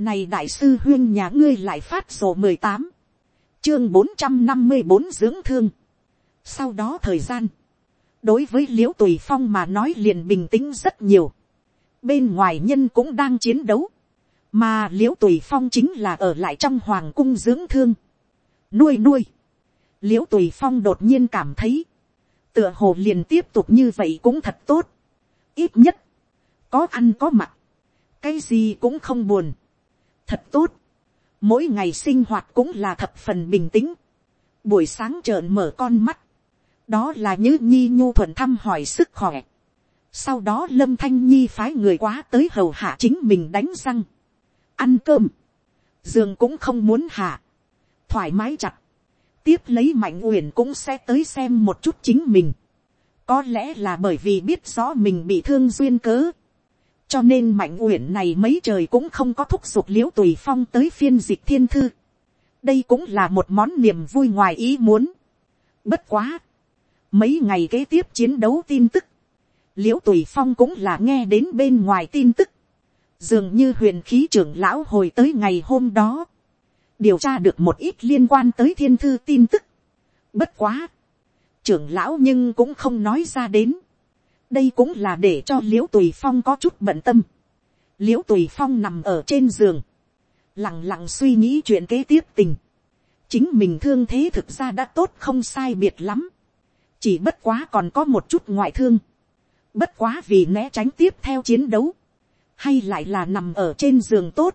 Này đại sư huyên nhà ngươi lại phát sổ mười tám chương bốn trăm năm mươi bốn dưỡng thương. Sau đó thời gian, đối với liễu tùy phong mà nói liền bình tĩnh rất nhiều. Bên ngoài nhân cũng đang chiến đấu. Mà liễu tùy phong chính là ở lại trong hoàng cung dưỡng thương. Nuôi nuôi. liễu tùy phong đột nhiên cảm thấy. Tựa hồ liền tiếp tục như vậy cũng thật tốt. Ít nhất, có ăn có mặc. Cái gì cũng không buồn thật tốt. Mỗi ngày sinh hoạt cũng là thập phần bình tĩnh. Buổi sáng trợn mở con mắt. Đó là như Nhi Nhu thuận thăm hỏi sức khỏe. Sau đó Lâm Thanh Nhi phái người quá tới hầu hạ chính mình đánh răng. Ăn cơm. giường cũng không muốn hạ. Thoải mái chặt. Tiếp lấy Mạnh Uyển cũng sẽ tới xem một chút chính mình. Có lẽ là bởi vì biết rõ mình bị thương duyên cớ cho nên mạnh uyển này mấy trời cũng không có thúc giục l i ễ u tùy phong tới phiên dịch thiên thư. đây cũng là một món niềm vui ngoài ý muốn. bất quá, mấy ngày kế tiếp chiến đấu tin tức, l i ễ u tùy phong cũng là nghe đến bên ngoài tin tức, dường như huyền khí trưởng lão hồi tới ngày hôm đó, điều tra được một ít liên quan tới thiên thư tin tức. bất quá, trưởng lão nhưng cũng không nói ra đến đây cũng là để cho l i ễ u tùy phong có chút bận tâm. l i ễ u tùy phong nằm ở trên giường, lẳng lặng suy nghĩ chuyện kế tiếp tình. chính mình thương thế thực ra đã tốt không sai biệt lắm. chỉ bất quá còn có một chút ngoại thương. bất quá vì né tránh tiếp theo chiến đấu, hay lại là nằm ở trên giường tốt.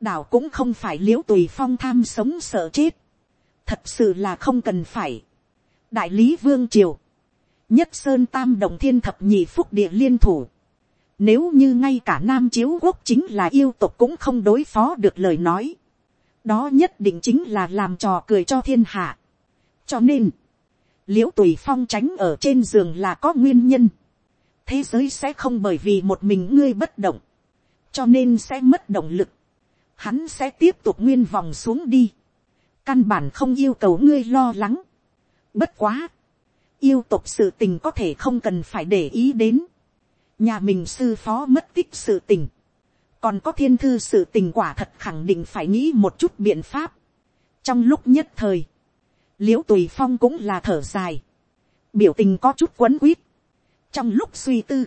đảo cũng không phải l i ễ u tùy phong tham sống sợ chết. thật sự là không cần phải. đại lý vương triều, nhất sơn tam đồng thiên thập nhị phúc địa liên thủ. Nếu như ngay cả nam chiếu quốc chính là yêu tục cũng không đối phó được lời nói. Đó nhất định chính là làm trò cười cho thiên hạ. Cho nên, liễu tùy phong tránh ở trên giường là có nguyên nhân. Thế giới sẽ không bởi vì một mình ngươi bất động. Cho nên sẽ mất động lực. Hắn sẽ tiếp tục nguyên vòng xuống đi. Căn bản không yêu cầu ngươi lo lắng. Bất quá yêu tục sự tình có thể không cần phải để ý đến. nhà mình sư phó mất tích sự tình. còn có thiên thư sự tình quả thật khẳng định phải nghĩ một chút biện pháp. trong lúc nhất thời, l i ễ u tùy phong cũng là thở dài. biểu tình có chút quấn quýt. trong lúc suy tư,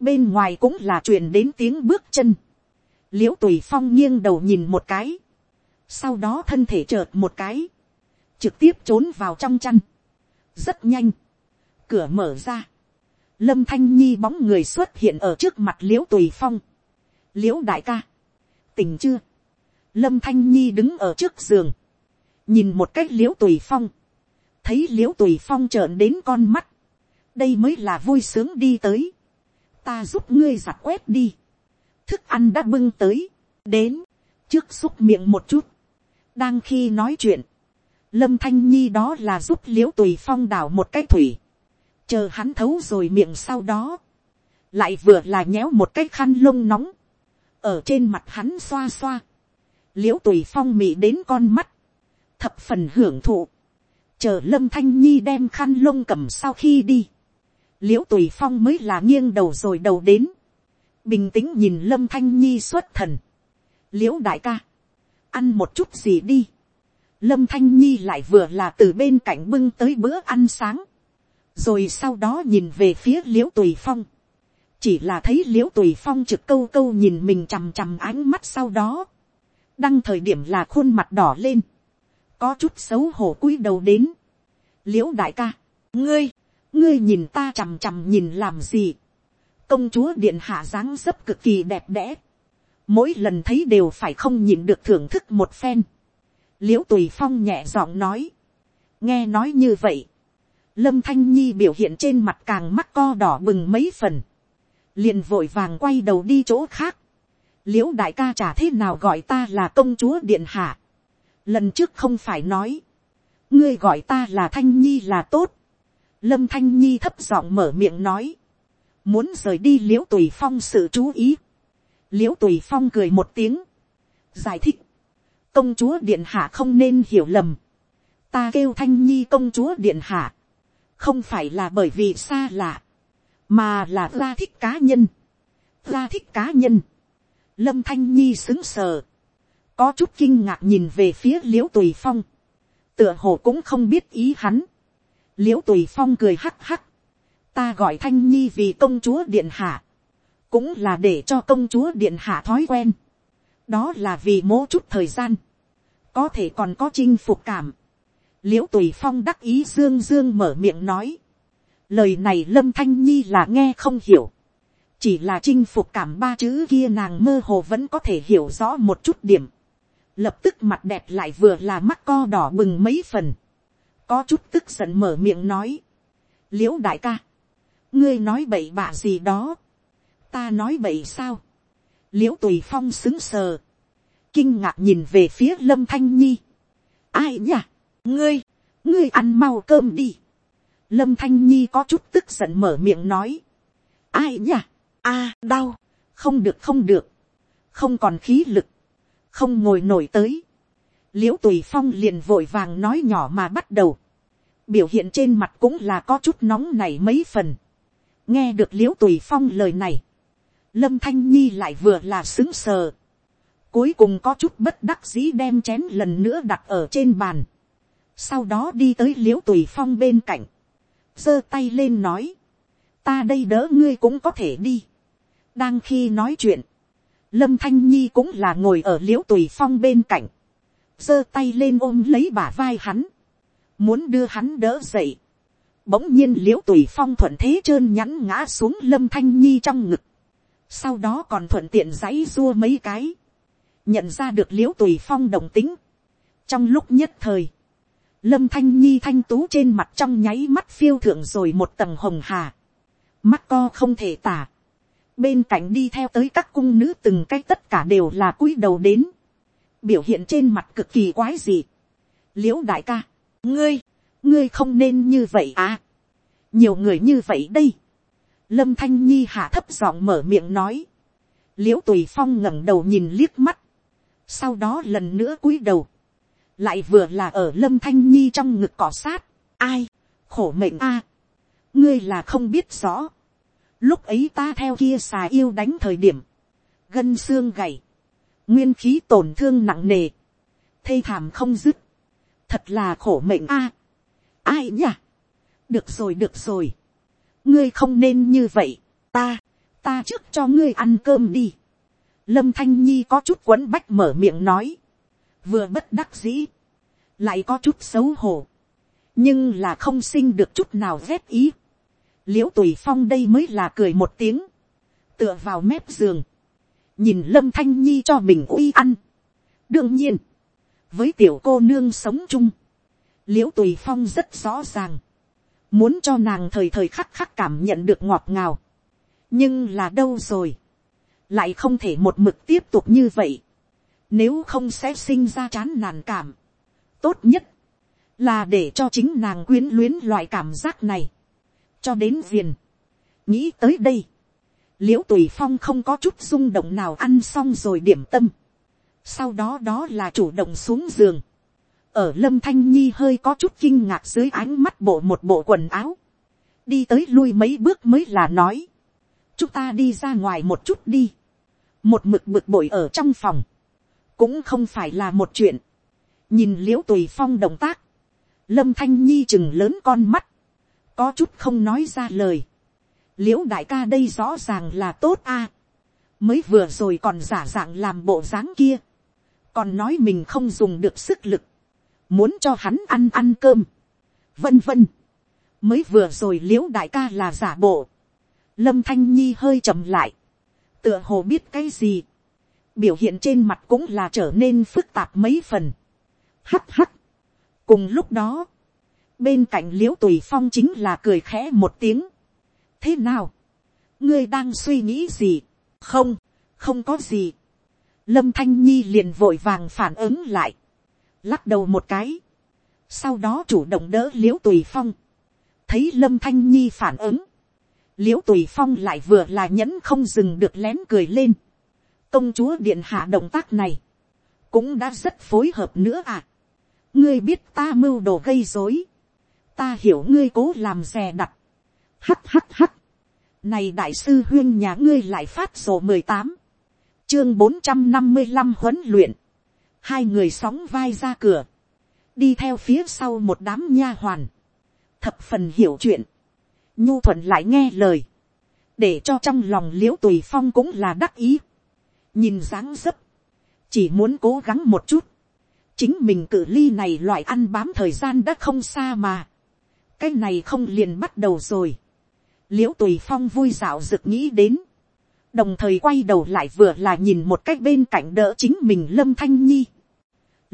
bên ngoài cũng là truyền đến tiếng bước chân. l i ễ u tùy phong nghiêng đầu nhìn một cái. sau đó thân thể chợt một cái. trực tiếp trốn vào trong chăn rất nhanh, cửa mở ra, lâm thanh nhi bóng người xuất hiện ở trước mặt Liễu tùy phong, Liễu đại ca, tỉnh chưa, lâm thanh nhi đứng ở trước giường, nhìn một cách Liễu tùy phong, thấy Liễu tùy phong trợn đến con mắt, đây mới là vui sướng đi tới, ta giúp ngươi giặt quét đi, thức ăn đã bưng tới, đến, trước xúc miệng một chút, đang khi nói chuyện, lâm thanh nhi đó là giúp l i ễ u tùy phong đảo một cái thủy, chờ hắn thấu rồi miệng sau đó, lại vừa là nhéo một cái khăn lông nóng, ở trên mặt hắn xoa xoa, l i ễ u tùy phong mị đến con mắt, thập phần hưởng thụ, chờ lâm thanh nhi đem khăn lông cầm sau khi đi, l i ễ u tùy phong mới là nghiêng đầu rồi đầu đến, bình tĩnh nhìn lâm thanh nhi xuất thần, l i ễ u đại ca, ăn một chút gì đi, lâm thanh nhi lại vừa là từ bên cạnh bưng tới bữa ăn sáng, rồi sau đó nhìn về phía Liễu tùy phong, chỉ là thấy Liễu tùy phong trực câu câu nhìn mình chằm chằm ánh mắt sau đó, đăng thời điểm là khuôn mặt đỏ lên, có chút xấu hổ cúi đầu đến, Liễu đại ca, ngươi, ngươi nhìn ta chằm chằm nhìn làm gì, công chúa điện hạ dáng dấp cực kỳ đẹp đẽ, mỗi lần thấy đều phải không nhìn được thưởng thức một phen, l i ễ u tùy phong nhẹ giọng nói, nghe nói như vậy, lâm thanh nhi biểu hiện trên mặt càng mắt co đỏ bừng mấy phần, liền vội vàng quay đầu đi chỗ khác, l i ễ u đại ca chả thế nào gọi ta là công chúa điện hạ, lần trước không phải nói, ngươi gọi ta là thanh nhi là tốt, lâm thanh nhi thấp giọng mở miệng nói, muốn rời đi l i ễ u tùy phong sự chú ý, l i ễ u tùy phong cười một tiếng, giải thích, công chúa điện hạ không nên hiểu lầm. ta kêu thanh nhi công chúa điện hạ, không phải là bởi vì xa lạ, mà là ra thích cá nhân. ra thích cá nhân. lâm thanh nhi xứng sờ, có chút kinh ngạc nhìn về phía l i ễ u tùy phong, tựa hồ cũng không biết ý hắn, l i ễ u tùy phong cười hắc hắc, ta gọi thanh nhi vì công chúa điện hạ, cũng là để cho công chúa điện hạ thói quen, đó là vì mố chút thời gian, có thể còn có chinh phục cảm, l i ễ u tùy phong đắc ý dương dương mở miệng nói, lời này lâm thanh nhi là nghe không hiểu, chỉ là chinh phục cảm ba chữ kia nàng mơ hồ vẫn có thể hiểu rõ một chút điểm, lập tức mặt đẹp lại vừa là mắt co đỏ bừng mấy phần, có chút tức giận mở miệng nói, l i ễ u đại ca, ngươi nói bậy bạ gì đó, ta nói bậy sao, l i ễ u tùy phong xứng sờ, kinh ngạc nhìn về phía lâm thanh nhi, ai nhỉ, ngươi, ngươi ăn mau cơm đi, lâm thanh nhi có chút tức giận mở miệng nói, ai nhỉ, a đau, không được không được, không còn khí lực, không ngồi nổi tới, l i ễ u tùy phong liền vội vàng nói nhỏ mà bắt đầu, biểu hiện trên mặt cũng là có chút nóng này mấy phần, nghe được l i ễ u tùy phong lời này, lâm thanh nhi lại vừa là xứng sờ, cuối cùng có chút bất đắc dĩ đem chén lần nữa đặt ở trên bàn, sau đó đi tới l i ễ u tùy phong bên cạnh, giơ tay lên nói, ta đây đỡ ngươi cũng có thể đi, đang khi nói chuyện, lâm thanh nhi cũng là ngồi ở l i ễ u tùy phong bên cạnh, giơ tay lên ôm lấy bả vai hắn, muốn đưa hắn đỡ dậy. Bỗng nhiên l i ễ u tùy phong thuận thế trơn nhắn ngã xuống lâm thanh nhi trong ngực, sau đó còn thuận tiện dãy dua mấy cái, nhận ra được l i ễ u tùy phong đồng tính. trong lúc nhất thời, lâm thanh nhi thanh tú trên mặt trong nháy mắt phiêu thượng rồi một tầng hồng hà, mắt co không thể tả, bên cạnh đi theo tới các cung nữ từng cái tất cả đều là cúi đầu đến, biểu hiện trên mặt cực kỳ quái gì. l i ễ u đại ca, ngươi, ngươi không nên như vậy à. nhiều người như vậy đây. lâm thanh nhi hạ thấp giọng mở miệng nói. l i ễ u tùy phong ngẩng đầu nhìn liếc mắt, sau đó lần nữa cúi đầu, lại vừa là ở lâm thanh nhi trong ngực cỏ sát, ai, khổ mệnh a, ngươi là không biết rõ, Lúc ấy ta theo kia xà yêu đánh thời điểm. Gân xương gầy. Nguyên khí tổn thương nặng nề. Thê thảm không dứt. Thật là khổ mệnh a. ai nhỉ? Được rồi được rồi. Ngươi không nên như vậy. Ta, ta trước cho ngươi ăn cơm đi. Lâm Thanh Nhi có chút quấn bách mở miệng nói. Vừa bất đắc dĩ. Lại có chút xấu hổ. Nhưng là không sinh được chút nào ghét ý liễu tùy phong đây mới là cười một tiếng, tựa vào mép giường, nhìn lâm thanh nhi cho mình uy ăn. đương nhiên, với tiểu cô nương sống chung, liễu tùy phong rất rõ ràng, muốn cho nàng thời thời khắc khắc cảm nhận được ngọt ngào, nhưng là đâu rồi, lại không thể một mực tiếp tục như vậy, nếu không sẽ sinh ra chán nản cảm, tốt nhất, là để cho chính nàng quyến luyến loại cảm giác này, cho đến viền. nghĩ tới đây, l i ễ u tùy phong không có chút rung động nào ăn xong rồi điểm tâm. sau đó đó là chủ động xuống giường. ở lâm thanh nhi hơi có chút kinh ngạc dưới ánh mắt bộ một bộ quần áo. đi tới lui mấy bước mới là nói chúng ta đi ra ngoài một chút đi. một mực bực bội ở trong phòng. cũng không phải là một chuyện. nhìn l i ễ u tùy phong động tác. lâm thanh nhi chừng lớn con mắt có chút không nói ra lời. l i ễ u đại ca đây rõ ràng là tốt a. mới vừa rồi còn giả dạng làm bộ dáng kia. còn nói mình không dùng được sức lực. muốn cho hắn ăn ăn cơm. vân vân. mới vừa rồi l i ễ u đại ca là giả bộ lâm thanh nhi hơi chậm lại. tựa hồ biết cái gì. biểu hiện trên mặt cũng là trở nên phức tạp mấy phần. hắt hắt. cùng lúc đó, bên cạnh l i ễ u tùy phong chính là cười khẽ một tiếng. thế nào, ngươi đang suy nghĩ gì, không, không có gì. lâm thanh nhi liền vội vàng phản ứng lại, lắc đầu một cái, sau đó chủ động đỡ l i ễ u tùy phong, thấy lâm thanh nhi phản ứng, l i ễ u tùy phong lại vừa là nhẫn không dừng được lén cười lên, công chúa điện hạ động tác này, cũng đã rất phối hợp nữa à. ngươi biết ta mưu đồ gây dối, ta hiểu ngươi cố làm dè đặt. hắt hắt hắt. này đại sư huyên nhà ngươi lại phát sổ mười tám. chương bốn trăm năm mươi năm huấn luyện, hai người sóng vai ra cửa, đi theo phía sau một đám nha hoàn, thập phần hiểu chuyện, nhu thuận lại nghe lời, để cho trong lòng l i ễ u tùy phong cũng là đắc ý, nhìn dáng dấp, chỉ muốn cố gắng một chút, chính mình cử ly này loại ăn bám thời gian đã không xa mà, cái này không liền bắt đầu rồi, l i ễ u tùy phong vui dạo rực nghĩ đến, đồng thời quay đầu lại vừa là nhìn một cách bên cạnh đỡ chính mình lâm thanh nhi,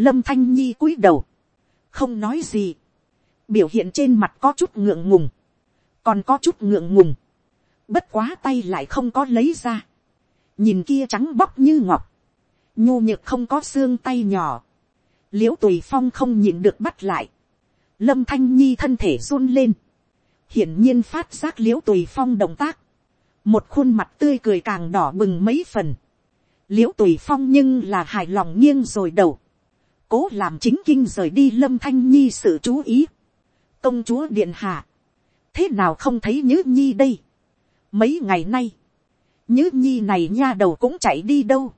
lâm thanh nhi cúi đầu, không nói gì, biểu hiện trên mặt có chút ngượng ngùng, còn có chút ngượng ngùng, bất quá tay lại không có lấy ra, nhìn kia trắng bóc như ngọc, nhô nhược không có xương tay nhỏ, l i ễ u tùy phong không nhìn được bắt lại, lâm thanh nhi thân thể run lên, hiển nhiên phát giác l i ễ u tùy phong động tác, một khuôn mặt tươi cười càng đỏ bừng mấy phần, l i ễ u tùy phong nhưng là hài lòng nghiêng rồi đầu, cố làm chính kinh rời đi lâm thanh nhi sự chú ý, công chúa điện hạ, thế nào không thấy nhữ nhi đây, mấy ngày nay, nhữ nhi này nha đầu cũng chạy đi đâu,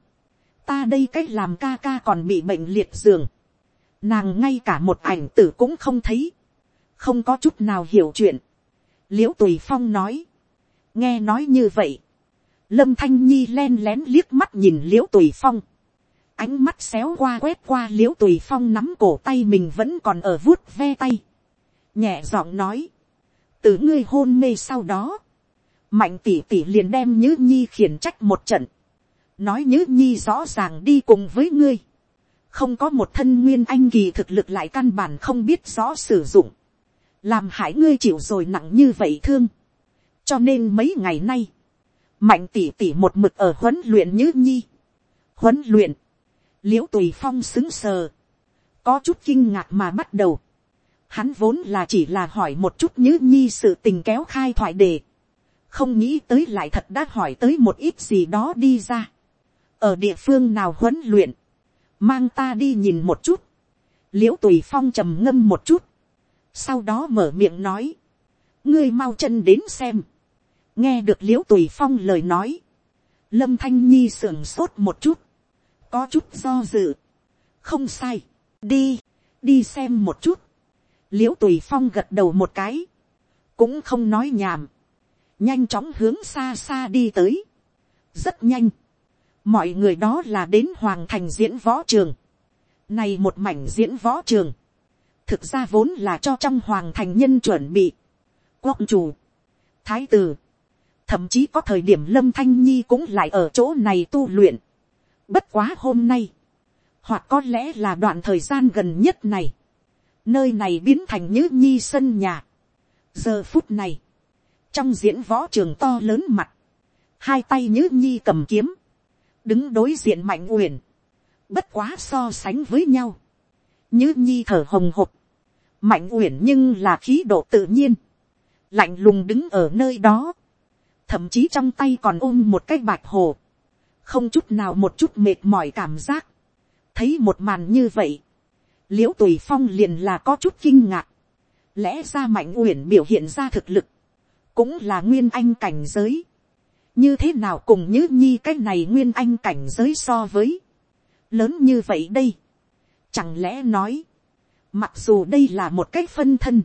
ta đây cách làm ca ca còn bị bệnh liệt giường, nàng ngay cả một ảnh tử cũng không thấy, không có chút nào hiểu chuyện, l i ễ u tùy phong nói, nghe nói như vậy, lâm thanh nhi len lén liếc mắt nhìn l i ễ u tùy phong, ánh mắt xéo qua quét qua l i ễ u tùy phong nắm cổ tay mình vẫn còn ở vuốt ve tay, nhẹ giọng nói, từ ngươi hôn mê sau đó, mạnh tỉ tỉ liền đem nhữ nhi khiển trách một trận, nói nhữ nhi rõ ràng đi cùng với ngươi, không có một thân nguyên anh kỳ thực lực lại căn bản không biết rõ sử dụng, làm hại ngươi chịu rồi nặng như vậy thương. cho nên mấy ngày nay, mạnh tỉ tỉ một mực ở huấn luyện nhữ nhi. huấn luyện, l i ễ u tùy phong xứng sờ, có chút kinh ngạc mà bắt đầu hắn vốn là chỉ là hỏi một chút như nhi sự tình kéo khai thoại đề. không nghĩ tới lại thật đã hỏi tới một ít gì đó đi ra. ở địa phương nào huấn luyện, mang ta đi nhìn một chút. liễu tùy phong trầm ngâm một chút, sau đó mở miệng nói, ngươi mau chân đến xem, nghe được liễu tùy phong lời nói, lâm thanh nhi sưởng sốt một chút, có chút do dự, không sai, đi, đi xem một chút, l i ễ u tùy phong gật đầu một cái, cũng không nói nhàm, nhanh chóng hướng xa xa đi tới, rất nhanh, mọi người đó là đến hoàng thành diễn võ trường, này một mảnh diễn võ trường, thực ra vốn là cho trong hoàng thành nhân chuẩn bị, quốc chủ, thái tử, thậm chí có thời điểm lâm thanh nhi cũng lại ở chỗ này tu luyện. bất quá hôm nay, hoặc có lẽ là đoạn thời gian gần nhất này, nơi này biến thành nhữ nhi sân nhà. giờ phút này, trong diễn võ trường to lớn mặt, hai tay nhữ nhi cầm kiếm, đứng đối diện mạnh uyển, bất quá so sánh với nhau, như nhi thở hồng hộc, mạnh uyển nhưng là khí độ tự nhiên, lạnh lùng đứng ở nơi đó, thậm chí trong tay còn ôm một cái bạch hồ, không chút nào một chút mệt mỏi cảm giác, thấy một màn như vậy, l i ễ u tùy phong liền là có chút kinh ngạc, lẽ ra mạnh uyển biểu hiện ra thực lực, cũng là nguyên anh cảnh giới, như thế nào cùng như nhi cái này nguyên anh cảnh giới so với, lớn như vậy đây, Chẳng lẽ nói, mặc dù đây là một cách phân thân,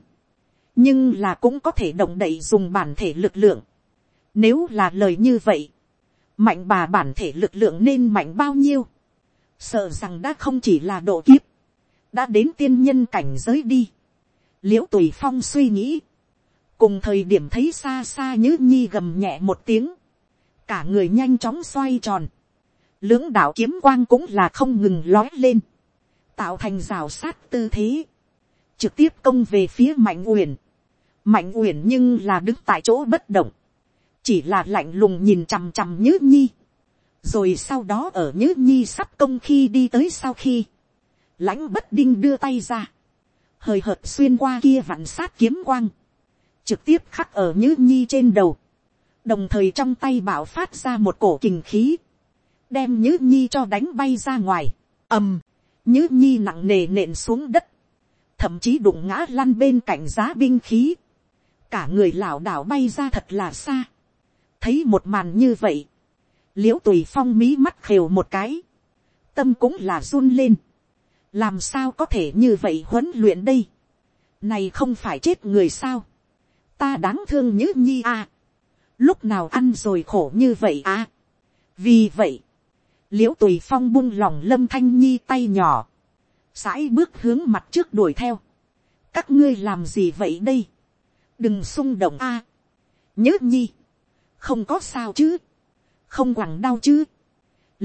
nhưng là cũng có thể động đậy dùng bản thể lực lượng. Nếu là lời như vậy, mạnh bà bản thể lực lượng nên mạnh bao nhiêu, sợ rằng đã không chỉ là độ kiếp, đã đến tiên nhân cảnh giới đi. l i ễ u tùy phong suy nghĩ, cùng thời điểm thấy xa xa như nhi gầm nhẹ một tiếng, cả người nhanh chóng xoay tròn, lưỡng đạo kiếm quang cũng là không ngừng lói lên, tạo thành rào sát tư thế, trực tiếp công về phía mạnh uyển. mạnh uyển nhưng là đứng tại chỗ bất động, chỉ là lạnh lùng nhìn chằm chằm nhữ nhi, rồi sau đó ở nhữ nhi sắp công khi đi tới sau khi, lãnh bất đinh đưa tay ra, hời hợt xuyên qua kia vặn sát kiếm quang, trực tiếp khắc ở nhữ nhi trên đầu, đồng thời trong tay bảo phát ra một cổ kình khí, đem nhữ nhi cho đánh bay ra ngoài, ầm, nhữ nhi nặng nề nện xuống đất. Thậm chí đụng ngã lăn bên cạnh giá binh khí. Cả người lảo đảo bay ra thật là xa. Thấy một màn như vậy. l i ễ u tùy phong mí mắt khều một cái, tâm cũng là run lên, làm sao có thể như vậy huấn luyện đây, này không phải chết người sao, ta đáng thương nhữ nhi à, lúc nào ăn rồi khổ như vậy à, vì vậy, l i ễ u tùy phong bung lòng lâm thanh nhi tay nhỏ, sãi bước hướng mặt trước đuổi theo, các ngươi làm gì vậy đây, đừng xung động a, nhớ nhi, không có sao chứ, không quẳng đau chứ,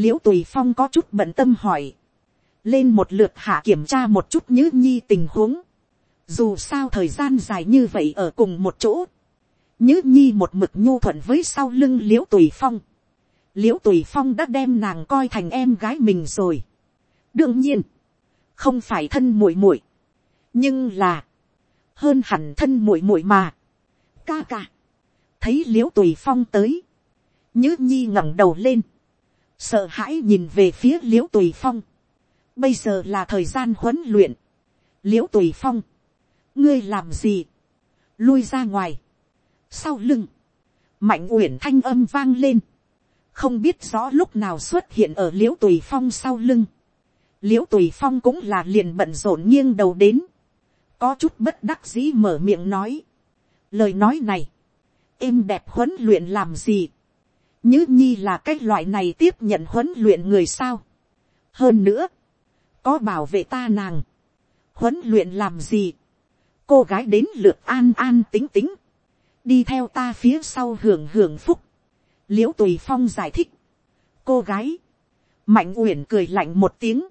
l i ễ u tùy phong có chút bận tâm hỏi, lên một lượt hạ kiểm tra một chút nhớ nhi tình huống, dù sao thời gian dài như vậy ở cùng một chỗ, nhớ nhi một mực nhu thuận với sau lưng l i ễ u tùy phong, l i ễ u tùy phong đã đem nàng coi thành em gái mình rồi. đương nhiên, không phải thân muội muội, nhưng là, hơn hẳn thân muội muội mà. ca ca, thấy l i ễ u tùy phong tới, nhữ nhi ngẩng đầu lên, sợ hãi nhìn về phía l i ễ u tùy phong bây giờ là thời gian huấn luyện, l i ễ u tùy phong, ngươi làm gì, lui ra ngoài, sau lưng, mạnh uyển thanh âm vang lên, không biết rõ lúc nào xuất hiện ở l i ễ u tùy phong sau lưng, l i ễ u tùy phong cũng là liền bận rộn nghiêng đầu đến, có chút bất đắc dĩ mở miệng nói, lời nói này, êm đẹp huấn luyện làm gì. Nhứ nhi là cái loại này tiếp nhận huấn luyện người sao. Hơn nữa, có bảo vệ ta nàng. Huấn luyện làm gì. Cô gái đến lượt an an tính tính. Đi theo ta phía sau hưởng hưởng phúc. Liễu tùy phong giải thích. Cô gái. Mạnh uyển cười lạnh một tiếng.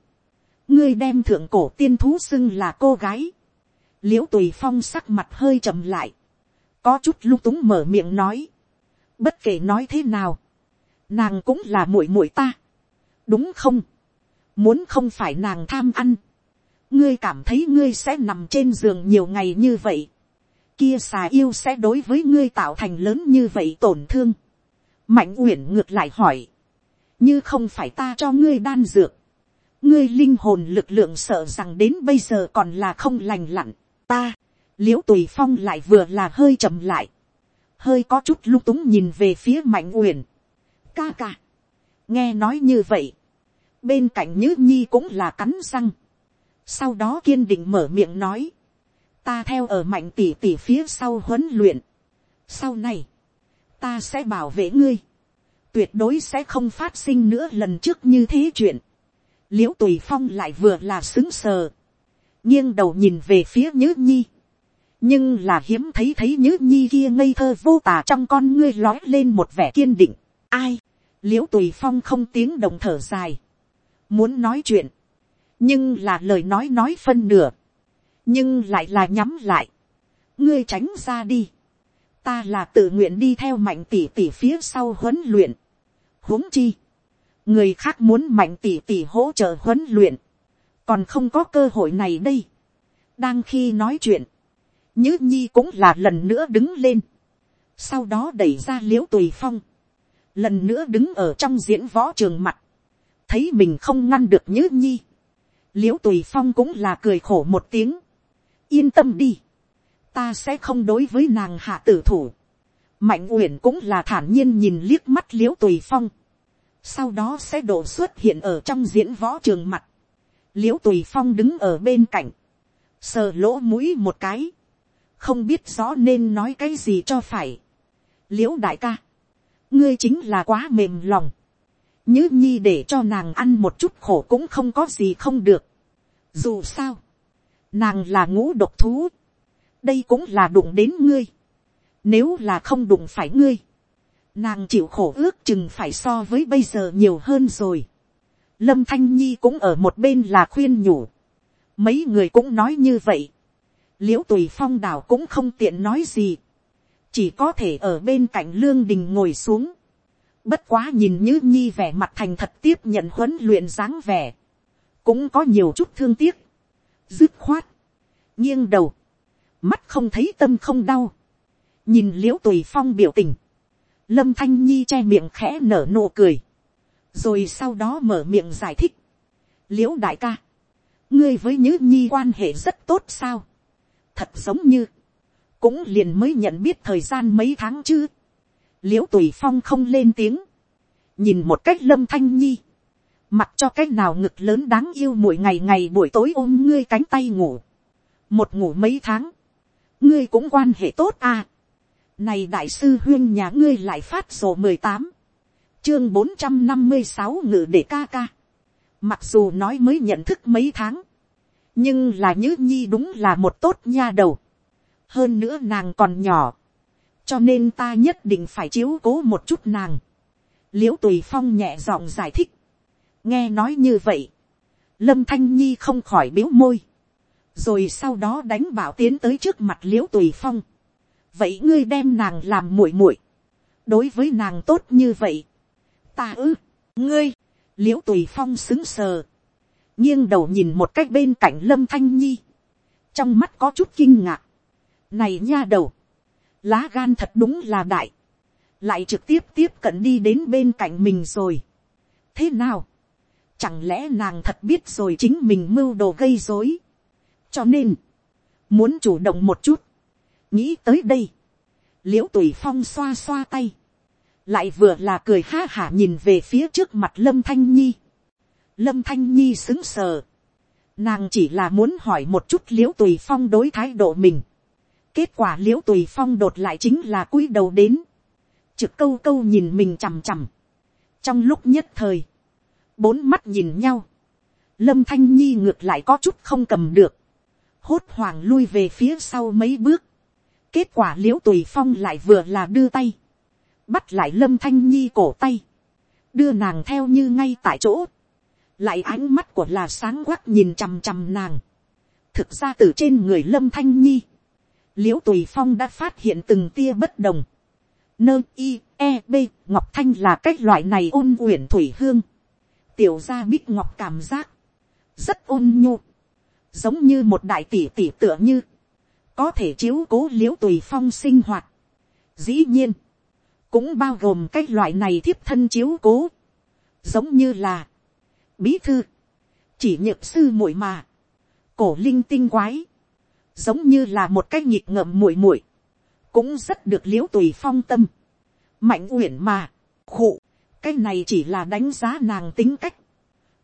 Ngươi đem thượng cổ tiên thú xưng là cô gái. Liễu tùy phong sắc mặt hơi trầm lại có chút lung túng mở miệng nói, bất kể nói thế nào, nàng cũng là muội muội ta, đúng không, muốn không phải nàng tham ăn, ngươi cảm thấy ngươi sẽ nằm trên giường nhiều ngày như vậy, kia xà yêu sẽ đối với ngươi tạo thành lớn như vậy tổn thương. mạnh uyển ngược lại hỏi, như không phải ta cho ngươi đan dược, ngươi linh hồn lực lượng sợ rằng đến bây giờ còn là không lành lặn, ta, l i ễ u tùy phong lại vừa là hơi chậm lại, hơi có chút lung túng nhìn về phía mạnh uyển. ca ca, nghe nói như vậy, bên cạnh nhữ nhi cũng là cắn răng, sau đó kiên định mở miệng nói, ta theo ở mạnh tỉ tỉ phía sau huấn luyện, sau này, ta sẽ bảo vệ ngươi, tuyệt đối sẽ không phát sinh nữa lần trước như thế chuyện, l i ễ u tùy phong lại vừa là xứng sờ, nghiêng đầu nhìn về phía nhữ nhi, nhưng là hiếm thấy thấy nhữ nhi kia ngây thơ vô tả trong con ngươi lói lên một vẻ kiên định. ai, l i ễ u tùy phong không tiếng đồng thở dài, muốn nói chuyện, nhưng là lời nói nói phân nửa, nhưng lại là nhắm lại, ngươi tránh ra đi, ta là tự nguyện đi theo mạnh tỷ tỷ phía sau huấn luyện, huống chi, người khác muốn mạnh tỷ tỷ hỗ trợ huấn luyện, còn không có cơ hội này đây, đang khi nói chuyện, nhữ nhi cũng là lần nữa đứng lên. Sau đó đẩy ra liễu tùy phong. Lần nữa đứng ở trong diễn võ trường mặt. Thấy mình không ngăn được nhữ nhi. Liễu tùy phong cũng là cười khổ một tiếng. Yên tâm đi. Ta sẽ không đối với nàng hạ tử thủ. Mạnh uyển cũng là thản nhiên nhìn liếc mắt liễu tùy phong. Sau đó sẽ đổ xuất hiện ở trong diễn võ trường mặt. Liễu tùy phong đứng ở bên cạnh. Sờ lỗ mũi một cái không biết rõ nên nói cái gì cho phải. l i ễ u đại ca, ngươi chính là quá mềm lòng, nhứ nhi để cho nàng ăn một chút khổ cũng không có gì không được. dù sao, nàng là ngũ độc thú, đây cũng là đụng đến ngươi, nếu là không đụng phải ngươi, nàng chịu khổ ước chừng phải so với bây giờ nhiều hơn rồi. Lâm thanh nhi cũng ở một bên là khuyên nhủ, mấy người cũng nói như vậy, l i ễ u tùy phong đảo cũng không tiện nói gì, chỉ có thể ở bên cạnh lương đình ngồi xuống, bất quá nhìn như nhi vẻ mặt thành thật tiếp nhận huấn luyện dáng vẻ, cũng có nhiều chút thương tiếc, dứt khoát, nghiêng đầu, mắt không thấy tâm không đau, nhìn l i ễ u tùy phong biểu tình, lâm thanh nhi che miệng khẽ nở nụ cười, rồi sau đó mở miệng giải thích, l i ễ u đại ca, ngươi với nhữ nhi quan hệ rất tốt sao, thật giống như, cũng liền mới nhận biết thời gian mấy tháng chứ l i ễ u tùy phong không lên tiếng, nhìn một cách lâm thanh nhi, mặc cho cách nào ngực lớn đáng yêu mỗi ngày ngày buổi tối ôm ngươi cánh tay ngủ, một ngủ mấy tháng, ngươi cũng quan hệ tốt à. này đại sư huyên nhà ngươi lại phát sổ mười tám, chương bốn trăm năm mươi sáu ngự để ca ca, mặc dù nói mới nhận thức mấy tháng, nhưng là nhữ nhi đúng là một tốt nha đầu, hơn nữa nàng còn nhỏ, cho nên ta nhất định phải chiếu cố một chút nàng. l i ễ u tùy phong nhẹ giọng giải thích, nghe nói như vậy, lâm thanh nhi không khỏi biếu môi, rồi sau đó đánh bảo tiến tới trước mặt l i ễ u tùy phong, vậy ngươi đem nàng làm muội muội, đối với nàng tốt như vậy, ta ư, ngươi, l i ễ u tùy phong xứng sờ, nghiêng đầu nhìn một cách bên cạnh lâm thanh nhi, trong mắt có chút kinh ngạc, này nha đầu, lá gan thật đúng là đại, lại trực tiếp tiếp cận đi đến bên cạnh mình rồi. thế nào, chẳng lẽ nàng thật biết rồi chính mình mưu đồ gây dối, cho nên, muốn chủ động một chút, nghĩ tới đây, l i ễ u tùy phong xoa xoa tay, lại vừa là cười ha hả nhìn về phía trước mặt lâm thanh nhi, lâm thanh nhi xứng sờ, nàng chỉ là muốn hỏi một chút l i ễ u tùy phong đối thái độ mình, Kết quả l i ễ u tùy phong đột lại chính là cúi đầu đến. Trực câu câu nhìn mình chằm chằm. Trong lúc nhất thời. Bốn mắt nhìn nhau. Lâm Thanh Nhi ngược lại có chút không cầm được. Hốt hoảng lui về phía sau mấy bước. Kết quả l i ễ u tùy phong lại vừa là đưa tay. Bắt lại Lâm Thanh Nhi cổ tay. Đưa nàng theo như ngay tại chỗ. Lại ánh mắt của là sáng quắc nhìn chằm chằm nàng. Thực ra từ trên người Lâm Thanh Nhi l i ễ u tùy phong đã phát hiện từng tia bất đồng. nơ i e b ngọc thanh là cái loại này ôn uyển thủy hương. tiểu gia bích ngọc cảm giác rất ôn nhu, giống như một đại tỷ tỷ tựa như có thể chiếu cố l i ễ u tùy phong sinh hoạt. dĩ nhiên, cũng bao gồm cái loại này thiếp thân chiếu cố, giống như là bí thư, chỉ nhược sư muội mà, cổ linh tinh quái, giống như là một cái nhịp ngậm muội muội, cũng rất được l i ễ u tùy phong tâm, mạnh uyển mà, khụ, cái này chỉ là đánh giá nàng tính cách,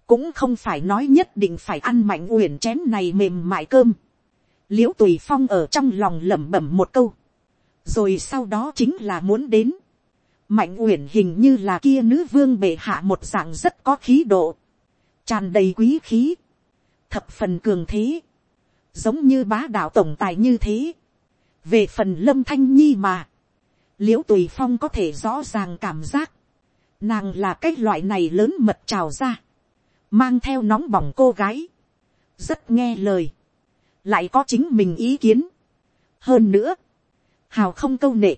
cũng không phải nói nhất định phải ăn mạnh uyển chén này mềm mại cơm, l i ễ u tùy phong ở trong lòng lẩm bẩm một câu, rồi sau đó chính là muốn đến, mạnh uyển hình như là kia nữ vương bệ hạ một dạng rất có khí độ, tràn đầy quý khí, thập phần cường thế, giống như bá đạo tổng tài như thế. về phần lâm thanh nhi mà, l i ễ u tùy phong có thể rõ ràng cảm giác, nàng là cái loại này lớn mật trào ra, mang theo nóng bỏng cô gái, rất nghe lời, lại có chính mình ý kiến. hơn nữa, hào không câu nệ,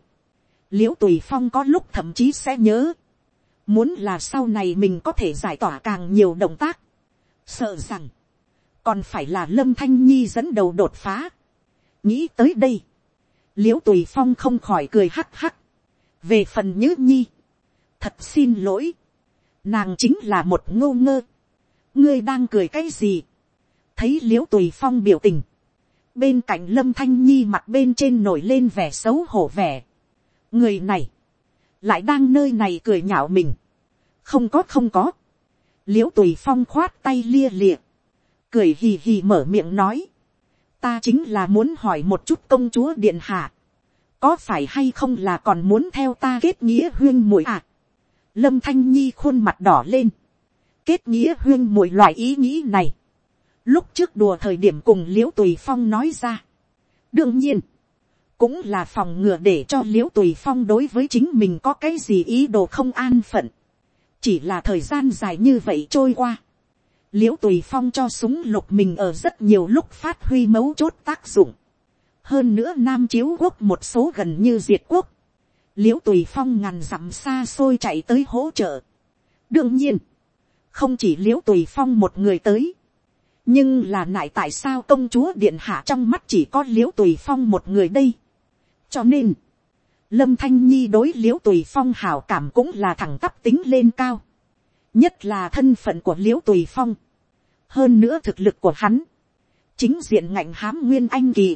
l i ễ u tùy phong có lúc thậm chí sẽ nhớ, muốn là sau này mình có thể giải tỏa càng nhiều động tác, sợ rằng, còn phải là lâm thanh nhi dẫn đầu đột phá. nghĩ tới đây, l i ễ u tùy phong không khỏi cười hắc hắc. về phần nhữ nhi, thật xin lỗi, nàng chính là một ngô ngơ. ngươi đang cười cái gì. thấy l i ễ u tùy phong biểu tình, bên cạnh lâm thanh nhi mặt bên trên nổi lên vẻ xấu hổ vẻ. người này, lại đang nơi này cười nhạo mình. không có không có. l i ễ u tùy phong khoát tay lia lịa cười hì hì mở miệng nói, ta chính là muốn hỏi một chút công chúa điện hạ, có phải hay không là còn muốn theo ta kết nghĩa huyên muội à. lâm thanh nhi khuôn mặt đỏ lên, kết nghĩa huyên muội loại ý nghĩ này, lúc trước đùa thời điểm cùng l i ễ u tùy phong nói ra. đương nhiên, cũng là phòng ngừa để cho l i ễ u tùy phong đối với chính mình có cái gì ý đồ không an phận, chỉ là thời gian dài như vậy trôi qua, l i ễ u tùy phong cho súng lục mình ở rất nhiều lúc phát huy mấu chốt tác dụng. hơn nữa nam chiếu quốc một số gần như diệt quốc. l i ễ u tùy phong ngàn dặm xa xôi chạy tới hỗ trợ. đương nhiên, không chỉ l i ễ u tùy phong một người tới. nhưng là nại tại sao công chúa điện hạ trong mắt chỉ có l i ễ u tùy phong một người đây. cho nên, lâm thanh nhi đối l i ễ u tùy phong hảo cảm cũng là thẳng tắp tính lên cao nhất là thân phận của l i ễ u tùy phong, hơn nữa thực lực của hắn, chính diện ngạnh hám nguyên anh kỳ,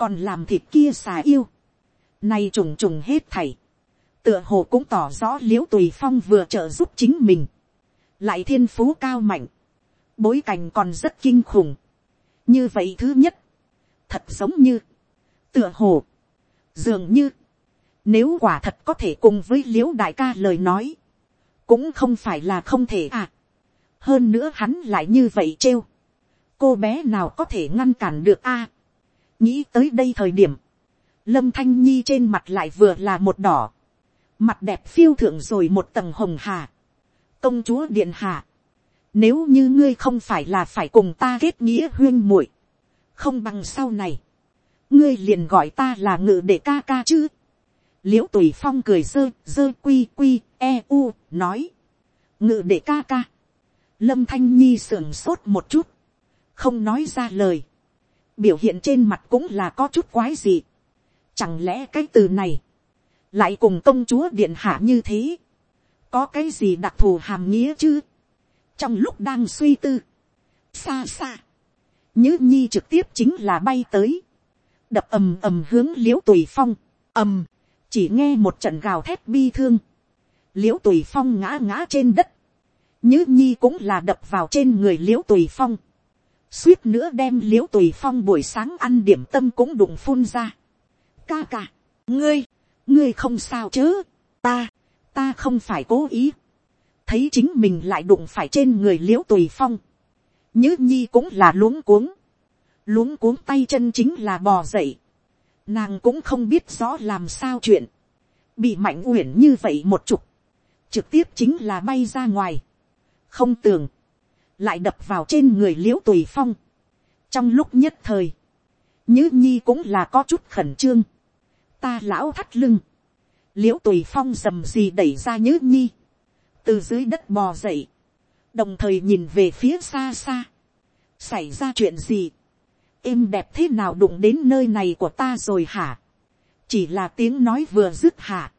còn làm thịt kia xà yêu, nay trùng trùng hết thảy, tựa hồ cũng tỏ rõ l i ễ u tùy phong vừa trợ giúp chính mình, lại thiên phú cao mạnh, bối cảnh còn rất kinh khủng. như vậy thứ nhất, thật giống như, tựa hồ, dường như, nếu quả thật có thể cùng với l i ễ u đại ca lời nói, cũng không phải là không thể à. hơn nữa hắn lại như vậy trêu, cô bé nào có thể ngăn cản được a. nghĩ tới đây thời điểm, lâm thanh nhi trên mặt lại vừa là một đỏ, mặt đẹp phiêu thượng rồi một tầng hồng hà, công chúa điện hạ, nếu như ngươi không phải là phải cùng ta kết nghĩa huyên muội, không bằng sau này, ngươi liền gọi ta là ngự để ca ca chứ l i ễ u tùy phong cười dơ dơ quy quy e u nói, ngự để ca ca. lâm thanh nhi sưởng sốt một chút, không nói ra lời, biểu hiện trên mặt cũng là có chút quái gì. Chẳng lẽ cái từ này, lại cùng công chúa điện hạ như thế, có cái gì đặc thù hàm nghĩa chứ, trong lúc đang suy tư, xa xa, nhứ nhi trực tiếp chính là bay tới, đập ầm ầm hướng l i ễ u tùy phong, ầm, chỉ nghe một trận gào thét bi thương, l i ễ u tùy phong ngã ngã trên đất, nhứ nhi cũng là đập vào trên người l i ễ u tùy phong, suýt nữa đem l i ễ u tùy phong buổi sáng ăn điểm tâm cũng đụng phun ra. ca ca, ngươi, ngươi không sao chứ, ta, ta không phải cố ý, thấy chính mình lại đụng phải trên người l i ễ u tùy phong, nhứ nhi cũng là luống cuống, luống cuống tay chân chính là bò dậy, nàng cũng không biết rõ làm sao chuyện, bị mạnh uyển như vậy một chục, trực tiếp chính là bay ra ngoài, không tường, lại đập vào trên người l i ễ u tùy phong, trong lúc nhất thời, nhứ nhi cũng là có chút khẩn trương, ta lão thắt lưng, l i ễ u tùy phong dầm gì đẩy ra nhớ nhi, từ dưới đất bò dậy, đồng thời nhìn về phía xa xa, xảy ra chuyện gì, êm đẹp thế nào đụng đến nơi này của ta rồi hả, chỉ là tiếng nói vừa dứt hả,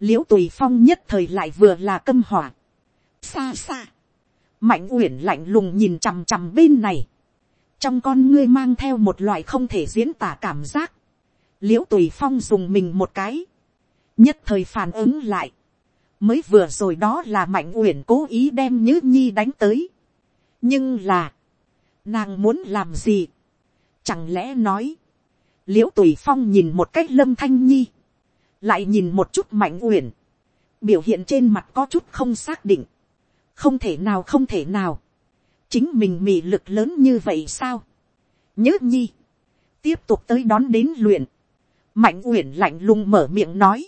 l i ễ u tùy phong nhất thời lại vừa là câm hỏa, xa xa, mạnh uyển lạnh lùng nhìn chằm chằm bên này, trong con ngươi mang theo một loại không thể diễn tả cảm giác, l i ễ u tùy phong dùng mình một cái, nhất thời phản ứng lại, mới vừa rồi đó là mạnh uyển cố ý đem nhữ nhi đánh tới. nhưng là, nàng muốn làm gì, chẳng lẽ nói, l i ễ u tùy phong nhìn một cách lâm thanh nhi, lại nhìn một chút mạnh uyển, biểu hiện trên mặt có chút không xác định, không thể nào không thể nào, chính mình mị lực lớn như vậy sao, nhớ nhi, tiếp tục tới đón đến luyện, mạnh uyển lạnh lùng mở miệng nói,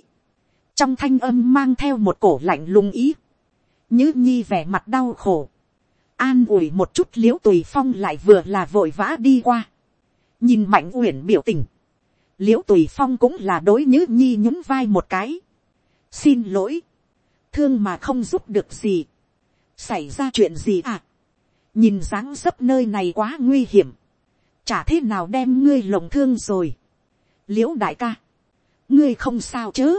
trong thanh âm mang theo một cổ lạnh lùng ý, nhớ nhi vẻ mặt đau khổ, an ủi một chút l i ễ u tùy phong lại vừa là vội vã đi qua, nhìn mạnh uyển biểu tình, l i ễ u tùy phong cũng là đối nhữ nhi nhún vai một cái, xin lỗi, thương mà không giúp được gì, xảy ra chuyện gì à, nhìn dáng dấp nơi này quá nguy hiểm, chả thế nào đem ngươi lồng thương rồi, l i ễ u đại ca, ngươi không sao chứ.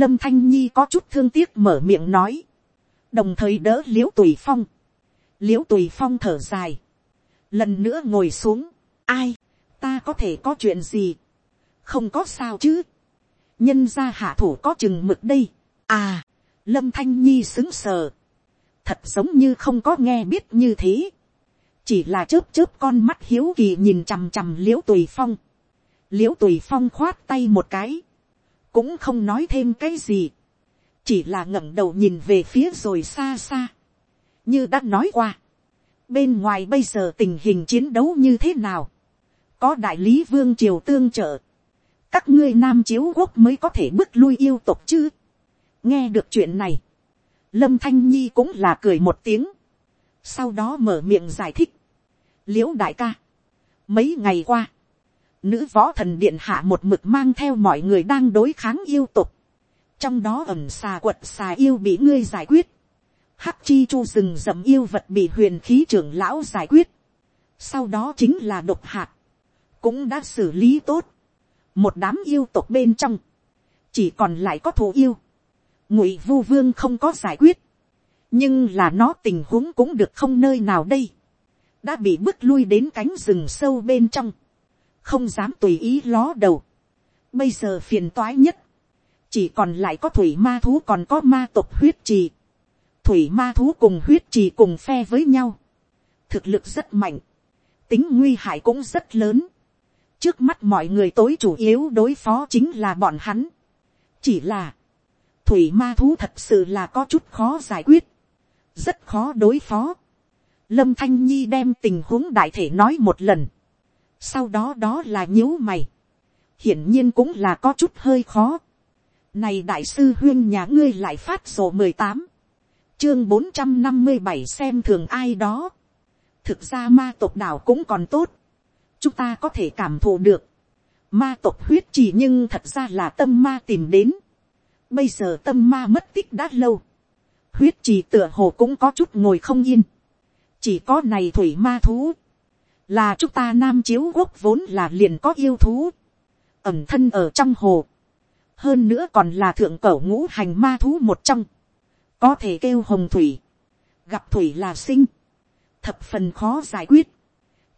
lâm thanh nhi có chút thương tiếc mở miệng nói, đồng thời đỡ l i ễ u tùy phong, l i ễ u tùy phong thở dài, lần nữa ngồi xuống, ai, ta có thể có chuyện gì, không có sao chứ, nhân ra hạ thủ có chừng mực đây, à, lâm thanh nhi xứng sờ, thật giống như không có nghe biết như thế, chỉ là chớp chớp con mắt hiếu kỳ nhìn chằm chằm l i ễ u tùy phong, l i ễ u tùy phong khoát tay một cái, cũng không nói thêm cái gì, chỉ là ngẩng đầu nhìn về phía rồi xa xa, như đã nói qua, bên ngoài bây giờ tình hình chiến đấu như thế nào, có đại lý vương triều tương trợ, các ngươi nam chiếu quốc mới có thể bước lui yêu tục chứ. nghe được chuyện này, lâm thanh nhi cũng là cười một tiếng, sau đó mở miệng giải thích, l i ễ u đại ca, mấy ngày qua, nữ võ thần điện hạ một mực mang theo mọi người đang đối kháng yêu tục. trong đó ẩm xà quật xà yêu bị ngươi giải quyết. hắc chi chu rừng rậm yêu vật bị huyền khí trưởng lão giải quyết. sau đó chính là độc hạt cũng đã xử lý tốt. một đám yêu tộc bên trong. chỉ còn lại có thù yêu. ngụy vu vương không có giải quyết. nhưng là nó tình huống cũng được không nơi nào đây. đã bị bước lui đến cánh rừng sâu bên trong không dám tùy ý ló đầu. Bây giờ phiền toái nhất, chỉ còn lại có thủy ma thú còn có ma tộc huyết trì, thủy ma thú cùng huyết trì cùng phe với nhau, thực lực rất mạnh, tính nguy hại cũng rất lớn, trước mắt mọi người tối chủ yếu đối phó chính là bọn hắn, chỉ là, thủy ma thú thật sự là có chút khó giải quyết, rất khó đối phó. Lâm Thanh Nhi đem tình huống đại thể nói một lần. Sau đó đó là nhíu mày. Hiển nhiên cũng là có chút hơi khó. Này đại sư huyên nhà ngươi lại phát sổ mười tám Chương bốn trăm năm mươi bảy xem thường ai đó. Thực ra ma tộc đảo cũng còn tốt. Chúng ta có thể cảm thụ được. Ma tộc huyết chỉ nhưng thật ra là tâm ma tìm đến. Bây giờ tâm ma mất tích đã lâu. Huyết chỉ tựa hồ cũng có chút ngồi không yên. Chỉ có này thủy ma thú. Là chúng ta nam chiếu quốc vốn là liền có yêu thú. Ẩm thân ở trong hồ. Hơn nữa còn là thượng cẩu ngũ hành ma thú một trong. Có thể kêu hồng thủy. Gặp thủy là sinh. Thập phần khó giải quyết.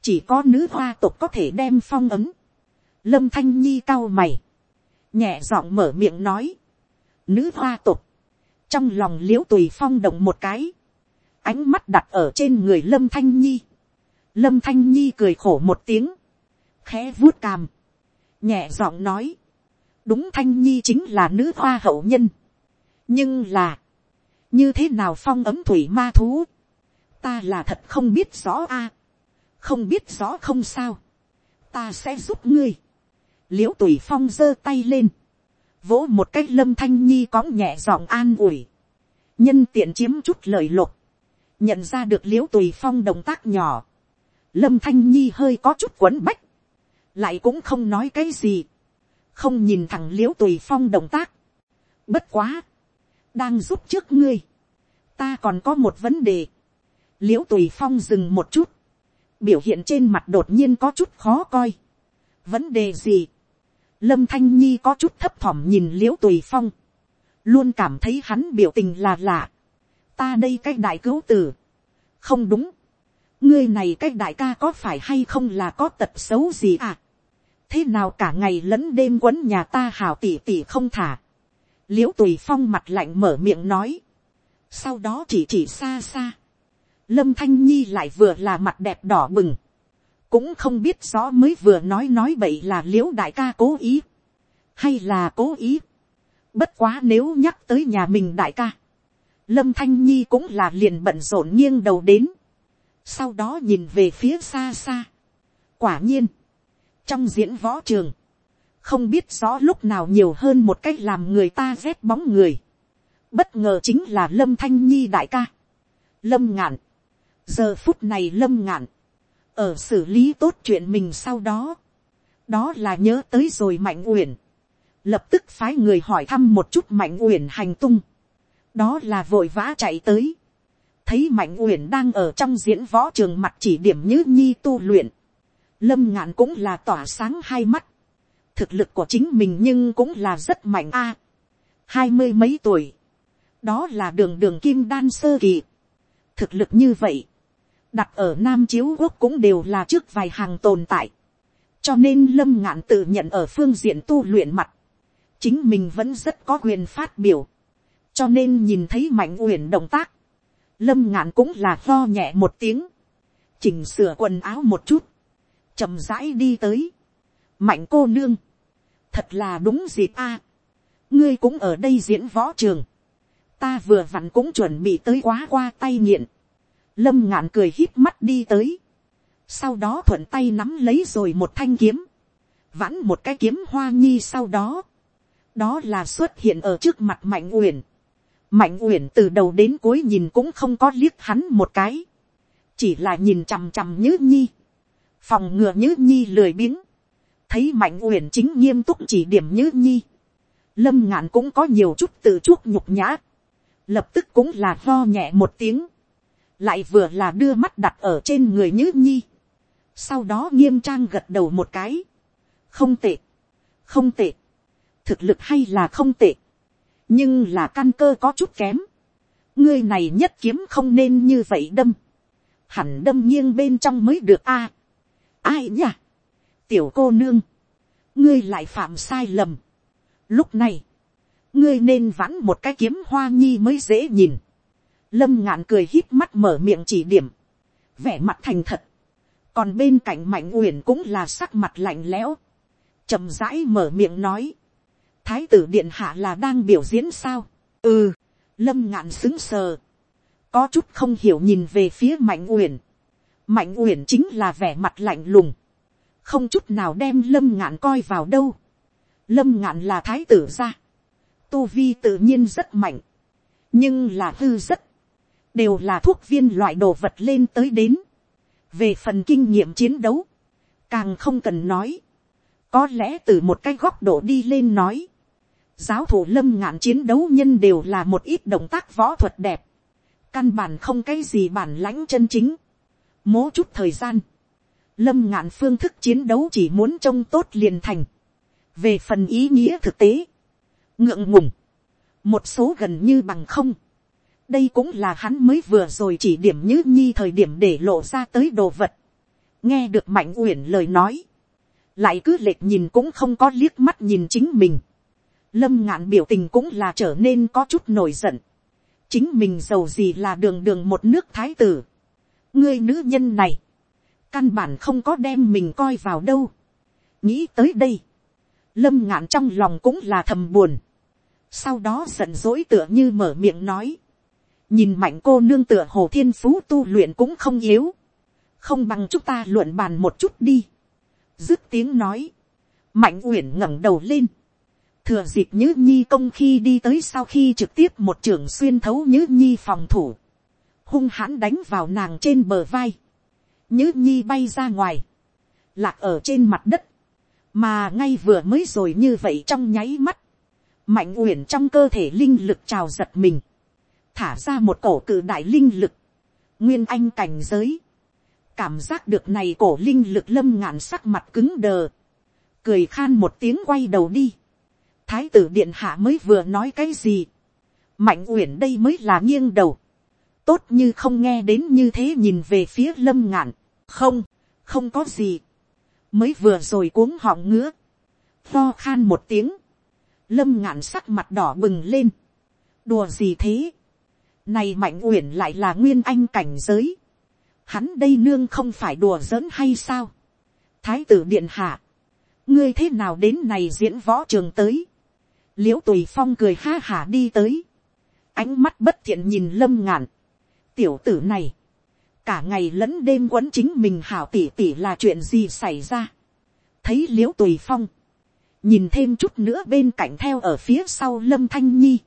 Chỉ có nữ hoa tộc có thể đem phong ấm. Lâm Thanh Nhi cao mày. Nhẹ giọng mở miệng nói. Nữ hoa tục, trong lòng l i ễ u tùy phong động một cái, ánh mắt đặt ở trên người lâm thanh nhi, lâm thanh nhi cười khổ một tiếng, khẽ vuốt càm, nhẹ giọng nói, đúng thanh nhi chính là nữ hoa hậu nhân, nhưng là, như thế nào phong ấm thủy ma thú, ta là thật không biết rõ a, không biết rõ không sao, ta sẽ giúp ngươi, l i ễ u tùy phong giơ tay lên, vỗ một cách lâm thanh nhi có nhẹ giọng an ủi, nhân tiện chiếm chút lời lục, nhận ra được l i ễ u tùy phong động tác nhỏ, lâm thanh nhi hơi có chút quấn bách, lại cũng không nói cái gì, không nhìn thẳng l i ễ u tùy phong động tác, bất quá, đang giúp trước ngươi, ta còn có một vấn đề, l i ễ u tùy phong dừng một chút, biểu hiện trên mặt đột nhiên có chút khó coi, vấn đề gì, lâm thanh nhi có chút thấp thỏm nhìn l i ễ u tùy phong, luôn cảm thấy hắn biểu tình là lạ. ta đây cái đại cứu tử, không đúng, ngươi này cái đại ca có phải hay không là có tật xấu gì à. thế nào cả ngày lẫn đêm quấn nhà ta hào tỉ tỉ không thả. l i ễ u tùy phong mặt lạnh mở miệng nói. sau đó chỉ chỉ xa xa lâm thanh nhi lại vừa là mặt đẹp đỏ bừng cũng không biết rõ mới vừa nói nói bậy là l i ễ u đại ca cố ý, hay là cố ý. bất quá nếu nhắc tới nhà mình đại ca, lâm thanh nhi cũng là liền bận rộn nghiêng đầu đến, sau đó nhìn về phía xa xa. quả nhiên, trong diễn võ trường, không biết rõ lúc nào nhiều hơn một cách làm người ta rét bóng người. bất ngờ chính là lâm thanh nhi đại ca, lâm ngạn giờ phút này lâm ngạn, ở xử lý tốt chuyện mình sau đó, đó là nhớ tới rồi mạnh uyển, lập tức phái người hỏi thăm một chút mạnh uyển hành tung, đó là vội vã chạy tới, thấy mạnh uyển đang ở trong diễn võ trường mặt chỉ điểm như nhi tu luyện, lâm ngạn cũng là tỏa sáng hai mắt, thực lực của chính mình nhưng cũng là rất mạnh a, hai mươi mấy tuổi, đó là đường đường kim đan sơ kỳ, thực lực như vậy, đặt ở nam chiếu quốc cũng đều là trước vài hàng tồn tại. cho nên lâm ngạn tự nhận ở phương diện tu luyện mặt, chính mình vẫn rất có quyền phát biểu. cho nên nhìn thấy mạnh uyển động tác, lâm ngạn cũng là lo nhẹ một tiếng, chỉnh sửa quần áo một chút, chậm rãi đi tới. mạnh cô nương, thật là đúng dịp a. ngươi cũng ở đây diễn võ trường, ta vừa vặn cũng chuẩn bị tới quá qua tay nghiện, lâm ngạn cười hít mắt đi tới, sau đó thuận tay nắm lấy rồi một thanh kiếm, vãn một cái kiếm hoa nhi sau đó, đó là xuất hiện ở trước mặt mạnh uyển, mạnh uyển từ đầu đến cuối nhìn cũng không có liếc hắn một cái, chỉ là nhìn chằm chằm nhữ nhi, phòng ngừa nhữ nhi lười biếng, thấy mạnh uyển chính nghiêm túc chỉ điểm nhữ nhi, lâm ngạn cũng có nhiều chút tự chuốc nhục nhã, lập tức cũng là lo nhẹ một tiếng, lại vừa là đưa mắt đặt ở trên người nhữ nhi, sau đó nghiêm trang gật đầu một cái, không tệ, không tệ, thực lực hay là không tệ, nhưng là căn cơ có chút kém, ngươi này nhất kiếm không nên như vậy đâm, hẳn đâm nghiêng bên trong mới được a, ai nhỉ, tiểu cô nương, ngươi lại phạm sai lầm, lúc này, ngươi nên vắn một cái kiếm hoa nhi mới dễ nhìn lâm ngạn cười hít mắt mở miệng chỉ điểm, vẻ mặt thành thật, còn bên cạnh mạnh uyển cũng là sắc mặt lạnh lẽo, chậm rãi mở miệng nói, thái tử điện hạ là đang biểu diễn sao, ừ, lâm ngạn xứng sờ, có chút không hiểu nhìn về phía mạnh uyển, mạnh uyển chính là vẻ mặt lạnh lùng, không chút nào đem lâm ngạn coi vào đâu, lâm ngạn là thái tử gia, tu vi tự nhiên rất mạnh, nhưng là hư rất, đều là thuốc viên loại đồ vật lên tới đến, về phần kinh nghiệm chiến đấu, càng không cần nói, có lẽ từ một cái góc độ đi lên nói, giáo thủ lâm ngạn chiến đấu nhân đều là một ít động tác võ thuật đẹp, căn bản không cái gì bản lãnh chân chính, mố chút thời gian, lâm ngạn phương thức chiến đấu chỉ muốn trông tốt liền thành, về phần ý nghĩa thực tế, ngượng ngùng, một số gần như bằng không, đây cũng là hắn mới vừa rồi chỉ điểm như nhi thời điểm để lộ ra tới đồ vật, nghe được mạnh uyển lời nói, lại cứ lệch nhìn cũng không có liếc mắt nhìn chính mình, lâm ngạn biểu tình cũng là trở nên có chút nổi giận, chính mình giàu gì là đường đường một nước thái tử, ngươi nữ nhân này, căn bản không có đem mình coi vào đâu, nghĩ tới đây, lâm ngạn trong lòng cũng là thầm buồn, sau đó giận dỗi tựa như mở miệng nói, nhìn mạnh cô nương tựa hồ thiên phú tu luyện cũng không yếu, không bằng chúng ta luận bàn một chút đi, dứt tiếng nói, mạnh uyển ngẩng đầu lên, thừa dịp nhữ nhi công khi đi tới sau khi trực tiếp một trưởng xuyên thấu nhữ nhi phòng thủ, hung hãn đánh vào nàng trên bờ vai, nhữ nhi bay ra ngoài, lạc ở trên mặt đất, mà ngay vừa mới rồi như vậy trong nháy mắt, mạnh uyển trong cơ thể linh lực trào giật mình, thả ra một cổ cự đại linh lực, nguyên anh cảnh giới, cảm giác được này cổ linh lực lâm ngạn sắc mặt cứng đờ, cười khan một tiếng quay đầu đi, thái tử điện hạ mới vừa nói cái gì, mạnh uyển đây mới là nghiêng đầu, tốt như không nghe đến như thế nhìn về phía lâm ngạn, không, không có gì, mới vừa rồi cuống họng ngứa, lo khan một tiếng, lâm ngạn sắc mặt đỏ bừng lên, đùa gì thế, này mạnh uyển lại là nguyên anh cảnh giới, hắn đây nương không phải đùa giỡn hay sao, thái tử điện hạ, ngươi thế nào đến này diễn võ trường tới, liễu tùy phong cười ha hả đi tới, ánh mắt bất thiện nhìn lâm ngạn, tiểu tử này, cả ngày lẫn đêm quấn chính mình hảo tỉ tỉ là chuyện gì xảy ra. thấy liễu tùy phong, nhìn thêm chút nữa bên cạnh theo ở phía sau lâm thanh nhi,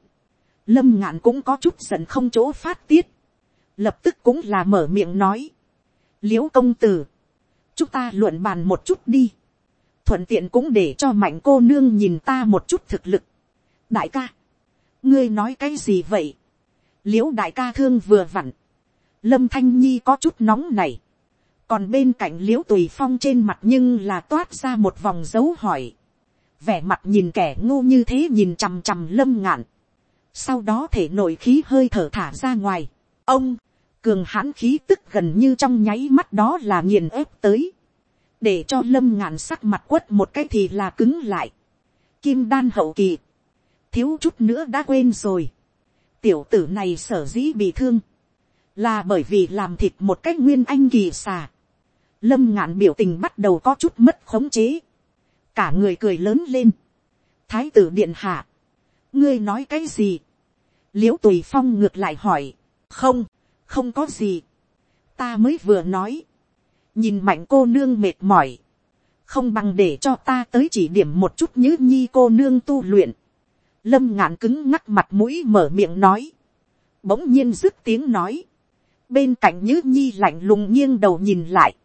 lâm ngạn cũng có chút giận không chỗ phát tiết, lập tức cũng là mở miệng nói, l i ễ u công tử, chúng ta luận bàn một chút đi, thuận tiện cũng để cho mạnh cô nương nhìn ta một chút thực lực. đại ca, ngươi nói cái gì vậy, l i ễ u đại ca thương vừa vặn, lâm thanh nhi có chút nóng này, còn bên cạnh l i ễ u tùy phong trên mặt nhưng là toát ra một vòng dấu hỏi, vẻ mặt nhìn kẻ ngô như thế nhìn chằm chằm lâm ngạn, sau đó thể nội khí hơi thở thả ra ngoài, ông, cường hãn khí tức gần như trong nháy mắt đó là nghiền ép tới, để cho lâm ngạn sắc mặt quất một cái thì là cứng lại, kim đan hậu kỳ, thiếu chút nữa đã quên rồi, tiểu tử này sở dĩ bị thương, là bởi vì làm thịt một cách nguyên anh kỳ xà. lâm ngạn biểu tình bắt đầu có chút mất khống chế. cả người cười lớn lên. thái tử điện hạ. ngươi nói cái gì l i ễ u tùy phong ngược lại hỏi. không, không có gì. ta mới vừa nói. nhìn mạnh cô nương mệt mỏi. không bằng để cho ta tới chỉ điểm một chút như nhi cô nương tu luyện. lâm ngạn cứng ngắc mặt mũi mở miệng nói. bỗng nhiên dứt tiếng nói bên cạnh Như nhi lạnh lùng nghiêng đầu nhìn lại,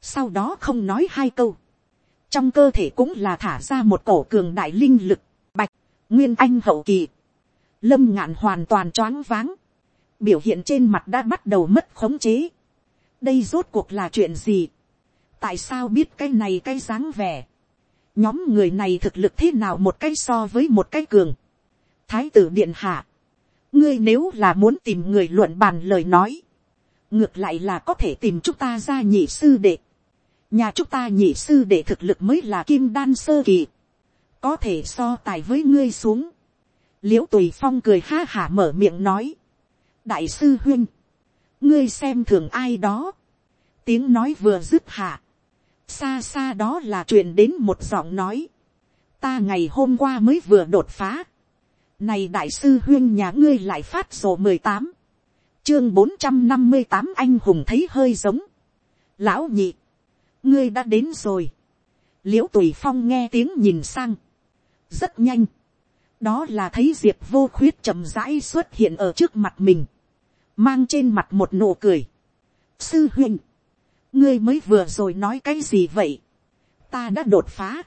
sau đó không nói hai câu, trong cơ thể cũng là thả ra một cổ cường đại linh lực, bạch, nguyên anh hậu kỳ, lâm ngạn hoàn toàn choáng váng, biểu hiện trên mặt đã bắt đầu mất khống chế, đây rốt cuộc là chuyện gì, tại sao biết cái này cái dáng vẻ, nhóm người này thực lực thế nào một cái so với một cái cường, thái tử điện hạ, ngươi nếu là muốn tìm người luận bàn lời nói, ngược lại là có thể tìm chúng ta ra nhị sư đệ. nhà chúng ta nhị sư đệ thực lực mới là kim đan sơ kỳ, có thể so tài với ngươi xuống l i ễ u tùy phong cười ha hả mở miệng nói, đại sư huyên, ngươi xem thường ai đó, tiếng nói vừa dứt hạ, xa xa đó là chuyện đến một giọng nói, ta ngày hôm qua mới vừa đột phá, này đại sư huyên nhà ngươi lại phát sổ mười tám, chương bốn trăm năm mươi tám anh hùng thấy hơi giống, lão nhị, ngươi đã đến rồi, l i ễ u tùy phong nghe tiếng nhìn sang, rất nhanh, đó là thấy diệp vô khuyết chậm rãi xuất hiện ở trước mặt mình, mang trên mặt một nụ cười. sư huynh, ngươi mới vừa rồi nói cái gì vậy, ta đã đột phá,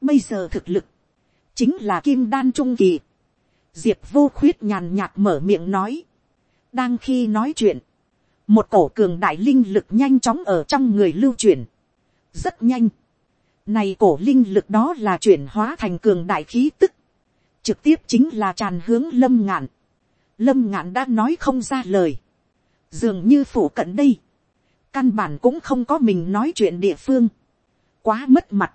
bây giờ thực lực, chính là kim đan trung kỳ, diệp vô khuyết nhàn nhạt mở miệng nói, đang khi nói chuyện, một cổ cường đại linh lực nhanh chóng ở trong người lưu chuyển, rất nhanh, này cổ linh lực đó là chuyển hóa thành cường đại khí tức, trực tiếp chính là tràn hướng lâm ngạn. lâm ngạn đã nói không ra lời. dường như phủ cận đây. căn bản cũng không có mình nói chuyện địa phương. quá mất mặt.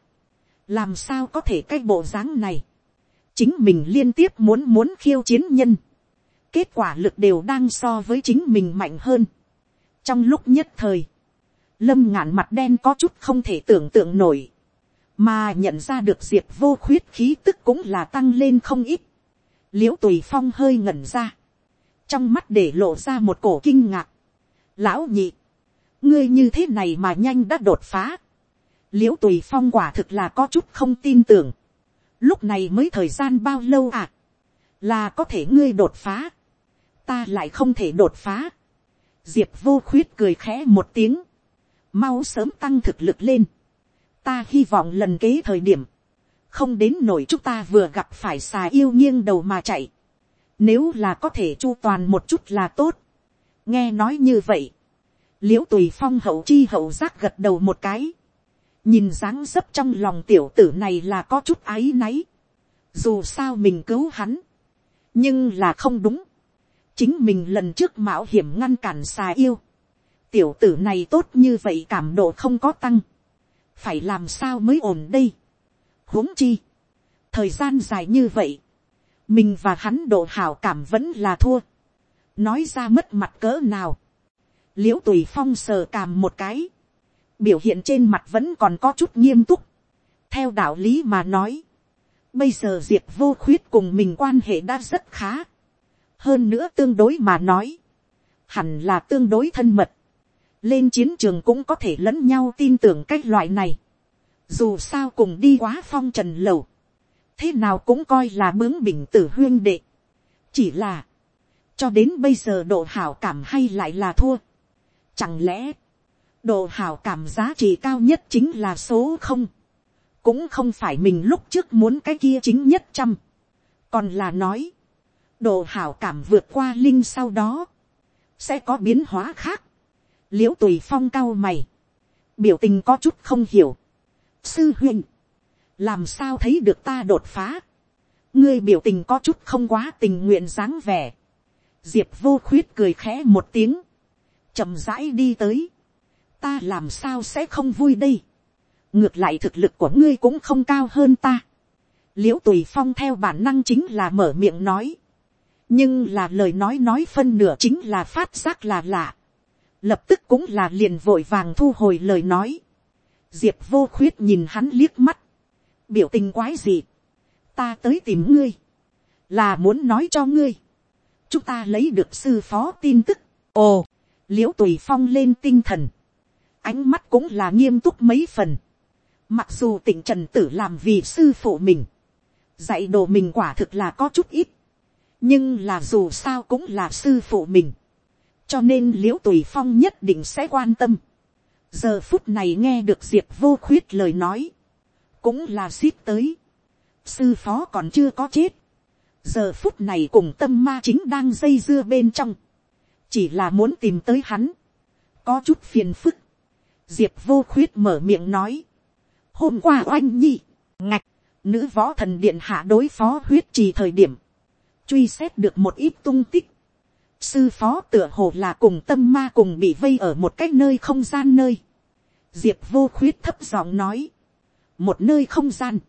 làm sao có thể cái bộ dáng này. chính mình liên tiếp muốn muốn khiêu chiến nhân. kết quả lực đều đang so với chính mình mạnh hơn. trong lúc nhất thời, lâm ngạn mặt đen có chút không thể tưởng tượng nổi mà nhận ra được diệp vô khuyết khí tức cũng là tăng lên không ít. l i ễ u tùy phong hơi ngẩn ra, trong mắt để lộ ra một cổ kinh ngạc. lão nhị, ngươi như thế này mà nhanh đã đột phá. l i ễ u tùy phong quả thực là có chút không tin tưởng. lúc này mới thời gian bao lâu à, là có thể ngươi đột phá, ta lại không thể đột phá. diệp vô khuyết cười khẽ một tiếng, mau sớm tăng thực lực lên ta hy vọng lần kế thời điểm, không đến nổi chúng ta vừa gặp phải xà yêu nghiêng đầu mà chạy. Nếu là có thể chu toàn một chút là tốt. nghe nói như vậy, l i ễ u tùy phong hậu chi hậu giác gật đầu một cái. nhìn dáng dấp trong lòng tiểu tử này là có chút áy náy. dù sao mình cứu hắn, nhưng là không đúng. chính mình lần trước mạo hiểm ngăn cản xà yêu. tiểu tử này tốt như vậy cảm độ không có tăng phải làm sao mới ổn đây. huống chi, thời gian dài như vậy, mình và hắn độ hảo cảm vẫn là thua, nói ra mất mặt cỡ nào, l i ễ u tùy phong sờ càm một cái, biểu hiện trên mặt vẫn còn có chút nghiêm túc, theo đạo lý mà nói, bây giờ diệp vô khuyết cùng mình quan hệ đã rất khá, hơn nữa tương đối mà nói, hẳn là tương đối thân mật, lên chiến trường cũng có thể lẫn nhau tin tưởng cái loại này. Dù sao cùng đi quá phong trần lầu. Thế nào cũng coi là bướng bỉnh tử huyên đệ. Chỉ là. Cho đến bây giờ độ hảo cảm hay lại là thua. Chẳng lẽ. Độ hảo cảm giá trị cao nhất chính là số không. Cũng không phải mình lúc trước muốn cái kia chính nhất trăm. Còn là nói. Độ hảo cảm vượt qua linh sau đó. Sẽ có biến hóa khác l i ễ u tùy phong cao mày, biểu tình có chút không hiểu. sư huynh, làm sao thấy được ta đột phá, ngươi biểu tình có chút không quá tình nguyện dáng vẻ. diệp vô khuyết cười khẽ một tiếng, chậm rãi đi tới, ta làm sao sẽ không vui đây, ngược lại thực lực của ngươi cũng không cao hơn ta. l i ễ u tùy phong theo bản năng chính là mở miệng nói, nhưng là lời nói nói phân nửa chính là phát giác là lạ lập tức cũng là liền vội vàng thu hồi lời nói. diệp vô khuyết nhìn hắn liếc mắt, biểu tình quái gì, ta tới tìm ngươi, là muốn nói cho ngươi, chúng ta lấy được sư phó tin tức, ồ, l i ễ u tùy phong lên tinh thần, ánh mắt cũng là nghiêm túc mấy phần, mặc dù tỉnh trần tử làm vì sư phụ mình, dạy đồ mình quả thực là có chút ít, nhưng là dù sao cũng là sư phụ mình, cho nên l i ễ u tùy phong nhất định sẽ quan tâm. giờ phút này nghe được diệp vô khuyết lời nói, cũng là ship tới. sư phó còn chưa có chết. giờ phút này cùng tâm ma chính đang dây dưa bên trong, chỉ là muốn tìm tới hắn, có chút phiền phức. diệp vô khuyết mở miệng nói, hôm qua oanh nhi, ngạch, nữ võ thần điện hạ đối phó huyết trì thời điểm, truy xét được một ít tung tích, sư phó tựa hồ là cùng tâm ma cùng bị vây ở một cái nơi không gian nơi. diệp vô khuyết thấp giọng nói, một nơi không gian,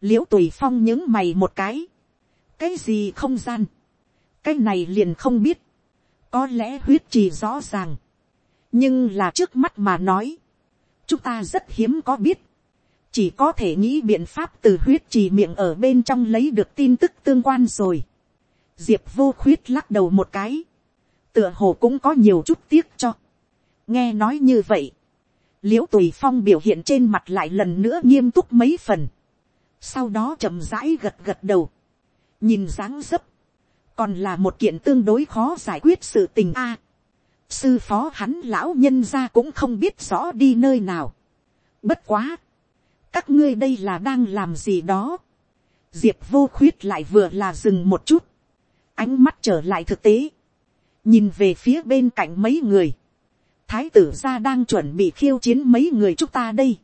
l i ễ u tùy phong những mày một cái, cái gì không gian, cái này liền không biết, có lẽ huyết trì rõ ràng, nhưng là trước mắt mà nói, chúng ta rất hiếm có biết, chỉ có thể nghĩ biện pháp từ huyết trì miệng ở bên trong lấy được tin tức tương quan rồi. Diệp vô khuyết lắc đầu một cái, tựa hồ cũng có nhiều chút tiếc cho. nghe nói như vậy, l i ễ u tùy phong biểu hiện trên mặt lại lần nữa nghiêm túc mấy phần, sau đó chậm rãi gật gật đầu, nhìn dáng dấp, còn là một kiện tương đối khó giải quyết sự tình a. sư phó hắn lão nhân ra cũng không biết rõ đi nơi nào. bất quá, các ngươi đây là đang làm gì đó. diệp vô khuyết lại vừa là dừng một chút, ánh mắt trở lại thực tế, nhìn về phía bên cạnh mấy người, thái tử gia đang chuẩn bị khiêu chiến mấy người chúng ta đây.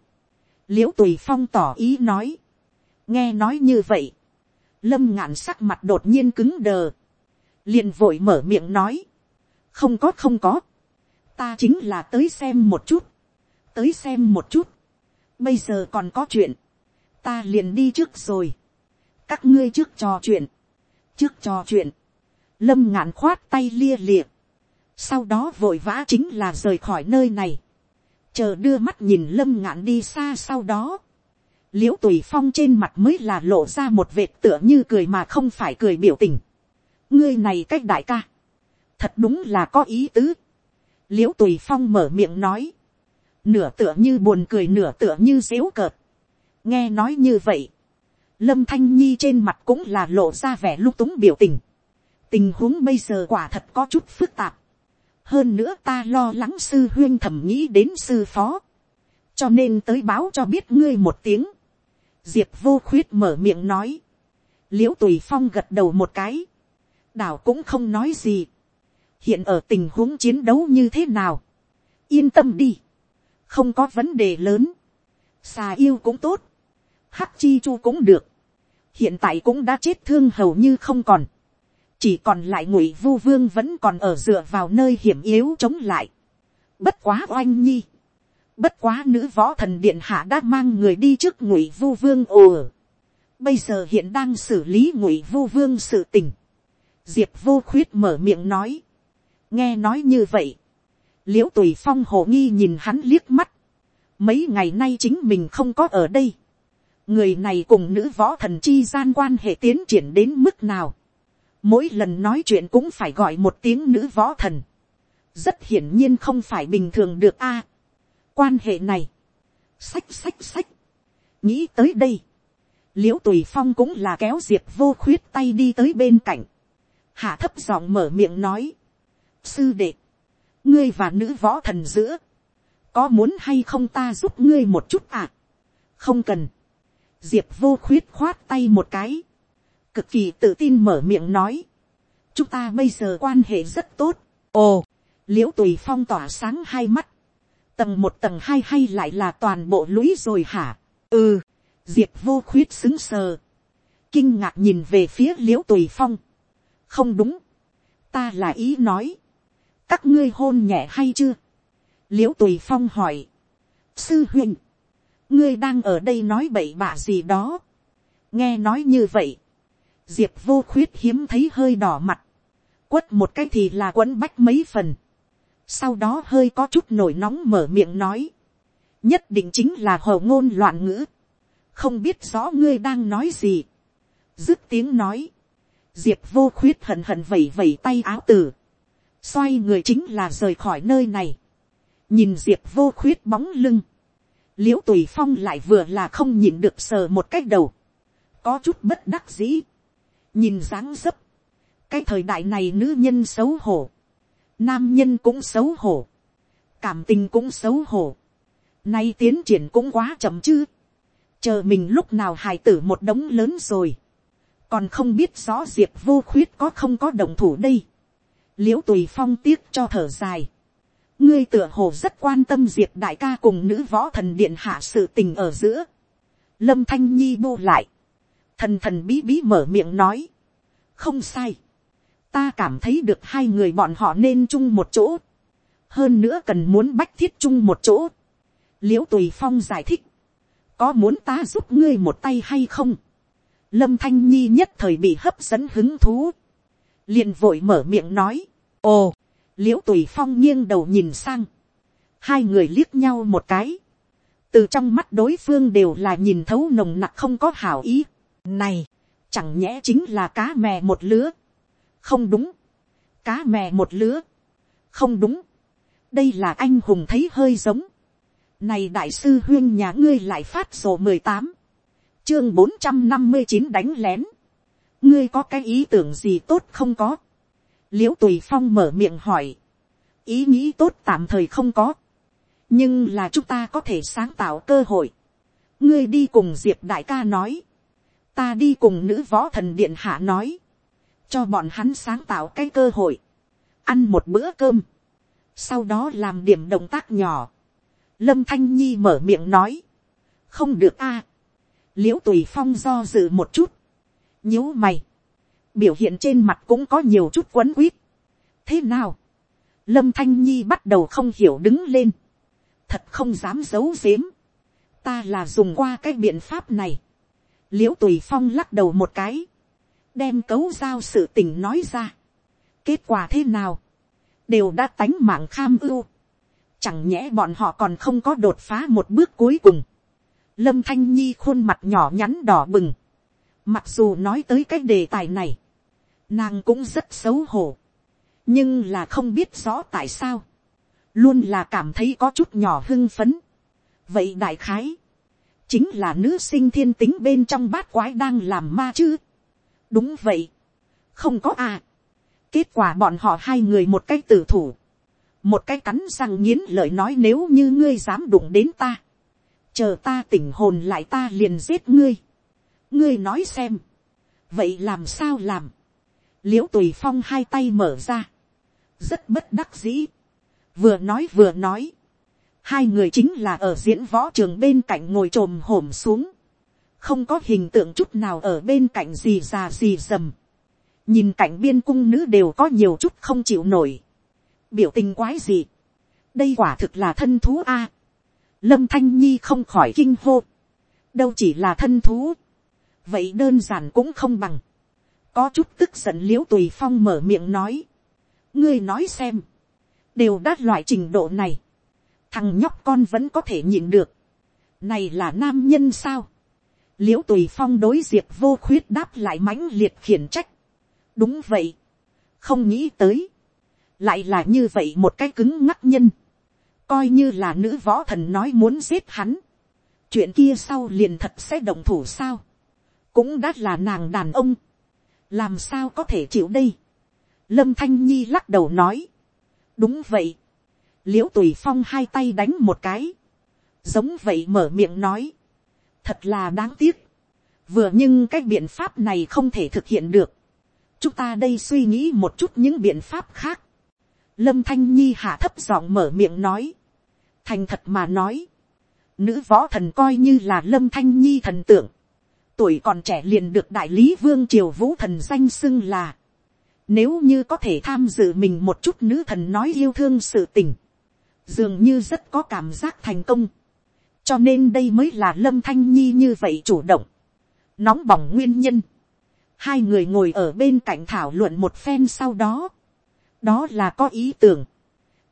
l i ễ u tùy phong tỏ ý nói, nghe nói như vậy, lâm ngạn sắc mặt đột nhiên cứng đờ, liền vội mở miệng nói, không có không có, ta chính là tới xem một chút, tới xem một chút, bây giờ còn có chuyện, ta liền đi trước rồi, các ngươi trước trò chuyện, trước trò chuyện, lâm ngạn khoát tay lia lịa, sau đó vội vã chính là rời khỏi nơi này, chờ đưa mắt nhìn lâm ngạn đi xa sau đó, l i ễ u tùy phong trên mặt mới là lộ ra một vệt tựa như cười mà không phải cười biểu tình. ngươi này c á c h đại ca, thật đúng là có ý tứ. l i ễ u tùy phong mở miệng nói, nửa tựa như buồn cười nửa tựa như dếu cợt. nghe nói như vậy, lâm thanh nhi trên mặt cũng là lộ ra vẻ lung túng biểu tình tình huống bây giờ quả thật có chút phức tạp. hơn nữa ta lo lắng sư huyên thẩm nghĩ đến sư phó. cho nên tới báo cho biết ngươi một tiếng. diệp vô khuyết mở miệng nói. l i ễ u tùy phong gật đầu một cái. đảo cũng không nói gì. hiện ở tình huống chiến đấu như thế nào. yên tâm đi không có vấn đề lớn, xà yêu cũng tốt, hắc chi chu cũng được, hiện tại cũng đã chết thương hầu như không còn, chỉ còn lại ngụy vu vương vẫn còn ở dựa vào nơi hiểm yếu chống lại, bất quá oanh nhi, bất quá nữ võ thần điện hạ đã mang người đi trước ngụy vu vương ồ bây giờ hiện đang xử lý ngụy vu vương sự tình, diệp vô khuyết mở miệng nói, nghe nói như vậy, l i ễ u tùy phong hồ nghi nhìn hắn liếc mắt, mấy ngày nay chính mình không có ở đây, người này cùng nữ võ thần chi gian quan hệ tiến triển đến mức nào, mỗi lần nói chuyện cũng phải gọi một tiếng nữ võ thần, rất hiển nhiên không phải bình thường được a. quan hệ này, sách sách sách, nghĩ tới đây, l i ễ u tùy phong cũng là kéo diệp vô khuyết tay đi tới bên cạnh, hạ thấp giọng mở miệng nói, sư đệ, ngươi và nữ võ thần giữa, có muốn hay không ta giúp ngươi một chút à? không cần. diệp vô khuyết khoát tay một cái, cực kỳ tự tin mở miệng nói, chúng ta bây giờ quan hệ rất tốt. ồ, l i ễ u tùy phong tỏa sáng hai mắt, tầng một tầng hai hay lại là toàn bộ lũy rồi hả? ừ, diệp vô khuyết xứng sờ, kinh ngạc nhìn về phía l i ễ u tùy phong. không đúng, ta là ý nói, các ngươi hôn nhẹ hay chưa, l i ễ u tùy phong hỏi, sư huynh, ngươi đang ở đây nói bậy bạ gì đó, nghe nói như vậy, diệp vô khuyết hiếm thấy hơi đỏ mặt, quất một cái thì là quấn bách mấy phần, sau đó hơi có chút nổi nóng mở miệng nói, nhất định chính là hầu ngôn loạn ngữ, không biết rõ ngươi đang nói gì, dứt tiếng nói, diệp vô khuyết hận hận vẩy vẩy tay áo tử, xoay người chính là rời khỏi nơi này, nhìn diệp vô khuyết bóng lưng, l i ễ u tùy phong lại vừa là không nhìn được sờ một cách đầu, có chút bất đắc dĩ, nhìn dáng dấp, cái thời đại này nữ nhân xấu hổ, nam nhân cũng xấu hổ, cảm tình cũng xấu hổ, nay tiến triển cũng quá chậm chứ, chờ mình lúc nào hài tử một đống lớn rồi, còn không biết rõ diệp vô khuyết có không có đồng thủ đây, l i ễ u tùy phong tiếc cho thở dài. ngươi tựa hồ rất quan tâm diệp đại ca cùng nữ võ thần điện hạ sự tình ở giữa. lâm thanh nhi bu lại thần thần bí bí mở miệng nói. không sai. ta cảm thấy được hai người bọn họ nên chung một chỗ. hơn nữa cần muốn bách thiết chung một chỗ. l i ễ u tùy phong giải thích. có muốn ta giúp ngươi một tay hay không. lâm thanh nhi nhất thời bị hấp dẫn hứng thú, liền vội mở miệng nói, ồ, l i ễ u tùy phong nghiêng đầu nhìn sang, hai người liếc nhau một cái, từ trong mắt đối phương đều là nhìn thấu nồng nặc không có hảo ý, này, chẳng nhẽ chính là cá mè một lứa, không đúng, cá mè một lứa, không đúng, đây là anh hùng thấy hơi giống, này đại sư huyên nhà ngươi lại phát sổ mười tám chương bốn trăm năm mươi chín đánh lén. ngươi có cái ý tưởng gì tốt không có. l i ễ u tùy phong mở miệng hỏi. ý nghĩ tốt tạm thời không có. nhưng là chúng ta có thể sáng tạo cơ hội. ngươi đi cùng diệp đại ca nói ta đi cùng nữ võ thần điện hạ nói. cho bọn hắn sáng tạo cái cơ hội. ăn một bữa cơm. sau đó làm điểm động tác nhỏ. lâm thanh nhi mở miệng nói. không được a l i ễ u tùy phong do dự một chút, nhíu mày, biểu hiện trên mặt cũng có nhiều chút quấn quýt. thế nào, lâm thanh nhi bắt đầu không hiểu đứng lên, thật không dám giấu giếm, ta là dùng qua cái biện pháp này, l i ễ u tùy phong lắc đầu một cái, đem cấu giao sự tình nói ra, kết quả thế nào, đều đã tánh mạng kham ưu, chẳng nhẽ bọn họ còn không có đột phá một bước cuối cùng, Lâm Thanh Nhi khuôn mặt nhỏ nhắn đỏ bừng. Mặc dù nói tới cái đề tài này. Nàng cũng rất xấu hổ. Nhưng là không biết rõ tại sao. Luôn là cảm thấy có chút nhỏ hưng phấn. Vậy đại khái. Chính là nữ sinh thiên tính bên trong bát quái đang làm ma chứ. Đúng vậy. Không có à. Kết quả bọn họ hai người một cái tử thủ. Một cái cắn răng nghiến lợi nói nếu như ngươi dám đụng đến ta chờ ta tỉnh hồn lại ta liền giết ngươi, ngươi nói xem, vậy làm sao làm, l i ễ u tùy phong hai tay mở ra, rất bất đắc dĩ, vừa nói vừa nói, hai người chính là ở diễn võ trường bên cạnh ngồi t r ồ m hổm xuống, không có hình tượng chút nào ở bên cạnh gì già gì dầm, nhìn cảnh biên cung nữ đều có nhiều chút không chịu nổi, biểu tình quái gì, đây quả thực là thân thú a, lâm thanh nhi không khỏi kinh hô, đâu chỉ là thân thú, vậy đơn giản cũng không bằng, có chút tức giận l i ễ u tùy phong mở miệng nói, ngươi nói xem, đều đ loại trình độ này, thằng nhóc con vẫn có thể nhịn được, này là nam nhân sao, l i ễ u tùy phong đối diệp vô khuyết đáp lại mãnh liệt khiển trách, đúng vậy, không nghĩ tới, lại là như vậy một cái cứng ngắc nhân, coi như là nữ võ thần nói muốn giết hắn, chuyện kia sau liền thật sẽ động thủ sao, cũng đã là nàng đàn ông, làm sao có thể chịu đây, lâm thanh nhi lắc đầu nói, đúng vậy, l i ễ u tùy phong hai tay đánh một cái, giống vậy mở miệng nói, thật là đáng tiếc, vừa nhưng cái biện pháp này không thể thực hiện được, chúng ta đây suy nghĩ một chút những biện pháp khác, Lâm Thanh Nhi hạ thấp giọng mở miệng nói. Thành thật mà nói. Nữ võ thần coi như là Lâm Thanh Nhi thần tượng. Tuổi còn trẻ liền được đại lý vương triều vũ thần danh xưng là. Nếu như có thể tham dự mình một chút nữ thần nói yêu thương sự tình. Dường như rất có cảm giác thành công. Cho nên đây mới là Lâm Thanh Nhi như vậy chủ động. Nóng bỏng nguyên nhân. Hai người ngồi ở bên cạnh thảo luận một phen sau đó đó là có ý tưởng,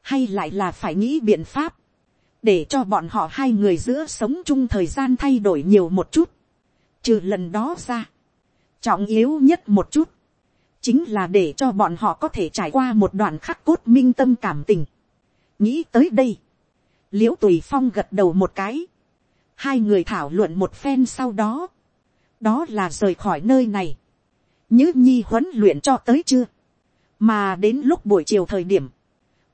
hay lại là phải nghĩ biện pháp, để cho bọn họ hai người giữa sống chung thời gian thay đổi nhiều một chút, trừ lần đó ra, trọng yếu nhất một chút, chính là để cho bọn họ có thể trải qua một đoạn khắc cốt minh tâm cảm tình nghĩ tới đây, l i ễ u tùy phong gật đầu một cái, hai người thảo luận một phen sau đó, đó là rời khỏi nơi này, nhữ nhi huấn luyện cho tới chưa, mà đến lúc buổi chiều thời điểm,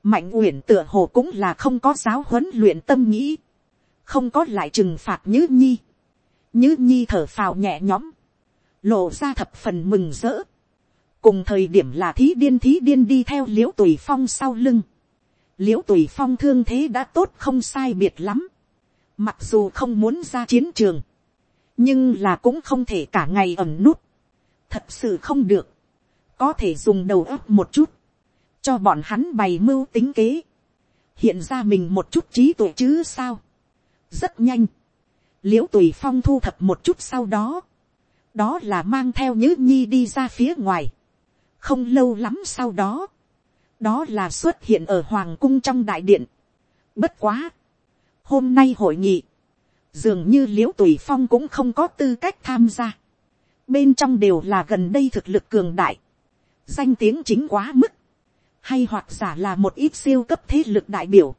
mạnh uyển tựa hồ cũng là không có giáo huấn luyện tâm nghĩ, không có lại trừng phạt nhữ nhi, nhữ nhi thở phào nhẹ nhõm, lộ ra thập phần mừng rỡ, cùng thời điểm là thí điên thí điên đi theo l i ễ u tùy phong sau lưng, l i ễ u tùy phong thương thế đã tốt không sai biệt lắm, mặc dù không muốn ra chiến trường, nhưng là cũng không thể cả ngày ẩm nút, thật sự không được, có thể dùng đầu óc một chút, cho bọn hắn bày mưu tính kế, hiện ra mình một chút trí tuệ chứ sao, rất nhanh, l i ễ u tùy phong thu thập một chút sau đó, đó là mang theo nhữ nhi đi ra phía ngoài, không lâu lắm sau đó, đó là xuất hiện ở hoàng cung trong đại điện. Bất quá, hôm nay hội nghị, dường như l i ễ u tùy phong cũng không có tư cách tham gia, bên trong đều là gần đây thực lực cường đại, danh tiếng chính quá mức, hay hoặc giả là một ít siêu cấp thế lực đại biểu,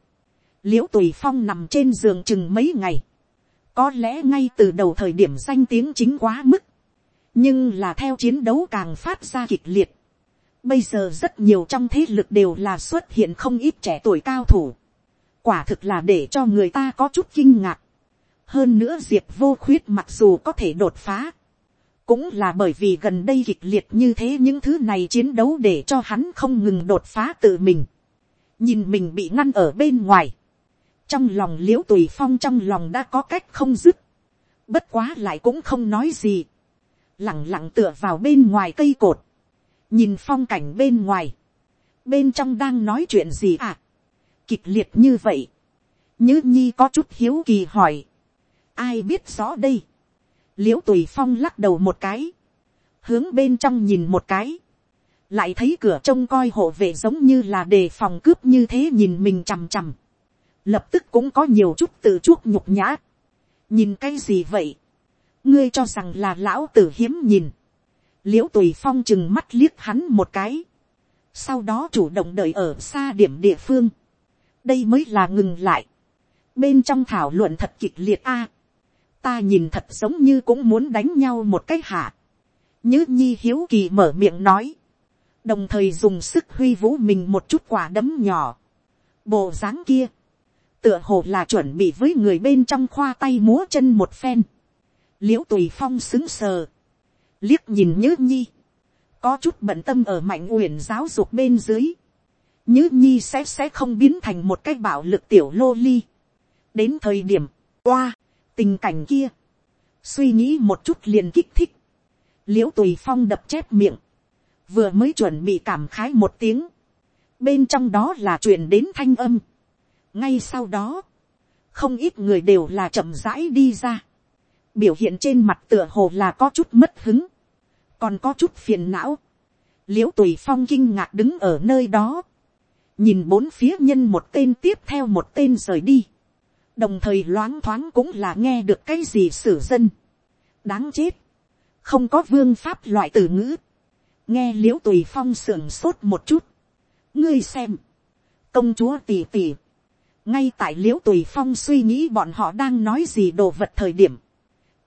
l i ễ u tùy phong nằm trên giường chừng mấy ngày, có lẽ ngay từ đầu thời điểm danh tiếng chính quá mức, nhưng là theo chiến đấu càng phát ra kịch liệt, Bây giờ rất nhiều trong thế lực đều là xuất hiện không ít trẻ tuổi cao thủ. Quả thực là để cho người ta có chút kinh ngạc. Hơn nữa diệp vô khuyết mặc dù có thể đột phá. Cũng là bởi vì gần đây kịch liệt như thế những thứ này chiến đấu để cho hắn không ngừng đột phá tự mình. Nhìn mình bị ngăn ở bên ngoài. Trong lòng liễu tùy phong trong lòng đã có cách không dứt. Bất quá lại cũng không nói gì. Lặng lặng tựa vào bên ngoài cây cột nhìn phong cảnh bên ngoài, bên trong đang nói chuyện gì à, kịch liệt như vậy, nhứ nhi có chút hiếu kỳ hỏi, ai biết rõ đây, l i ễ u tùy phong lắc đầu một cái, hướng bên trong nhìn một cái, lại thấy cửa trông coi hộ vệ giống như là đề phòng cướp như thế nhìn mình chằm chằm, lập tức cũng có nhiều chút từ chuốc nhục nhã, nhìn cái gì vậy, ngươi cho rằng là lão tử hiếm nhìn, l i ễ u tùy phong chừng mắt liếc hắn một cái, sau đó chủ động đợi ở xa điểm địa phương, đây mới là ngừng lại, bên trong thảo luận thật kịch liệt a, ta nhìn thật giống như cũng muốn đánh nhau một cái hạ, Như nhi hiếu kỳ mở miệng nói, đồng thời dùng sức huy vũ mình một chút quả đấm nhỏ, bộ dáng kia, tựa hồ là chuẩn bị với người bên trong khoa tay múa chân một phen, l i ễ u tùy phong xứng sờ, liếc nhìn nhữ nhi, có chút bận tâm ở mạnh uyển giáo dục bên dưới, nhữ nhi sẽ sẽ không biến thành một cái bạo lực tiểu lô ly. đến thời điểm, qua, tình cảnh kia, suy nghĩ một chút liền kích thích, l i ễ u tùy phong đập chép miệng, vừa mới chuẩn bị cảm khái một tiếng, bên trong đó là chuyện đến thanh âm. ngay sau đó, không ít người đều là chậm rãi đi ra, biểu hiện trên mặt tựa hồ là có chút mất hứng, còn có chút phiền não, l i ễ u tùy phong kinh ngạc đứng ở nơi đó, nhìn bốn phía nhân một tên tiếp theo một tên rời đi, đồng thời loáng thoáng cũng là nghe được cái gì xử dân, đáng chết, không có vương pháp loại từ ngữ, nghe l i ễ u tùy phong sưởng sốt một chút, ngươi xem, công chúa tì tì, ngay tại l i ễ u tùy phong suy nghĩ bọn họ đang nói gì đồ vật thời điểm,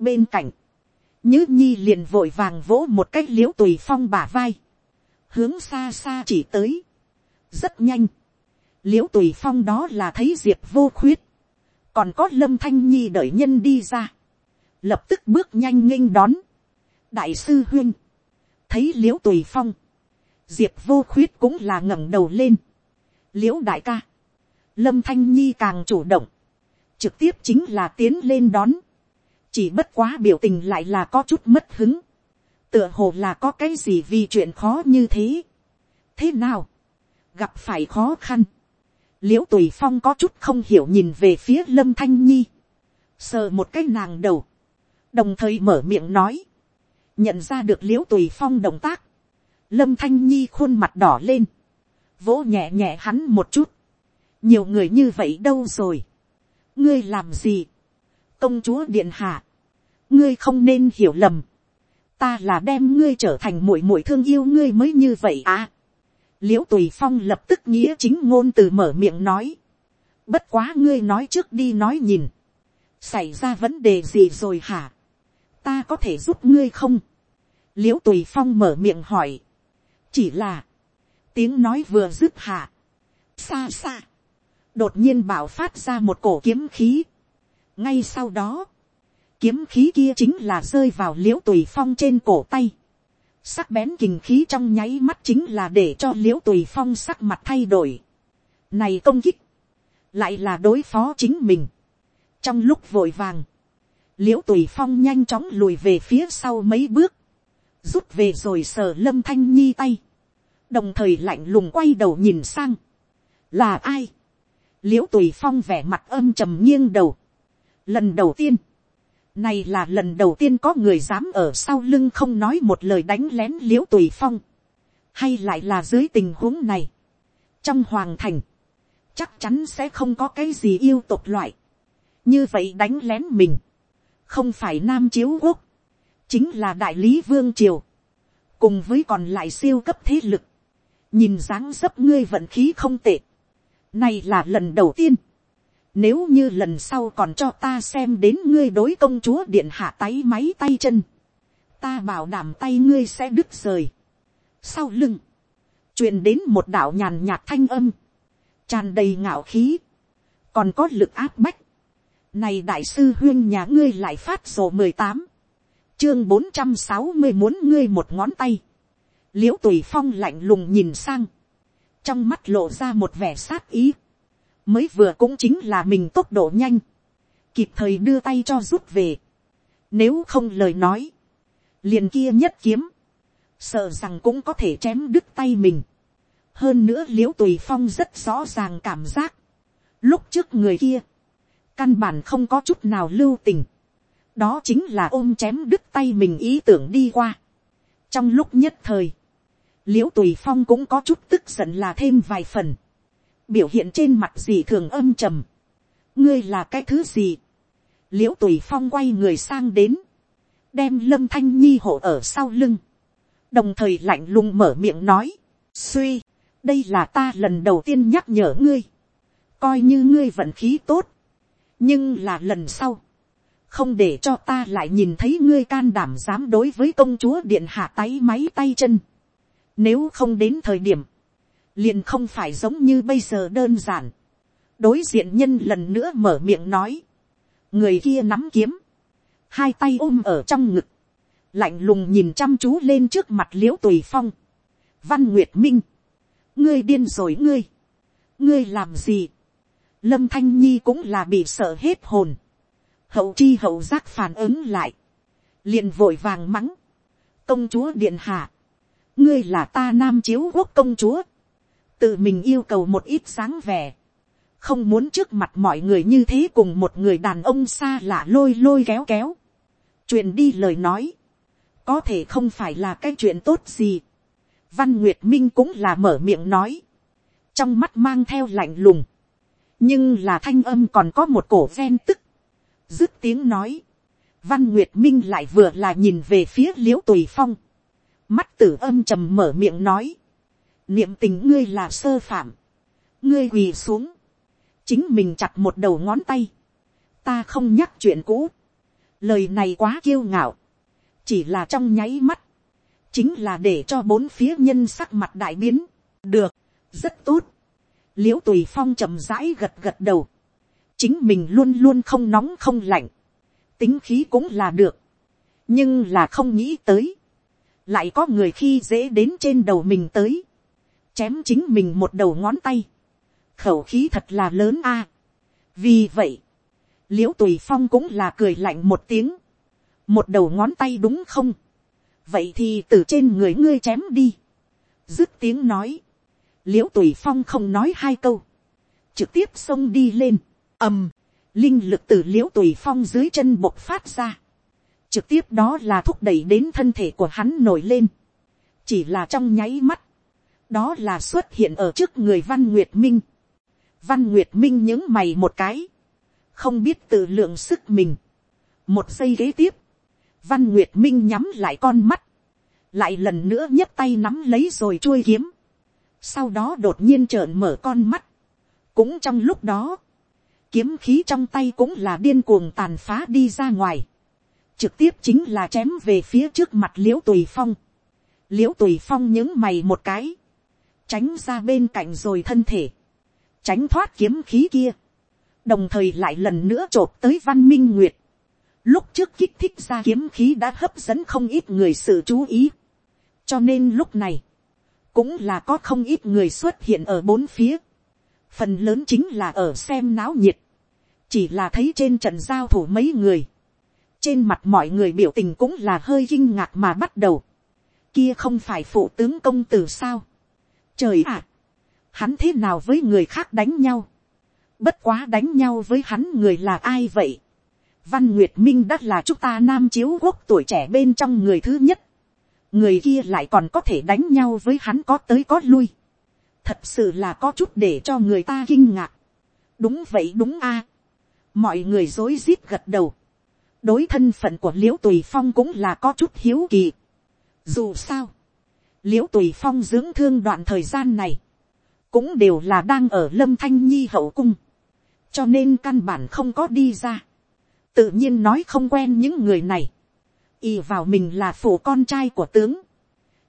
bên cạnh, Nhứ nhi liền vội vàng vỗ một cách l i ễ u tùy phong bả vai. Hướng xa xa chỉ tới. Rất nhanh. l i ễ u tùy phong đó là thấy diệp vô khuyết. Còn có lâm thanh nhi đợi nhân đi ra. Lập tức bước nhanh nghênh đón. Đại sư huyên. Thấy l i ễ u tùy phong. Diệp vô khuyết cũng là ngẩng đầu lên. l i ễ u đại ca. Lâm thanh nhi càng chủ động. Trực tiếp chính là tiến lên đón chỉ bất quá biểu tình lại là có chút mất hứng, tựa hồ là có cái gì vì chuyện khó như thế. thế nào, gặp phải khó khăn, l i ễ u tùy phong có chút không hiểu nhìn về phía lâm thanh nhi, sờ một cái nàng đầu, đồng thời mở miệng nói, nhận ra được l i ễ u tùy phong động tác, lâm thanh nhi khuôn mặt đỏ lên, vỗ nhẹ nhẹ hắn một chút, nhiều người như vậy đâu rồi, ngươi làm gì, công chúa điện hạ, ngươi không nên hiểu lầm, ta là đem ngươi trở thành muội muội thương yêu ngươi mới như vậy à. l i ễ u tùy phong lập tức nghĩa chính ngôn từ mở miệng nói, bất quá ngươi nói trước đi nói nhìn, xảy ra vấn đề gì rồi hả, ta có thể giúp ngươi không, l i ễ u tùy phong mở miệng hỏi, chỉ là, tiếng nói vừa dứt hạ, xa xa, đột nhiên bảo phát ra một cổ kiếm khí, ngay sau đó, kiếm khí kia chính là rơi vào l i ễ u tùy phong trên cổ tay. sắc bén kình khí trong nháy mắt chính là để cho l i ễ u tùy phong sắc mặt thay đổi. này công kích, lại là đối phó chính mình. trong lúc vội vàng, l i ễ u tùy phong nhanh chóng lùi về phía sau mấy bước, rút về rồi sờ lâm thanh nhi tay, đồng thời lạnh lùng quay đầu nhìn sang, là ai, l i ễ u tùy phong vẻ mặt âm trầm nghiêng đầu, lần đầu tiên, Này là lần đầu tiên có người dám ở sau lưng không nói một lời đánh lén liễu tùy phong. Hay lại là dưới tình huống này. Trong hoàng thành. Chắc chắn sẽ không có cái gì yêu tục loại. Như vậy đánh lén mình. Không phải nam chiếu quốc. Chính là đại lý vương triều. Cùng với còn lại siêu cấp thế lực. Nhìn dáng dấp ngươi vận khí không tệ. Này là lần đầu tiên nếu như lần sau còn cho ta xem đến ngươi đối công chúa điện hạ tay máy tay chân. Ta bảo đảm tay ngươi sẽ đứt rời. Sau lưng. truyền đến một đạo nhàn nhạt thanh âm. tràn đầy ngạo khí. Còn có lực áp bách. Này đại sư huyên nhà ngươi lại phát sổ mười tám Chương bốn trăm sáu mươi muốn ngươi một ngón tay. Liễu tùy phong lạnh lùng nhìn sang. Trong mắt lộ ra một vẻ sát ý mới vừa cũng chính là mình tốc độ nhanh, kịp thời đưa tay cho rút về. Nếu không lời nói, liền kia nhất kiếm, sợ rằng cũng có thể chém đứt tay mình. hơn nữa l i ễ u tùy phong rất rõ ràng cảm giác, lúc trước người kia, căn bản không có chút nào lưu tình, đó chính là ôm chém đứt tay mình ý tưởng đi qua. trong lúc nhất thời, l i ễ u tùy phong cũng có chút tức giận là thêm vài phần biểu hiện trên mặt gì thường âm trầm, ngươi là cái thứ gì, l i ễ u tùy phong quay người sang đến, đem lâm thanh nhi hộ ở sau lưng, đồng thời lạnh lùng mở miệng nói, suy, đây là ta lần đầu tiên nhắc nhở ngươi, coi như ngươi vận khí tốt, nhưng là lần sau, không để cho ta lại nhìn thấy ngươi can đảm dám đối với công chúa điện hạ tay máy tay chân, nếu không đến thời điểm, liền không phải giống như bây giờ đơn giản. đối diện nhân lần nữa mở miệng nói, người kia nắm kiếm, hai tay ôm ở trong ngực, lạnh lùng nhìn chăm chú lên trước mặt l i ễ u tùy phong, văn nguyệt minh, ngươi điên rồi ngươi, ngươi làm gì, lâm thanh nhi cũng là bị sợ hết hồn, hậu chi hậu giác phản ứng lại, liền vội vàng mắng, công chúa điện hạ, ngươi là ta nam chiếu quốc công chúa, tự mình yêu cầu một ít sáng vẻ, không muốn trước mặt mọi người như thế cùng một người đàn ông xa lạ lôi lôi kéo kéo, truyền đi lời nói, có thể không phải là cái chuyện tốt gì. Văn Nguyệt Minh cũng là mở miệng nói, trong mắt mang theo lạnh lùng, nhưng là thanh âm còn có một cổ ven tức, dứt tiếng nói, Văn Nguyệt Minh lại vừa là nhìn về phía l i ễ u tùy phong, mắt tử âm trầm mở miệng nói, niệm tình ngươi là sơ phạm, ngươi quỳ xuống, chính mình chặt một đầu ngón tay, ta không nhắc chuyện cũ, lời này quá kiêu ngạo, chỉ là trong nháy mắt, chính là để cho bốn phía nhân sắc mặt đại biến, được, rất tốt, l i ễ u tùy phong chậm rãi gật gật đầu, chính mình luôn luôn không nóng không lạnh, tính khí cũng là được, nhưng là không nghĩ tới, lại có người khi dễ đến trên đầu mình tới, chém chính mình một đầu ngón tay, khẩu khí thật là lớn a. vì vậy, l i ễ u tùy phong cũng là cười lạnh một tiếng, một đầu ngón tay đúng không, vậy thì từ trên người ngươi chém đi, dứt tiếng nói, l i ễ u tùy phong không nói hai câu, trực tiếp xông đi lên, ầm, linh lực từ l i ễ u tùy phong dưới chân bộc phát ra, trực tiếp đó là thúc đẩy đến thân thể của hắn nổi lên, chỉ là trong nháy mắt, đó là xuất hiện ở trước người văn nguyệt minh. văn nguyệt minh những mày một cái, không biết tự lượng sức mình. một giây kế tiếp, văn nguyệt minh nhắm lại con mắt, lại lần nữa nhấc tay nắm lấy rồi chuôi kiếm, sau đó đột nhiên trợn mở con mắt, cũng trong lúc đó, kiếm khí trong tay cũng là điên cuồng tàn phá đi ra ngoài, trực tiếp chính là chém về phía trước mặt l i ễ u tùy phong, l i ễ u tùy phong những mày một cái, tránh ra bên cạnh rồi thân thể, tránh thoát kiếm khí kia, đồng thời lại lần nữa t r ộ p tới văn minh nguyệt, lúc trước kích thích ra kiếm khí đã hấp dẫn không ít người sự chú ý, cho nên lúc này, cũng là có không ít người xuất hiện ở bốn phía, phần lớn chính là ở xem náo nhiệt, chỉ là thấy trên trận giao thủ mấy người, trên mặt mọi người biểu tình cũng là hơi kinh ngạc mà bắt đầu, kia không phải phụ tướng công tử sao, Trời ạ! hắn thế nào với người khác đánh nhau? Bất quá đánh nhau với hắn người là ai vậy? Văn Nguyệt Minh đã là chúng ta nam chiếu quốc tuổi trẻ bên trong người thứ nhất. Người kia lại còn có thể đánh nhau với hắn có tới có lui. Thật sự là có chút để cho người ta kinh ngạc. Đúng vậy đúng a Mọi người dối rít gật đầu. Đối thân phận của Liễu Tùy Phong cũng là có chút hiếu kỳ. Dù sao. Liễu Tùy Phong dưỡng thương đoạn thời gian này. Cũng đều là đang ở Lâm Thanh Nhi hậu cung. Cho nên căn bản không có đi ra. Tự nhiên nói không quen những người này, y vào mình là phủ con trai của tướng,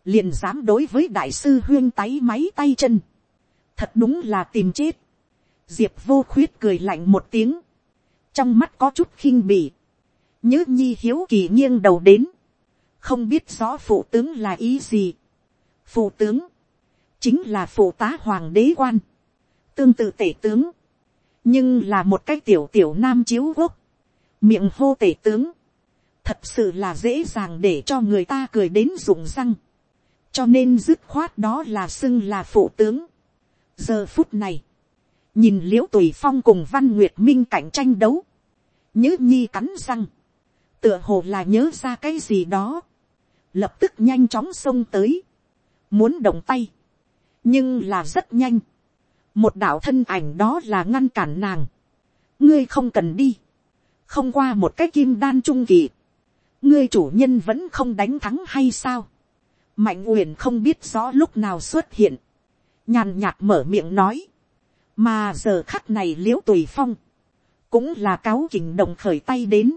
liền dám đối với đại sư huyên táy máy tay chân, thật đúng là tìm chết, diệp vô khuyết cười lạnh một tiếng, trong mắt có chút khinh bỉ, nhớ nhi hiếu kỳ nghiêng đầu đến, không biết rõ phụ tướng là ý gì, phụ tướng, chính là phụ tá hoàng đế quan, tương tự tể tướng, nhưng là một cái tiểu tiểu nam chiếu quốc, miệng hô tể tướng, thật sự là dễ dàng để cho người ta cười đến rụng răng, cho nên dứt khoát đó là xưng là phụ tướng. giờ phút này, nhìn l i ễ u tùy phong cùng văn nguyệt minh cạnh tranh đấu, nhớ nhi cắn răng, tựa hồ là nhớ ra cái gì đó, lập tức nhanh chóng xông tới, muốn động tay, nhưng là rất nhanh, một đạo thân ảnh đó là ngăn cản nàng, ngươi không cần đi, không qua một cái kim đan trung kỳ, ngươi chủ nhân vẫn không đánh thắng hay sao. mạnh uyển không biết rõ lúc nào xuất hiện, nhàn nhạt mở miệng nói, mà giờ khắc này l i ễ u tùy phong, cũng là cáo kình đồng khởi tay đến,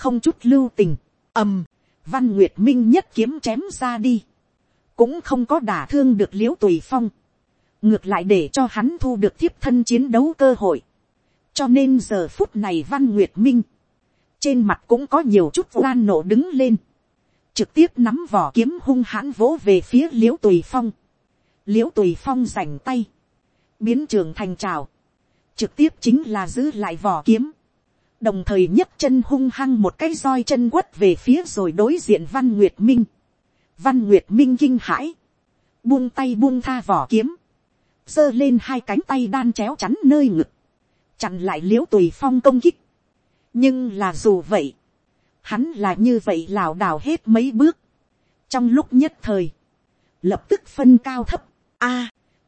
không chút lưu tình, ầm, văn nguyệt minh nhất kiếm chém ra đi, cũng không có đả thương được l i ễ u tùy phong, ngược lại để cho hắn thu được thiếp thân chiến đấu cơ hội, cho nên giờ phút này văn nguyệt minh, trên mặt cũng có nhiều chút oan nộ đứng lên, trực tiếp nắm vỏ kiếm hung hãn vỗ về phía l i ễ u tùy phong, l i ễ u tùy phong rảnh tay, biến trường thành trào, trực tiếp chính là giữ lại vỏ kiếm, đồng thời nhấc chân hung hăng một cái roi chân quất về phía rồi đối diện văn nguyệt minh, văn nguyệt minh kinh hãi, buông tay buông tha vỏ kiếm, giơ lên hai cánh tay đan chéo chắn nơi ngực, chặn lại l i ễ u tùy phong công kích. nhưng là dù vậy, hắn là như vậy lảo đảo hết mấy bước. trong lúc nhất thời, lập tức phân cao thấp. a,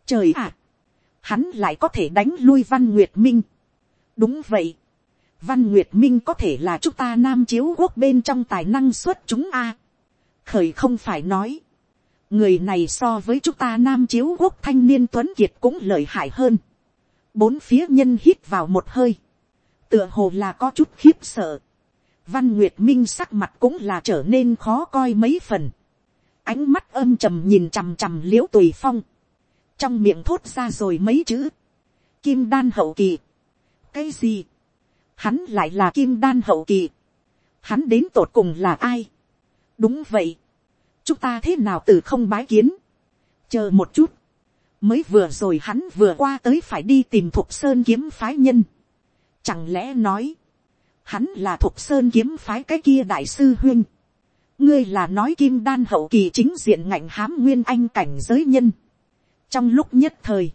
trời ạ, hắn lại có thể đánh lui văn nguyệt minh. đúng vậy, văn nguyệt minh có thể là chúng ta nam chiếu quốc bên trong tài năng xuất chúng a khởi không phải nói, người này so với chúng ta nam chiếu quốc thanh niên tuấn kiệt cũng lợi hại hơn bốn phía nhân hít vào một hơi, tựa hồ là có chút khiếp sợ. Văn Nguyệt Minh sắc mặt cũng là trở nên khó coi mấy phần. Ánh mắt âm trầm nhìn chằm chằm liễu tùy phong. Trong miệng thốt ra rồi mấy chữ. Kim đan hậu kỳ. Cái gì? Hắn lại là kim đan hậu kỳ. Hắn đến tột cùng là ai? Đúng vậy. Chúng ta thế nào từ không bái kiến? Chờ một chút mới vừa rồi hắn vừa qua tới phải đi tìm thục sơn kiếm phái nhân. Chẳng lẽ nói, hắn là thục sơn kiếm phái cái kia đại sư huyên. ngươi là nói kim đan hậu kỳ chính diện ngạnh hám nguyên anh cảnh giới nhân. trong lúc nhất thời,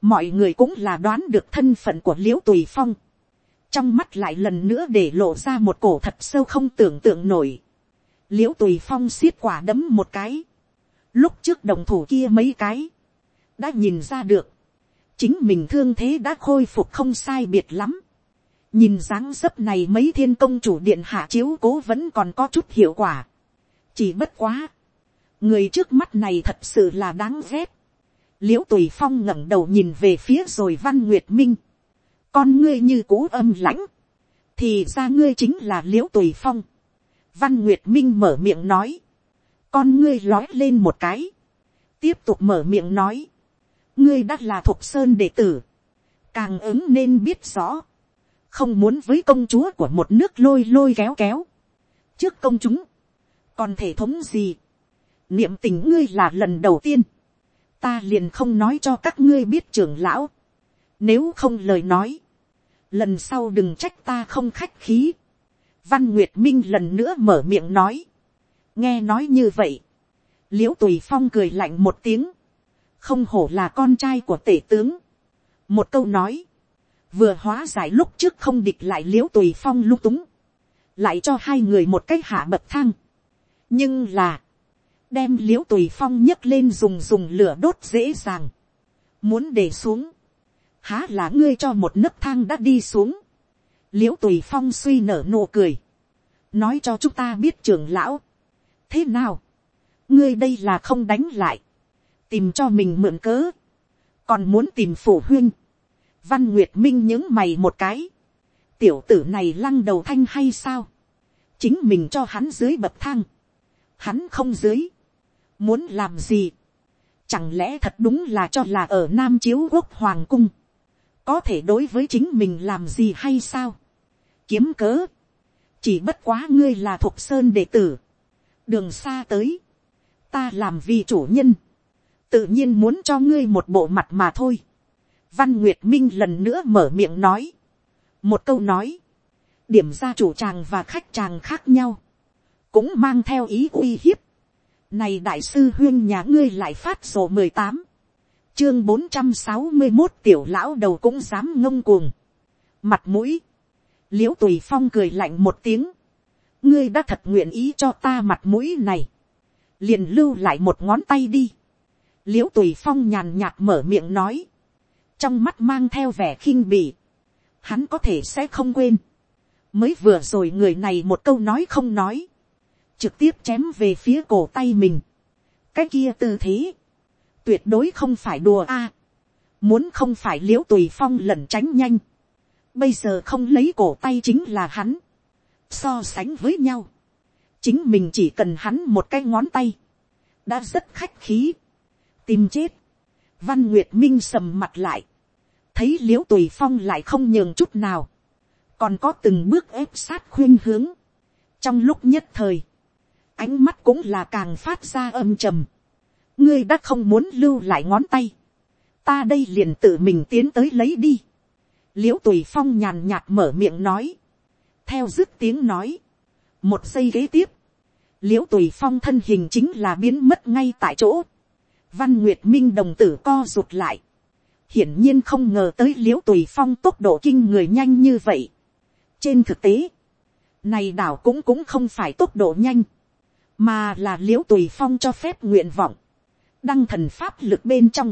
mọi người cũng là đoán được thân phận của l i ễ u tùy phong. trong mắt lại lần nữa để lộ ra một cổ thật sâu không tưởng tượng nổi l i ễ u tùy phong xiết quả đấm một cái. lúc trước đồng thủ kia mấy cái đã nhìn ra được, chính mình thương thế đã khôi phục không sai biệt lắm. nhìn dáng dấp này mấy thiên công chủ điện hạ chiếu cố vẫn còn có chút hiệu quả. chỉ bất quá, người trước mắt này thật sự là đáng ghét. l i ễ u tùy phong ngẩng đầu nhìn về phía rồi văn nguyệt minh. con ngươi như cú âm lãnh, thì ra ngươi chính là l i ễ u tùy phong văn nguyệt minh mở miệng nói, con ngươi lói lên một cái, tiếp tục mở miệng nói, ngươi đã là thục sơn đệ tử, càng ứng nên biết rõ, không muốn với công chúa của một nước lôi lôi kéo kéo, trước công chúng, còn thể thống gì, niệm tình ngươi là lần đầu tiên, ta liền không nói cho các ngươi biết trưởng lão, nếu không lời nói, lần sau đừng trách ta không khách khí, văn nguyệt minh lần nữa mở miệng nói, nghe nói như vậy, l i ễ u tùy phong cười lạnh một tiếng, không hổ là con trai của tể tướng. một câu nói, vừa hóa giải lúc trước không địch lại l i ễ u tùy phong lung túng, lại cho hai người một cái hạ bậc thang. nhưng là, đem l i ễ u tùy phong nhấc lên dùng dùng lửa đốt dễ dàng, muốn để xuống, há là ngươi cho một nấc thang đã đi xuống, l i ễ u tùy phong suy nở nụ cười, nói cho chúng ta biết trưởng lão, thế nào, ngươi đây là không đánh lại, tìm cho mình mượn cớ, còn muốn tìm phụ huynh, Văn Nguyệt Minh những mày một cái. Tiểu tử này lăng đầu thanh hay sao? Chính mình cho hắn dưới bậc thang. Hắn không dưới. Muốn làm gì? Chẳng lẽ thật đúng là cho là ở Nam Chiếu Quốc Hoàng Cung. Có thể đối với chính mình làm gì hay sao? Kiếm cớ. Chỉ bất quá ngươi là thuộc sơn đệ tử. Đường xa tới. Ta làm vì chủ nhân. Tự nhiên muốn cho ngươi một bộ mặt mà thôi Văn Nguyệt Minh lần nữa mở miệng nói. Một câu nói. Điểm ra chủ tràng và khách tràng khác nhau. Cũng mang theo ý uy hiếp. Này đại sư huyên nhà ngươi lại phát sổ mười tám Chương bốn trăm sáu mươi một tiểu lão đầu cũng dám ngông cuồng. Mặt mũi. Liễu tùy phong cười lạnh một tiếng. Ngươi đã thật nguyện ý cho ta mặt mũi này. Liền lưu lại một ngón tay đi. Liễu tùy phong nhàn nhạt mở miệng nói. Trong mắt mang theo vẻ khinh bỉ, hắn có thể sẽ không quên, mới vừa rồi người này một câu nói không nói, trực tiếp chém về phía cổ tay mình, cái kia tư thế, tuyệt đối không phải đùa a, muốn không phải l i ễ u tùy phong lẩn tránh nhanh, bây giờ không lấy cổ tay chính là hắn, so sánh với nhau, chính mình chỉ cần hắn một cái ngón tay, đã rất khách khí, tìm chết, văn nguyệt minh sầm mặt lại, thấy l i ễ u tùy phong lại không nhường chút nào, còn có từng bước ép sát khuyên hướng. trong lúc nhất thời, ánh mắt cũng là càng phát ra âm trầm. ngươi đã không muốn lưu lại ngón tay, ta đây liền tự mình tiến tới lấy đi l i ễ u tùy phong nhàn nhạt mở miệng nói, theo dứt tiếng nói, một giây kế tiếp, l i ễ u tùy phong thân hình chính là biến mất ngay tại chỗ. văn nguyệt minh đồng tử co rụt lại, hiển nhiên không ngờ tới l i ễ u tùy phong tốc độ kinh người nhanh như vậy. trên thực tế, này đảo cũng cũng không phải tốc độ nhanh, mà là l i ễ u tùy phong cho phép nguyện vọng, đăng thần pháp lực bên trong,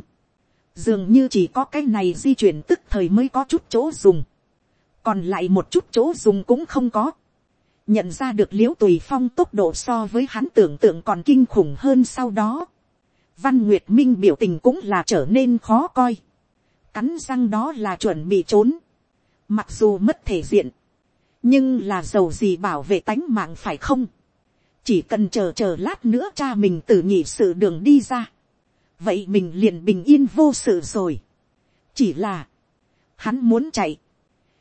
dường như chỉ có cái này di chuyển tức thời mới có chút chỗ dùng, còn lại một chút chỗ dùng cũng không có, nhận ra được l i ễ u tùy phong tốc độ so với hắn tưởng tượng còn kinh khủng hơn sau đó, văn nguyệt minh biểu tình cũng là trở nên khó coi, cắn răng đó là chuẩn bị trốn, mặc dù mất thể diện, nhưng là giàu gì bảo vệ tánh mạng phải không, chỉ cần chờ chờ lát nữa cha mình tự nhị sự đường đi ra, vậy mình liền bình yên vô sự rồi, chỉ là, hắn muốn chạy,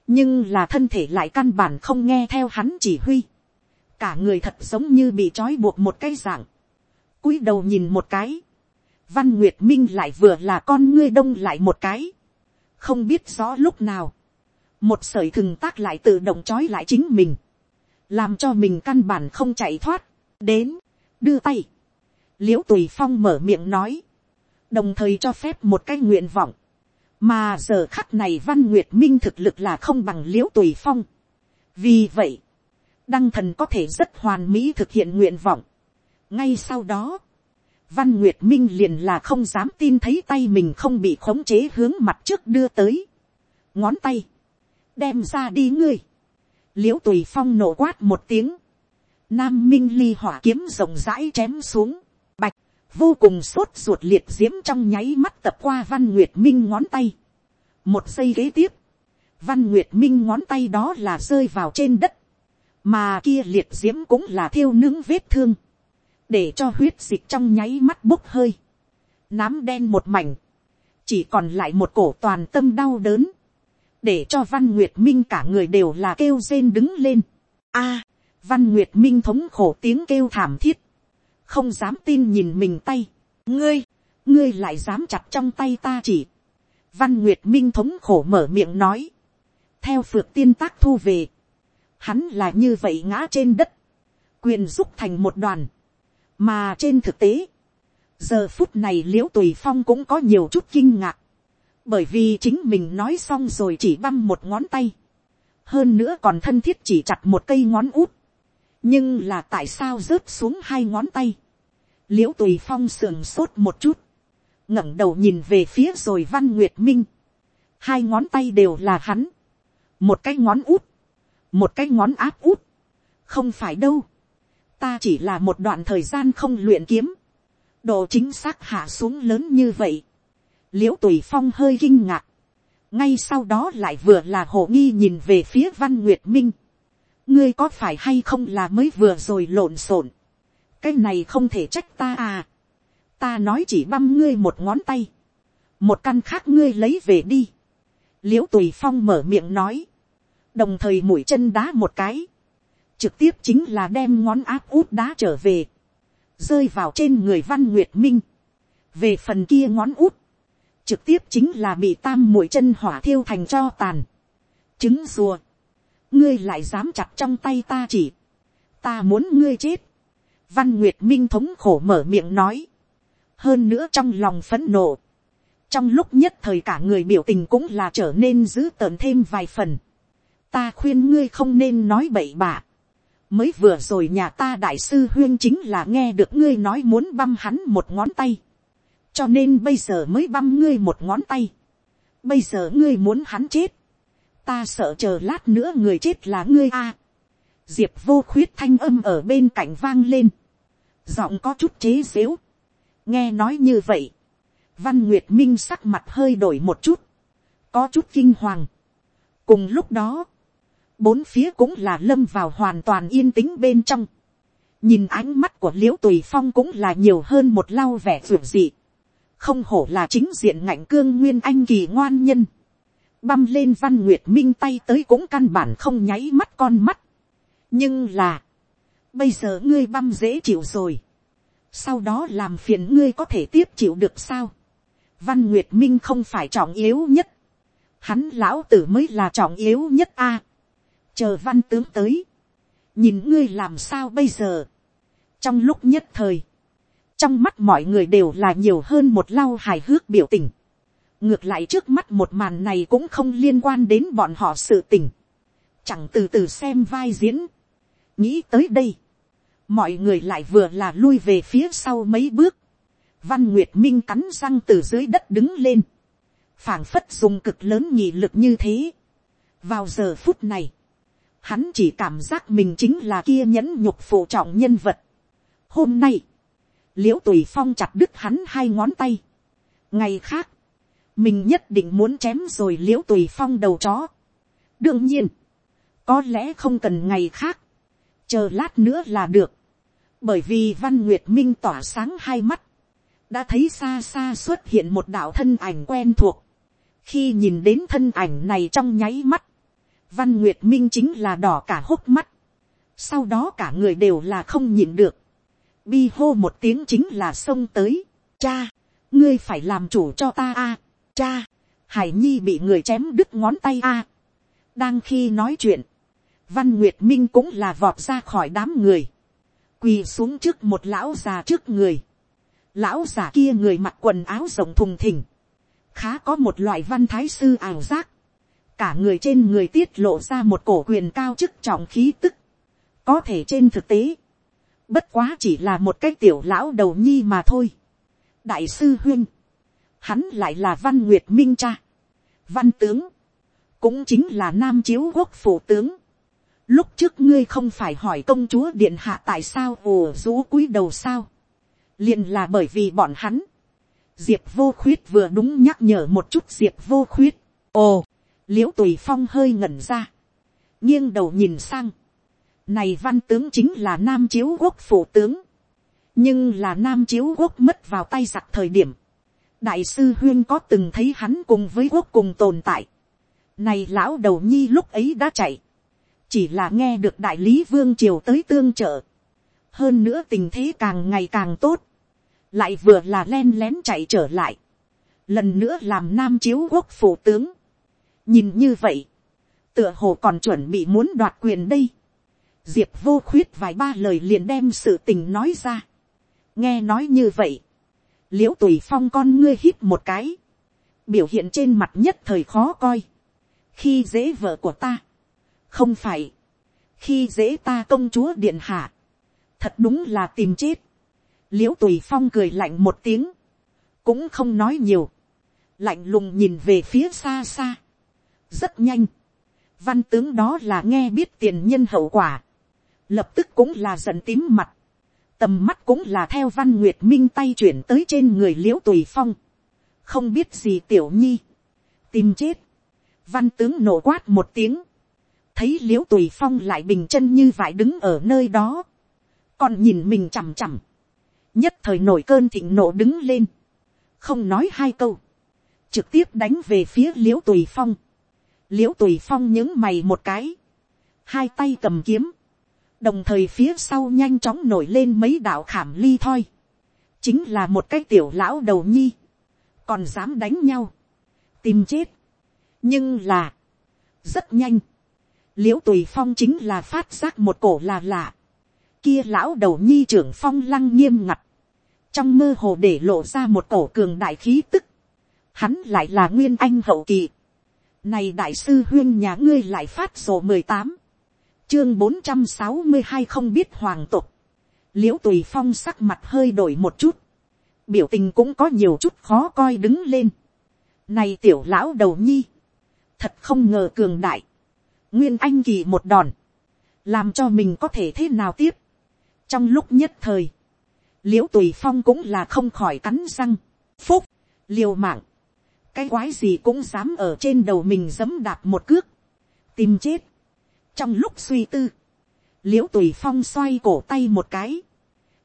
nhưng là thân thể lại căn bản không nghe theo hắn chỉ huy, cả người thật giống như bị trói buộc một cái dạng, cúi đầu nhìn một cái, văn nguyệt minh lại vừa là con ngươi đông lại một cái, không biết rõ lúc nào, một sởi thừng tác lại tự động trói lại chính mình, làm cho mình căn bản không chạy thoát, đến, đưa tay, l i ễ u tùy phong mở miệng nói, đồng thời cho phép một cái nguyện vọng, mà giờ khắc này văn nguyệt minh thực lực là không bằng l i ễ u tùy phong. vì vậy, đăng thần có thể rất hoàn mỹ thực hiện nguyện vọng. ngay sau đó, Văn Nguyệt Minh liền là không dám tin thấy tay mình không bị khống chế hướng mặt trước đưa tới. Ngón tay. Đem ra đi ngươi. Liễu tùy phong nổ quát một tiếng. Nam Minh ly hỏa kiếm rộng rãi chém xuống. Vô cùng sốt ruột liệt diễm trong nháy mắt tập qua Văn Nguyệt Minh ngón tay. Một giây kế tiếp. Văn Nguyệt Minh ngón tay đó là rơi vào trên đất. Mà kia liệt diễm cũng là thiêu nướng vết thương để cho huyết dịch trong nháy mắt bốc hơi, nám đen một mảnh, chỉ còn lại một cổ toàn tâm đau đớn, để cho văn nguyệt minh cả người đều là kêu rên đứng lên. a, văn nguyệt minh thống khổ tiếng kêu thảm thiết, không dám tin nhìn mình tay, ngươi, ngươi lại dám chặt trong tay ta chỉ, văn nguyệt minh thống khổ mở miệng nói, theo phược tiên tác thu về, hắn là như vậy ngã trên đất, quyền giúp thành một đoàn, mà trên thực tế, giờ phút này l i ễ u tùy phong cũng có nhiều chút kinh ngạc, bởi vì chính mình nói xong rồi chỉ băm một ngón tay, hơn nữa còn thân thiết chỉ chặt một cây ngón út, nhưng là tại sao rớt xuống hai ngón tay, l i ễ u tùy phong sườn sốt một chút, ngẩng đầu nhìn về phía rồi văn nguyệt minh, hai ngón tay đều là hắn, một cái ngón út, một cái ngón áp út, không phải đâu, ta chỉ là một đoạn thời gian không luyện kiếm, độ chính xác hạ xuống lớn như vậy, l i ễ u tùy phong hơi kinh ngạc, ngay sau đó lại vừa là hồ nghi nhìn về phía văn nguyệt minh ngươi có phải hay không là mới vừa rồi lộn xộn. cái này không thể trách ta à. ta nói chỉ băm ngươi một ngón tay. một căn khác ngươi lấy về đi. l i ễ u tùy phong mở miệng nói. đồng thời mũi chân đá một cái. trực tiếp chính là đem ngón áp út đá trở về. rơi vào trên người văn nguyệt minh. về phần kia ngón út trực tiếp chính là bị tam mũi chân hỏa thiêu thành cho tàn. Trứng rùa, ngươi lại dám chặt trong tay ta chỉ, ta muốn ngươi chết. Văn Nguyệt Minh thống khổ mở miệng nói, hơn nữa trong lòng phấn nộ. Trong lúc nhất thời cả người biểu tình cũng là trở nên dữ tợn thêm vài phần. Ta khuyên ngươi không nên nói bậy bạ. Mới vừa rồi nhà ta đại sư huyên chính là nghe được ngươi nói muốn băm hắn một ngón tay cho nên bây giờ mới băm ngươi một ngón tay, bây giờ ngươi muốn hắn chết, ta sợ chờ lát nữa người chết là ngươi a. diệp vô khuyết thanh âm ở bên cạnh vang lên, giọng có chút chế xếu, nghe nói như vậy, văn nguyệt minh sắc mặt hơi đổi một chút, có chút kinh hoàng. cùng lúc đó, bốn phía cũng là lâm vào hoàn toàn yên tĩnh bên trong, nhìn ánh mắt của l i ễ u tùy phong cũng là nhiều hơn một lau vẻ ruột dị. Không hổ là chính diện ngạnh cương nguyên anh kỳ ngoan nhân, băm lên văn nguyệt minh tay tới cũng căn bản không nháy mắt con mắt. nhưng là, bây giờ ngươi băm dễ chịu rồi, sau đó làm phiền ngươi có thể tiếp chịu được sao. văn nguyệt minh không phải trọng yếu nhất, hắn lão tử mới là trọng yếu nhất a. chờ văn tướng tới, nhìn ngươi làm sao bây giờ. trong lúc nhất thời, trong mắt mọi người đều là nhiều hơn một lau hài hước biểu tình ngược lại trước mắt một màn này cũng không liên quan đến bọn họ sự tình. chẳng từ từ xem vai diễn. nghĩ tới đây, mọi người lại vừa là lui về phía sau mấy bước. văn nguyệt minh cắn răng từ dưới đất đứng lên. phảng phất dùng cực lớn nhị lực như thế. vào giờ phút này, hắn chỉ cảm giác mình chính là kia nhẫn nhục phụ trọng nhân vật. hôm nay, l i ễ u tùy phong chặt đứt hắn hai ngón tay. ngày khác, mình nhất định muốn chém rồi l i ễ u tùy phong đầu chó. đương nhiên, có lẽ không cần ngày khác, chờ lát nữa là được, bởi vì văn nguyệt minh tỏa sáng hai mắt, đã thấy xa xa xuất hiện một đạo thân ảnh quen thuộc, khi nhìn đến thân ảnh này trong nháy mắt, văn nguyệt minh chính là đỏ cả hốc mắt, sau đó cả người đều là không nhìn được, bi hô một tiếng chính là xông tới. cha, ngươi phải làm chủ cho ta a cha, hải nhi bị người chém đứt ngón tay a. đang khi nói chuyện, văn nguyệt minh cũng là vọt ra khỏi đám người, quỳ xuống trước một lão già trước người. lão già kia người mặc quần áo rộng thùng thình, khá có một loại văn thái sư ảo giác, cả người trên người tiết lộ ra một cổ quyền cao chức trọng khí tức, có thể trên thực tế, bất quá chỉ là một cái tiểu lão đầu nhi mà thôi. đại sư huyên, hắn lại là văn nguyệt minh cha, văn tướng, cũng chính là nam chiếu quốc phủ tướng. lúc trước ngươi không phải hỏi công chúa điện hạ tại sao ồ rú cúi đầu sao, liền là bởi vì bọn hắn, diệp vô khuyết vừa đúng nhắc nhở một chút diệp vô khuyết, ồ, l i ễ u tùy phong hơi ngẩn ra, nghiêng đầu nhìn sang, này văn tướng chính là Nam Chiếu Quốc phủ tướng. Nhưng là Nam Chiếu Quốc mất vào tay giặc thời điểm. Đại sư Huyên có từng thấy hắn cùng với quốc cùng tồn tại. Này lão đầu nhi lúc ấy đã chạy. Chỉ là nghe được đại lý vương triều tới tương trợ. Hơn nữa tình thế càng ngày càng tốt. Lại vừa là len lén chạy trở lại. Lần nữa làm Nam Chiếu Quốc phủ tướng. Nhìn như vậy. Tựa hồ còn chuẩn bị muốn đoạt quyền đây diệp vô khuyết vài ba lời liền đem sự tình nói ra. nghe nói như vậy, l i ễ u tùy phong con ngươi hít một cái, biểu hiện trên mặt nhất thời khó coi, khi dễ vợ của ta, không phải, khi dễ ta công chúa điện hạ, thật đúng là tìm chết, l i ễ u tùy phong cười lạnh một tiếng, cũng không nói nhiều, lạnh lùng nhìn về phía xa xa, rất nhanh, văn tướng đó là nghe biết tiền nhân hậu quả, lập tức cũng là giận tím mặt, tầm mắt cũng là theo văn nguyệt minh tay chuyển tới trên người l i ễ u tùy phong, không biết gì tiểu nhi, tìm chết, văn tướng nổ quát một tiếng, thấy l i ễ u tùy phong lại bình chân như vải đứng ở nơi đó, còn nhìn mình chằm chằm, nhất thời nổi cơn thịnh nộ đứng lên, không nói hai câu, trực tiếp đánh về phía l i ễ u tùy phong, l i ễ u tùy phong những mày một cái, hai tay cầm kiếm, đồng thời phía sau nhanh chóng nổi lên mấy đạo khảm ly thoi, chính là một cái tiểu lão đầu nhi, còn dám đánh nhau, tìm chết, nhưng là, rất nhanh, l i ễ u tùy phong chính là phát giác một cổ là lạ, kia lão đầu nhi trưởng phong lăng nghiêm ngặt, trong mơ hồ để lộ ra một cổ cường đại khí tức, hắn lại là nguyên anh hậu kỳ, này đại sư huyên nhà ngươi lại phát sổ mười tám, chương bốn trăm sáu mươi hai không biết hoàng tục, l i ễ u tùy phong sắc mặt hơi đổi một chút, biểu tình cũng có nhiều chút khó coi đứng lên, này tiểu lão đầu nhi, thật không ngờ cường đại, nguyên anh kỳ một đòn, làm cho mình có thể thế nào tiếp, trong lúc nhất thời, l i ễ u tùy phong cũng là không khỏi cắn răng, phúc, liều mạng, cái quái gì cũng dám ở trên đầu mình dẫm đạp một cước, tìm chết trong lúc suy tư, l i ễ u tùy phong xoay cổ tay một cái,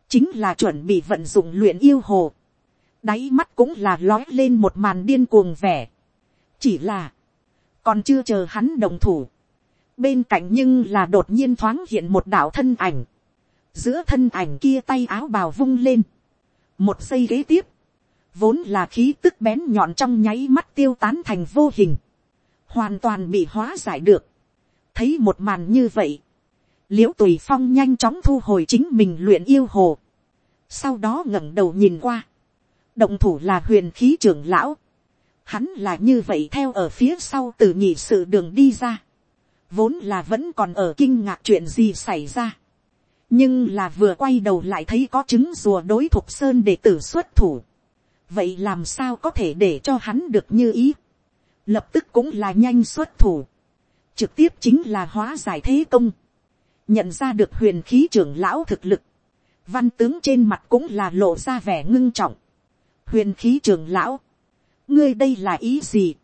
chính là chuẩn bị vận dụng luyện yêu hồ, đáy mắt cũng là lói lên một màn điên cuồng vẻ, chỉ là, còn chưa chờ hắn đồng thủ, bên cạnh nhưng là đột nhiên thoáng hiện một đạo thân ảnh, giữa thân ảnh kia tay áo bào vung lên, một giây kế tiếp, vốn là khí tức bén nhọn trong nháy mắt tiêu tán thành vô hình, hoàn toàn bị hóa giải được thấy một màn như vậy, l i ễ u tùy phong nhanh chóng thu hồi chính mình luyện yêu hồ, sau đó ngẩng đầu nhìn qua, động thủ là huyền khí trưởng lão, hắn là như vậy theo ở phía sau từ nhị sự đường đi ra, vốn là vẫn còn ở kinh ngạc chuyện gì xảy ra, nhưng là vừa quay đầu lại thấy có chứng rùa đối thục sơn để tử xuất thủ. vậy làm sao có thể để cho hắn được như ý. lập tức cũng là nhanh xuất thủ trực tiếp chính là hóa giải thế công. nhận ra được huyền khí trưởng lão thực lực. văn tướng trên mặt cũng là lộ ra vẻ ngưng trọng. huyền khí trưởng lão, ngươi đây là ý gì.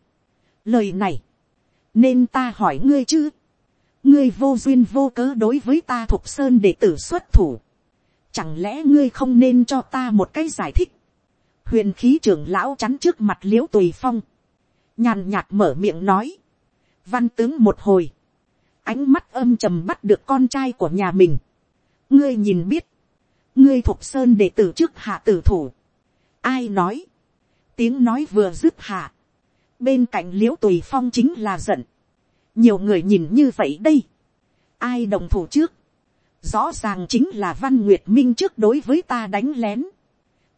lời này, nên ta hỏi ngươi chứ ngươi vô duyên vô cớ đối với ta thuộc sơn để tử xuất thủ. Chẳng lẽ ngươi không nên cho ta một cái giải thích. Huyền khí trưởng lão chắn trước mặt l i ễ u tùy phong. Nhàn nhạt mở miệng nói. Văn tướng một hồi. Ánh mắt âm trầm bắt được con trai của nhà mình. Ngươi nhìn biết. Ngươi thuộc sơn để tử trước hạ tử thủ. Ai nói. Tiếng nói vừa dứt hạ. Bên cạnh l i ễ u tùy phong chính là giận nhiều người nhìn như vậy đây, ai đồng thủ trước, rõ ràng chính là văn nguyệt minh trước đối với ta đánh lén,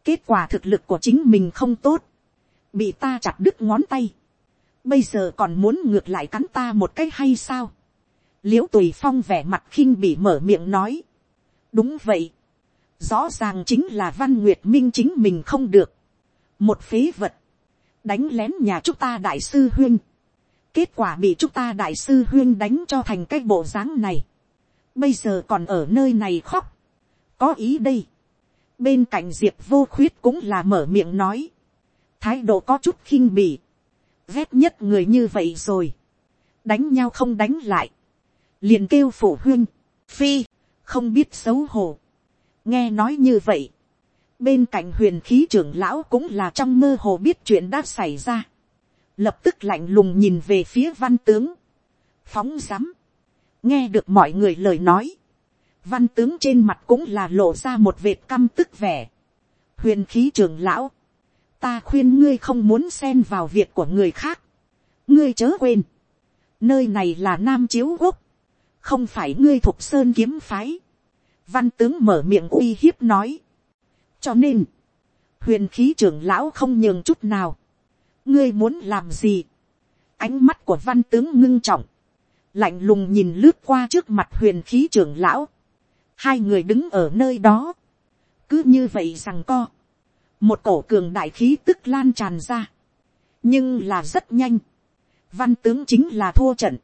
kết quả thực lực của chính mình không tốt, bị ta chặt đứt ngón tay, bây giờ còn muốn ngược lại cắn ta một cách hay sao, l i ễ u tùy phong vẻ mặt khinh bị mở miệng nói, đúng vậy, rõ ràng chính là văn nguyệt minh chính mình không được, một phế vật, đánh lén nhà chúng ta đại sư huyên, kết quả bị chúng ta đại sư huyên đánh cho thành cái bộ dáng này. bây giờ còn ở nơi này khóc. có ý đây. bên cạnh diệp vô khuyết cũng là mở miệng nói. thái độ có chút khinh bỉ ghét nhất người như vậy rồi. đánh nhau không đánh lại. liền kêu phụ huyên. phi, không biết xấu hổ. nghe nói như vậy. bên cạnh huyền khí trưởng lão cũng là trong mơ hồ biết chuyện đã xảy ra lập tức lạnh lùng nhìn về phía văn tướng, phóng rắm, nghe được mọi người lời nói, văn tướng trên mặt cũng là lộ ra một vệt căm tức vẻ, huyền khí trưởng lão, ta khuyên ngươi không muốn xen vào việc của người khác, ngươi chớ quên, nơi này là nam chiếu quốc, không phải ngươi thuộc sơn kiếm phái, văn tướng mở miệng uy hiếp nói, cho nên, huyền khí trưởng lão không nhường chút nào, ngươi muốn làm gì, ánh mắt của văn tướng ngưng trọng, lạnh lùng nhìn lướt qua trước mặt huyền khí trưởng lão, hai người đứng ở nơi đó, cứ như vậy rằng co, một cổ cường đại khí tức lan tràn ra, nhưng là rất nhanh, văn tướng chính là thua trận,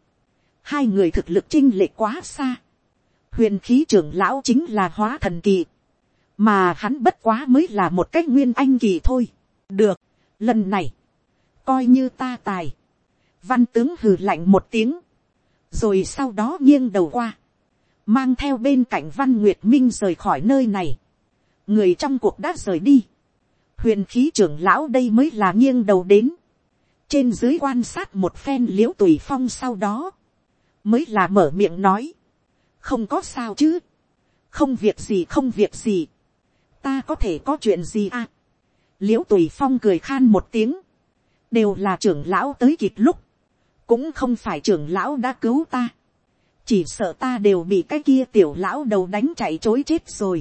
hai người thực lực chinh lệ quá xa, huyền khí trưởng lão chính là hóa thần kỳ, mà hắn bất quá mới là một cách nguyên anh kỳ thôi. được, lần này, coi như ta tài, văn tướng hừ lạnh một tiếng, rồi sau đó nghiêng đầu qua, mang theo bên cạnh văn nguyệt minh rời khỏi nơi này, người trong cuộc đã rời đi, huyền khí trưởng lão đây mới là nghiêng đầu đến, trên dưới quan sát một phen l i ễ u tùy phong sau đó, mới là mở miệng nói, không có sao chứ, không việc gì không việc gì, ta có thể có chuyện gì à, l i ễ u tùy phong cười khan một tiếng, đều là trưởng lão tới kịp lúc, cũng không phải trưởng lão đã cứu ta, chỉ sợ ta đều bị cái kia tiểu lão đầu đánh chạy chối chết rồi,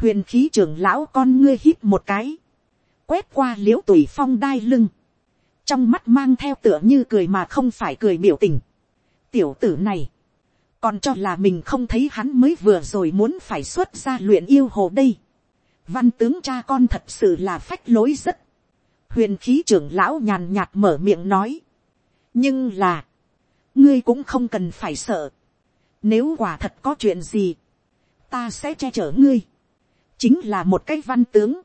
huyền khí trưởng lão con ngươi hít một cái, quét qua l i ễ u tùy phong đai lưng, trong mắt mang theo tựa như cười mà không phải cười biểu tình. tiểu tử này, còn cho là mình không thấy hắn mới vừa rồi muốn phải xuất ra luyện yêu hồ đây. văn tướng cha con thật sự là phách lối rất. huyền khí trưởng lão nhàn nhạt mở miệng nói. nhưng là, ngươi cũng không cần phải sợ. nếu quả thật có chuyện gì, ta sẽ che chở ngươi. chính là một cái văn tướng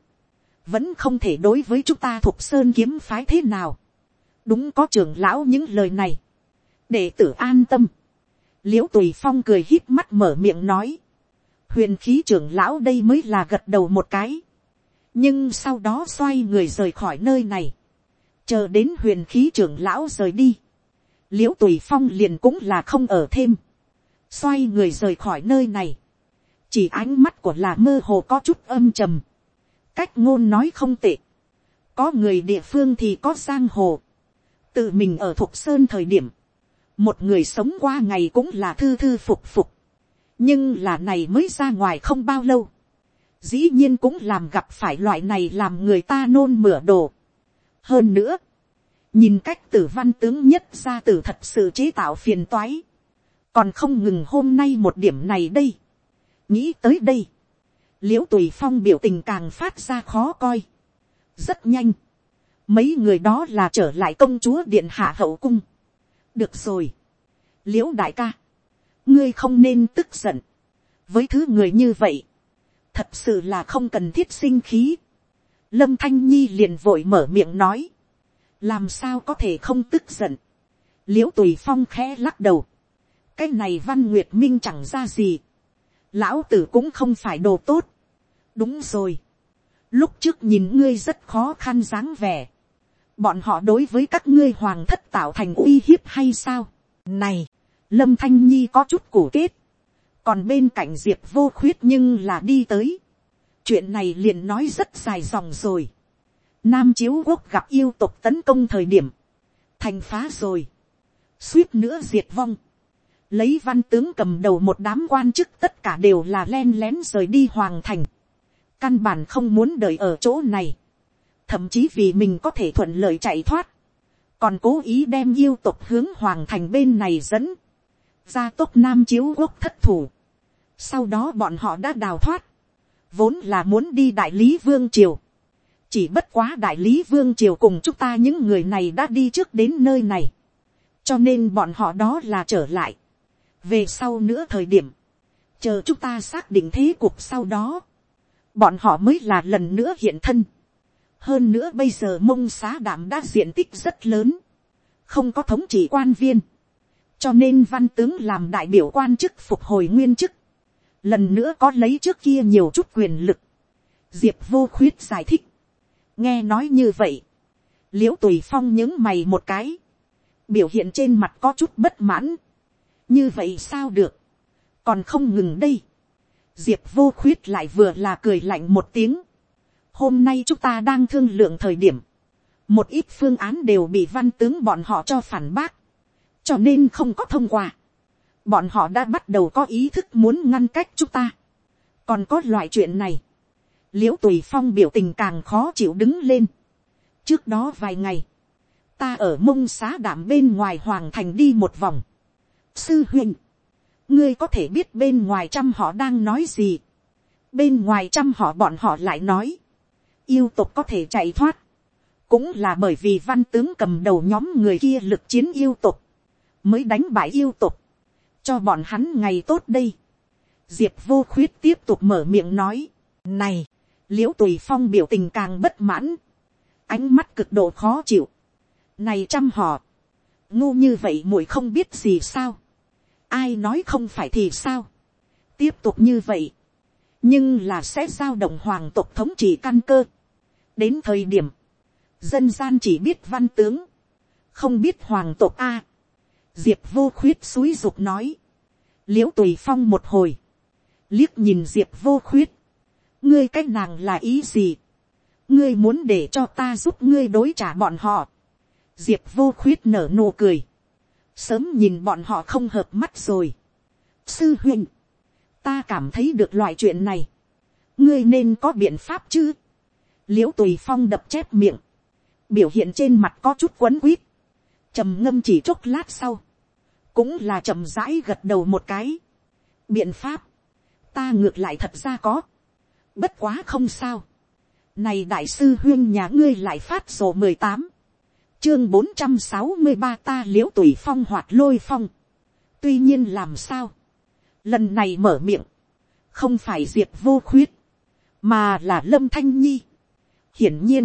vẫn không thể đối với chúng ta thuộc sơn kiếm phái thế nào. đúng có trưởng lão những lời này. để tử an tâm. l i ễ u tùy phong cười hít mắt mở miệng nói. huyền khí trưởng lão đây mới là gật đầu một cái. nhưng sau đó xoay người rời khỏi nơi này. chờ đến huyền khí trưởng lão rời đi. l i ễ u tùy phong liền cũng là không ở thêm. xoay người rời khỏi nơi này. chỉ ánh mắt của là mơ hồ có chút âm trầm cách ngôn nói không tệ. có người địa phương thì có giang hồ. tự mình ở thục sơn thời điểm, một người sống qua ngày cũng là thư thư phục phục. nhưng là này mới ra ngoài không bao lâu. dĩ nhiên cũng làm gặp phải loại này làm người ta nôn mửa đồ. hơn nữa, nhìn cách tử văn tướng nhất ra tử thật sự chế tạo phiền toái. còn không ngừng hôm nay một điểm này đây. nghĩ tới đây, l i ễ u tùy phong biểu tình càng phát ra khó coi. rất nhanh. mấy người đó là trở lại công chúa điện hạ hậu cung. được rồi. l i ễ u đại ca. ngươi không nên tức giận. với thứ người như vậy, thật sự là không cần thiết sinh khí. lâm thanh nhi liền vội mở miệng nói. làm sao có thể không tức giận. l i ễ u tùy phong khẽ lắc đầu. cái này văn nguyệt minh chẳng ra gì lão tử cũng không phải đồ tốt đúng rồi. lúc trước nhìn ngươi rất khó khăn dáng vẻ. bọn họ đối với các ngươi hoàng thất tạo thành uy hiếp hay sao. này, lâm thanh nhi có chút cổ kết. còn bên cạnh diệp vô khuyết nhưng là đi tới. chuyện này liền nói rất dài dòng rồi. nam chiếu quốc gặp yêu tục tấn công thời điểm. thành phá rồi. suýt nữa diệt vong lấy văn tướng cầm đầu một đám quan chức tất cả đều là len lén rời đi hoàng thành căn bản không muốn đợi ở chỗ này, thậm chí vì mình có thể thuận lợi chạy thoát, còn cố ý đem yêu tục hướng hoàng thành bên này dẫn, gia tốc nam chiếu quốc thất thủ, sau đó bọn họ đã đào thoát, vốn là muốn đi đại lý vương triều, chỉ bất quá đại lý vương triều cùng chúng ta những người này đã đi trước đến nơi này, cho nên bọn họ đó là trở lại, về sau nữa thời điểm, chờ chúng ta xác định thế cuộc sau đó, bọn họ mới là lần nữa hiện thân. hơn nữa bây giờ mông xá đảm đã diện tích rất lớn, không có thống trị quan viên, cho nên văn tướng làm đại biểu quan chức phục hồi nguyên chức, lần nữa có lấy trước kia nhiều chút quyền lực, diệp vô khuyết giải thích, nghe nói như vậy, l i ễ u tùy phong những mày một cái, biểu hiện trên mặt có chút bất mãn, như vậy sao được, còn không ngừng đây, diệp vô khuyết lại vừa là cười lạnh một tiếng. hôm nay chúng ta đang thương lượng thời điểm, một ít phương án đều bị văn tướng bọn họ cho phản bác, cho nên không có thông qua. bọn họ đã bắt đầu có ý thức muốn ngăn cách chúng ta. còn có loại chuyện này, l i ễ u tùy phong biểu tình càng khó chịu đứng lên. trước đó vài ngày, ta ở mông xá đảm bên ngoài hoàng thành đi một vòng. sư huynh, ngươi có thể biết bên ngoài trăm họ đang nói gì. bên ngoài trăm họ bọn họ lại nói, yêu tục có thể chạy thoát, cũng là bởi vì văn tướng cầm đầu nhóm người kia lực chiến yêu tục, mới đánh bại yêu tục, cho bọn hắn ngày tốt đây. diệp vô khuyết tiếp tục mở miệng nói, này, l i ễ u tùy phong biểu tình càng bất mãn, ánh mắt cực độ khó chịu, này trăm họ, ngu như vậy muội không biết gì sao, ai nói không phải thì sao, tiếp tục như vậy, nhưng là sẽ giao động hoàng tộc thống trị căn cơ, đến thời điểm, dân gian chỉ biết văn tướng, không biết hoàng tộc a. diệp vô khuyết suối dục nói, l i ễ u tùy phong một hồi, liếc nhìn diệp vô khuyết, ngươi c á c h nàng là ý gì, ngươi muốn để cho ta giúp ngươi đối trả bọn họ, diệp vô khuyết nở nụ cười, sớm nhìn bọn họ không hợp mắt rồi. sư huynh, ta cảm thấy được loại chuyện này, ngươi nên có biện pháp chứ, l i ễ u tùy phong đập chép miệng, biểu hiện trên mặt có chút quấn quýt, trầm ngâm chỉ chốc lát sau, cũng là trầm rãi gật đầu một cái. biện pháp, ta ngược lại thật ra có, bất quá không sao. này đại sư huyên nhà ngươi lại phát sổ mười tám, chương bốn trăm sáu mươi ba ta l i ễ u tùy phong hoạt lôi phong. tuy nhiên làm sao, lần này mở miệng, không phải diệp vô khuyết, mà là lâm thanh nhi. hiển nhiên,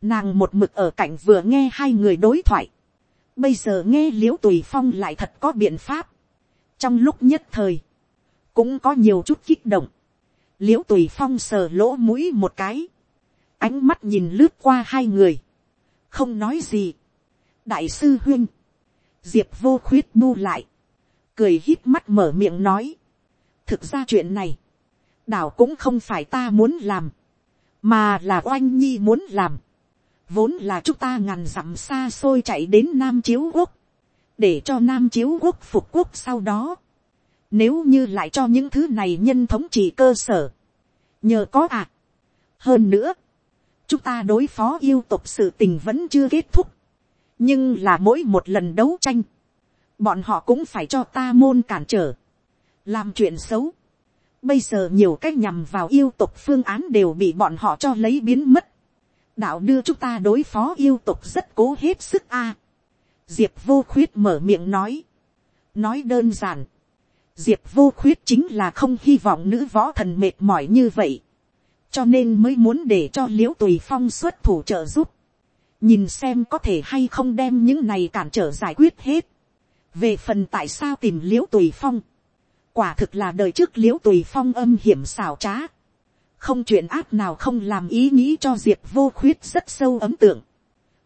Nàng một mực ở cạnh vừa nghe hai người đối thoại. Bây giờ nghe liễu tùy phong lại thật có biện pháp. Trong lúc nhất thời. Cũng có nhiều chút kích động. Liễu tùy phong sờ lỗ mũi một cái. Ánh mắt nhìn lướt qua hai người. Không nói gì. Đại sư huyên. Diệp vô khuyết bu lại. Cười hít mắt mở miệng nói. Thực ra chuyện này. Đảo cũng không phải ta muốn làm. Mà là oanh nhi muốn làm vốn là chúng ta ngàn dặm xa xôi chạy đến nam chiếu quốc, để cho nam chiếu quốc phục quốc sau đó, nếu như lại cho những thứ này nhân thống trị cơ sở, nhờ có ạ. À. hơn nữa, chúng ta đối phó yêu tục sự tình vẫn chưa kết thúc, nhưng là mỗi một lần đấu tranh, bọn họ cũng phải cho ta môn cản trở, làm chuyện xấu. Bây giờ nhiều cách nhằm vào yêu tục phương án đều bị bọn họ cho lấy biến mất đạo đưa chúng ta đối phó yêu tục rất cố hết sức a. diệp vô khuyết mở miệng nói. nói đơn giản. diệp vô khuyết chính là không hy vọng nữ võ thần mệt mỏi như vậy cho nên mới muốn để cho l i ễ u tùy phong xuất thủ trợ giúp. nhìn xem có thể hay không đem những này cản trở giải quyết hết. về phần tại sao tìm l i ễ u tùy phong. quả thực là đời trước l i ễ u tùy phong âm hiểm xảo trá không chuyện ác nào không làm ý nghĩ cho diệp vô khuyết rất sâu ấm tượng.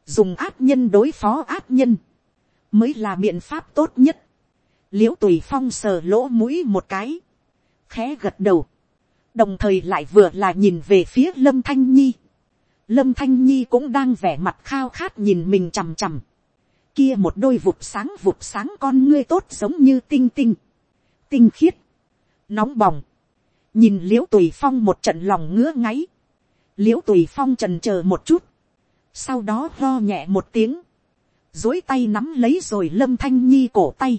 dùng ác nhân đối phó ác nhân, mới là biện pháp tốt nhất. l i ễ u tùy phong sờ lỗ mũi một cái, khẽ gật đầu, đồng thời lại vừa là nhìn về phía lâm thanh nhi. lâm thanh nhi cũng đang vẻ mặt khao khát nhìn mình chằm chằm. kia một đôi vụt sáng vụt sáng con ngươi tốt giống như tinh tinh, tinh khiết, nóng bỏng. Nhìn l i ễ u tùy phong một trận lòng ngứa ngáy, l i ễ u tùy phong trần c h ờ một chút, sau đó lo nhẹ một tiếng, dối tay nắm lấy rồi lâm thanh nhi cổ tay,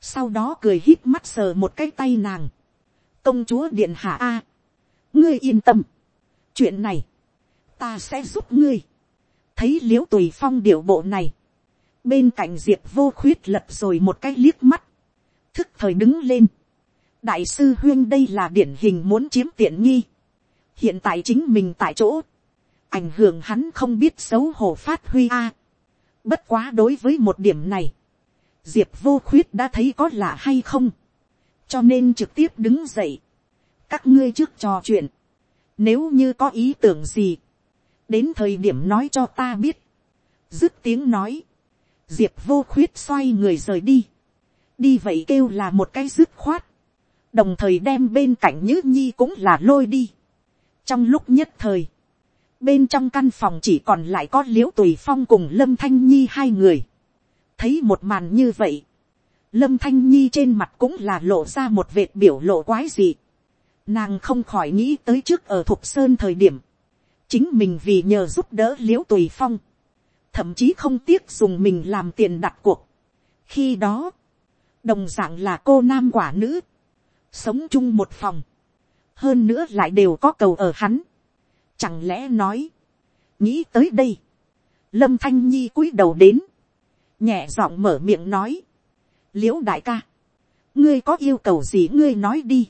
sau đó cười hít mắt sờ một cái tay nàng, công chúa điện hạ a, ngươi yên tâm, chuyện này, ta sẽ giúp ngươi, thấy l i ễ u tùy phong điệu bộ này, bên cạnh diệp vô khuyết lật rồi một cái liếc mắt, thức thời đứng lên, đại sư huyên đây là điển hình muốn chiếm tiện nghi. hiện tại chính mình tại chỗ, ảnh hưởng hắn không biết xấu hổ phát huy a. bất quá đối với một điểm này, diệp vô khuyết đã thấy có lạ hay không, cho nên trực tiếp đứng dậy, các ngươi trước trò chuyện, nếu như có ý tưởng gì, đến thời điểm nói cho ta biết, dứt tiếng nói, diệp vô khuyết xoay người rời đi, đi vậy kêu là một cái dứt khoát, đồng thời đem bên cạnh nhữ nhi cũng là lôi đi. trong lúc nhất thời, bên trong căn phòng chỉ còn lại có l i ễ u tùy phong cùng lâm thanh nhi hai người. thấy một màn như vậy, lâm thanh nhi trên mặt cũng là lộ ra một vệt biểu lộ quái dị. nàng không khỏi nghĩ tới trước ở thục sơn thời điểm, chính mình vì nhờ giúp đỡ l i ễ u tùy phong, thậm chí không tiếc dùng mình làm tiền đặt cuộc. khi đó, đồng d ạ n g là cô nam quả nữ, sống chung một phòng, hơn nữa lại đều có cầu ở hắn. chẳng lẽ nói, nghĩ tới đây, lâm thanh nhi cúi đầu đến, nhẹ giọng mở miệng nói, l i ễ u đại ca, ngươi có yêu cầu gì ngươi nói đi,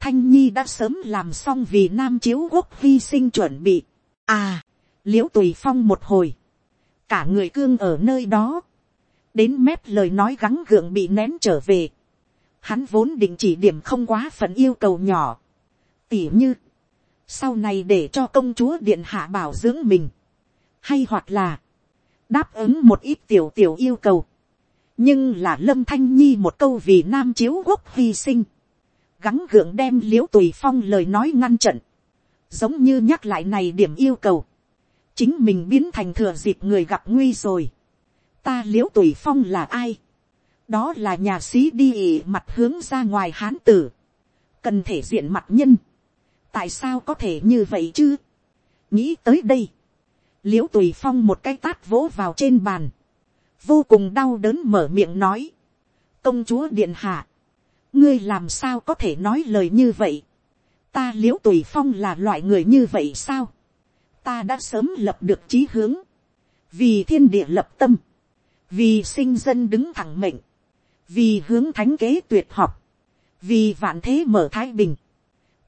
thanh nhi đã sớm làm xong vì nam chiếu quốc hy sinh chuẩn bị, à, l i ễ u tùy phong một hồi, cả người cương ở nơi đó, đến mép lời nói gắng gượng bị nén trở về, hắn vốn định chỉ điểm không quá phần yêu cầu nhỏ, tỉ như, sau này để cho công chúa điện hạ bảo dưỡng mình, hay hoặc là, đáp ứng một ít tiểu tiểu yêu cầu, nhưng là lâm thanh nhi một câu vì nam chiếu quốc hy sinh, gắng gượng đem l i ễ u tùy phong lời nói ngăn trận, giống như nhắc lại này điểm yêu cầu, chính mình biến thành thừa dịp người gặp nguy rồi. ta l i ễ u tùy phong là ai. đó là nhà sĩ đi ỉ mặt hướng ra ngoài hán tử. cần thể diện mặt nhân. tại sao có thể như vậy chứ. nghĩ tới đây. l i ễ u tùy phong một cái tát vỗ vào trên bàn vô cùng đau đớn mở miệng nói. công chúa điện hạ. ngươi làm sao có thể nói lời như vậy. ta l i ễ u tùy phong là loại người như vậy sao? Ta đã sớm lập được chí hướng, vì thiên địa lập tâm, vì sinh dân đứng thẳng mệnh, vì hướng thánh kế tuyệt học, vì vạn thế mở thái bình,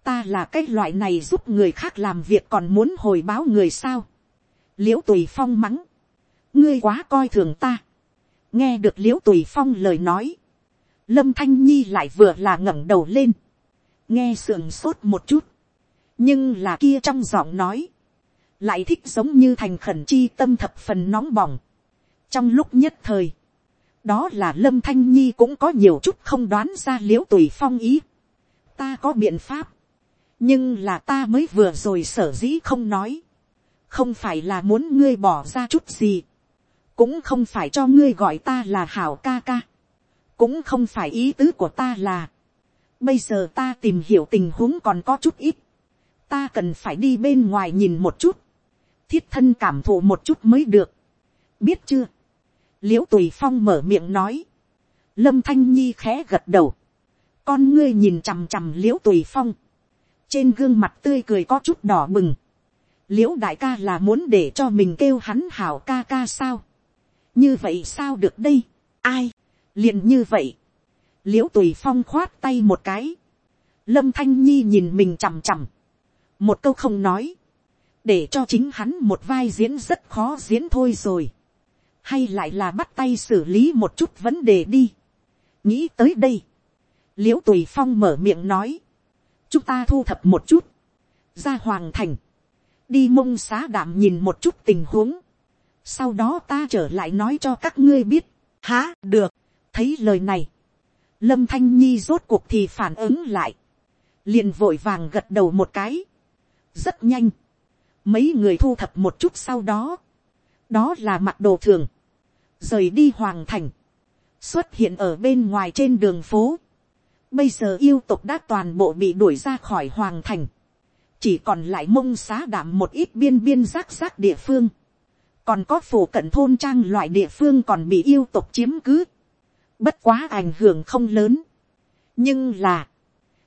ta là cái loại này giúp người khác làm việc còn muốn hồi báo người sao, l i ễ u tùy phong mắng, ngươi quá coi thường ta, nghe được l i ễ u tùy phong lời nói, lâm thanh nhi lại vừa là ngẩng đầu lên, nghe sườn sốt một chút, nhưng là kia trong giọng nói, lại thích giống như thành khẩn chi tâm thập phần nóng bỏng. trong lúc nhất thời, đó là lâm thanh nhi cũng có nhiều chút không đoán ra l i ễ u tùy phong ý. ta có biện pháp, nhưng là ta mới vừa rồi sở dĩ không nói, không phải là muốn ngươi bỏ ra chút gì, cũng không phải cho ngươi gọi ta là hảo ca ca, cũng không phải ý tứ của ta là, bây giờ ta tìm hiểu tình huống còn có chút ít, ta cần phải đi bên ngoài nhìn một chút, thiết thân cảm thụ một chút mới được. biết chưa, l i ễ u tùy phong mở miệng nói, lâm thanh nhi khẽ gật đầu, con ngươi nhìn chằm chằm l i ễ u tùy phong, trên gương mặt tươi cười có chút đỏ bừng, l i ễ u đại ca là muốn để cho mình kêu hắn hảo ca ca sao, như vậy sao được đây, ai, liền như vậy, l i ễ u tùy phong khoát tay một cái, lâm thanh nhi nhìn mình chằm chằm, một câu không nói, để cho chính hắn một vai diễn rất khó diễn thôi rồi, hay lại là bắt tay xử lý một chút vấn đề đi. nghĩ tới đây, l i ễ u tùy phong mở miệng nói, chúng ta thu thập một chút, ra hoàng thành, đi mông xá đảm nhìn một chút tình huống, sau đó ta trở lại nói cho các ngươi biết, há được, thấy lời này, lâm thanh nhi rốt cuộc thì phản ứng lại, liền vội vàng gật đầu một cái, rất nhanh, mấy người thu thập một chút sau đó, đó là mặc đồ thường, rời đi hoàng thành, xuất hiện ở bên ngoài trên đường phố. Bây giờ yêu tục đã toàn bộ bị đuổi ra khỏi hoàng thành, chỉ còn lại mông xá đảm một ít biên biên rác rác địa phương, còn có phủ cận thôn trang loại địa phương còn bị yêu tục chiếm cứ, bất quá ảnh hưởng không lớn, nhưng là,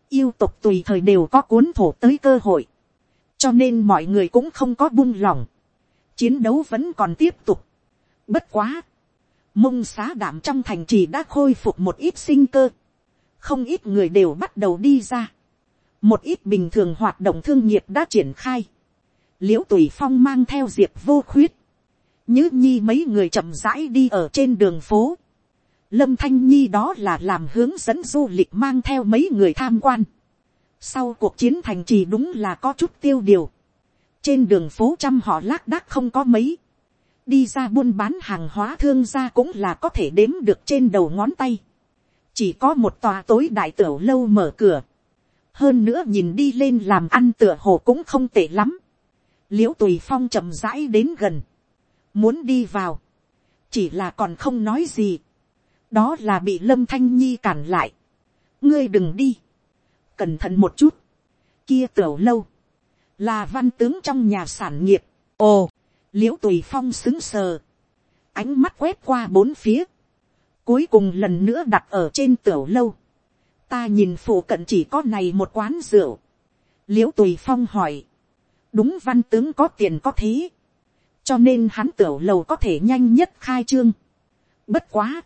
yêu tục tùy thời đều có cuốn thổ tới cơ hội, cho nên mọi người cũng không có buông lỏng, chiến đấu vẫn còn tiếp tục. Bất quá, mông xá đảm trong thành trì đã khôi phục một ít sinh cơ, không ít người đều bắt đầu đi ra, một ít bình thường hoạt động thương nghiệp đã triển khai, l i ễ u tùy phong mang theo diệp vô khuyết, nhứ nhi mấy người chậm rãi đi ở trên đường phố, lâm thanh nhi đó là làm hướng dẫn du lịch mang theo mấy người tham quan, sau cuộc chiến thành trì đúng là có chút tiêu điều. Trên đường phố trăm họ lác đác không có mấy. Đi ra buôn bán hàng hóa thương gia cũng là có thể đếm được trên đầu ngón tay. Chỉ có một tòa tối đại tiểu lâu mở cửa. Hơn nữa nhìn đi lên làm ăn tựa hồ cũng không tệ lắm. Liễu tùy phong chậm rãi đến gần. Muốn đi vào. Chỉ là còn không nói gì. Đó là bị lâm thanh nhi cản lại. Ngươi đừng đi. Cẩn thận một chút, kia tiểu lâu, là văn tướng trong nhà sản nghiệp, ồ, l i ễ u tùy phong xứng sờ, ánh mắt quét qua bốn phía, cuối cùng lần nữa đặt ở trên tiểu lâu, ta nhìn phụ cận chỉ có này một quán rượu, l i ễ u tùy phong hỏi, đúng văn tướng có tiền có thế, cho nên hắn tiểu lầu có thể nhanh nhất khai trương, bất quá,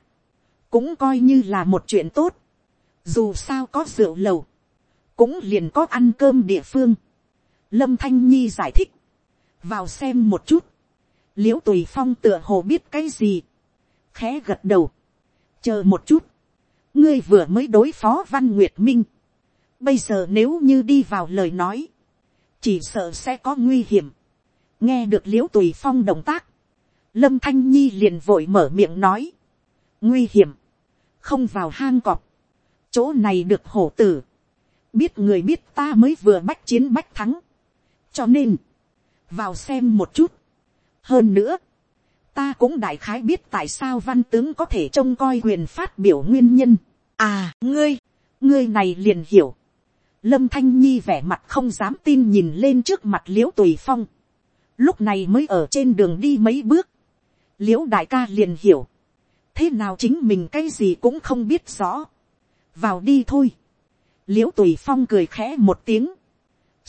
cũng coi như là một chuyện tốt, dù sao có rượu lầu, cũng liền có ăn cơm địa phương, lâm thanh nhi giải thích, vào xem một chút, l i ễ u tùy phong tựa hồ biết cái gì, khẽ gật đầu, chờ một chút, ngươi vừa mới đối phó văn nguyệt minh, bây giờ nếu như đi vào lời nói, chỉ sợ sẽ có nguy hiểm, nghe được l i ễ u tùy phong động tác, lâm thanh nhi liền vội mở miệng nói, nguy hiểm, không vào hang cọp, chỗ này được hổ tử, biết người biết ta mới vừa bách chiến bách thắng, cho nên, vào xem một chút, hơn nữa, ta cũng đại khái biết tại sao văn tướng có thể trông coi quyền phát biểu nguyên nhân. à, ngươi, ngươi này liền hiểu. lâm thanh nhi vẻ mặt không dám tin nhìn lên trước mặt l i ễ u tùy phong lúc này mới ở trên đường đi mấy bước. l i ễ u đại ca liền hiểu. thế nào chính mình cái gì cũng không biết rõ. vào đi thôi. l i ễ u tùy phong cười khẽ một tiếng.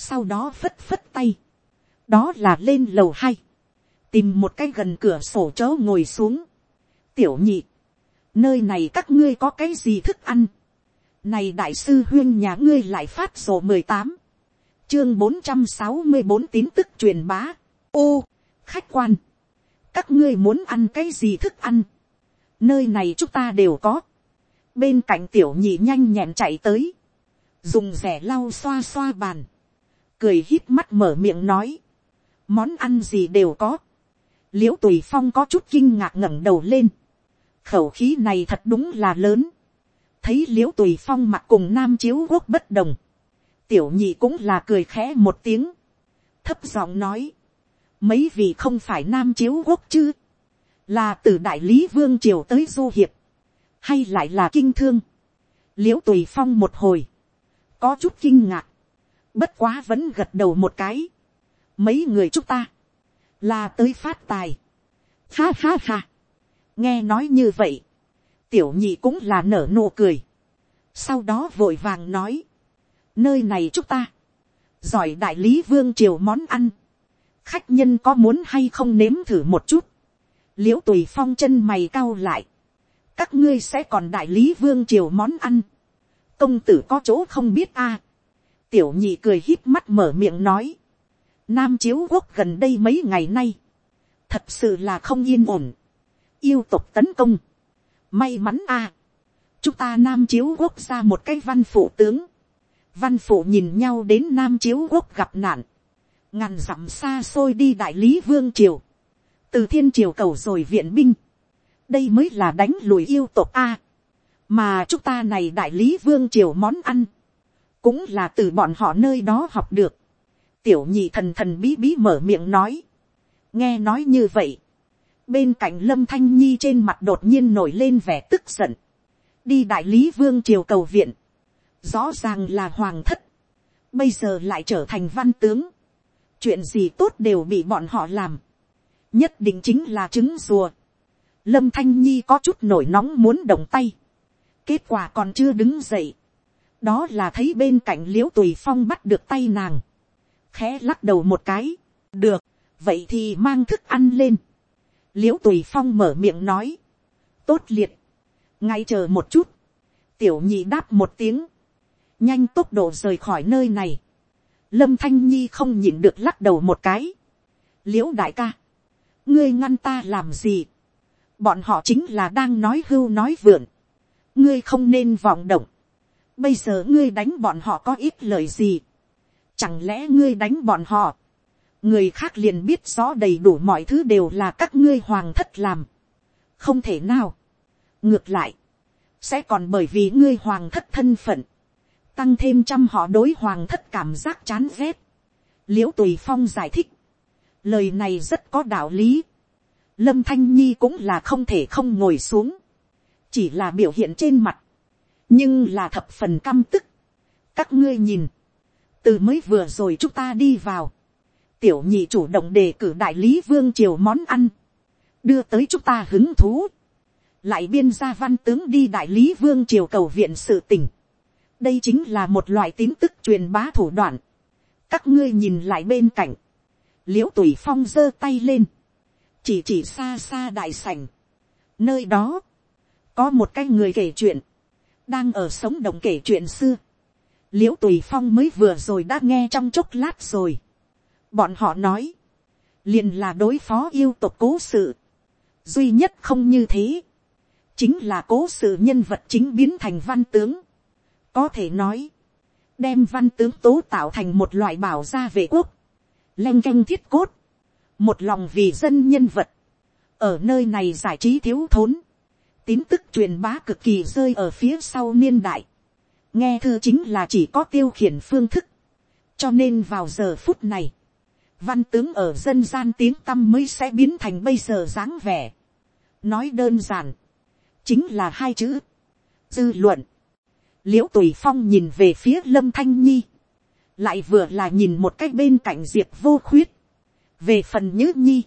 sau đó phất phất tay. đó là lên lầu hai tìm một cái gần cửa sổ chớ ngồi xuống. tiểu nhị, nơi này các ngươi có cái gì thức ăn. này đại sư huyên nhà ngươi lại phát sổ mười tám, chương bốn trăm sáu mươi bốn tín tức truyền bá ô, khách quan, các ngươi muốn ăn cái gì thức ăn. nơi này chúng ta đều có. bên cạnh tiểu nhị nhanh nhẹn chạy tới, dùng rẻ lau xoa xoa bàn, cười hít mắt mở miệng nói, món ăn gì đều có l i ễ u tùy phong có chút kinh ngạc ngẩng đầu lên. khẩu khí này thật đúng là lớn. thấy l i ễ u tùy phong mặt cùng nam chiếu quốc bất đồng. tiểu nhị cũng là cười khẽ một tiếng. thấp giọng nói mấy vị không phải nam chiếu quốc chứ. là từ đại lý vương triều tới du hiệp. hay lại là kinh thương. l i ễ u tùy phong một hồi. có chút kinh ngạc. bất quá vẫn gật đầu một cái. mấy người chúng ta là tới phát tài. Ha ha ha. nghe nói như vậy, tiểu nhị cũng là nở nụ cười. sau đó vội vàng nói, nơi này chúc ta, giỏi đại lý vương triều món ăn, khách nhân có muốn hay không nếm thử một chút, l i ễ u tùy phong chân mày cau lại, các ngươi sẽ còn đại lý vương triều món ăn, công tử có chỗ không biết a, tiểu nhị cười hít mắt mở miệng nói, Nam chiếu quốc gần đây mấy ngày nay. Thật sự là không yên ổn. Yêu tục tấn công. May mắn a Chúng ta Nam chiếu quốc ra một cái văn phụ tướng. Văn phụ nhìn nhau đến Nam chiếu quốc gặp nạn. Ngàn dặm xa xôi đi đại lý vương triều. Từ thiên triều cầu rồi viện binh. Đây mới là đánh lùi yêu tộc A. Mà chúng ta này đại lý vương triều món ăn. Cũng là từ bọn họ nơi đó học được tiểu nhị thần thần bí bí mở miệng nói. nghe nói như vậy. bên cạnh lâm thanh nhi trên mặt đột nhiên nổi lên vẻ tức giận. đi đại lý vương triều cầu viện. rõ ràng là hoàng thất. bây giờ lại trở thành văn tướng chuyện gì tốt đều bị bọn họ làm. nhất định chính là trứng rùa. lâm thanh nhi có chút nổi nóng muốn động tay. kết quả còn chưa đứng dậy. đó là thấy bên cạnh l i ễ u tùy phong bắt được tay nàng khẽ lắc đầu một cái, được, vậy thì mang thức ăn lên. l i ễ u tùy phong mở miệng nói, tốt liệt, ngay chờ một chút, tiểu nhị đáp một tiếng, nhanh tốc độ rời khỏi nơi này, lâm thanh nhi không nhịn được lắc đầu một cái, l i ễ u đại ca, ngươi ngăn ta làm gì, bọn họ chính là đang nói hưu nói vượn, ngươi không nên vọng động, bây giờ ngươi đánh bọn họ có ít lời gì, Chẳng lẽ ngươi đánh bọn họ? Người khác liền biết rõ đầy đủ mọi thứ đều là các ngươi hoàng thất làm. Không thể nào. Ngược lại. Sẽ còn bởi vì ngươi hoàng thất thân phận. Tăng thêm trăm họ đối hoàng thất cảm giác chán ghét. Liễu Tùy Phong giải thích. Lời này rất có đạo lý. Lâm Thanh Nhi cũng là không thể không ngồi xuống. Chỉ là biểu hiện trên mặt. Nhưng là thập phần căm tức. Các ngươi nhìn từ mới vừa rồi chúng ta đi vào, tiểu nhị chủ động đề cử đại lý vương triều món ăn, đưa tới chúng ta hứng thú, lại biên ra văn tướng đi đại lý vương triều cầu viện sự tỉnh đây chính là một loại tín tức truyền bá thủ đoạn. các ngươi nhìn lại bên cạnh, l i ễ u tùy phong giơ tay lên, chỉ chỉ xa xa đại sảnh. nơi đó, có một cái người kể chuyện, đang ở sống động kể chuyện xưa. l i ễ u tùy phong mới vừa rồi đã nghe trong chốc lát rồi. bọn họ nói, liền là đối phó yêu tộc cố sự. duy nhất không như thế chính là cố sự nhân vật chính biến thành văn tướng. Có thể nói, đem văn tướng tố tạo thành một loại bảo gia vệ quốc, len canh thiết cốt, một lòng vì dân nhân vật, ở nơi này giải trí thiếu thốn, tín tức truyền bá cực kỳ rơi ở phía sau niên đại, nghe thư chính là chỉ có tiêu khiển phương thức, cho nên vào giờ phút này, văn tướng ở dân gian tiếng tăm mới sẽ biến thành bây giờ dáng vẻ. nói đơn giản, chính là hai chữ, dư luận l i ễ u tùy phong nhìn về phía lâm thanh nhi, lại vừa là nhìn một cái bên cạnh diệp vô khuyết, về phần nhữ nhi,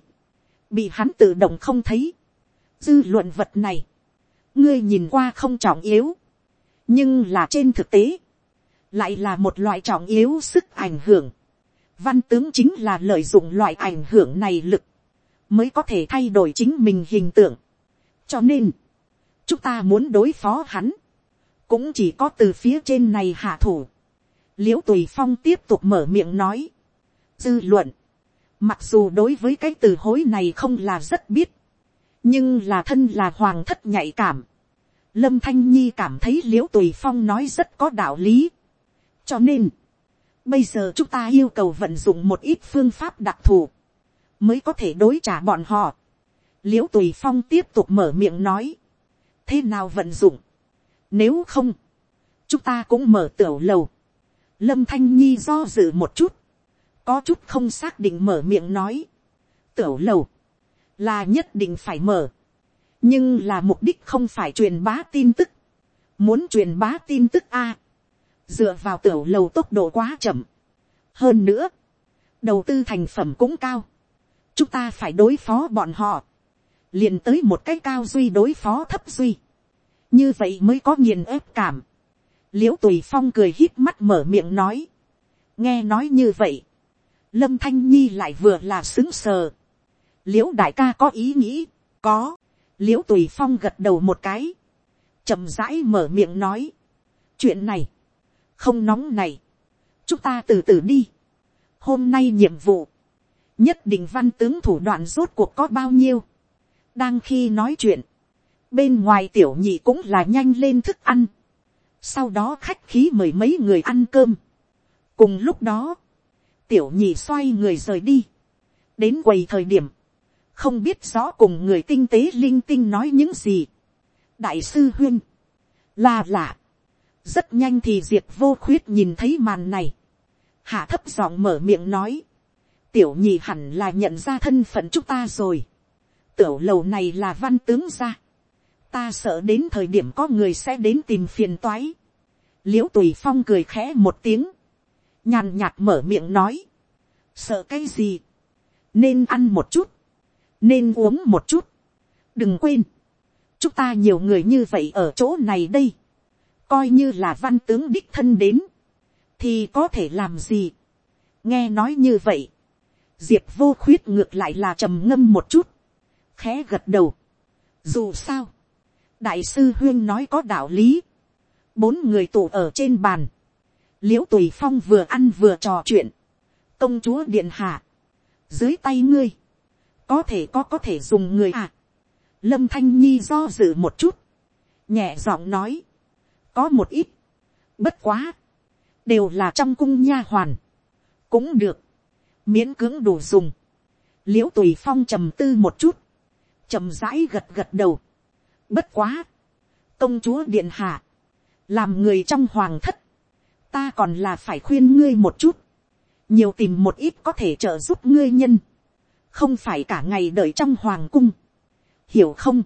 bị hắn tự động không thấy, dư luận vật này, ngươi nhìn qua không trọng yếu, nhưng là trên thực tế, lại là một loại trọng yếu sức ảnh hưởng. Văn tướng chính là lợi dụng loại ảnh hưởng này lực, mới có thể thay đổi chính mình hình tượng. cho nên, chúng ta muốn đối phó hắn, cũng chỉ có từ phía trên này hạ thủ. l i ễ u tùy phong tiếp tục mở miệng nói, dư luận, mặc dù đối với cái từ hối này không là rất biết, nhưng là thân là hoàng thất nhạy cảm, lâm thanh nhi cảm thấy l i ễ u tùy phong nói rất có đạo lý, cho nên, bây giờ chúng ta yêu cầu vận dụng một ít phương pháp đặc thù, mới có thể đối trả bọn họ. l i ễ u tùy phong tiếp tục mở miệng nói, thế nào vận dụng. Nếu không, chúng ta cũng mở tiểu lầu. Lâm Thanh Nhi do dự một chút, có chút không xác định mở miệng nói. Tiểu lầu, là nhất định phải mở. Nhưng là mục đích không phải truyền bá tin tức. Muốn truyền bá tin tức A. Dựa vào tiểu lầu tốc độ quá chậm. Hơn nữa, đầu tư thành phẩm cũng cao. Chúng ta phải đối phó bọn họ liền tới một cái cao duy đối phó thấp duy như vậy mới có nghiền ép cảm. l i ễ u tùy phong cười hít mắt mở miệng nói. nghe nói như vậy. lâm thanh nhi lại vừa là xứng sờ. l i ễ u đại ca có ý nghĩ, có. l i ễ u tùy phong gật đầu một cái. chậm rãi mở miệng nói. chuyện này, không nóng này. chúng ta từ từ đi. hôm nay nhiệm vụ, nhất định văn tướng thủ đoạn rốt cuộc có bao nhiêu đang khi nói chuyện, bên ngoài tiểu nhị cũng là nhanh lên thức ăn. Sau đó khách khí mời mấy người ăn cơm. Cùng lúc đó, tiểu nhị xoay người rời đi. Đến quầy thời điểm, không biết rõ cùng người tinh tế linh tinh nói những gì. Đại sư huyên, là lạ. Rất nhanh thì diệt vô khuyết nhìn thấy màn này. Hạ thấp giọng mở miệng nói. Tiểu nhị hẳn là nhận ra thân phận chúng ta rồi tiểu lầu này là văn tướng gia ta sợ đến thời điểm có người sẽ đến tìm phiền toái. l i ễ u tùy phong cười khẽ một tiếng, nhàn nhạt mở miệng nói, sợ cái gì, nên ăn một chút, nên uống một chút, đừng quên, chúng ta nhiều người như vậy ở chỗ này đây, coi như là văn tướng đích thân đến, thì có thể làm gì. nghe nói như vậy, diệp vô khuyết ngược lại là trầm ngâm một chút, khẽ gật đầu. Dù sao, đại sư huyên nói có đạo lý. Bốn người tụ ở trên bàn. Liễu tùy phong vừa ăn vừa trò chuyện. Công chúa điện hạ. Dưới tay ngươi. Có thể có có thể dùng người à. Lâm Thanh Nhi do dự một chút. Nhẹ giọng nói. Có một ít. Bất quá. Đều là trong cung nha hoàn. Cũng được. Miễn cưỡng đủ dùng. Liễu tùy phong trầm tư một chút trầm rãi gật gật đầu. Bất quá. Công chúa điện hạ. Làm người trong hoàng thất. Ta còn là phải khuyên ngươi một chút. Nhiều tìm một ít có thể trợ giúp ngươi nhân. Không phải cả ngày đợi trong hoàng cung. Hiểu không?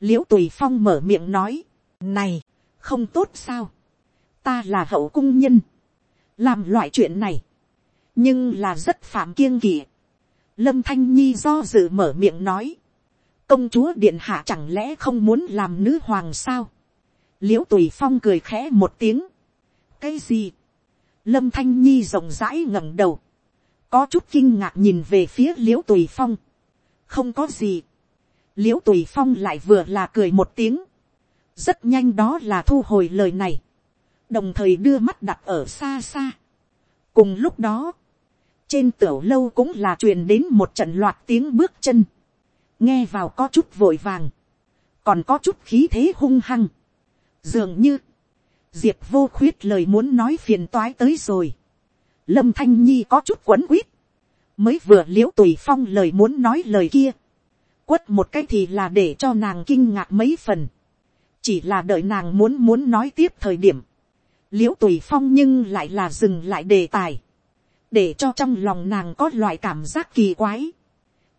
Liễu tùy phong mở miệng nói. Này, không tốt sao? Ta là hậu cung nhân. Làm loại chuyện này. Nhưng là rất phạm kiêng kỵ. Lâm Thanh Nhi do dự mở miệng nói công chúa điện hạ chẳng lẽ không muốn làm nữ hoàng sao, l i ễ u tùy phong cười khẽ một tiếng, cái gì, lâm thanh nhi rộng rãi ngẩng đầu, có chút kinh ngạc nhìn về phía l i ễ u tùy phong, không có gì, l i ễ u tùy phong lại vừa là cười một tiếng, rất nhanh đó là thu hồi lời này, đồng thời đưa mắt đặt ở xa xa. cùng lúc đó, trên tiểu lâu cũng là truyền đến một trận loạt tiếng bước chân, nghe vào có chút vội vàng, còn có chút khí thế hung hăng, dường như, diệp vô khuyết lời muốn nói phiền toái tới rồi, lâm thanh nhi có chút quấn quýt, mới vừa l i ễ u tùy phong lời muốn nói lời kia, quất một cái thì là để cho nàng kinh ngạc mấy phần, chỉ là đợi nàng muốn muốn nói tiếp thời điểm, l i ễ u tùy phong nhưng lại là dừng lại đề tài, để cho trong lòng nàng có loại cảm giác kỳ quái.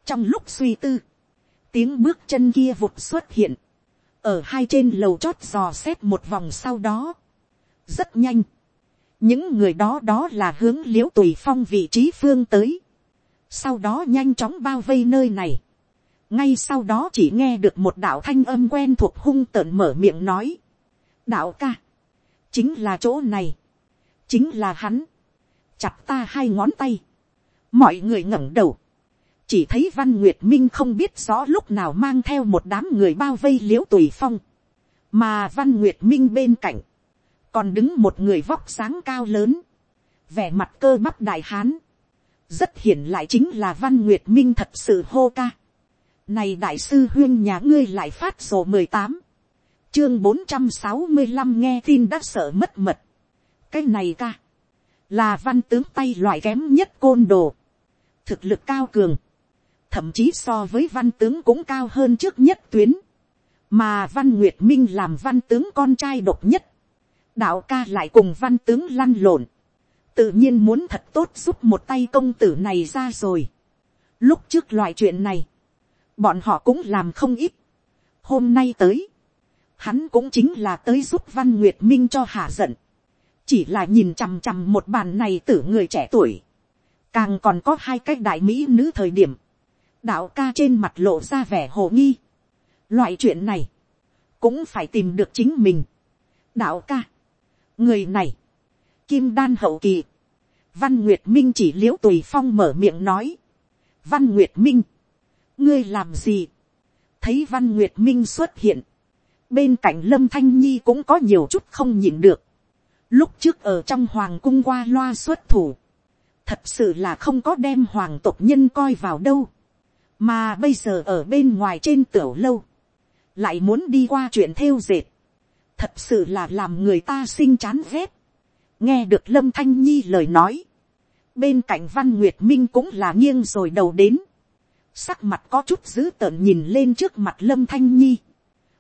trong lúc suy tư, tiếng bước chân kia vụt xuất hiện, ở hai trên lầu chót dò xét một vòng sau đó, rất nhanh, những người đó đó là hướng l i ễ u tùy phong vị trí phương tới, sau đó nhanh chóng bao vây nơi này, ngay sau đó chỉ nghe được một đạo thanh âm quen thuộc hung tợn mở miệng nói, đạo ca, chính là chỗ này, chính là hắn, chặt ta hai ngón tay, mọi người ngẩng đầu, chỉ thấy văn nguyệt minh không biết rõ lúc nào mang theo một đám người bao vây l i ễ u tùy phong, mà văn nguyệt minh bên cạnh, còn đứng một người vóc sáng cao lớn, vẻ mặt cơ bắp đại hán, rất hiển lại chính là văn nguyệt minh thật sự hô ca. Này đại sư huyên nhà ngươi lại phát sổ mười tám, chương bốn trăm sáu mươi năm nghe tin đã sợ mất mật. cái này ca, là văn tướng tay loại kém nhất côn đồ, thực lực cao cường, thậm chí so với văn tướng cũng cao hơn trước nhất tuyến, mà văn nguyệt minh làm văn tướng con trai độc nhất, đạo ca lại cùng văn tướng lăn lộn, tự nhiên muốn thật tốt giúp một tay công tử này ra rồi. Lúc trước loại chuyện này, bọn họ cũng làm không ít. Hôm nay tới, hắn cũng chính là tới giúp văn nguyệt minh cho hạ giận. chỉ là nhìn chằm chằm một bàn này tử người trẻ tuổi, càng còn có hai cái đại mỹ nữ thời điểm, đạo ca trên mặt lộ ra vẻ hồ nghi. Loại chuyện này, cũng phải tìm được chính mình. đạo ca, người này, kim đan hậu kỳ, văn nguyệt minh chỉ l i ễ u tùy phong mở miệng nói. văn nguyệt minh, ngươi làm gì, thấy văn nguyệt minh xuất hiện, bên cạnh lâm thanh nhi cũng có nhiều chút không nhịn được. lúc trước ở trong hoàng cung qua loa xuất thủ, thật sự là không có đem hoàng tộc nhân coi vào đâu mà bây giờ ở bên ngoài trên tiểu lâu, lại muốn đi qua chuyện theo dệt, thật sự là làm người ta sinh chán ghét. nghe được lâm thanh nhi lời nói, bên cạnh văn nguyệt minh cũng là nghiêng rồi đầu đến, sắc mặt có chút dữ tợn nhìn lên trước mặt lâm thanh nhi,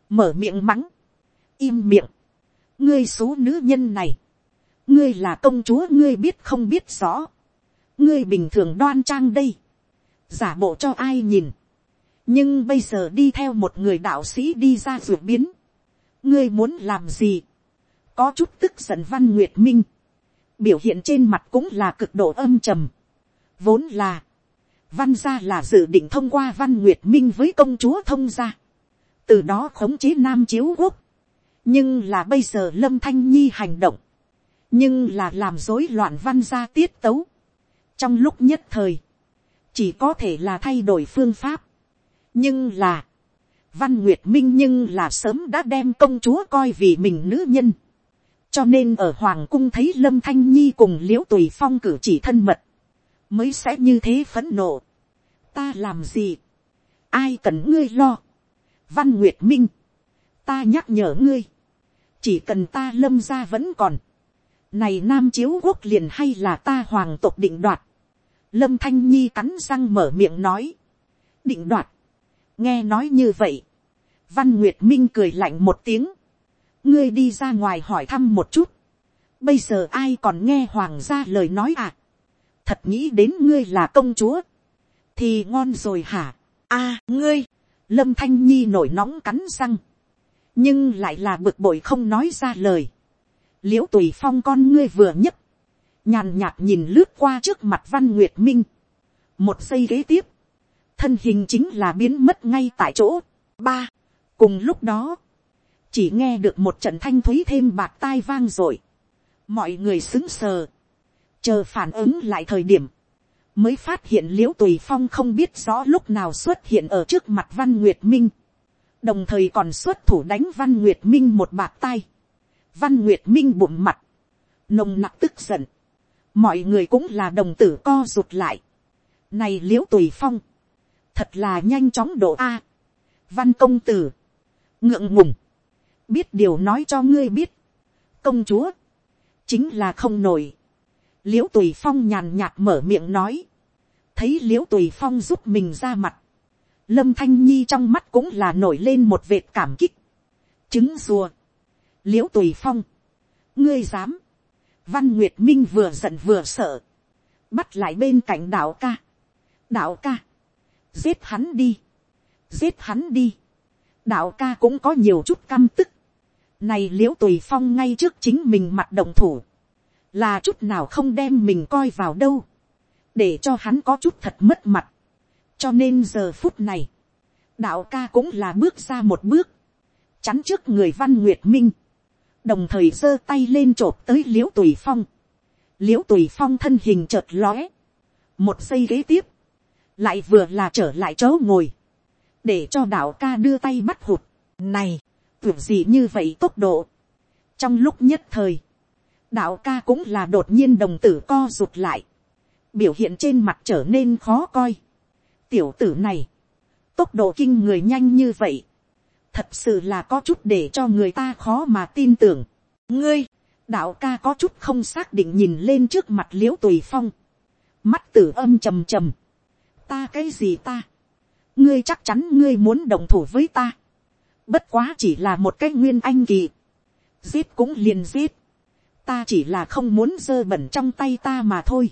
mở miệng mắng, im miệng, ngươi số nữ nhân này, ngươi là công chúa ngươi biết không biết rõ, ngươi bình thường đoan trang đây, giả bộ cho ai nhìn, nhưng bây giờ đi theo một người đạo sĩ đi ra ruột biến, ngươi muốn làm gì, có chút tức giận văn nguyệt minh, biểu hiện trên mặt cũng là cực độ âm trầm, vốn là, văn gia là dự định thông qua văn nguyệt minh với công chúa thông gia, từ đó khống chế nam chiếu quốc, nhưng là bây giờ lâm thanh nhi hành động, nhưng là làm rối loạn văn gia tiết tấu, trong lúc nhất thời, chỉ có thể là thay đổi phương pháp. nhưng là, văn nguyệt minh nhưng là sớm đã đem công chúa coi vì mình nữ nhân. cho nên ở hoàng cung thấy lâm thanh nhi cùng l i ễ u tùy phong cử chỉ thân mật, mới sẽ như thế phẫn nộ. ta làm gì, ai cần ngươi lo. văn nguyệt minh, ta nhắc nhở ngươi, chỉ cần ta lâm ra vẫn còn. này nam chiếu quốc liền hay là ta hoàng tộc định đoạt lâm thanh nhi cắn răng mở miệng nói, định đoạt, nghe nói như vậy, văn nguyệt minh cười lạnh một tiếng, ngươi đi ra ngoài hỏi thăm một chút, bây giờ ai còn nghe hoàng gia lời nói à, thật nghĩ đến ngươi là công chúa, thì ngon rồi hả, a ngươi, lâm thanh nhi nổi nóng cắn răng, nhưng lại là bực bội không nói ra lời, l i ễ u tùy phong con ngươi vừa nhất nhàn nhạt nhìn lướt qua trước mặt văn nguyệt minh. một giây kế tiếp, thân hình chính là biến mất ngay tại chỗ. ba, cùng lúc đó, chỉ nghe được một trận thanh thúy thêm bạc tai vang r ồ i mọi người xứng sờ, chờ phản ứng lại thời điểm, mới phát hiện l i ễ u tùy phong không biết rõ lúc nào xuất hiện ở trước mặt văn nguyệt minh, đồng thời còn xuất thủ đánh văn nguyệt minh một bạc tai, văn nguyệt minh bụng mặt, nồng nặc tức giận, mọi người cũng là đồng tử co rụt lại, này l i ễ u tùy phong, thật là nhanh chóng độ a, văn công tử, ngượng ngùng, biết điều nói cho ngươi biết, công chúa, chính là không nổi, l i ễ u tùy phong nhàn nhạt mở miệng nói, thấy l i ễ u tùy phong giúp mình ra mặt, lâm thanh nhi trong mắt cũng là nổi lên một vệt cảm kích, trứng rùa, l i ễ u tùy phong, ngươi dám, văn nguyệt minh vừa giận vừa sợ, bắt lại bên cạnh đạo ca, đạo ca, giết hắn đi, giết hắn đi, đạo ca cũng có nhiều chút căm tức, này l i ễ u tùy phong ngay trước chính mình mặt đồng thủ. Là chút nào không đem mình coi vào đâu. Để cho hắn có chút thật mất mặt. Cho nên giờ phút này. Đạo ca cũng là bước ra một bước. Chắn trước người văn nguyệt minh. Đồng thời giơ tay lên chộp tới l i ễ u tùy phong. l i ễ u tùy phong thân hình chợt lóe. Một giây ghế tiếp. Lại vừa là trở lại chỗ ngồi. Để cho đạo ca đưa tay bắt hụt. Này tưởng gì như vậy tốc độ. trong lúc nhất thời, đạo ca cũng là đột nhiên đồng tử co rụt lại, biểu hiện trên mặt trở nên khó coi. tiểu tử này, tốc độ kinh người nhanh như vậy, thật sự là có chút để cho người ta khó mà tin tưởng. ngươi, đạo ca có chút không xác định nhìn lên trước mặt l i ễ u tùy phong, mắt tử âm trầm trầm, ta cái gì ta, ngươi chắc chắn ngươi muốn đồng thủ với ta, Bất quá chỉ là một cái nguyên anh kỳ. Giết cũng liền giết. Ta chỉ là không muốn dơ bẩn trong tay ta mà thôi.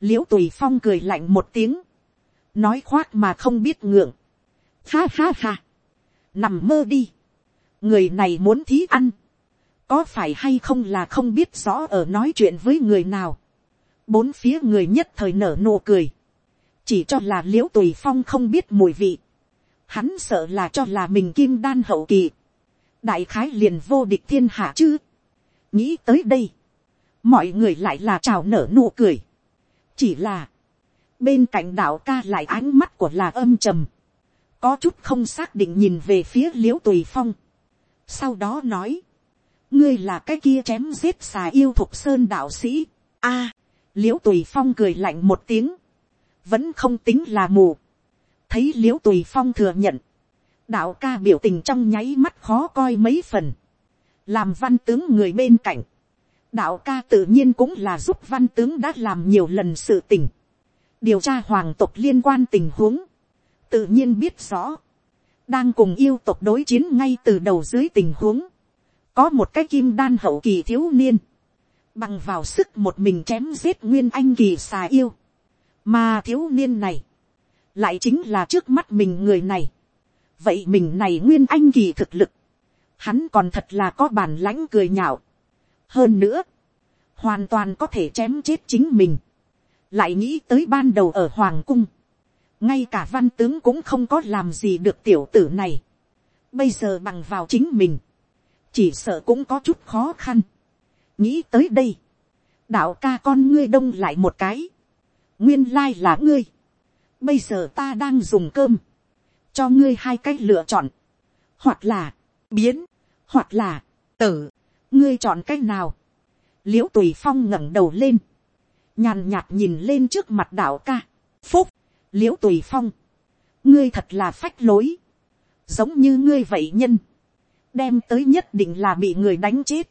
Liễu tùy phong cười lạnh một tiếng. Nói khoác mà không biết ngượng. Ha ha ha. Nằm mơ đi. Người này muốn thí ăn. Có phải hay không là không biết rõ ở nói chuyện với người nào. Bốn phía người nhất thời nở nụ cười. Chỉ cho là liễu tùy phong không biết mùi vị hắn sợ là cho là mình kim đan hậu kỳ, đại khái liền vô địch thiên hạ chứ. nghĩ tới đây, mọi người lại là chào nở nụ cười. chỉ là, bên cạnh đạo ca lại ánh mắt của là âm trầm, có chút không xác định nhìn về phía l i ễ u tùy phong. sau đó nói, ngươi là cái kia chém giết xà yêu thục sơn đạo sĩ. a, à, l i ễ u tùy phong cười lạnh một tiếng, vẫn không tính là mù. Thấy l i ễ u tùy phong thừa nhận, đạo ca biểu tình trong nháy mắt khó coi mấy phần, làm văn tướng người bên cạnh, đạo ca tự nhiên cũng là giúp văn tướng đã làm nhiều lần sự tình, điều tra hoàng tộc liên quan tình huống, tự nhiên biết rõ, đang cùng yêu tộc đối chiến ngay từ đầu dưới tình huống, có một cái kim đan hậu kỳ thiếu niên, bằng vào sức một mình chém giết nguyên anh kỳ xà yêu, mà thiếu niên này, lại chính là trước mắt mình người này. vậy mình này nguyên anh kỳ thực lực, hắn còn thật là có bản lãnh cười nhạo. hơn nữa, hoàn toàn có thể chém chết chính mình. lại nghĩ tới ban đầu ở hoàng cung, ngay cả văn tướng cũng không có làm gì được tiểu tử này. bây giờ bằng vào chính mình, chỉ sợ cũng có chút khó khăn. nghĩ tới đây, đạo ca con ngươi đông lại một cái, nguyên lai là ngươi, bây giờ ta đang dùng cơm, cho ngươi hai cách lựa chọn, hoặc là, biến, hoặc là, tử, ngươi chọn cách nào, l i ễ u tùy phong ngẩng đầu lên, nhàn nhạt nhìn lên trước mặt đạo ca, phúc, l i ễ u tùy phong, ngươi thật là phách lối, giống như ngươi vậy nhân, đem tới nhất định là bị người đánh chết,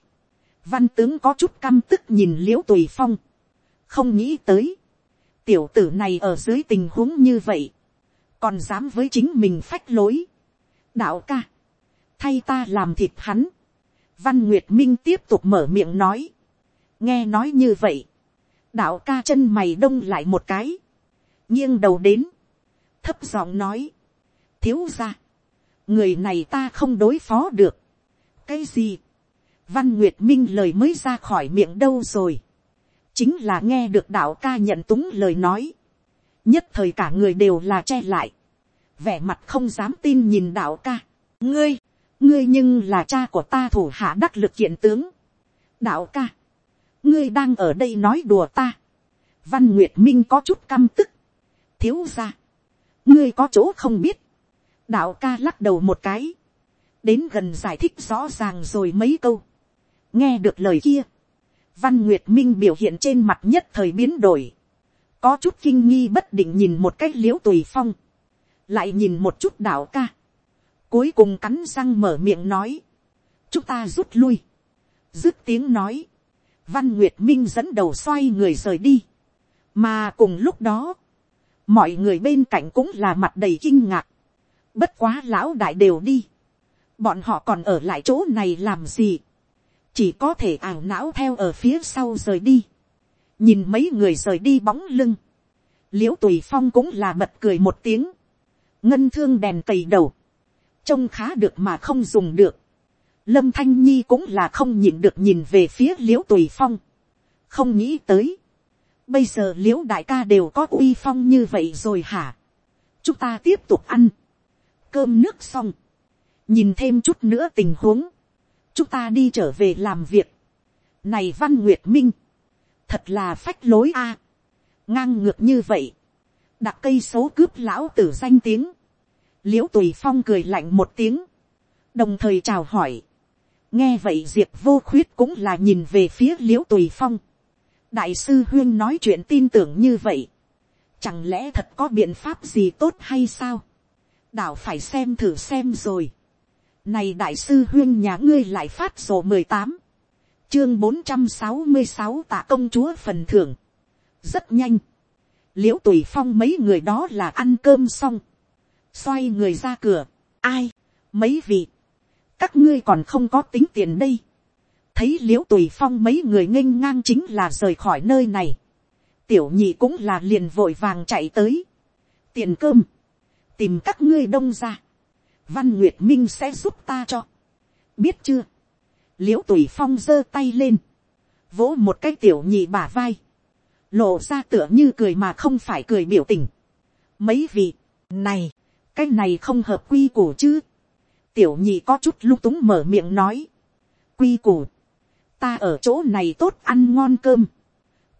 văn tướng có chút căm tức nhìn l i ễ u tùy phong, không nghĩ tới, tiểu tử này ở dưới tình huống như vậy, còn dám với chính mình phách lối. đạo ca, thay ta làm thịt hắn. văn nguyệt minh tiếp tục mở miệng nói. nghe nói như vậy, đạo ca chân mày đông lại một cái, nghiêng đầu đến, thấp giọng nói, thiếu ra, người này ta không đối phó được. cái gì, văn nguyệt minh lời mới ra khỏi miệng đâu rồi? Chính là nghe được đạo ca nhận túng lời nói, nhất thời cả người đều là che lại, vẻ mặt không dám tin nhìn đạo ca, ngươi, ngươi nhưng là cha của ta thủ hạ đắc lực kiện tướng, đạo ca, ngươi đang ở đây nói đùa ta, văn nguyệt minh có chút căm tức, thiếu ra, ngươi có chỗ không biết, đạo ca lắc đầu một cái, đến gần giải thích rõ ràng rồi mấy câu, nghe được lời kia, văn nguyệt minh biểu hiện trên mặt nhất thời biến đổi, có chút kinh nghi bất định nhìn một cách l i ễ u tùy phong, lại nhìn một chút đạo ca, cuối cùng cắn răng mở miệng nói, chúng ta rút lui, dứt tiếng nói, văn nguyệt minh dẫn đầu xoay người rời đi, mà cùng lúc đó, mọi người bên cạnh cũng là mặt đầy kinh ngạc, bất quá lão đại đều đi, bọn họ còn ở lại chỗ này làm gì, chỉ có thể ảo não theo ở phía sau rời đi, nhìn mấy người rời đi bóng lưng, l i ễ u tùy phong cũng là bật cười một tiếng, ngân thương đèn cầy đầu, trông khá được mà không dùng được, lâm thanh nhi cũng là không nhịn được nhìn về phía l i ễ u tùy phong, không nghĩ tới, bây giờ l i ễ u đại ca đều có uy phong như vậy rồi hả, chúng ta tiếp tục ăn, cơm nước xong, nhìn thêm chút nữa tình huống, chúng ta đi trở về làm việc. này văn nguyệt minh, thật là phách lối a, ngang ngược như vậy, đặt cây số cướp lão tử danh tiếng, l i ễ u tùy phong cười lạnh một tiếng, đồng thời chào hỏi, nghe vậy diệp vô khuyết cũng là nhìn về phía l i ễ u tùy phong, đại sư huyên nói chuyện tin tưởng như vậy, chẳng lẽ thật có biện pháp gì tốt hay sao, đảo phải xem thử xem rồi, này đại sư huyên nhà ngươi lại phát sổ mười tám Chương bốn trăm sáu mươi sáu tạ công chúa phần thưởng. Rất nhanh. Liễu tùy phong mấy người đó là ăn cơm xong. Xoay người ra cửa. Ai? Mấy vị. Các ngươi còn không có tính tiền đây. Thấy liễu tùy phong mấy người nghênh ngang chính là rời khỏi nơi này. Tiểu nhị cũng là liền vội vàng chạy tới. Tiền cơm. Tìm các ngươi đông ra văn nguyệt minh sẽ giúp ta cho. biết chưa, l i ễ u tùy phong giơ tay lên, vỗ một cái tiểu nhị bả vai, lộ ra tựa như cười mà không phải cười biểu tình. mấy vị, này, cái này không hợp quy củ chứ. tiểu nhị có chút lung túng mở miệng nói. quy củ, ta ở chỗ này tốt ăn ngon cơm.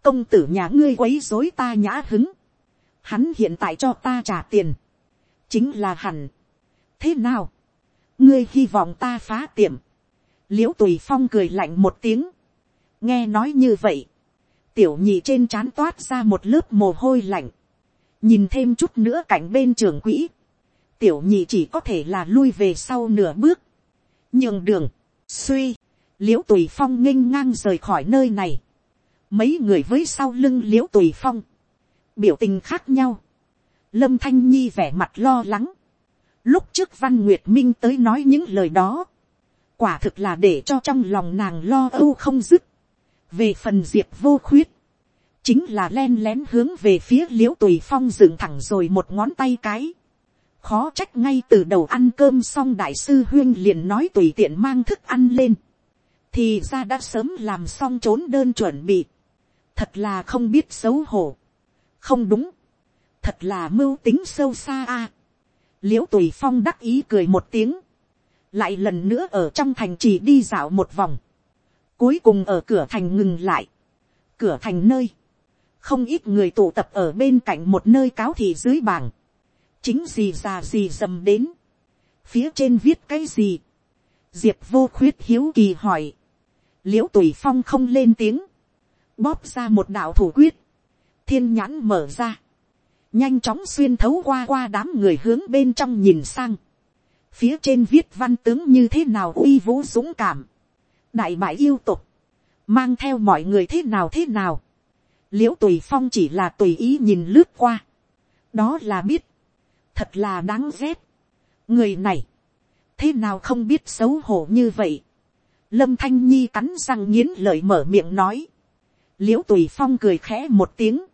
công tử nhà ngươi quấy dối ta nhã hứng. hắn hiện tại cho ta trả tiền. chính là hẳn. Thế nào, ngươi hy vọng ta phá tiệm, l i ễ u tùy phong cười lạnh một tiếng, nghe nói như vậy, tiểu nhị trên trán toát ra một lớp mồ hôi lạnh, nhìn thêm chút nữa cảnh bên trường quỹ, tiểu nhị chỉ có thể là lui về sau nửa bước, nhường đường, suy, l i ễ u tùy phong nghênh ngang rời khỏi nơi này, mấy người với sau lưng l i ễ u tùy phong, biểu tình khác nhau, lâm thanh nhi vẻ mặt lo lắng, Lúc trước Văn Nguyệt Minh tới nói những lời đó. Quả thực là để cho trong lòng nàng lo âu không dứt. Về phần diệp vô khuyết. Chính là len lén hướng về phía liễu tùy phong dựng thẳng rồi một ngón tay cái. Khó trách ngay từ đầu ăn cơm xong đại sư huyên liền nói tùy tiện mang thức ăn lên. Thì ra đã sớm làm xong trốn đơn chuẩn bị. Thật là không biết xấu hổ. Không đúng. Thật là mưu tính sâu xa a. L i ễ u tùy phong đắc ý cười một tiếng, lại lần nữa ở trong thành chỉ đi dạo một vòng, cuối cùng ở cửa thành ngừng lại, cửa thành nơi, không ít người tụ tập ở bên cạnh một nơi cáo thị dưới bảng, chính gì già gì dầm đến, phía trên viết cái gì, diệp vô khuyết hiếu kỳ hỏi, l i ễ u tùy phong không lên tiếng, bóp ra một đạo thủ quyết, thiên nhãn mở ra, nhanh chóng xuyên thấu qua qua đám người hướng bên trong nhìn sang, phía trên viết văn tướng như thế nào uy vũ dũng cảm, đại bại yêu tục, mang theo mọi người thế nào thế nào, l i ễ u tùy phong chỉ là tùy ý nhìn lướt qua, đó là biết, thật là đáng ghét, người này, thế nào không biết xấu hổ như vậy, lâm thanh nhi cắn răng nghiến lợi mở miệng nói, Liễu tùy phong cười khẽ một tiếng,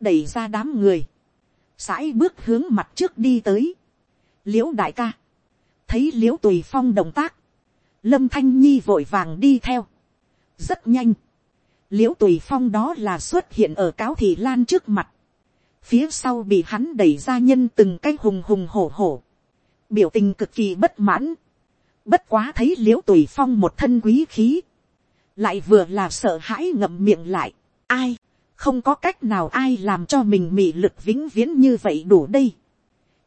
đẩy ra đám người, sãi bước hướng mặt trước đi tới, Liễu đại ca, thấy Liễu tùy phong động tác, lâm thanh nhi vội vàng đi theo, rất nhanh, Liễu tùy phong đó là xuất hiện ở cáo thị lan trước mặt, phía sau bị hắn đẩy ra nhân từng cái hùng hùng hổ hổ, biểu tình cực kỳ bất mãn, bất quá thấy liễu tùy phong một thân quý khí, lại vừa là sợ hãi ngậm miệng lại, ai, không có cách nào ai làm cho mình mị lực vĩnh viễn như vậy đủ đây.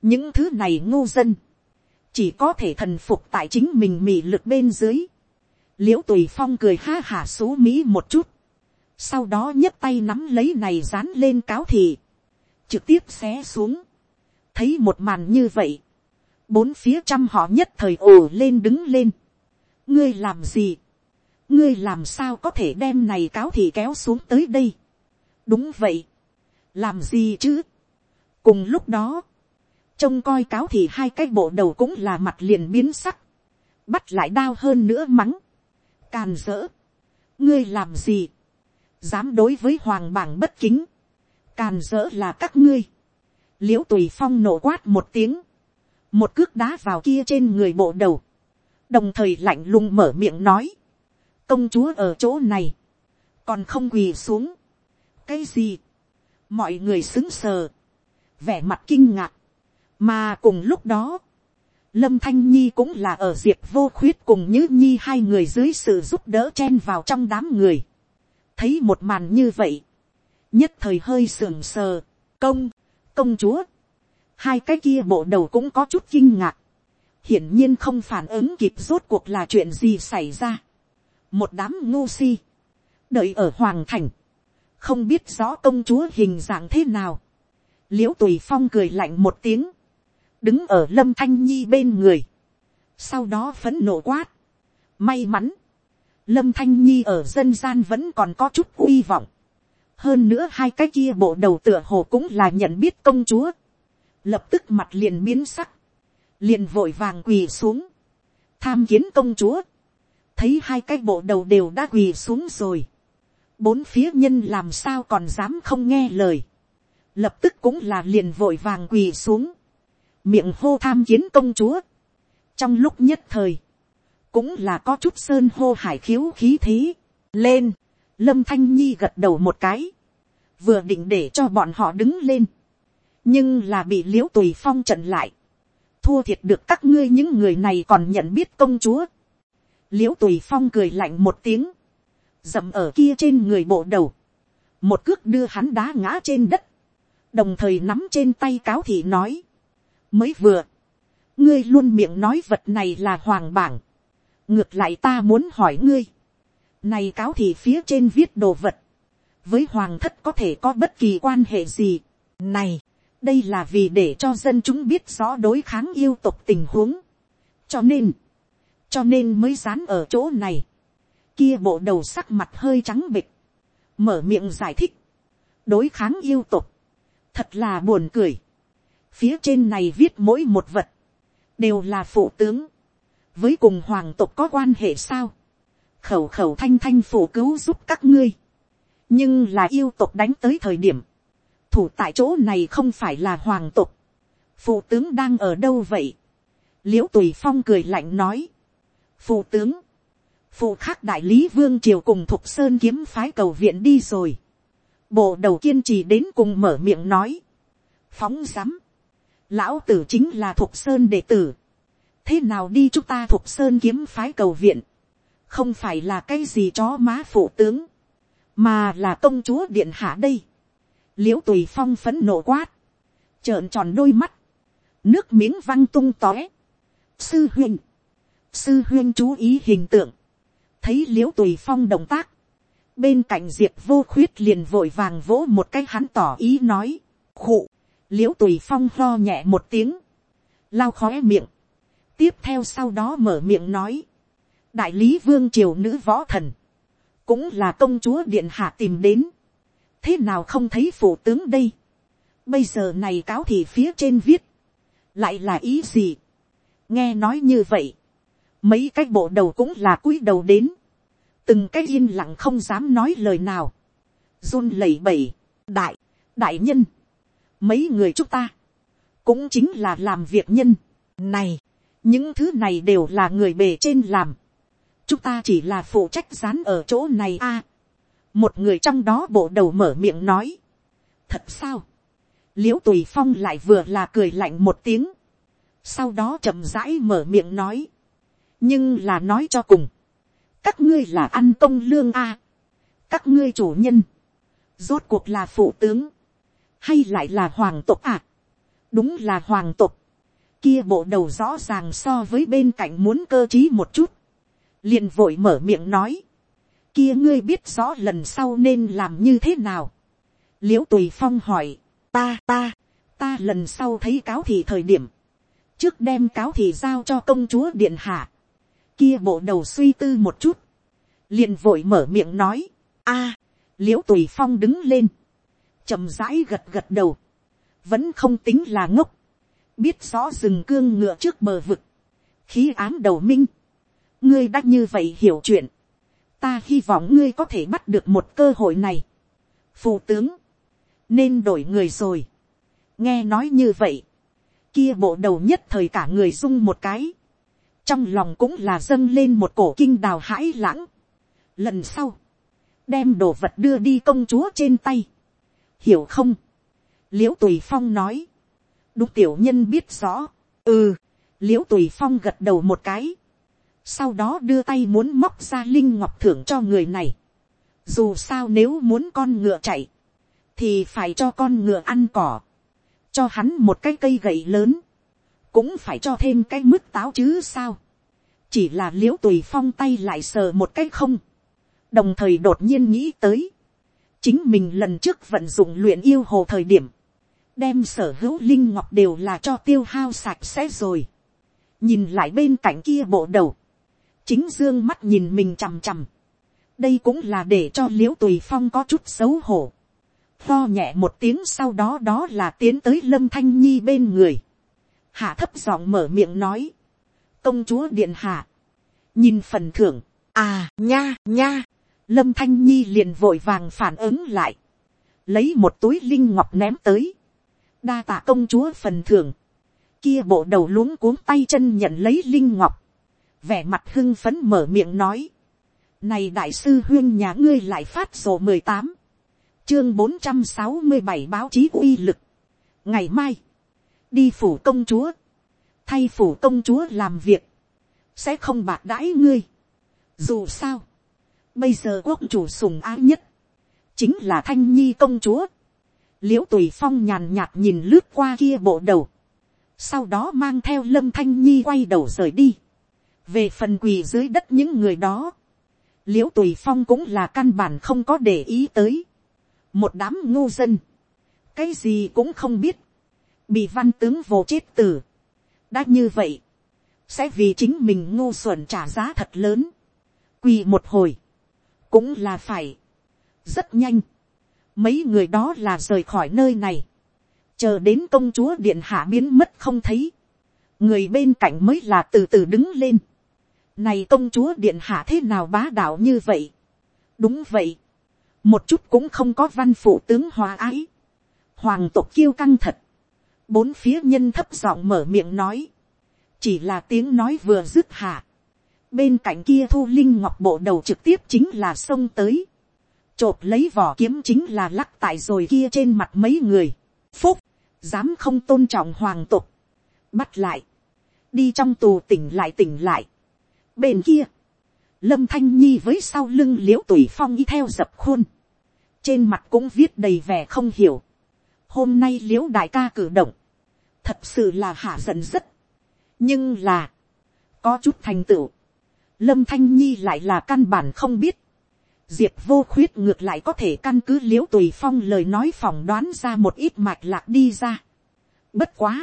những thứ này ngu dân, chỉ có thể thần phục tại chính mình mị lực bên dưới. liễu tùy phong cười ha hả số mỹ một chút, sau đó nhấc tay nắm lấy này dán lên cáo thị trực tiếp xé xuống, thấy một màn như vậy, bốn phía trăm họ nhất thời ồ lên đứng lên. ngươi làm gì, ngươi làm sao có thể đem này cáo thì kéo xuống tới đây. đúng vậy, làm gì chứ. cùng lúc đó, trông coi cáo thì hai cái bộ đầu cũng là mặt liền biến sắc, bắt lại đau hơn nữa mắng, càn dỡ, ngươi làm gì, dám đối với hoàng bảng bất kính, càn dỡ là các ngươi, l i ễ u tùy phong nổ quát một tiếng, một cước đá vào kia trên người bộ đầu, đồng thời lạnh lùng mở miệng nói, công chúa ở chỗ này, còn không quỳ xuống, cái gì, mọi người xứng sờ, vẻ mặt kinh ngạc, mà cùng lúc đó, lâm thanh nhi cũng là ở diệp vô khuyết cùng như nhi hai người dưới sự giúp đỡ chen vào trong đám người, thấy một màn như vậy, nhất thời hơi sườn sờ, công, công chúa, hai cái kia bộ đầu cũng có chút kinh ngạc, hiển nhiên không phản ứng kịp rốt cuộc là chuyện gì xảy ra. một đám ngu si, đợi ở hoàng thành, không biết rõ công chúa hình dạng thế nào. l i ễ u tùy phong cười lạnh một tiếng, đứng ở lâm thanh nhi bên người, sau đó phấn nộ quát. may mắn, lâm thanh nhi ở dân gian vẫn còn có chút uy vọng. hơn nữa hai cái kia bộ đầu tựa hồ cũng là nhận biết công chúa lập tức mặt liền biến sắc, liền vội vàng quỳ xuống, tham kiến công chúa, thấy hai cái bộ đầu đều đã quỳ xuống rồi, bốn phía nhân làm sao còn dám không nghe lời, lập tức cũng là liền vội vàng quỳ xuống, miệng hô tham kiến công chúa, trong lúc nhất thời, cũng là có chút sơn hô hải khiếu khí thế, lên, lâm thanh nhi gật đầu một cái, vừa định để cho bọn họ đứng lên, nhưng là bị l i ễ u tùy phong trận lại, thua thiệt được các ngươi những người này còn nhận biết công chúa. l i ễ u tùy phong cười lạnh một tiếng, dậm ở kia trên người bộ đầu, một cước đưa hắn đá ngã trên đất, đồng thời nắm trên tay cáo thị nói, mới vừa, ngươi luôn miệng nói vật này là hoàng bảng, ngược lại ta muốn hỏi ngươi, này cáo thị phía trên viết đồ vật, với hoàng thất có thể có bất kỳ quan hệ gì, này, đây là vì để cho dân chúng biết rõ đối kháng yêu tục tình huống. cho nên, cho nên mới dán ở chỗ này. kia bộ đầu sắc mặt hơi trắng bịch, mở miệng giải thích, đối kháng yêu tục, thật là buồn cười. phía trên này viết mỗi một vật, đều là phụ tướng, với cùng hoàng tục có quan hệ sao, khẩu khẩu thanh thanh phủ cứu giúp các ngươi, nhưng là yêu tục đánh tới thời điểm, thủ tại chỗ này không phải là hoàng tục. phụ tướng đang ở đâu vậy. liễu tùy phong cười lạnh nói. phụ tướng, phụ khác đại lý vương triều cùng thục sơn kiếm phái cầu viện đi rồi. bộ đầu kiên trì đến cùng mở miệng nói. phóng rắm. lão tử chính là thục sơn đệ tử. thế nào đi chúng ta thục sơn kiếm phái cầu viện. không phải là cái gì chó má phụ tướng, mà là công chúa điện hạ đây l i ễ u tùy phong phấn nổ quát, trợn tròn đôi mắt, nước miếng văng tung tóe. sư Huyên, sư Huyên chú ý hình tượng, thấy l i ễ u tùy phong động tác, bên cạnh diệp vô khuyết liền vội vàng vỗ một cái hắn tỏ ý nói, khụ, l i ễ u tùy phong lo nhẹ một tiếng, lao khóe miệng, tiếp theo sau đó mở miệng nói, đại lý vương triều nữ võ thần, cũng là công chúa điện hạ tìm đến, thế nào không thấy phụ tướng đây. bây giờ này cáo thì phía trên viết, lại là ý gì. nghe nói như vậy, mấy cái bộ đầu cũng là cúi đầu đến, từng cái yên lặng không dám nói lời nào, run lẩy bẩy, đại, đại nhân, mấy người chúng ta, cũng chính là làm việc nhân, này, những thứ này đều là người bề trên làm, chúng ta chỉ là phụ trách dán ở chỗ này a, một người trong đó bộ đầu mở miệng nói, thật sao, l i ễ u tùy phong lại vừa là cười lạnh một tiếng, sau đó chậm rãi mở miệng nói, nhưng là nói cho cùng, các ngươi là ăn công lương a, các ngươi chủ nhân, rốt cuộc là phụ tướng, hay lại là hoàng tộc à, đúng là hoàng tộc, kia bộ đầu rõ ràng so với bên cạnh muốn cơ t r í một chút, liền vội mở miệng nói, kia ngươi biết rõ lần sau nên làm như thế nào, l i ễ u tùy phong hỏi, ta ta, ta lần sau thấy cáo thì thời điểm, trước đem cáo thì giao cho công chúa điện hạ, kia bộ đầu suy tư một chút, liền vội mở miệng nói, a, à, l i ễ u tùy phong đứng lên, chậm rãi gật gật đầu, vẫn không tính là ngốc, biết rõ rừng cương ngựa trước bờ vực, khí ám đầu minh, ngươi đã như vậy hiểu chuyện, ta hy vọng ngươi có thể bắt được một cơ hội này. phụ tướng, nên đổi người rồi. nghe nói như vậy, kia bộ đầu nhất thời cả người rung một cái, trong lòng cũng là dâng lên một cổ kinh đào hãi lãng. lần sau, đem đồ vật đưa đi công chúa trên tay, hiểu không, l i ễ u tùy phong nói, đúng tiểu nhân biết rõ, ừ, l i ễ u tùy phong gật đầu một cái, sau đó đưa tay muốn móc ra linh ngọc thưởng cho người này, dù sao nếu muốn con ngựa chạy, thì phải cho con ngựa ăn cỏ, cho hắn một cái cây gậy lớn, cũng phải cho thêm cái mứt táo chứ sao, chỉ là l i ễ u tùy phong tay lại sờ một cái không, đồng thời đột nhiên nghĩ tới, chính mình lần trước vận dụng luyện yêu hồ thời điểm, đem sở hữu linh ngọc đều là cho tiêu hao sạch sẽ rồi, nhìn lại bên cạnh kia bộ đầu, chính dương mắt nhìn mình chằm chằm, đây cũng là để cho l i ễ u tùy phong có chút xấu hổ, pho nhẹ một tiếng sau đó đó là tiến tới lâm thanh nhi bên người. Hạ thấp giọng mở miệng nói. Công chúa điện hạ. Nhìn phần thưởng. À nha nha. Lâm thanh nhi liền vội vàng phản ứng lại. Lấy một túi linh ngọc ném tới. Đa tạ công chúa phần thưởng. Kia bộ đầu luống cuống tay chân nhận lấy linh ngọc. Vẻ mặt hưng phấn mở miệng nói. Này đại sư huyên nhà ngươi lại phát sổ mười tám chương bốn trăm sáu mươi bảy báo chí uy lực. ngày mai, đi phủ công chúa, thay phủ công chúa làm việc, sẽ không bạc đãi ngươi. dù sao, bây giờ quốc chủ sùng ái nhất, chính là thanh nhi công chúa. l i ễ u tùy phong nhàn nhạt nhìn lướt qua kia bộ đầu, sau đó mang theo lâm thanh nhi quay đầu rời đi về phần quỳ dưới đất những người đó, l i ễ u tùy phong cũng là căn bản không có để ý tới. Một đám ngu dân, cái gì cũng không biết, bị văn tướng vô chết tử. đã như vậy, sẽ vì chính mình ngu xuẩn trả giá thật lớn, quỳ một hồi, cũng là phải, rất nhanh, mấy người đó là rời khỏi nơi này, chờ đến công chúa điện hạ biến mất không thấy, người bên cạnh mới là từ từ đứng lên, này công chúa điện hạ thế nào bá đạo như vậy, đúng vậy, một chút cũng không có văn phụ tướng hòa ái, hoàng tộc kiêu căng thật, bốn phía nhân thấp giọng mở miệng nói, chỉ là tiếng nói vừa dứt hạ, bên cạnh kia thu linh ngọc bộ đầu trực tiếp chính là xông tới, chộp lấy vỏ kiếm chính là lắc tại rồi kia trên mặt mấy người, phúc, dám không tôn trọng hoàng tộc, bắt lại, đi trong tù tỉnh lại tỉnh lại, bên kia, lâm thanh nhi với sau lưng l i ễ u tùy phong y theo dập khuôn, trên mặt cũng viết đầy vẻ không hiểu. hôm nay l i ễ u đại ca cử động, thật sự là hạ giận rất, nhưng là, có chút thành tựu, lâm thanh nhi lại là căn bản không biết, diệp vô khuyết ngược lại có thể căn cứ l i ễ u tùy phong lời nói phỏng đoán ra một ít mạch lạc đi ra. bất quá,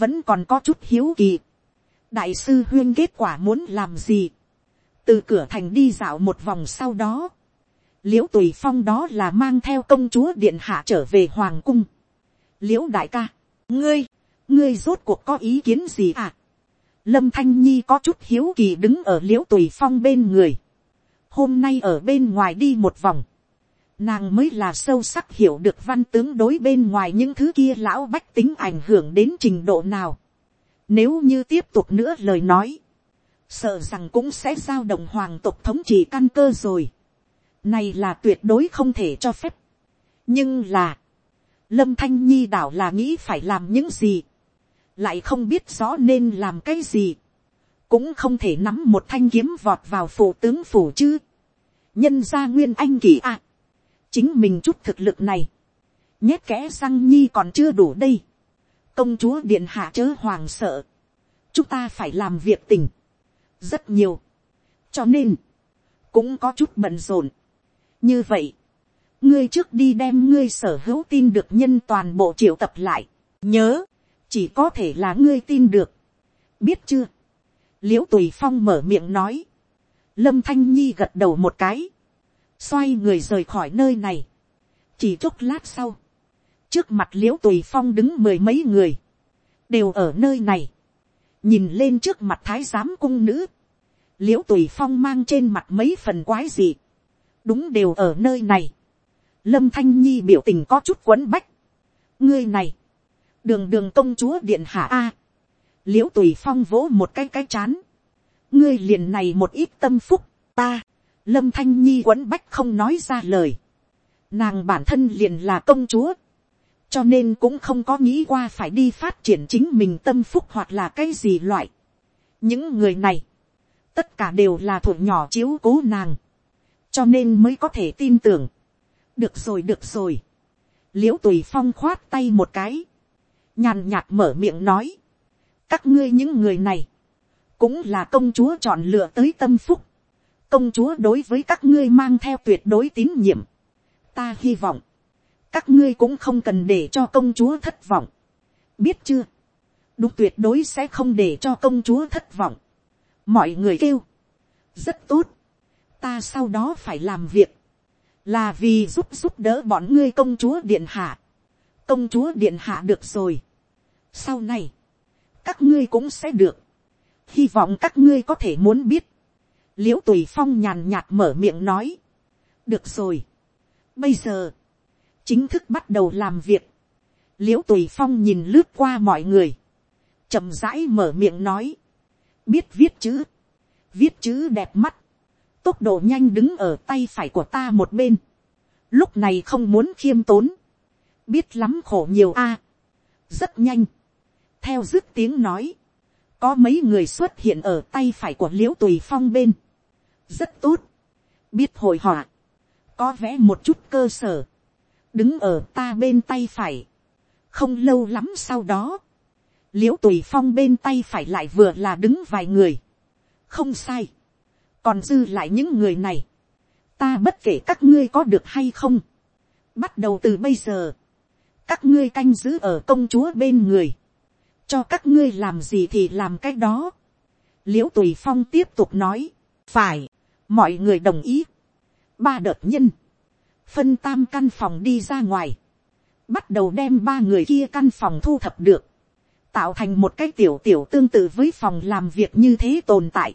vẫn còn có chút hiếu kỳ đại sư huyên kết quả muốn làm gì, từ cửa thành đi dạo một vòng sau đó, l i ễ u tùy phong đó là mang theo công chúa điện hạ trở về hoàng cung. l i ễ u đại ca, ngươi, ngươi rốt cuộc có ý kiến gì à. lâm thanh nhi có chút hiếu kỳ đứng ở l i ễ u tùy phong bên người. hôm nay ở bên ngoài đi một vòng, nàng mới là sâu sắc hiểu được văn tướng đối bên ngoài những thứ kia lão bách tính ảnh hưởng đến trình độ nào. Nếu như tiếp tục nữa lời nói, sợ rằng cũng sẽ giao động hoàng tộc thống trị căn cơ rồi. Này là tuyệt đối không thể cho phép. nhưng là, lâm thanh nhi đảo là nghĩ phải làm những gì, lại không biết rõ nên làm cái gì, cũng không thể nắm một thanh kiếm vọt vào phủ tướng phủ chứ, nhân ra nguyên anh kỳ ạ, à. chính mình chút thực lực này, nhét kẽ răng nhi còn chưa đủ đây, công chúa điện hạ chớ hoàng sợ, chúng ta phải làm việc tình, rất nhiều, cho nên, cũng có chút bận rộn. như vậy, ngươi trước đi đem ngươi sở hữu tin được nhân toàn bộ triệu tập lại, nhớ, chỉ có thể là ngươi tin được, biết chưa, l i ễ u tùy phong mở miệng nói, lâm thanh nhi gật đầu một cái, xoay người rời khỏi nơi này, chỉ chốc lát sau, trước mặt l i ễ u tùy phong đứng mười mấy người, đều ở nơi này, nhìn lên trước mặt thái giám cung nữ, l i ễ u tùy phong mang trên mặt mấy phần quái gì, đúng đều ở nơi này, lâm thanh nhi biểu tình có chút quấn bách, ngươi này, đường đường công chúa điện hạ a, l i ễ u tùy phong vỗ một cái cái chán, ngươi liền này một ít tâm phúc, ta, lâm thanh nhi quấn bách không nói ra lời, nàng bản thân liền là công chúa, cho nên cũng không có nghĩ qua phải đi phát triển chính mình tâm phúc hoặc là cái gì loại. những người này, tất cả đều là thuộc nhỏ chiếu cố nàng, cho nên mới có thể tin tưởng. được rồi được rồi, l i ễ u tùy phong khoát tay một cái, nhàn nhạt mở miệng nói, các ngươi những người này, cũng là công chúa chọn lựa tới tâm phúc, công chúa đối với các ngươi mang theo tuyệt đối tín nhiệm, ta hy vọng, các ngươi cũng không cần để cho công chúa thất vọng. biết chưa, đúng tuyệt đối sẽ không để cho công chúa thất vọng. mọi người kêu, rất tốt, ta sau đó phải làm việc, là vì giúp giúp đỡ bọn ngươi công chúa điện hạ. công chúa điện hạ được rồi. sau này, các ngươi cũng sẽ được. hy vọng các ngươi có thể muốn biết. l i ễ u tùy phong nhàn nhạt mở miệng nói. được rồi. bây giờ, chính thức bắt đầu làm việc, l i ễ u tùy phong nhìn lướt qua mọi người, chậm rãi mở miệng nói, biết viết chữ, viết chữ đẹp mắt, tốc độ nhanh đứng ở tay phải của ta một bên, lúc này không muốn khiêm tốn, biết lắm khổ nhiều a, rất nhanh, theo dứt tiếng nói, có mấy người xuất hiện ở tay phải của l i ễ u tùy phong bên, rất tốt, biết hồi họa, có vẽ một chút cơ sở, đứng ở ta bên tay phải. không lâu lắm sau đó, l i ễ u tùy phong bên tay phải lại vừa là đứng vài người. không sai, còn dư lại những người này, ta bất kể các ngươi có được hay không, bắt đầu từ bây giờ, các ngươi canh giữ ở công chúa bên người, cho các ngươi làm gì thì làm cái đó. l i ễ u tùy phong tiếp tục nói, phải, mọi người đồng ý, ba đợt nhân, phân tam căn phòng đi ra ngoài, bắt đầu đem ba người kia căn phòng thu thập được, tạo thành một cái tiểu tiểu tương tự với phòng làm việc như thế tồn tại.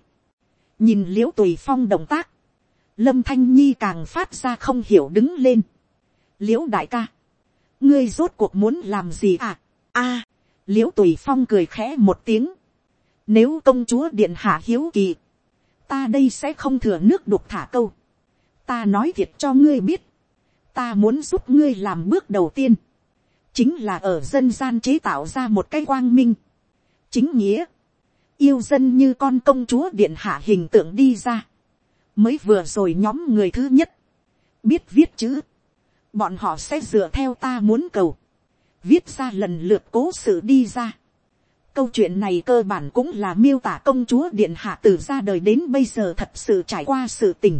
nhìn l i ễ u tùy phong động tác, lâm thanh nhi càng phát ra không hiểu đứng lên. l i ễ u đại ca, ngươi rốt cuộc muốn làm gì à, a, l i ễ u tùy phong cười khẽ một tiếng, nếu công chúa điện hạ hiếu kỳ, ta đây sẽ không thừa nước đục thả câu, ta nói thiệt cho ngươi biết, ta muốn giúp ngươi làm bước đầu tiên, chính là ở dân gian chế tạo ra một cái quang minh, chính nghĩa, yêu dân như con công chúa điện hạ hình tượng đi ra, mới vừa rồi nhóm người thứ nhất, biết viết chữ, bọn họ sẽ dựa theo ta muốn cầu, viết ra lần lượt cố sự đi ra. Câu chuyện này cơ bản cũng là miêu tả công chúa điện hạ từ ra đời đến bây giờ thật sự trải qua sự tình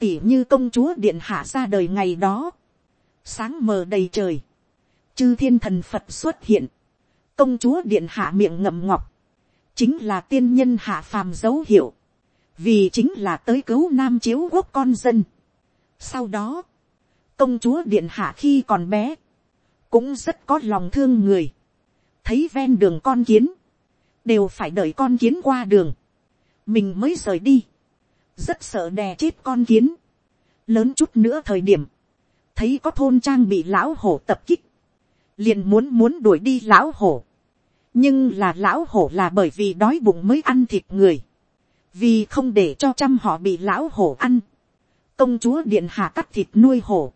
tỉ như công chúa điện hạ ra đời ngày đó, sáng mờ đầy trời, chư thiên thần phật xuất hiện, công chúa điện hạ miệng ngậm ngọc, chính là tiên nhân hạ phàm dấu hiệu, vì chính là tới cứu nam chiếu quốc con dân. Sau đó, công chúa điện hạ khi còn bé, cũng rất có lòng thương người, thấy ven đường con kiến, đều phải đợi con kiến qua đường, mình mới rời đi rất sợ đè chết con kiến. lớn chút nữa thời điểm, thấy có thôn trang bị lão hổ tập kích, liền muốn muốn đuổi đi lão hổ. nhưng là lão hổ là bởi vì đói bụng mới ăn thịt người, vì không để cho trăm họ bị lão hổ ăn. công chúa điện hạ cắt thịt nuôi hổ,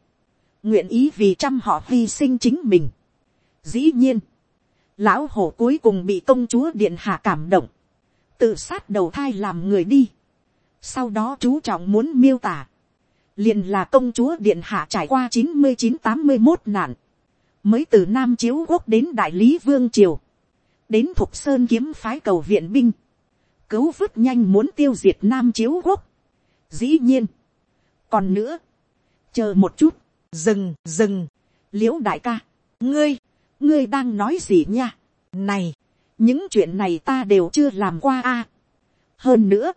nguyện ý vì trăm họ hy sinh chính mình. dĩ nhiên, lão hổ cuối cùng bị công chúa điện hạ cảm động, tự sát đầu thai làm người đi sau đó chú trọng muốn miêu tả, liền là công chúa điện hạ trải qua chín mươi chín tám mươi một nạn, mới từ nam chiếu quốc đến đại lý vương triều, đến thục sơn kiếm phái cầu viện binh, cứu vứt nhanh muốn tiêu diệt nam chiếu quốc. dĩ nhiên, còn nữa, chờ một chút, dừng dừng, l i ễ u đại ca, ngươi, ngươi đang nói gì nha, này, những chuyện này ta đều chưa làm qua a. hơn nữa,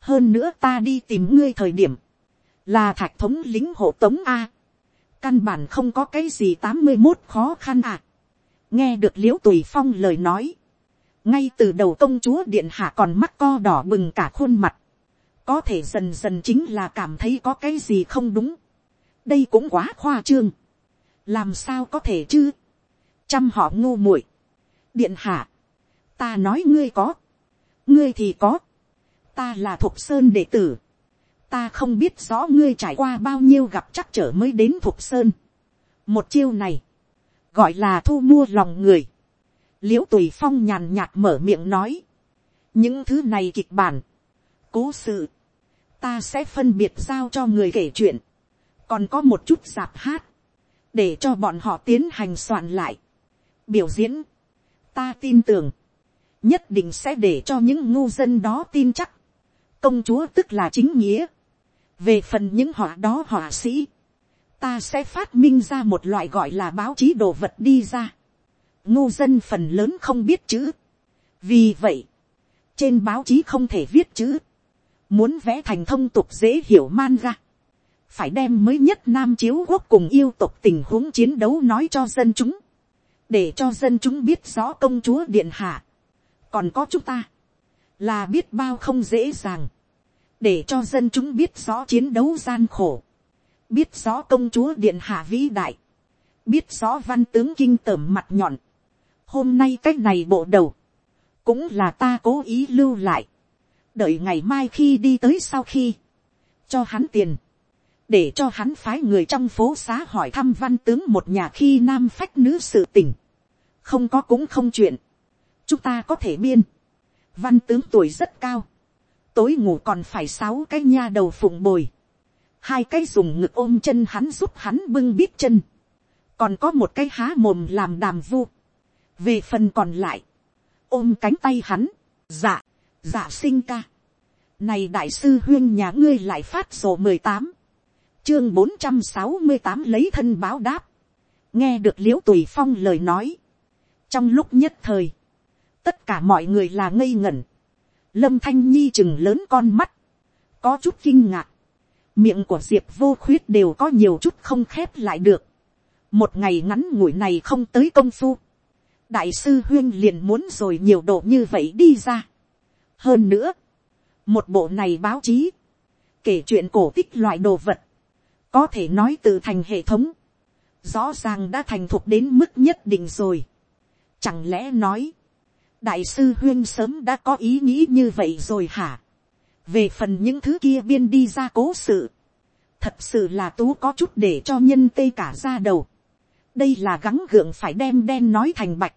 hơn nữa ta đi tìm ngươi thời điểm, là thạch thống lính hộ tống a. căn bản không có cái gì tám mươi một khó khăn à. nghe được l i ễ u tùy phong lời nói, ngay từ đầu công chúa điện hạ còn mắt co đỏ bừng cả khuôn mặt, có thể dần dần chính là cảm thấy có cái gì không đúng. Đây cũng quá khoa trương, làm sao có thể chứ, chăm họ ngu muội, điện hạ, ta nói ngươi có, ngươi thì có, ta là thục sơn đệ tử, ta không biết rõ ngươi trải qua bao nhiêu gặp chắc trở mới đến thục sơn. một chiêu này, gọi là thu mua lòng người, l i ễ u tùy phong nhàn nhạt mở miệng nói, những thứ này kịch bản, cố sự, ta sẽ phân biệt giao cho người kể chuyện, còn có một chút giạp hát, để cho bọn họ tiến hành soạn lại, biểu diễn, ta tin tưởng, nhất định sẽ để cho những ngu dân đó tin chắc, công chúa tức là chính nghĩa, về phần những họa đó họa sĩ, ta sẽ phát minh ra một loại gọi là báo chí đồ vật đi ra, ngu dân phần lớn không biết chữ, vì vậy, trên báo chí không thể viết chữ, muốn vẽ thành thông tục dễ hiểu man ra, phải đem mới nhất nam chiếu quốc cùng yêu tộc tình huống chiến đấu nói cho dân chúng, để cho dân chúng biết rõ công chúa điện hạ, còn có chúng ta, là biết bao không dễ dàng, để cho dân chúng biết rõ chiến đấu gian khổ, biết rõ công chúa điện hạ vĩ đại, biết rõ văn tướng kinh tởm mặt nhọn, hôm nay cái này bộ đầu, cũng là ta cố ý lưu lại, đợi ngày mai khi đi tới sau khi, cho hắn tiền, để cho hắn phái người trong phố xá hỏi thăm văn tướng một nhà khi nam phách nữ sự tình. không có cũng không chuyện. chúng ta có thể biên văn tướng tuổi rất cao. tối ngủ còn phải sáu cái nha đầu phụng bồi. hai cái dùng ngực ôm chân hắn giúp hắn bưng bít chân. còn có một cái há mồm làm đàm vu. về phần còn lại, ôm cánh tay hắn, dạ, dạ sinh ca. này đại sư huyên nhà ngươi lại phát sổ mười tám chương bốn trăm sáu mươi tám lấy thân báo đáp. nghe được l i ễ u tùy phong lời nói. trong lúc nhất thời, tất cả mọi người là ngây ngẩn. lâm thanh nhi chừng lớn con mắt. có chút kinh ngạc. miệng của diệp vô khuyết đều có nhiều chút không khép lại được. một ngày ngắn ngủi này không tới công phu. đại sư huyên liền muốn rồi nhiều độ như vậy đi ra. hơn nữa, một bộ này báo chí, kể chuyện cổ tích loại đồ vật, có thể nói từ thành hệ thống, rõ ràng đã thành thục đến mức nhất định rồi. Chẳng lẽ nói, đại sư huyên sớm đã có ý nghĩ như vậy rồi hả? về phần những thứ kia biên đi ra cố sự, thật sự là tú có chút để cho nhân tê cả ra đầu. đây là gắng gượng phải đem đen nói thành bạch,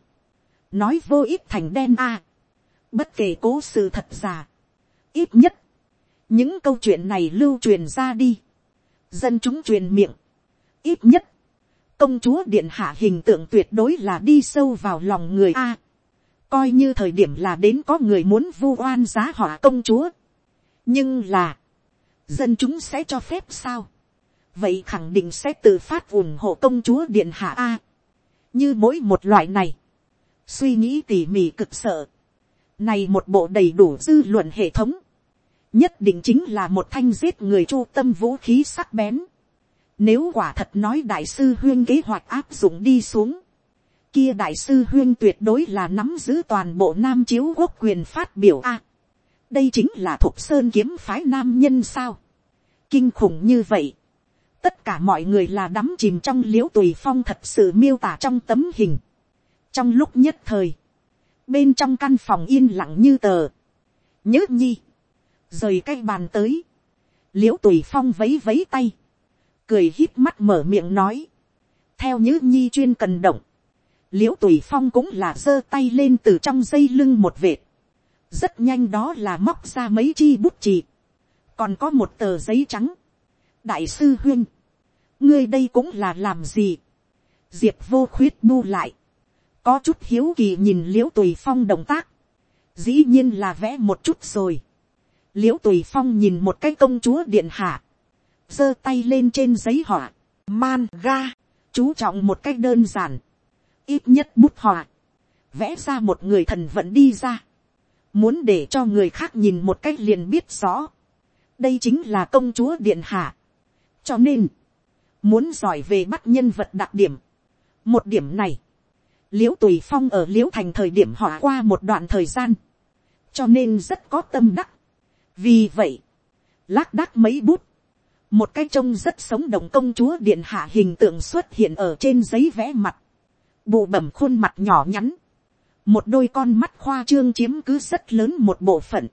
nói vô ích thành đen a. bất kể cố sự thật giả, ít nhất, những câu chuyện này lưu truyền ra đi, dân chúng truyền miệng, ít nhất, công chúa điện hạ hình tượng tuyệt đối là đi sâu vào lòng người a coi như thời điểm là đến có người muốn vu oan giá hỏa công chúa. nhưng là, dân chúng sẽ cho phép sao. vậy khẳng định sẽ tự phát ủng hộ công chúa điện hạ a. như mỗi một loại này, suy nghĩ tỉ mỉ cực sợ. này một bộ đầy đủ dư luận hệ thống, nhất định chính là một thanh giết người chu tâm vũ khí sắc bén. Nếu quả thật nói đại sư huyên kế hoạch áp dụng đi xuống, kia đại sư huyên tuyệt đối là nắm giữ toàn bộ nam chiếu quốc quyền phát biểu a. đây chính là thục sơn kiếm phái nam nhân sao. kinh khủng như vậy. tất cả mọi người là đắm chìm trong l i ễ u tùy phong thật sự miêu tả trong tấm hình. trong lúc nhất thời, bên trong căn phòng yên lặng như tờ. nhớ nhi rời cái bàn tới, l i ễ u tùy phong vấy vấy tay, cười hít mắt mở miệng nói, theo nhớ nhi chuyên cần động, l i ễ u tùy phong cũng là giơ tay lên từ trong dây lưng một vệt, rất nhanh đó là móc ra mấy chi bút chì, còn có một tờ giấy trắng, đại sư huyên, ngươi đây cũng là làm gì, diệp vô khuyết bu lại, có chút hiếu kỳ nhìn l i ễ u tùy phong động tác, dĩ nhiên là vẽ một chút rồi, l i ễ u tùy phong nhìn một cái công chúa điện hạ, giơ tay lên trên giấy họa, man ga, chú trọng một cách đơn giản, ít nhất bút họa, vẽ ra một người thần vẫn đi ra, muốn để cho người khác nhìn một cách liền biết rõ, đây chính là công chúa điện hạ, cho nên, muốn giỏi về bắt nhân vật đặc điểm, một điểm này, l i ễ u tùy phong ở l i ễ u thành thời điểm họa qua một đoạn thời gian, cho nên rất có tâm đắc, vì vậy, lác đác mấy bút, một cái trông rất sống động công chúa điện hạ hình tượng xuất hiện ở trên giấy vẽ mặt, bụ bẩm khuôn mặt nhỏ nhắn, một đôi con mắt khoa trương chiếm cứ rất lớn một bộ phận,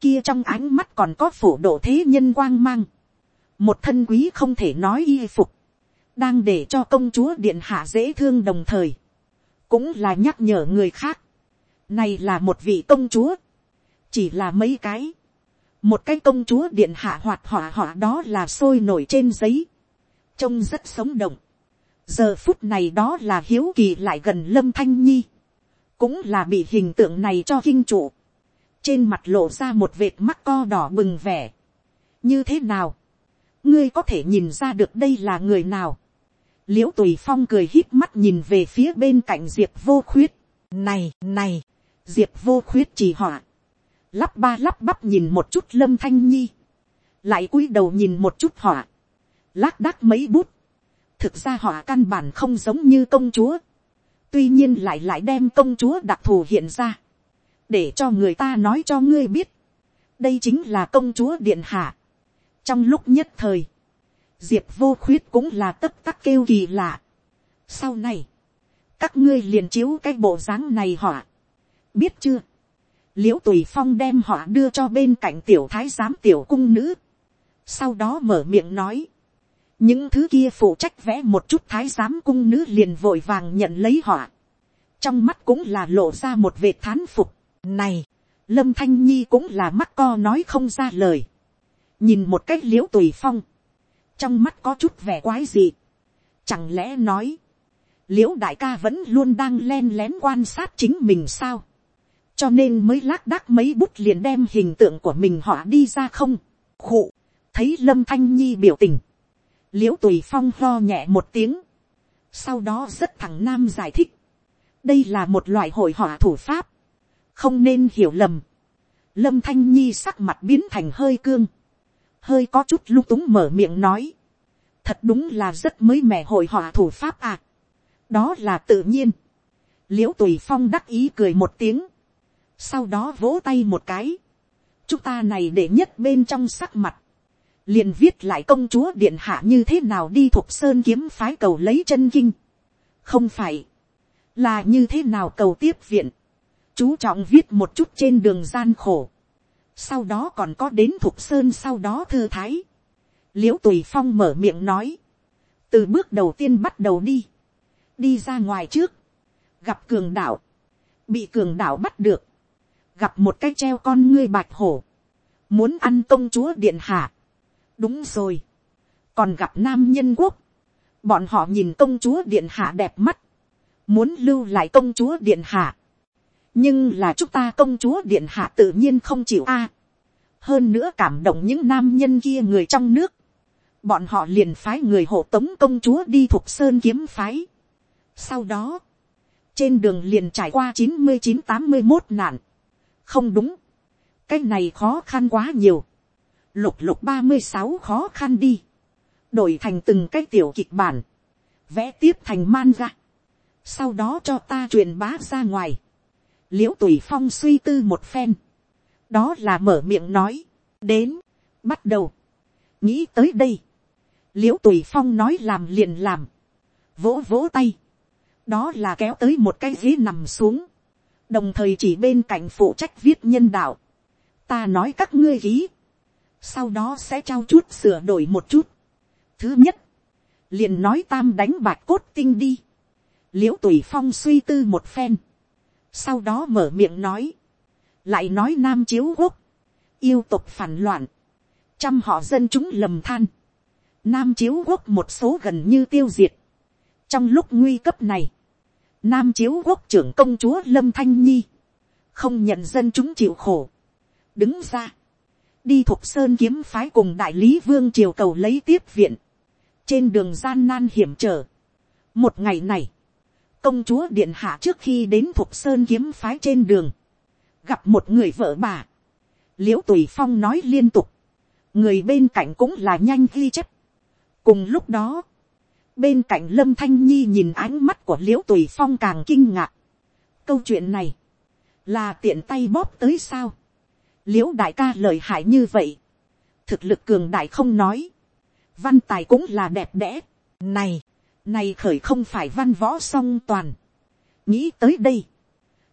kia trong ánh mắt còn có phổ độ thế nhân quang mang, một thân quý không thể nói y phục, đang để cho công chúa điện hạ dễ thương đồng thời, cũng là nhắc nhở người khác, này là một vị công chúa, chỉ là mấy cái, một cái công chúa điện hạ hoạt họa hỏa đó là sôi nổi trên giấy, trông rất sống động giờ phút này đó là hiếu kỳ lại gần lâm thanh nhi, cũng là bị hình tượng này cho kinh trụ, trên mặt lộ ra một vệt mắt co đỏ bừng vẻ. như thế nào, ngươi có thể nhìn ra được đây là người nào. l i ễ u tùy phong cười hít mắt nhìn về phía bên cạnh diệp vô khuyết. này này, diệp vô khuyết chỉ họa. Lắp ba lắp bắp nhìn một chút lâm thanh nhi, lại cúi đầu nhìn một chút họa, lác đác mấy bút, thực ra họ căn bản không giống như công chúa, tuy nhiên lại lại đem công chúa đặc thù hiện ra, để cho người ta nói cho ngươi biết, đây chính là công chúa điện hạ. trong lúc nhất thời, diệp vô khuyết cũng là tất tắc kêu kỳ lạ. sau này, các ngươi liền chiếu cái bộ dáng này họ, biết chưa, l i ễ u tùy phong đem họ đưa cho bên cạnh tiểu thái giám tiểu cung nữ, sau đó mở miệng nói, những thứ kia phụ trách vẽ một chút thái giám cung nữ liền vội vàng nhận lấy họ, trong mắt cũng là lộ ra một vệt thán phục, này, lâm thanh nhi cũng là mắt co nói không ra lời, nhìn một cách l i ễ u tùy phong, trong mắt có chút vẻ quái gì, chẳng lẽ nói, l i ễ u đại ca vẫn luôn đang len lén quan sát chính mình sao, cho nên mới lác đác mấy bút liền đem hình tượng của mình họ đi ra không, khụ, thấy lâm thanh nhi biểu tình, l i ễ u tùy phong lo nhẹ một tiếng, sau đó rất thẳng nam giải thích, đây là một loại hội họa thủ pháp, không nên hiểu lầm, lâm thanh nhi sắc mặt biến thành hơi cương, hơi có chút lung túng mở miệng nói, thật đúng là rất mới mẻ hội họa thủ pháp à, đó là tự nhiên, l i ễ u tùy phong đắc ý cười một tiếng, sau đó vỗ tay một cái, chúng ta này để nhất bên trong sắc mặt, liền viết lại công chúa điện hạ như thế nào đi thuộc sơn kiếm phái cầu lấy chân kinh, không phải, là như thế nào cầu tiếp viện, chú trọng viết một chút trên đường gian khổ, sau đó còn có đến thuộc sơn sau đó thư thái, l i ễ u tùy phong mở miệng nói, từ bước đầu tiên bắt đầu đi, đi ra ngoài trước, gặp cường đạo, bị cường đạo bắt được, gặp một cái treo con ngươi bạch hổ, muốn ăn công chúa điện hạ đúng rồi, còn gặp nam nhân quốc, bọn họ nhìn công chúa điện hạ đẹp mắt, muốn lưu lại công chúa điện hạ. nhưng là chúng ta công chúa điện hạ tự nhiên không chịu a. hơn nữa cảm động những nam nhân kia người trong nước, bọn họ liền phái người hộ tống công chúa đi thuộc sơn kiếm phái. sau đó, trên đường liền trải qua chín mươi chín tám mươi một nạn, không đúng, cái này khó khăn quá nhiều, lục lục ba mươi sáu khó khăn đi, đổi thành từng cái tiểu kịch bản, vẽ tiếp thành man ra, sau đó cho ta truyền bá ra ngoài, l i ễ u tùy phong suy tư một phen, đó là mở miệng nói, đến, bắt đầu, nghĩ tới đây, l i ễ u tùy phong nói làm liền làm, vỗ vỗ tay, đó là kéo tới một cái ghế nằm xuống, đồng thời chỉ bên cạnh phụ trách viết nhân đạo, ta nói các ngươi ký, sau đó sẽ trao chút sửa đổi một chút. Thứ nhất, liền nói tam đánh bạc cốt tinh đi, l i ễ u tùy phong suy tư một phen, sau đó mở miệng nói, lại nói nam chiếu quốc, yêu tục phản loạn, trăm họ dân chúng lầm than, nam chiếu quốc một số gần như tiêu diệt, trong lúc nguy cấp này, nam chiếu quốc trưởng công chúa lâm thanh nhi, không nhận dân chúng chịu khổ, đứng ra, đi thục sơn kiếm phái cùng đại lý vương triều cầu lấy tiếp viện, trên đường gian nan hiểm trở. một ngày này, công chúa điện hạ trước khi đến thục sơn kiếm phái trên đường, gặp một người vợ bà, l i ễ u tùy phong nói liên tục, người bên cạnh cũng là nhanh ghi chép. cùng lúc đó, bên cạnh lâm thanh nhi nhìn ánh mắt của l i ễ u tùy phong càng kinh ngạc. câu chuyện này, là tiện tay bóp tới sao, l i ễ u đại ca lời hại như vậy, thực lực cường đại không nói, văn tài cũng là đẹp đẽ, này, này khởi không phải văn võ song toàn, nghĩ tới đây,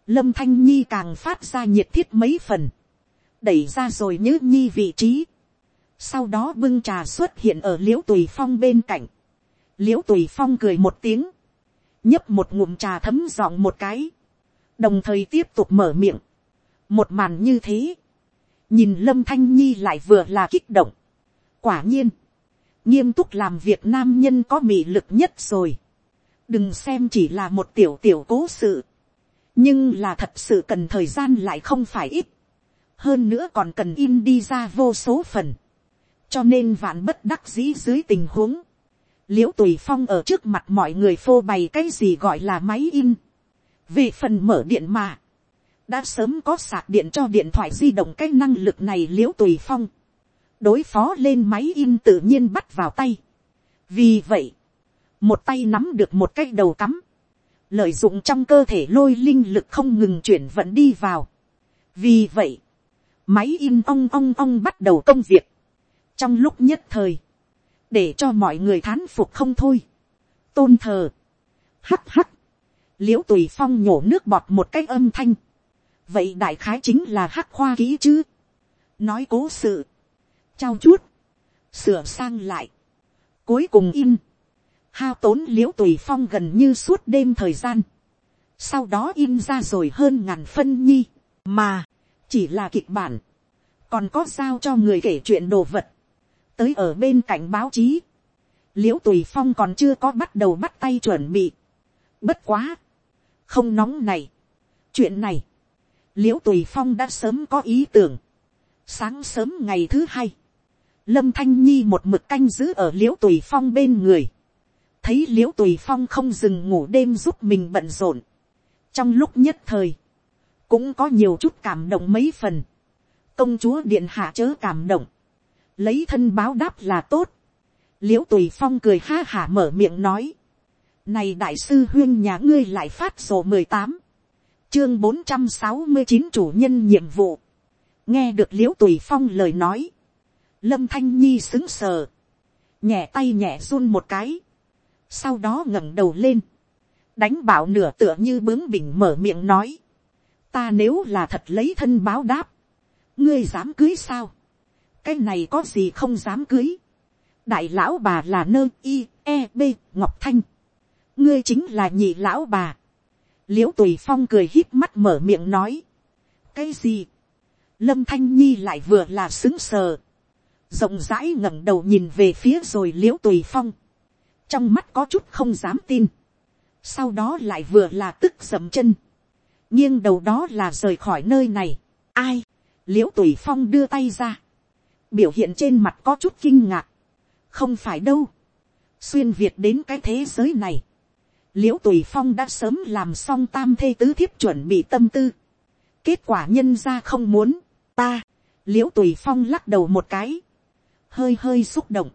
lâm thanh nhi càng phát ra nhiệt thiết mấy phần, đẩy ra rồi nhớ nhi vị trí, sau đó bưng trà xuất hiện ở l i ễ u tùy phong bên cạnh, l i ễ u tùy phong cười một tiếng, nhấp một ngụm trà thấm giọng một cái, đồng thời tiếp tục mở miệng, một màn như thế, nhìn lâm thanh nhi lại vừa là kích động. quả nhiên, nghiêm túc làm việc nam nhân có mị lực nhất rồi. đừng xem chỉ là một tiểu tiểu cố sự, nhưng là thật sự cần thời gian lại không phải ít. hơn nữa còn cần in đi ra vô số phần. cho nên vạn bất đắc dĩ dưới tình huống, l i ễ u tùy phong ở trước mặt mọi người phô bày cái gì gọi là máy in. về phần mở điện mà, đã sớm có sạc điện cho điện thoại di động cái năng lực này l i ễ u tùy phong, đối phó lên máy in tự nhiên bắt vào tay. vì vậy, một tay nắm được một cái đầu cắm, lợi dụng trong cơ thể lôi linh lực không ngừng chuyển vận đi vào. vì vậy, máy in ong ong ong bắt đầu công việc, trong lúc nhất thời, để cho mọi người thán phục không thôi, tôn thờ, hắt hắt, l i ễ u tùy phong nhổ nước bọt một cái âm thanh, vậy đại khái chính là hắc khoa ký chứ. nói cố sự, trao chút, sửa sang lại, cuối cùng in, hao tốn l i ễ u tùy phong gần như suốt đêm thời gian, sau đó in ra rồi hơn ngàn phân nhi, mà, chỉ là kịch bản, còn có sao cho người kể chuyện đồ vật, tới ở bên cạnh báo chí, l i ễ u tùy phong còn chưa có bắt đầu bắt tay chuẩn bị, bất quá, không nóng này, chuyện này, l i ễ u tùy phong đã sớm có ý tưởng. sáng sớm ngày thứ hai, lâm thanh nhi một mực canh giữ ở l i ễ u tùy phong bên người. thấy l i ễ u tùy phong không dừng ngủ đêm giúp mình bận rộn. trong lúc nhất thời, cũng có nhiều chút cảm động mấy phần. công chúa điện hạ chớ cảm động. lấy thân báo đáp là tốt. l i ễ u tùy phong cười ha hả mở miệng nói. này đại sư huyên nhà ngươi lại phát sổ mười tám chương bốn trăm sáu mươi chín chủ nhân nhiệm vụ. nghe được l i ễ u tùy phong lời nói. lâm thanh nhi xứng sờ. nhẹ tay nhẹ run một cái. sau đó ngẩng đầu lên. đánh bảo nửa tựa như bướng bỉnh mở miệng nói. ta nếu là thật lấy thân báo đáp. ngươi dám cưới sao. cái này có gì không dám cưới. đại lão bà là nơ i e b, ngọc thanh. ngươi chính là nhị lão bà l i ễ u tùy phong cười hít mắt mở miệng nói. cái gì, lâm thanh nhi lại vừa là xứng sờ, rộng rãi ngẩng đầu nhìn về phía rồi l i ễ u tùy phong, trong mắt có chút không dám tin, sau đó lại vừa là tức dầm chân, nghiêng đầu đó là rời khỏi nơi này, ai, l i ễ u tùy phong đưa tay ra, biểu hiện trên mặt có chút kinh ngạc, không phải đâu, xuyên việt đến cái thế giới này, l i ễ u tùy phong đã sớm làm xong tam thê tứ thiếp chuẩn bị tâm tư. kết quả nhân ra không muốn, ta, l i ễ u tùy phong lắc đầu một cái, hơi hơi xúc động,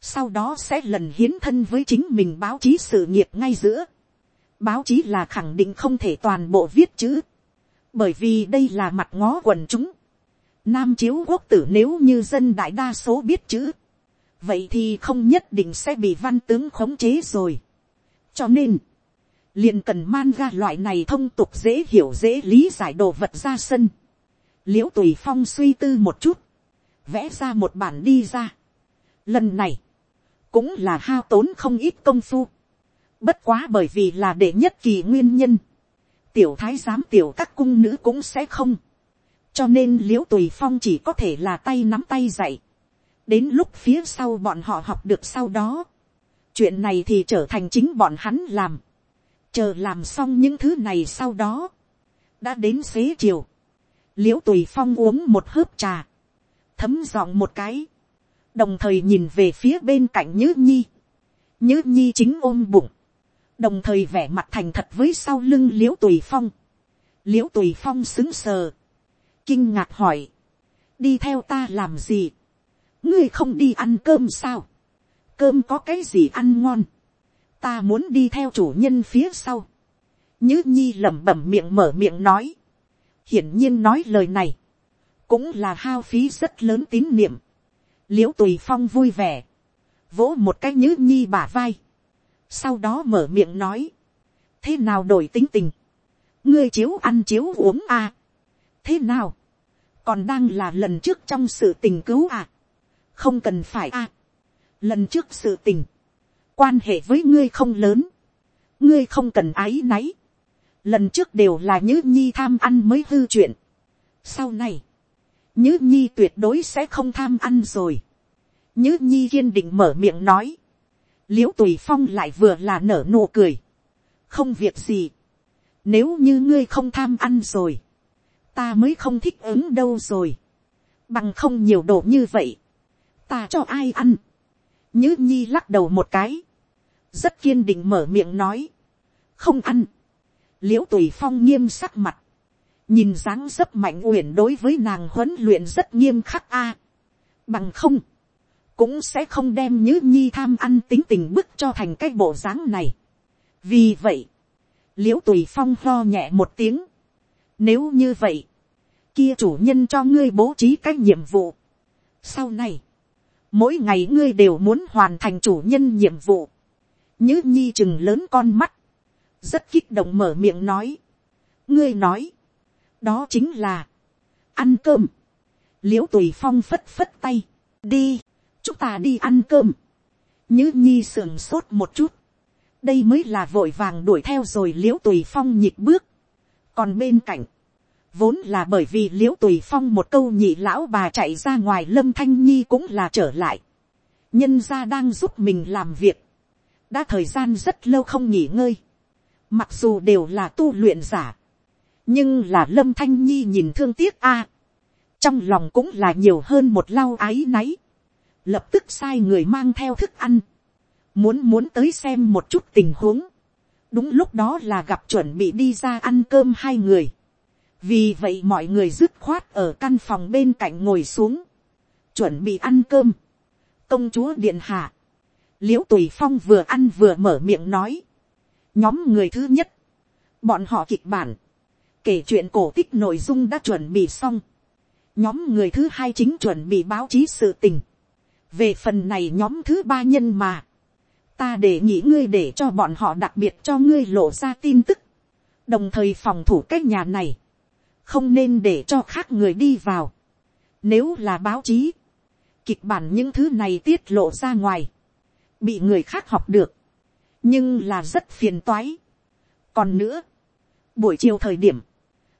sau đó sẽ lần hiến thân với chính mình báo chí sự nghiệp ngay giữa. báo chí là khẳng định không thể toàn bộ viết chữ, bởi vì đây là mặt ngó quần chúng. nam chiếu quốc tử nếu như dân đại đa số biết chữ, vậy thì không nhất định sẽ bị văn tướng khống chế rồi cho nên, liền cần man ga loại này thông tục dễ hiểu dễ lý giải đồ vật ra sân. l i ễ u tùy phong suy tư một chút, vẽ ra một bản đi ra. lần này, cũng là hao tốn không ít công phu. Bất quá bởi vì là đệ nhất kỳ nguyên nhân. Tiểu thái giám tiểu các cung nữ cũng sẽ không. Cho nên liễu tùy phong chỉ có thể là tay nắm tay dạy. Đến lúc phía sau bọn họ học được sau đó. Chuyện này thì trở thành chính bọn hắn làm. Chờ làm xong những thứ này sau đó. Đã đến xế chiều. Liễu tùy phong uống một hớp trà. Thấm giọng một cái. Đồng thời nhìn về phía bên cạnh Nhữ Nhi. Nhữ Nhi chính ôm bụng đồng thời vẻ mặt thành thật với sau lưng l i ễ u tùy phong, l i ễ u tùy phong xứng sờ, kinh ngạc hỏi, đi theo ta làm gì, ngươi không đi ăn cơm sao, cơm có cái gì ăn ngon, ta muốn đi theo chủ nhân phía sau, nhứ nhi lẩm bẩm miệng mở miệng nói, hiển nhiên nói lời này, cũng là hao phí rất lớn tín niệm, l i ễ u tùy phong vui vẻ, vỗ một cái nhứ nhi bả vai, sau đó mở miệng nói, thế nào đổi tính tình, ngươi chiếu ăn chiếu uống à, thế nào, còn đang là lần trước trong sự tình cứu à, không cần phải à, lần trước sự tình, quan hệ với ngươi không lớn, ngươi không cần áy náy, lần trước đều là nhữ nhi tham ăn mới hư chuyện, sau này, nhữ nhi tuyệt đối sẽ không tham ăn rồi, nhữ nhi kiên định mở miệng nói, l i ễ u tùy phong lại vừa là nở nụ cười. không việc gì. nếu như ngươi không tham ăn rồi, ta mới không thích ứng đâu rồi. bằng không nhiều đồ như vậy, ta cho ai ăn nhữ nhi lắc đầu một cái, rất kiên định mở miệng nói, không ăn. l i ễ u tùy phong nghiêm sắc mặt, nhìn dáng dấp mạnh uyển đối với nàng huấn luyện rất nghiêm khắc a. bằng không, cũng sẽ không đem nhữ nhi tham ăn tính tình bức cho thành cái bộ dáng này. vì vậy, l i ễ u tùy phong lo nhẹ một tiếng. nếu như vậy, kia chủ nhân cho ngươi bố trí cái nhiệm vụ. sau này, mỗi ngày ngươi đều muốn hoàn thành chủ nhân nhiệm vụ. nhứ nhi chừng lớn con mắt, rất kích động mở miệng nói. ngươi nói, đó chính là, ăn cơm. l i ễ u tùy phong phất phất tay, đi, chúng ta đi ăn cơm. Nhứ nhi sườn sốt một chút. đây mới là vội vàng đuổi theo rồi l i ễ u tùy phong nhịp bước. còn bên cạnh, vốn là bởi vì l i ễ u tùy phong một câu nhị lão bà chạy ra ngoài lâm thanh nhi cũng là trở lại. nhân gia đang giúp mình làm việc. đã thời gian rất lâu không nghỉ ngơi. mặc dù đều là tu luyện giả. nhưng là lâm thanh nhi nhìn thương tiếc a. trong lòng cũng là nhiều hơn một lau áy náy lập tức sai người mang theo thức ăn, muốn muốn tới xem một chút tình huống, đúng lúc đó là gặp chuẩn bị đi ra ăn cơm hai người, vì vậy mọi người dứt khoát ở căn phòng bên cạnh ngồi xuống, chuẩn bị ăn cơm, công chúa điện hạ, l i ễ u tùy phong vừa ăn vừa mở miệng nói, nhóm người thứ nhất, bọn họ kịch bản, kể chuyện cổ tích nội dung đã chuẩn bị xong, nhóm người thứ hai chính chuẩn bị báo chí sự tình, về phần này nhóm thứ ba nhân mà, ta để nghĩ ngươi để cho bọn họ đặc biệt cho ngươi lộ ra tin tức, đồng thời phòng thủ cái nhà này, không nên để cho khác người đi vào. Nếu là báo chí, kịch bản những thứ này tiết lộ ra ngoài, bị người khác học được, nhưng là rất phiền toái. còn nữa, buổi chiều thời điểm,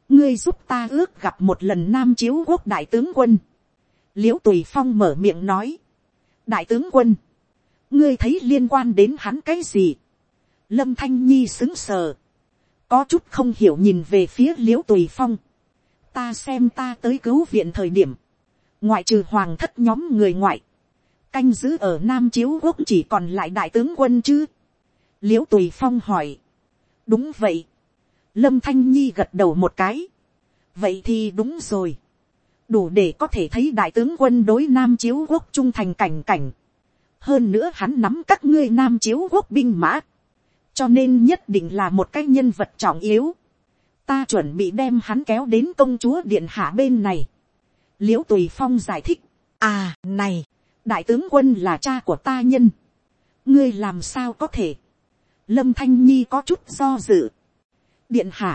ngươi giúp ta ước gặp một lần nam chiếu quốc đại tướng quân, l i ễ u tùy phong mở miệng nói, đại tướng quân, ngươi thấy liên quan đến hắn cái gì, lâm thanh nhi xứng sờ, có chút không hiểu nhìn về phía l i ễ u tùy phong, ta xem ta tới cứu viện thời điểm, ngoại trừ hoàng thất nhóm người ngoại, canh giữ ở nam chiếu quốc chỉ còn lại đại tướng quân chứ, l i ễ u tùy phong hỏi, đúng vậy, lâm thanh nhi gật đầu một cái, vậy thì đúng rồi, đủ để có thể thấy đại tướng quân đối nam chiếu quốc trung thành cảnh cảnh. hơn nữa hắn nắm các ngươi nam chiếu quốc binh mã. cho nên nhất định là một cái nhân vật trọng yếu ta chuẩn bị đem hắn kéo đến công chúa điện hạ bên này. l i ễ u tùy phong giải thích. à này, đại tướng quân là cha của ta nhân. ngươi làm sao có thể. lâm thanh nhi có chút do dự. điện hạ,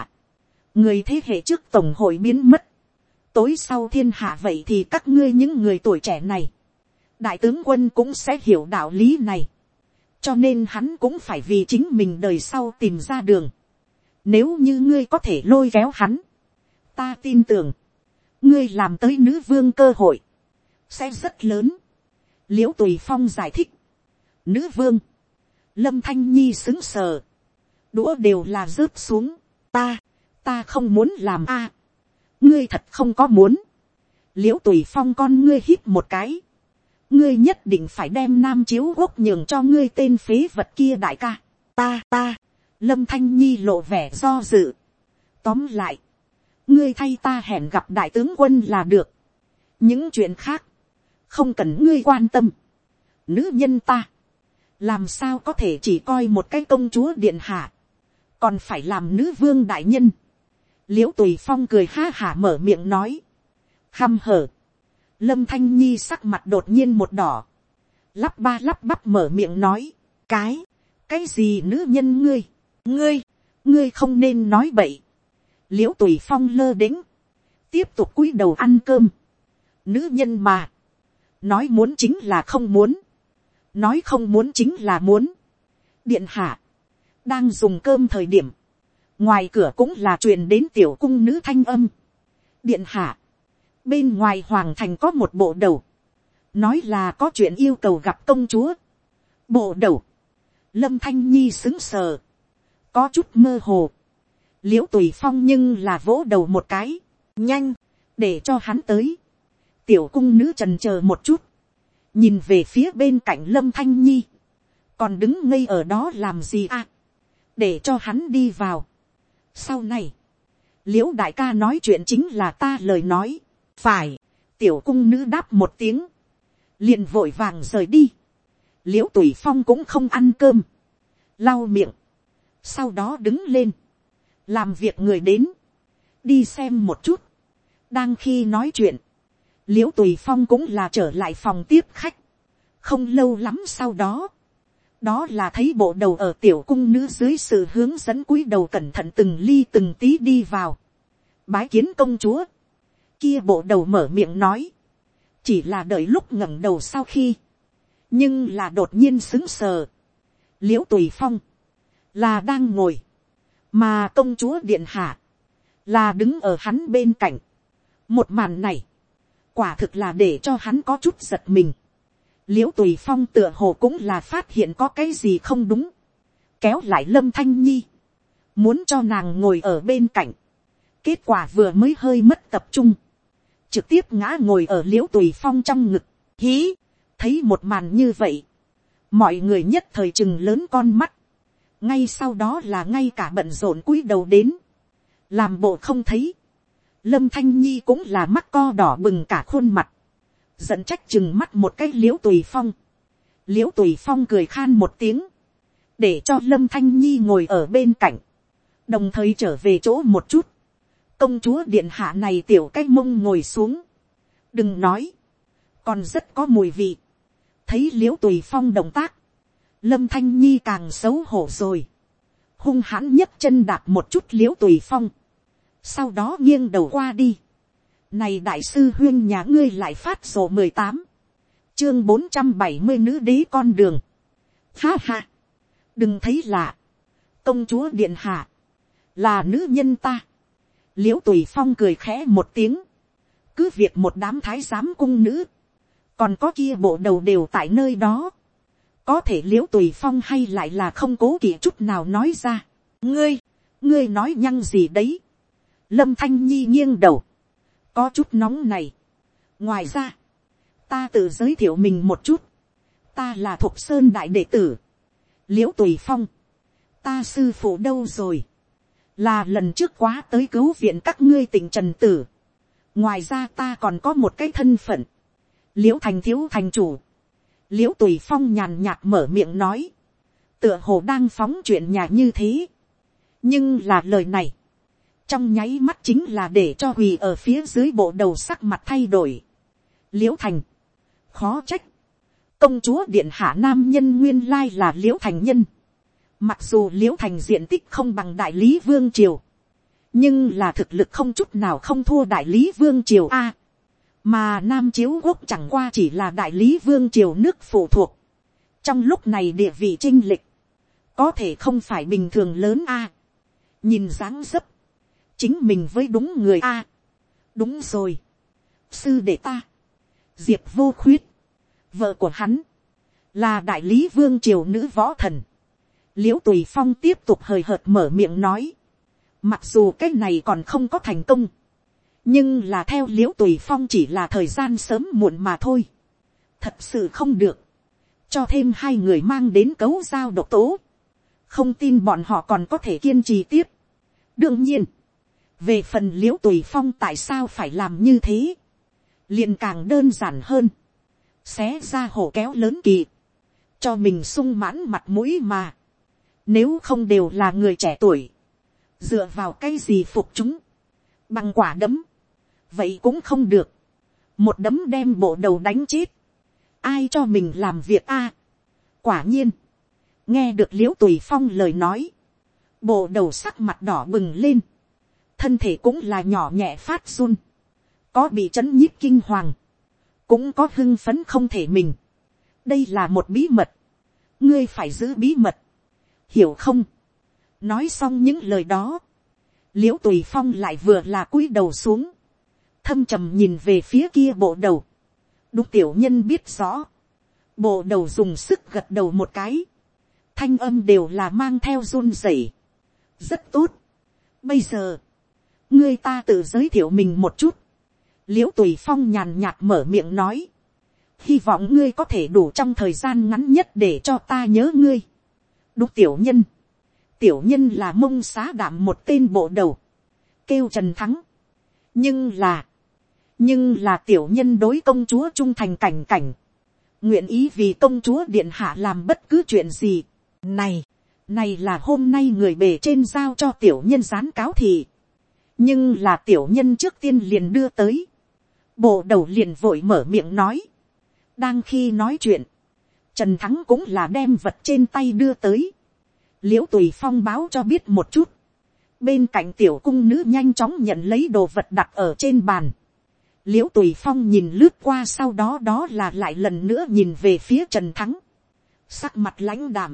người thế hệ trước tổng hội biến mất tối sau thiên hạ vậy thì các ngươi những người tuổi trẻ này, đại tướng quân cũng sẽ hiểu đạo lý này, cho nên hắn cũng phải vì chính mình đời sau tìm ra đường. Nếu như ngươi có thể lôi kéo hắn, ta tin tưởng, ngươi làm tới nữ vương cơ hội, sẽ rất lớn. l i ễ u tùy phong giải thích, nữ vương, lâm thanh nhi xứng sờ, đũa đều là rớt xuống, ta, ta không muốn làm a, ngươi thật không có muốn, l i ễ u tùy phong con ngươi hít một cái, ngươi nhất định phải đem nam chiếu quốc nhường cho ngươi tên phế vật kia đại ca, ta ta, lâm thanh nhi lộ vẻ do dự, tóm lại, ngươi thay ta hẹn gặp đại tướng quân là được. những chuyện khác, không cần ngươi quan tâm. nữ nhân ta, làm sao có thể chỉ coi một cái công chúa điện hạ, còn phải làm nữ vương đại nhân. l i ễ u tùy phong cười ha hả mở miệng nói, hăm hở, lâm thanh nhi sắc mặt đột nhiên một đỏ, lắp ba lắp bắp mở miệng nói, cái, cái gì nữ nhân ngươi, ngươi, ngươi không nên nói bậy, l i ễ u tùy phong lơ đĩnh, tiếp tục cúi đầu ăn cơm. Nữ nhân mà, nói muốn chính là không muốn, nói không muốn chính là muốn. điện hạ, đang dùng cơm thời điểm, ngoài cửa cũng là truyền đến tiểu cung nữ thanh âm. điện hạ, bên ngoài hoàng thành có một bộ đầu, nói là có chuyện yêu cầu gặp công chúa. bộ đầu, lâm thanh nhi xứng sờ, có chút mơ hồ, l i ễ u tùy phong nhưng là vỗ đầu một cái, nhanh, để cho hắn tới. tiểu cung nữ trần c h ờ một chút, nhìn về phía bên cạnh lâm thanh nhi, còn đứng ngây ở đó làm gì à, để cho hắn đi vào. sau này, l i ễ u đại ca nói chuyện chính là ta lời nói, phải, tiểu cung nữ đáp một tiếng, liền vội vàng rời đi, l i ễ u tùy phong cũng không ăn cơm, lau miệng, sau đó đứng lên, làm việc người đến, đi xem một chút, đang khi nói chuyện, l i ễ u tùy phong cũng là trở lại phòng tiếp khách, không lâu lắm sau đó, đó là thấy bộ đầu ở tiểu cung nữ dưới sự hướng dẫn cúi đầu cẩn thận từng ly từng tí đi vào, bái kiến công chúa, kia bộ đầu mở miệng nói, chỉ là đợi lúc ngẩng đầu sau khi, nhưng là đột nhiên xứng sờ, l i ễ u tùy phong, là đang ngồi, mà công chúa điện hạ, là đứng ở hắn bên cạnh. một màn này, quả thực là để cho hắn có chút giật mình. l i ễ u tùy phong tựa hồ cũng là phát hiện có cái gì không đúng, kéo lại lâm thanh nhi, muốn cho nàng ngồi ở bên cạnh, kết quả vừa mới hơi mất tập trung, trực tiếp ngã ngồi ở l i ễ u tùy phong trong ngực, hí, thấy một màn như vậy, mọi người nhất thời chừng lớn con mắt, ngay sau đó là ngay cả bận rộn cúi đầu đến, làm bộ không thấy, lâm thanh nhi cũng là mắt co đỏ bừng cả khuôn mặt, dẫn trách chừng mắt một cái l i ễ u tùy phong, l i ễ u tùy phong cười khan một tiếng, để cho lâm thanh nhi ngồi ở bên cạnh, đồng thời trở về chỗ một chút, công chúa điện hạ này tiểu cái mông ngồi xuống, đừng nói, còn rất có mùi vị, thấy l i ễ u tùy phong động tác, lâm thanh nhi càng xấu hổ rồi, hung hãn nhấc chân đạp một chút l i ễ u tùy phong, sau đó nghiêng đầu qua đi, này đại sư huyên nhà ngươi lại phát sổ mười tám, chương bốn trăm bảy mươi nữ đế con đường, ha ha, đừng thấy lạ, công chúa điện hạ, là nữ nhân ta, l i ễ u tùy phong cười khẽ một tiếng, cứ việc một đám thái giám cung nữ, còn có kia bộ đầu đều tại nơi đó, có thể l i ễ u tùy phong hay lại là không cố kỵ chút nào nói ra. ngươi, ngươi nói nhăng gì đấy. lâm thanh nhi nghiêng đầu, có chút nóng này. ngoài ra, ta tự giới thiệu mình một chút. ta là thục sơn đại đệ tử. l i ễ u tùy phong, ta sư phụ đâu rồi. là lần trước quá tới cứu viện các ngươi tỉnh trần tử. ngoài ra ta còn có một cái thân phận. l i ễ u thành thiếu thành chủ l i ễ u tùy phong nhàn nhạt mở miệng nói, tựa hồ đang phóng chuyện nhà như thế. nhưng là lời này, trong nháy mắt chính là để cho quỳ ở phía dưới bộ đầu sắc mặt thay đổi. l i ễ u thành, khó trách, công chúa điện hạ nam nhân nguyên lai là l i ễ u thành nhân. mặc dù l i ễ u thành diện tích không bằng đại lý vương triều, nhưng là thực lực không chút nào không thua đại lý vương triều a mà nam chiếu quốc chẳng qua chỉ là đại lý vương triều nước phụ thuộc, trong lúc này địa vị chinh lịch, có thể không phải bình thường lớn a, nhìn dáng dấp, chính mình với đúng người a, đúng rồi, sư đệ ta, diệp vô khuyết, vợ của hắn, là đại lý vương triều nữ võ thần, l i ễ u tùy phong tiếp tục hời hợt mở miệng nói, mặc dù cái này còn không có thành công, nhưng là theo l i ễ u tùy phong chỉ là thời gian sớm muộn mà thôi, thật sự không được, cho thêm hai người mang đến cấu giao độc tố, không tin bọn họ còn có thể kiên trì tiếp. đương nhiên, về phần l i ễ u tùy phong tại sao phải làm như thế, liền càng đơn giản hơn, xé ra hổ kéo lớn kỳ, cho mình sung mãn mặt mũi mà, nếu không đều là người trẻ tuổi, dựa vào cái gì phục chúng, bằng quả đấm, vậy cũng không được, một đấm đem bộ đầu đánh chết, ai cho mình làm việc a, quả nhiên, nghe được l i ễ u tùy phong lời nói, bộ đầu sắc mặt đỏ bừng lên, thân thể cũng là nhỏ nhẹ phát run, có bị c h ấ n nhíp kinh hoàng, cũng có hưng phấn không thể mình. đây là một bí mật, ngươi phải giữ bí mật, hiểu không, nói xong những lời đó, l i ễ u tùy phong lại vừa là cúi đầu xuống, thâm trầm nhìn về phía kia bộ đầu, đúng tiểu nhân biết rõ, bộ đầu dùng sức gật đầu một cái, thanh âm đều là mang theo run rẩy, rất tốt, bây giờ, ngươi ta tự giới thiệu mình một chút, l i ễ u tùy phong nhàn nhạt mở miệng nói, hy vọng ngươi có thể đủ trong thời gian ngắn nhất để cho ta nhớ ngươi. đúng tiểu nhân, tiểu nhân là mông xá đảm một tên bộ đầu, kêu trần thắng, nhưng là, nhưng là tiểu nhân đối công chúa trung thành cảnh cảnh, nguyện ý vì công chúa điện hạ làm bất cứ chuyện gì. này, này là hôm nay người bề trên giao cho tiểu nhân gián cáo thì nhưng là tiểu nhân trước tiên liền đưa tới, bộ đầu liền vội mở miệng nói. đang khi nói chuyện, trần thắng cũng là đem vật trên tay đưa tới. l i ễ u tùy phong báo cho biết một chút. bên cạnh tiểu cung nữ nhanh chóng nhận lấy đồ vật đặt ở trên bàn l i ễ u tùy phong nhìn lướt qua sau đó đó là lại lần nữa nhìn về phía trần thắng. sắc mặt lãnh đạm.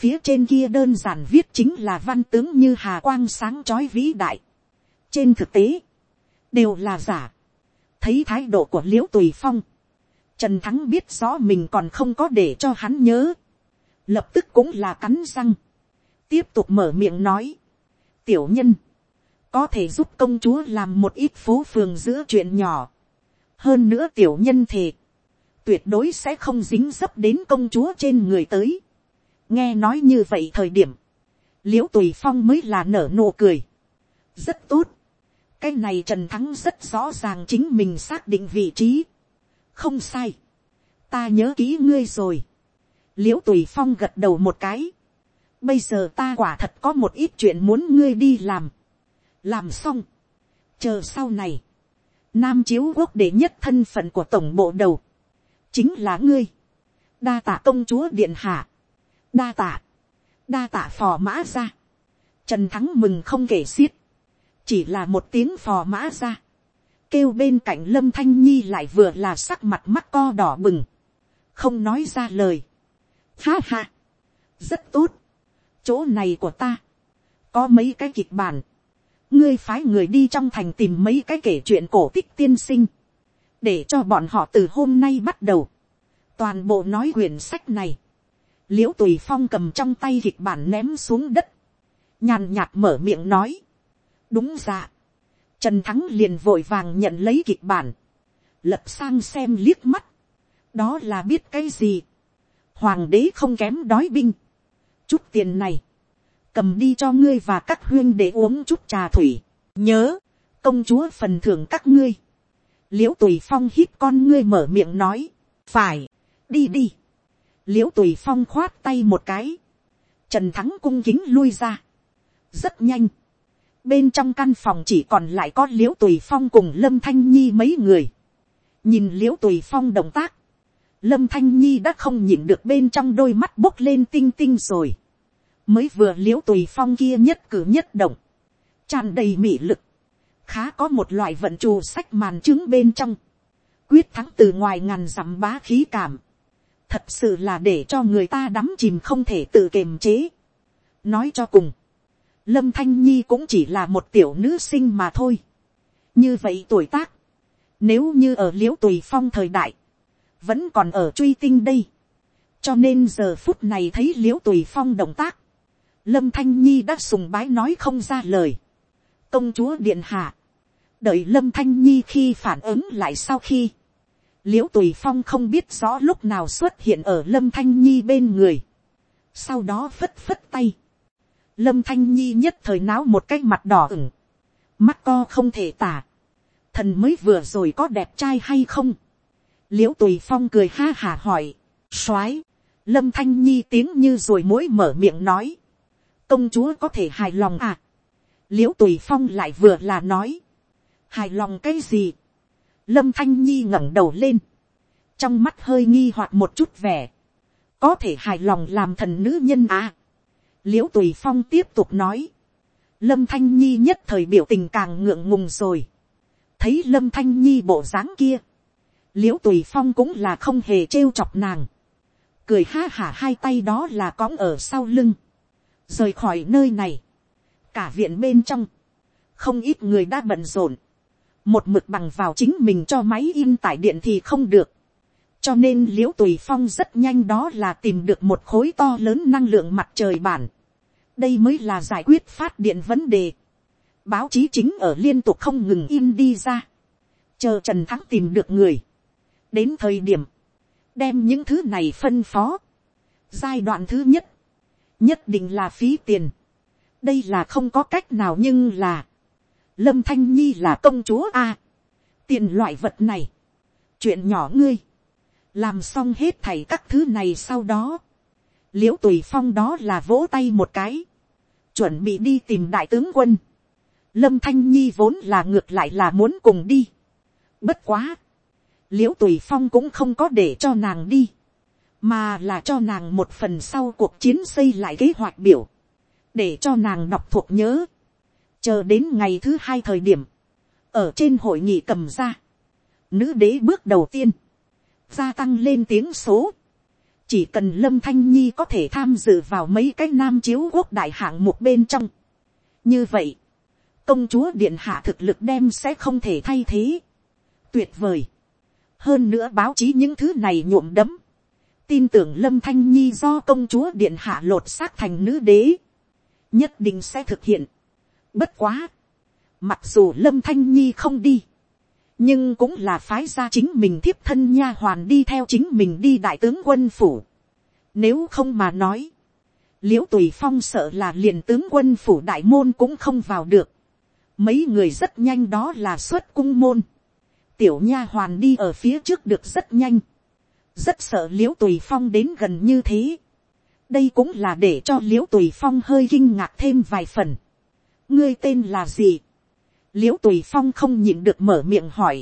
phía trên kia đơn giản viết chính là văn tướng như hà quang sáng trói vĩ đại. trên thực tế, đều là giả thấy thái độ của l i ễ u tùy phong, trần thắng biết rõ mình còn không có để cho hắn nhớ, lập tức cũng là cắn răng, tiếp tục mở miệng nói, tiểu nhân, có thể giúp công chúa làm một ít phố phường giữa chuyện nhỏ, hơn nữa tiểu nhân thề, tuyệt đối sẽ không dính dấp đến công chúa trên người tới, nghe nói như vậy thời điểm, l i ễ u tùy phong mới là nở nụ cười, rất tốt, cái này trần thắng rất rõ ràng chính mình xác định vị trí. không sai, ta nhớ kỹ ngươi rồi. l i ễ u tùy phong gật đầu một cái. bây giờ ta quả thật có một ít chuyện muốn ngươi đi làm làm xong. chờ sau này. nam chiếu quốc đệ nhất thân phận của tổng bộ đầu. chính là ngươi. đa tạ công chúa điện hạ. đa tạ. đa tạ phò mã ra. trần thắng mừng không kể xiết chỉ là một tiếng phò mã ra, kêu bên cạnh lâm thanh nhi lại vừa là sắc mặt mắt co đỏ bừng, không nói ra lời. Ha ha, rất tốt, chỗ này của ta, có mấy cái kịch bản, ngươi phái người đi trong thành tìm mấy cái kể chuyện cổ tích tiên sinh, để cho bọn họ từ hôm nay bắt đầu, toàn bộ nói quyển sách này, l i ễ u tùy phong cầm trong tay kịch bản ném xuống đất, nhàn nhạt mở miệng nói, đúng dạ. Trần Thắng liền vội vàng nhận lấy kịch bản. Lập sang xem liếc mắt. Đó là biết cái gì. Hoàng đế không kém đói binh. Chút tiền này. Cầm đi cho ngươi và các huyên để uống chút trà thủy. Nhớ. Công chúa phần thưởng các ngươi. Liễu tùy phong hít con ngươi mở miệng nói. Phải. Đi đi. Liễu tùy phong khoát tay một cái. Trần Thắng cung kính lui ra. Rất nhanh bên trong căn phòng chỉ còn lại có l i ễ u tùy phong cùng lâm thanh nhi mấy người. nhìn l i ễ u tùy phong động tác, lâm thanh nhi đã không nhìn được bên trong đôi mắt bốc lên tinh tinh rồi mới vừa l i ễ u tùy phong kia nhất cử nhất động, tràn đầy mị lực, khá có một loại vận trù sách màn trứng bên trong, quyết thắng từ ngoài ngàn dặm bá khí cảm, thật sự là để cho người ta đắm chìm không thể tự kiềm chế. nói cho cùng, lâm thanh nhi cũng chỉ là một tiểu nữ sinh mà thôi. như vậy tuổi tác, nếu như ở l i ễ u tùy phong thời đại, vẫn còn ở truy tinh đây. cho nên giờ phút này thấy l i ễ u tùy phong động tác, lâm thanh nhi đã sùng bái nói không ra lời. công chúa điện hạ, đợi lâm thanh nhi khi phản ứng lại sau khi, l i ễ u tùy phong không biết rõ lúc nào xuất hiện ở lâm thanh nhi bên người. sau đó phất phất tay, lâm thanh nhi nhất thời náo một cái mặt đỏ ửng, mắt co không thể tả, thần mới vừa rồi có đẹp trai hay không, l i ễ u tùy phong cười ha hà hỏi, x o á i lâm thanh nhi tiếng như rồi mối mở miệng nói, công chúa có thể hài lòng à, l i ễ u tùy phong lại vừa là nói, hài lòng cái gì, lâm thanh nhi ngẩng đầu lên, trong mắt hơi nghi hoặc một chút vẻ, có thể hài lòng làm thần nữ nhân à, l i ễ u tùy phong tiếp tục nói, lâm thanh nhi nhất thời biểu tình càng ngượng ngùng rồi, thấy lâm thanh nhi bộ dáng kia, l i ễ u tùy phong cũng là không hề trêu chọc nàng, cười ha hả hai tay đó là cõng ở sau lưng, rời khỏi nơi này, cả viện bên trong, không ít người đã bận rộn, một mực bằng vào chính mình cho máy in tải điện thì không được, cho nên l i ễ u tùy phong rất nhanh đó là tìm được một khối to lớn năng lượng mặt trời bản. đây mới là giải quyết phát điện vấn đề. báo chí chính ở liên tục không ngừng in đi ra. chờ trần thắng tìm được người. đến thời điểm, đem những thứ này phân phó. giai đoạn thứ nhất, nhất định là phí tiền. đây là không có cách nào nhưng là, lâm thanh nhi là công chúa a. tiền loại vật này, chuyện nhỏ ngươi, làm xong hết thảy các thứ này sau đó, l i ễ u tùy phong đó là vỗ tay một cái, chuẩn bị đi tìm đại tướng quân, lâm thanh nhi vốn là ngược lại là muốn cùng đi, bất quá, l i ễ u tùy phong cũng không có để cho nàng đi, mà là cho nàng một phần sau cuộc chiến xây lại kế hoạch biểu, để cho nàng đọc thuộc nhớ, chờ đến ngày thứ hai thời điểm, ở trên hội nghị cầm ra, nữ đế bước đầu tiên, gia tăng lên tiếng số. chỉ cần lâm thanh nhi có thể tham dự vào mấy cái nam chiếu quốc đại hạng mục bên trong. như vậy, công chúa điện hạ thực lực đem sẽ không thể thay thế. tuyệt vời. hơn nữa báo chí những thứ này nhuộm đấm tin tưởng lâm thanh nhi do công chúa điện hạ lột xác thành nữ đế. nhất định sẽ thực hiện. bất quá. mặc dù lâm thanh nhi không đi nhưng cũng là phái ra chính mình thiếp thân nha hoàn đi theo chính mình đi đại tướng quân phủ. Nếu không mà nói, l i ễ u tùy phong sợ là liền tướng quân phủ đại môn cũng không vào được. mấy người rất nhanh đó là xuất cung môn. tiểu nha hoàn đi ở phía trước được rất nhanh rất sợ l i ễ u tùy phong đến gần như thế. đây cũng là để cho l i ễ u tùy phong hơi kinh ngạc thêm vài phần. ngươi tên là gì l i ễ u tùy phong không nhịn được mở miệng hỏi.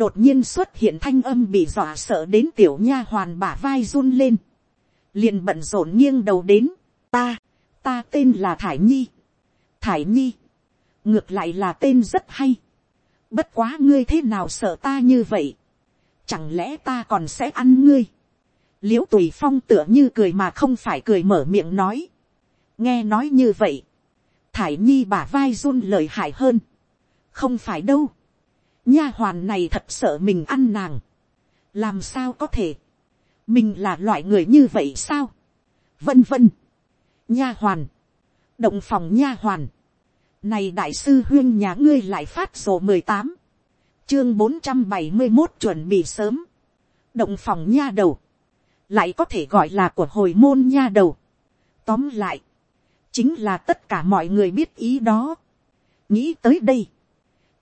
đột nhiên xuất hiện thanh âm bị dọa sợ đến tiểu nha hoàn bả vai run lên. liền bận rộn nghiêng đầu đến. ta, ta tên là thải nhi. thải nhi, ngược lại là tên rất hay. bất quá ngươi thế nào sợ ta như vậy chẳng lẽ ta còn sẽ ăn ngươi. l i ễ u tùy phong tựa như cười mà không phải cười mở miệng nói. nghe nói như vậy. thải nhi bả vai run lời hại hơn. Không phải đâu, nha hoàn này thật sợ mình ăn nàng, làm sao có thể, mình là loại người như vậy sao, vân vân, nha hoàn, động phòng nha hoàn, này đại sư huyên nhà ngươi lại phát sổ mười tám, chương bốn trăm bảy mươi một chuẩn bị sớm, động phòng nha đầu, lại có thể gọi là của hồi môn nha đầu. Tóm lại, chính là tất cả mọi người biết ý đó. nghĩ tới đây,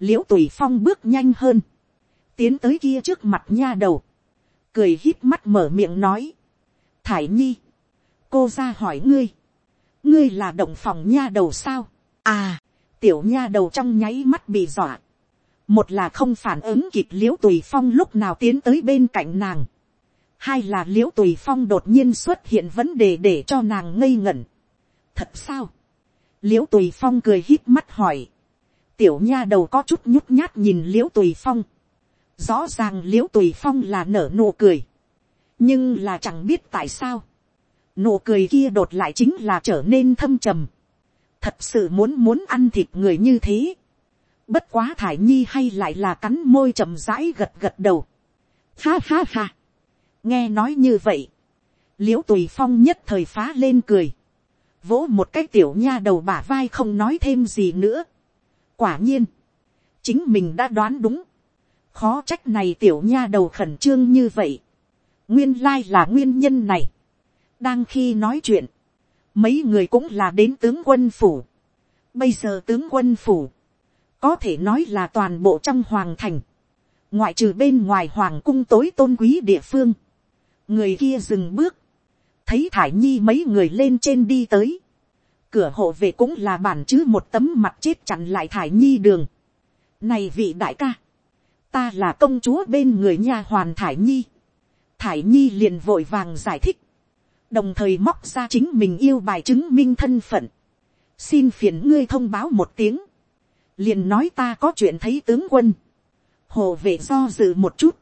l i ễ u tùy phong bước nhanh hơn, tiến tới kia trước mặt nha đầu, cười hít mắt mở miệng nói, thải nhi, cô ra hỏi ngươi, ngươi là động phòng nha đầu sao, à, tiểu nha đầu trong nháy mắt bị dọa, một là không phản ứng kịp l i ễ u tùy phong lúc nào tiến tới bên cạnh nàng, hai là l i ễ u tùy phong đột nhiên xuất hiện vấn đề để cho nàng ngây ngẩn. thật sao, l i ễ u tùy phong cười hít mắt hỏi, tiểu nha đầu có chút nhút nhát nhìn l i ễ u tùy phong, rõ ràng l i ễ u tùy phong là nở nụ cười, nhưng là chẳng biết tại sao, nụ cười kia đột lại chính là trở nên thâm trầm, thật sự muốn muốn ăn thịt người như thế, bất quá thải nhi hay lại là cắn môi chậm rãi gật gật đầu, ha ha ha, nghe nói như vậy, liễu tùy phong nhất thời phá lên cười, vỗ một cái tiểu nha đầu bả vai không nói thêm gì nữa, quả nhiên, chính mình đã đoán đúng, khó trách này tiểu nha đầu khẩn trương như vậy. nguyên lai là nguyên nhân này. đang khi nói chuyện, mấy người cũng là đến tướng quân phủ. bây giờ tướng quân phủ, có thể nói là toàn bộ trong hoàng thành, ngoại trừ bên ngoài hoàng cung tối tôn quý địa phương. người kia dừng bước, thấy thải nhi mấy người lên trên đi tới. cửa hộ về cũng là bản chứ một tấm mặt chết chặn lại thải nhi đường. này vị đại ca, ta là công chúa bên người nha hoàn thải nhi. thải nhi liền vội vàng giải thích, đồng thời móc ra chính mình yêu bài chứng minh thân phận. xin phiền ngươi thông báo một tiếng, liền nói ta có chuyện thấy tướng quân. hồ vệ do dự một chút,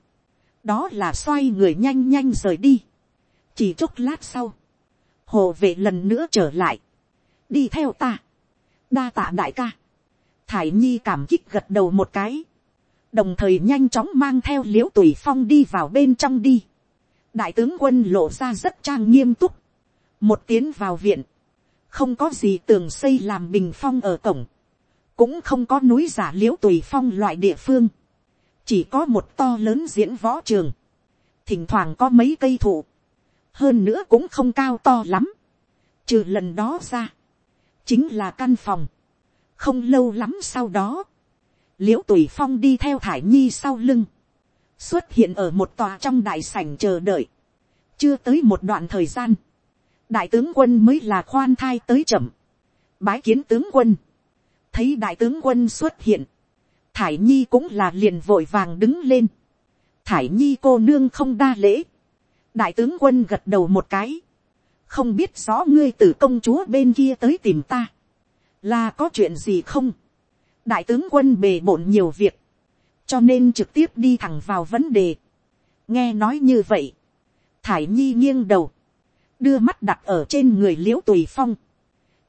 đó là xoay người nhanh nhanh rời đi. chỉ chốc lát sau, hồ vệ lần nữa trở lại, đi theo ta, đa tạ đại ca, thải nhi cảm kích gật đầu một cái, đồng thời nhanh chóng mang theo l i ễ u tùy phong đi vào bên trong đi. đại tướng quân lộ ra rất trang nghiêm túc, một tiến vào viện, không có gì tường xây làm bình phong ở cổng, cũng không có núi giả l i ễ u tùy phong loại địa phương, chỉ có một to lớn diễn võ trường, thỉnh thoảng có mấy cây thụ, hơn nữa cũng không cao to lắm, trừ lần đó ra, chính là căn phòng, không lâu lắm sau đó, l i ễ u tùy phong đi theo thải nhi sau lưng, xuất hiện ở một tòa trong đại sảnh chờ đợi, chưa tới một đoạn thời gian, đại tướng quân mới là khoan thai tới chậm, bái kiến tướng quân, thấy đại tướng quân xuất hiện, thải nhi cũng là liền vội vàng đứng lên, thải nhi cô nương không đa lễ, đại tướng quân gật đầu một cái, không biết rõ ngươi từ công chúa bên kia tới tìm ta, là có chuyện gì không, đại tướng quân bề bộn nhiều việc, cho nên trực tiếp đi thẳng vào vấn đề. nghe nói như vậy, thải nhi nghiêng đầu, đưa mắt đặt ở trên người l i ễ u tùy phong,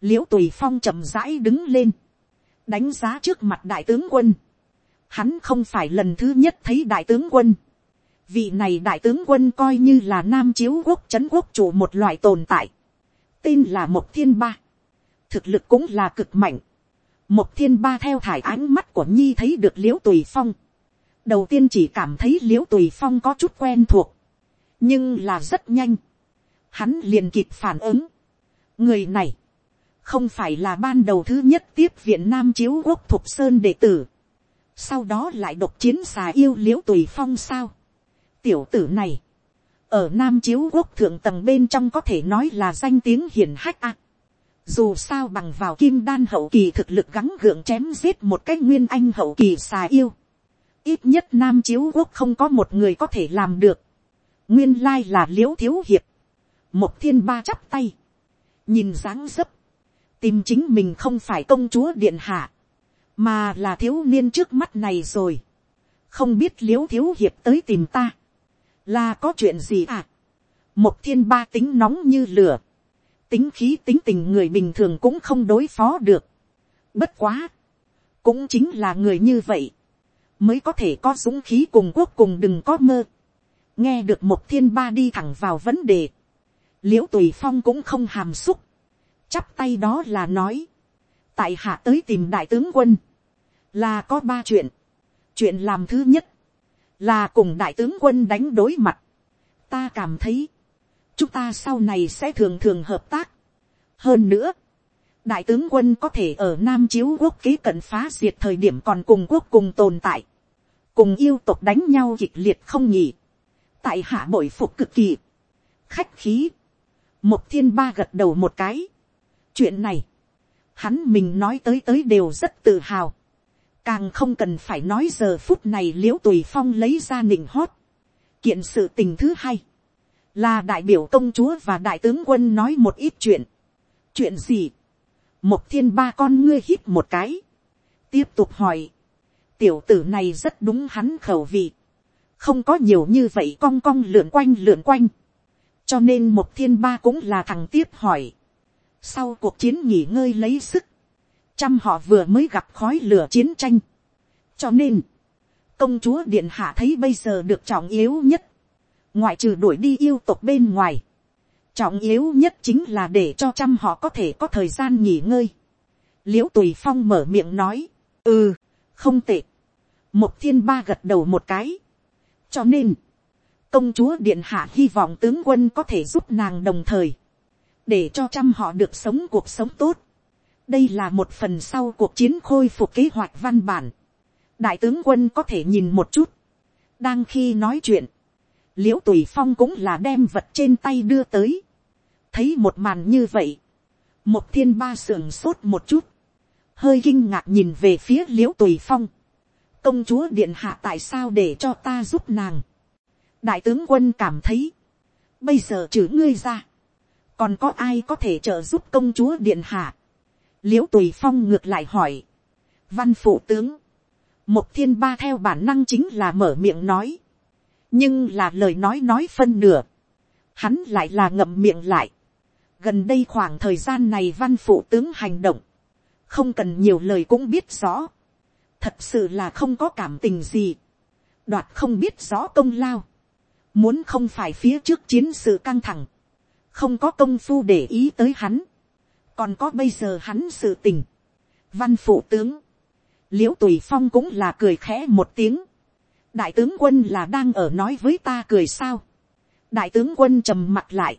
l i ễ u tùy phong chậm rãi đứng lên, đánh giá trước mặt đại tướng quân, hắn không phải lần thứ nhất thấy đại tướng quân, vị này đại tướng quân coi như là nam chiếu quốc chấn quốc chủ một loại tồn tại, tên là một thiên ba, thực lực cũng là cực mạnh, một thiên ba theo thải ánh mắt của nhi thấy được liễu tùy phong. đầu tiên chỉ cảm thấy liễu tùy phong có chút quen thuộc. nhưng là rất nhanh. hắn liền kịp phản ứng. người này, không phải là ban đầu thứ nhất tiếp viện nam chiếu quốc thục sơn đệ tử. sau đó lại độc chiến xà yêu l i ễ u tùy phong sao. tiểu tử này, ở nam chiếu quốc thượng tầng bên trong có thể nói là danh tiếng hiển hách ạ. Dù sao bằng vào kim đan hậu kỳ thực lực gắng gượng chém giết một cái nguyên anh hậu kỳ xà yêu. Ít nhất Nam Chiếu Quốc không có một người có thể làm được. Nguyên lai là liễu thiếu hiệp. Một thiên ba chắp tay. Nhìn dáng dấp. Tìm chính mình không phải công chúa điện hạ. Mà là thiếu niên trước mắt này rồi. Không biết liễu thiếu hiệp tới tìm ta. Là có chuyện gì à? Một thiên ba tính nóng như lửa tính khí tính tình người bình thường cũng không đối phó được. Bất quá, cũng chính là người như vậy, mới có thể có dũng khí cùng quốc cùng đừng có mơ. nghe được một thiên ba đi thẳng vào vấn đề, l i ễ u tùy phong cũng không hàm xúc, chắp tay đó là nói, tại hạ tới tìm đại tướng quân, là có ba chuyện, chuyện làm thứ nhất, là cùng đại tướng quân đánh đối mặt, ta cảm thấy, chúng ta sau này sẽ thường thường hợp tác. hơn nữa, đại tướng quân có thể ở nam chiếu quốc kế cận phá diệt thời điểm còn cùng quốc cùng tồn tại, cùng yêu tục đánh nhau kịch liệt không nhỉ, tại hạ bội phục cực kỳ, khách khí, một thiên ba gật đầu một cái, chuyện này, hắn mình nói tới tới đều rất tự hào, càng không cần phải nói giờ phút này l i ễ u tùy phong lấy ra nịnh hót, kiện sự tình thứ hai, là đại biểu công chúa và đại tướng quân nói một ít chuyện. chuyện gì, một thiên ba con ngươi hít một cái, tiếp tục hỏi, tiểu tử này rất đúng hắn khẩu vị, không có nhiều như vậy cong cong lượn quanh lượn quanh, cho nên một thiên ba cũng là thằng tiếp hỏi, sau cuộc chiến nghỉ ngơi lấy sức, trăm họ vừa mới gặp khói lửa chiến tranh, cho nên, công chúa điện hạ thấy bây giờ được trọng yếu nhất, ngoại trừ đuổi đi yêu tộc bên ngoài, trọng yếu nhất chính là để cho trăm họ có thể có thời gian nghỉ ngơi. l i ễ u tùy phong mở miệng nói, ừ, không tệ. một thiên ba gật đầu một cái. cho nên, công chúa điện hạ hy vọng tướng quân có thể giúp nàng đồng thời, để cho trăm họ được sống cuộc sống tốt. đây là một phần sau cuộc chiến khôi phục kế hoạch văn bản. đại tướng quân có thể nhìn một chút. đang khi nói chuyện, l i ễ u tùy phong cũng là đem vật trên tay đưa tới thấy một màn như vậy, một thiên ba sưởng sốt một chút, hơi kinh ngạc nhìn về phía l i ễ u tùy phong, công chúa điện hạ tại sao để cho ta giúp nàng, đại tướng quân cảm thấy, bây giờ trừ ngươi ra, còn có ai có thể trợ giúp công chúa điện hạ, l i ễ u tùy phong ngược lại hỏi, văn phụ tướng, một thiên ba theo bản năng chính là mở miệng nói, nhưng là lời nói nói phân nửa, hắn lại là ngậm miệng lại, gần đây khoảng thời gian này văn phụ tướng hành động, không cần nhiều lời cũng biết rõ, thật sự là không có cảm tình gì, đoạt không biết rõ công lao, muốn không phải phía trước chiến sự căng thẳng, không có công phu để ý tới hắn, còn có bây giờ hắn sự tình, văn phụ tướng, l i ễ u tùy phong cũng là cười khẽ một tiếng, đại tướng quân là đang ở nói với ta cười sao, đại tướng quân trầm mặt lại,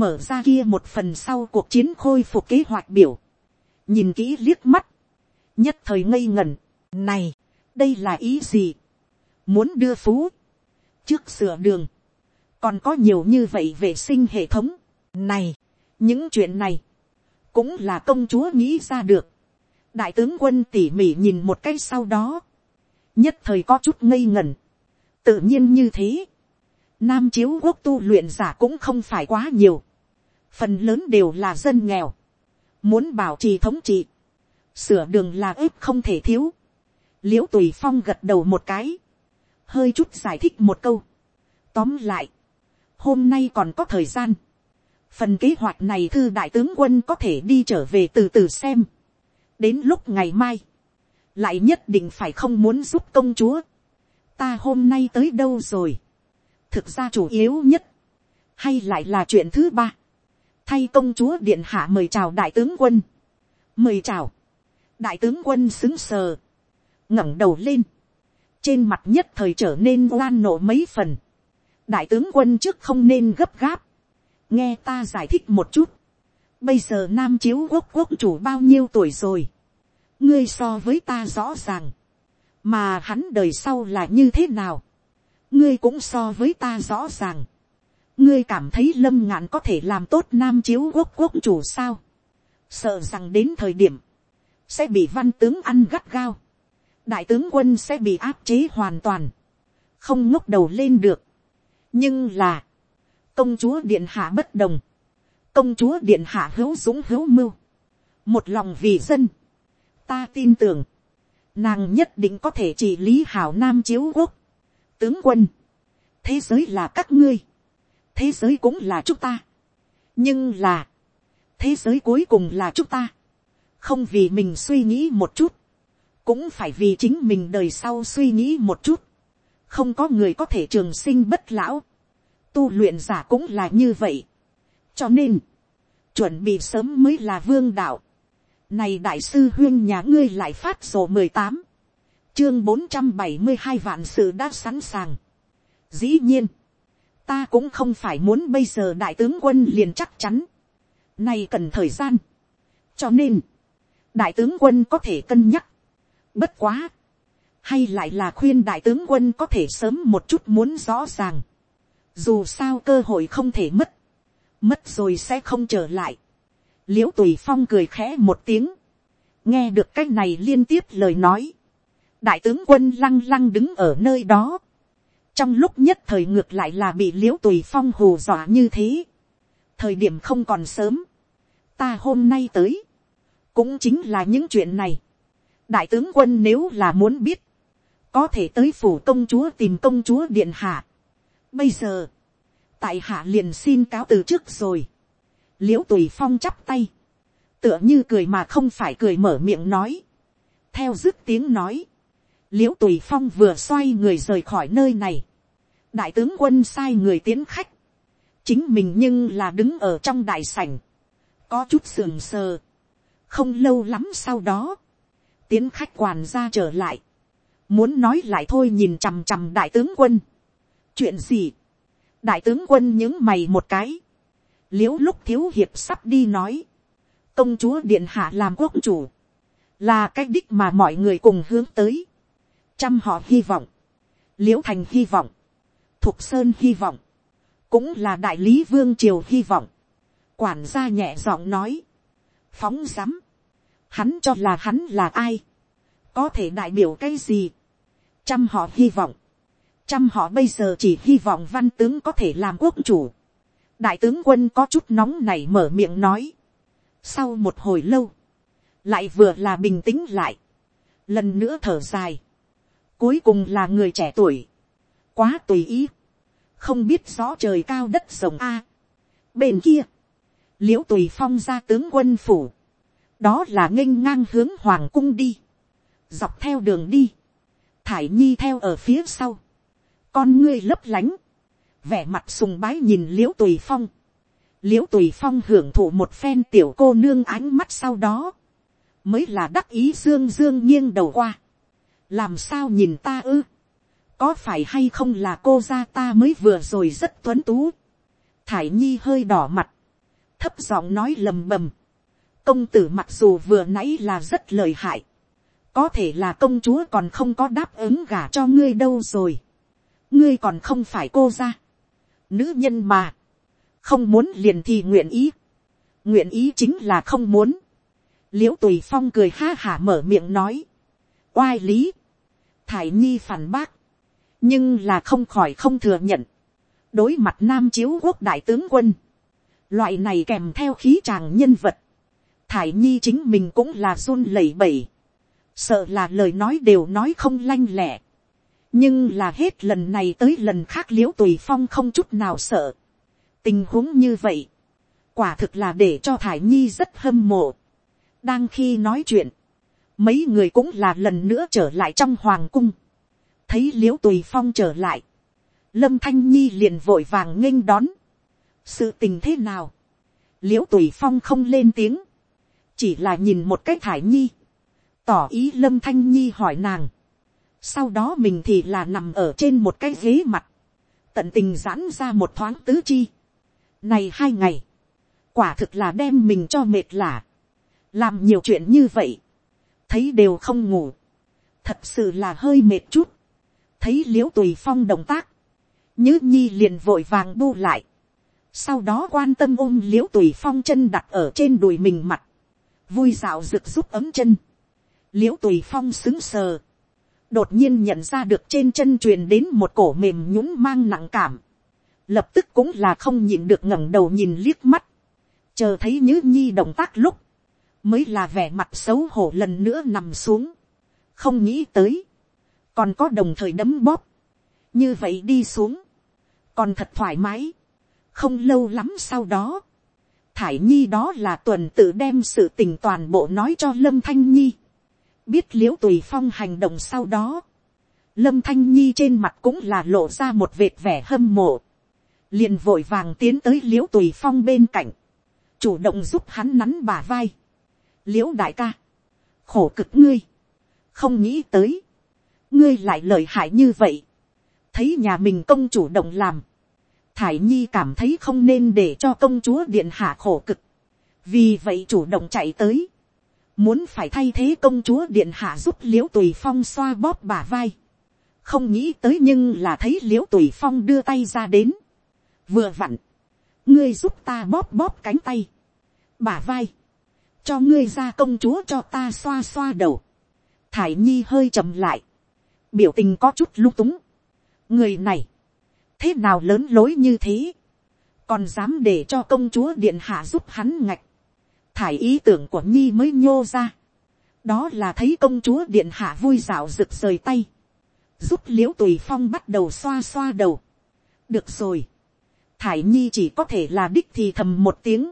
mở ra kia một phần sau cuộc chiến khôi phục kế hoạch biểu, nhìn kỹ liếc mắt, nhất thời ngây ngẩn, này, đây là ý gì, muốn đưa phú, trước sửa đường, còn có nhiều như vậy vệ sinh hệ thống, này, những chuyện này, cũng là công chúa nghĩ ra được, đại tướng quân tỉ mỉ nhìn một cái sau đó, nhất thời có chút ngây ngẩn, tự nhiên như thế, Nam chiếu quốc tu luyện giả cũng không phải quá nhiều. Phần lớn đều là dân nghèo. Muốn bảo trì thống trị. Sửa đường là ếp không thể thiếu. Liễu tùy phong gật đầu một cái. Hơi chút giải thích một câu. Tóm lại. Hôm nay còn có thời gian. Phần kế hoạch này thư đại tướng quân có thể đi trở về từ từ xem. Đến lúc ngày mai. Lại nhất định phải không muốn giúp công chúa. Ta hôm nay tới đâu rồi thực ra chủ yếu nhất, hay lại là chuyện thứ ba, thay công chúa điện hạ mời chào đại tướng quân, mời chào, đại tướng quân xứng sờ, ngẩng đầu lên, trên mặt nhất thời trở nên oan nộ mấy phần, đại tướng quân trước không nên gấp gáp, nghe ta giải thích một chút, bây giờ nam chiếu quốc quốc chủ bao nhiêu tuổi rồi, ngươi so với ta rõ ràng, mà hắn đời sau là như thế nào, ngươi cũng so với ta rõ ràng. ngươi cảm thấy lâm ngạn có thể làm tốt nam chiếu quốc quốc chủ sao. sợ rằng đến thời điểm, sẽ bị văn tướng ăn gắt gao. đại tướng quân sẽ bị áp chế hoàn toàn. không ngốc đầu lên được nhưng là, công chúa điện hạ bất đồng. công chúa điện hạ hữu dũng hữu mưu. một lòng vì dân. ta tin tưởng, nàng nhất định có thể trị lý hảo nam chiếu quốc tướng quân, thế giới là các ngươi, thế giới cũng là chúng ta, nhưng là, thế giới cuối cùng là chúng ta, không vì mình suy nghĩ một chút, cũng phải vì chính mình đời sau suy nghĩ một chút, không có người có thể trường sinh bất lão, tu luyện giả cũng là như vậy, cho nên, chuẩn bị sớm mới là vương đạo, này đại sư huyên nhà ngươi lại phát sổ mười tám chương bốn trăm bảy mươi hai vạn sự đã sẵn sàng. Dĩ nhiên, ta cũng không phải muốn bây giờ đại tướng quân liền chắc chắn. Này cần thời gian. Cho nên, đại tướng quân có thể cân nhắc. Bất quá. Hay lại là khuyên đại tướng quân có thể sớm một chút muốn rõ ràng. Dù sao cơ hội không thể mất. Mất rồi sẽ không trở lại. Liễu tùy phong cười khẽ một tiếng. Nghe được cách này liên tiếp lời nói đại tướng quân lăng lăng đứng ở nơi đó, trong lúc nhất thời ngược lại là bị l i ễ u tùy phong hù dọa như thế, thời điểm không còn sớm, ta hôm nay tới, cũng chính là những chuyện này, đại tướng quân nếu là muốn biết, có thể tới phủ công chúa tìm công chúa điện hạ. bây giờ, tại hạ liền xin cáo từ trước rồi. l i ễ u tùy phong chắp tay, tựa như cười mà không phải cười mở miệng nói. theo dứt tiếng nói, l i ễ u tùy phong vừa xoay người rời khỏi nơi này. đại tướng quân sai người tiến khách, chính mình nhưng là đứng ở trong đại sảnh, có chút sườn sờ. không lâu lắm sau đó, tiến khách quản ra trở lại, muốn nói lại thôi nhìn chằm chằm đại tướng quân. chuyện gì, đại tướng quân những mày một cái, l i ễ u lúc thiếu hiệp sắp đi nói, công chúa điện hạ làm quốc chủ, là cái đích mà mọi người cùng hướng tới, trăm họ hy vọng, l i ễ u thành hy vọng, thục sơn hy vọng, cũng là đại lý vương triều hy vọng, quản gia nhẹ giọng nói, phóng rắm, hắn cho là hắn là ai, có thể đại biểu cái gì, trăm họ hy vọng, trăm họ bây giờ chỉ hy vọng văn tướng có thể làm quốc chủ. đại tướng quân có chút nóng này mở miệng nói. sau một hồi lâu, lại vừa là bình tĩnh lại. lần nữa thở dài. cuối cùng là người trẻ tuổi. quá tùy ý. không biết rõ trời cao đất rồng a. bên kia, liễu tùy phong ra tướng quân phủ. đó là nghênh ngang hướng hoàng cung đi dọc theo đường đi. thải nhi theo ở phía sau. Con ngươi lấp lánh, vẻ mặt sùng bái nhìn l i ễ u tùy phong, l i ễ u tùy phong hưởng thụ một phen tiểu cô nương ánh mắt sau đó, mới là đắc ý dương dương nghiêng đầu qua, làm sao nhìn ta ư, có phải hay không là cô gia ta mới vừa rồi rất tuấn tú, thải nhi hơi đỏ mặt, thấp giọng nói lầm bầm, công tử mặc dù vừa nãy là rất lời hại, có thể là công chúa còn không có đáp ứng gả cho ngươi đâu rồi ngươi còn không phải cô ra. Nữ nhân mà, không muốn liền thì nguyện ý. Nguyện ý chính là không muốn. l i ễ u tùy phong cười ha hả mở miệng nói. oai lý, thải nhi phản bác, nhưng là không khỏi không thừa nhận. đối mặt nam chiếu quốc đại tướng quân, loại này kèm theo khí tràng nhân vật, thải nhi chính mình cũng là run lẩy bẩy, sợ là lời nói đều nói không lanh lẹ nhưng là hết lần này tới lần khác l i ễ u tùy phong không chút nào sợ. tình huống như vậy, quả thực là để cho thải nhi rất hâm mộ. đang khi nói chuyện, mấy người cũng là lần nữa trở lại trong hoàng cung. thấy l i ễ u tùy phong trở lại, lâm thanh nhi liền vội vàng nghênh đón. sự tình thế nào, l i ễ u tùy phong không lên tiếng, chỉ là nhìn một cái thải nhi, tỏ ý lâm thanh nhi hỏi nàng, sau đó mình thì là nằm ở trên một cái ghế mặt, tận tình giãn ra một thoáng tứ chi. Này hai ngày, quả thực là đem mình cho mệt lả, làm nhiều chuyện như vậy, thấy đều không ngủ, thật sự là hơi mệt chút, thấy l i ễ u tùy phong động tác, nhứ nhi liền vội vàng bu lại, sau đó quan tâm ôm l i ễ u tùy phong chân đặt ở trên đùi mình mặt, vui dạo rực giúp ấm chân, l i ễ u tùy phong xứng sờ, đột nhiên nhận ra được trên chân truyền đến một cổ mềm nhũng mang nặng cảm, lập tức cũng là không nhịn được ngẩng đầu nhìn liếc mắt, chờ thấy nhứ nhi động tác lúc, mới là vẻ mặt xấu hổ lần nữa nằm xuống, không nghĩ tới, còn có đồng thời đấm bóp, như vậy đi xuống, còn thật thoải mái, không lâu lắm sau đó, thải nhi đó là tuần tự đem sự tình toàn bộ nói cho lâm thanh nhi, biết l i ễ u tùy phong hành động sau đó, lâm thanh nhi trên mặt cũng là lộ ra một vệt vẻ hâm mộ, liền vội vàng tiến tới l i ễ u tùy phong bên cạnh, chủ động giúp hắn nắn bà vai, l i ễ u đại ca, khổ cực ngươi, không nghĩ tới, ngươi lại lợi hại như vậy, thấy nhà mình công chủ động làm, thải nhi cảm thấy không nên để cho công chúa điện hạ khổ cực, vì vậy chủ động chạy tới, muốn phải thay thế công chúa điện hạ giúp l i ễ u tùy phong xoa bóp bà vai, không nghĩ tới nhưng là thấy l i ễ u tùy phong đưa tay ra đến, vừa vặn, ngươi giúp ta bóp bóp cánh tay, bà vai, cho ngươi ra công chúa cho ta xoa xoa đầu, thải nhi hơi chậm lại, biểu tình có chút lung túng, người này, thế nào lớn lối như thế, còn dám để cho công chúa điện hạ giúp hắn ngạch, thải ý tưởng của nhi mới nhô ra. đó là thấy công chúa điện hạ vui dạo rực rời tay. giúp l i ễ u tùy phong bắt đầu xoa xoa đầu. được rồi, thải nhi chỉ có thể là đích thì thầm một tiếng,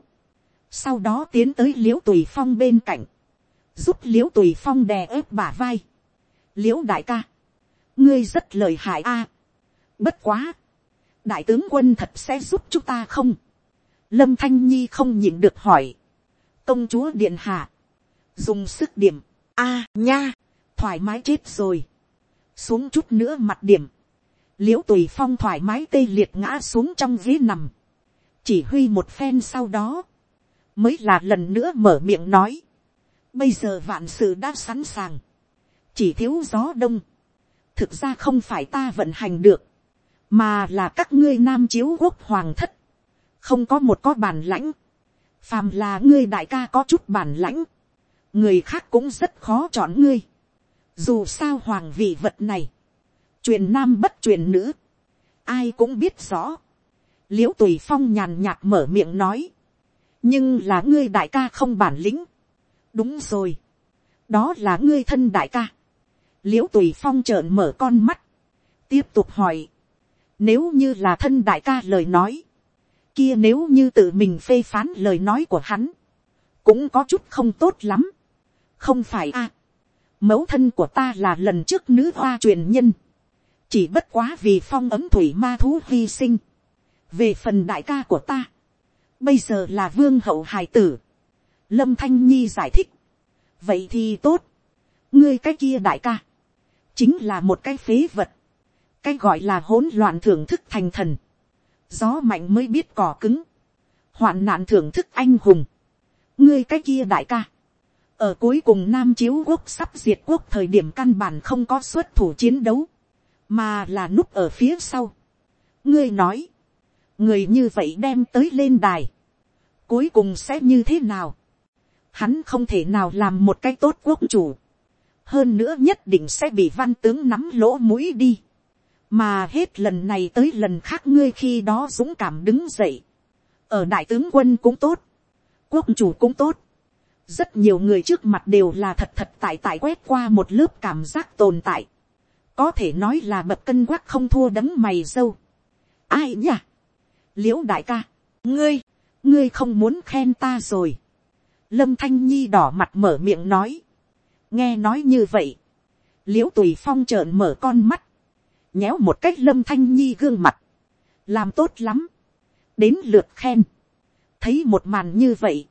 sau đó tiến tới l i ễ u tùy phong bên cạnh, giúp l i ễ u tùy phong đè ớp bả vai, l i ễ u đại ca, ngươi rất lời hại a, bất quá, đại tướng quân thật sẽ giúp chúng ta không, lâm thanh nhi không nhịn được hỏi, công chúa điện hạ, dùng sức điểm, a nha, thoải mái chết rồi, xuống chút nữa mặt điểm, l i ễ u tùy phong thoải mái tê liệt ngã xuống trong ghế nằm, chỉ huy một phen sau đó, mới là lần nữa mở miệng nói, bây giờ vạn sự đã sẵn sàng, chỉ thiếu gió đông, thực ra không phải ta vận hành được, mà là các ngươi nam chiếu quốc hoàng thất, không có một có bản lãnh, phàm là ngươi đại ca có chút bản lãnh, người khác cũng rất khó chọn ngươi, dù sao hoàng vị vật này, truyền nam bất truyền nữ, ai cũng biết rõ, l i ễ u tùy phong nhàn nhạt mở miệng nói, nhưng là ngươi đại ca không bản lĩnh, đúng rồi, đó là ngươi thân đại ca, l i ễ u tùy phong trợn mở con mắt, tiếp tục hỏi, nếu như là thân đại ca lời nói, kia nếu như tự mình phê phán lời nói của hắn, cũng có chút không tốt lắm, không phải a, mẫu thân của ta là lần trước nữ hoa truyền nhân, chỉ bất quá vì phong ấm thủy ma thú hy sinh, về phần đại ca của ta, bây giờ là vương hậu hài tử, lâm thanh nhi giải thích, vậy thì tốt, ngươi cái kia đại ca, chính là một cái phế vật, cái gọi là hỗn loạn thưởng thức thành thần, gió mạnh mới biết cỏ cứng, hoạn nạn thưởng thức anh hùng, ngươi cái kia đại ca, ở cuối cùng nam chiếu quốc sắp diệt quốc thời điểm căn bản không có xuất thủ chiến đấu, mà là núp ở phía sau. ngươi nói, người như vậy đem tới lên đài, cuối cùng sẽ như thế nào. hắn không thể nào làm một cái tốt quốc chủ, hơn nữa nhất định sẽ bị văn tướng nắm lỗ mũi đi, mà hết lần này tới lần khác ngươi khi đó dũng cảm đứng dậy, ở đại tướng quân cũng tốt, quốc chủ cũng tốt, rất nhiều người trước mặt đều là thật thật tại tại quét qua một lớp cảm giác tồn tại. có thể nói là bậc cân quắc không thua đấm mày dâu. ai nhỉ? l i ễ u đại ca, ngươi, ngươi không muốn khen ta rồi. lâm thanh nhi đỏ mặt mở miệng nói. nghe nói như vậy. l i ễ u tùy phong trợn mở con mắt nhéo một cách lâm thanh nhi gương mặt. làm tốt lắm. đến lượt khen. thấy một màn như vậy.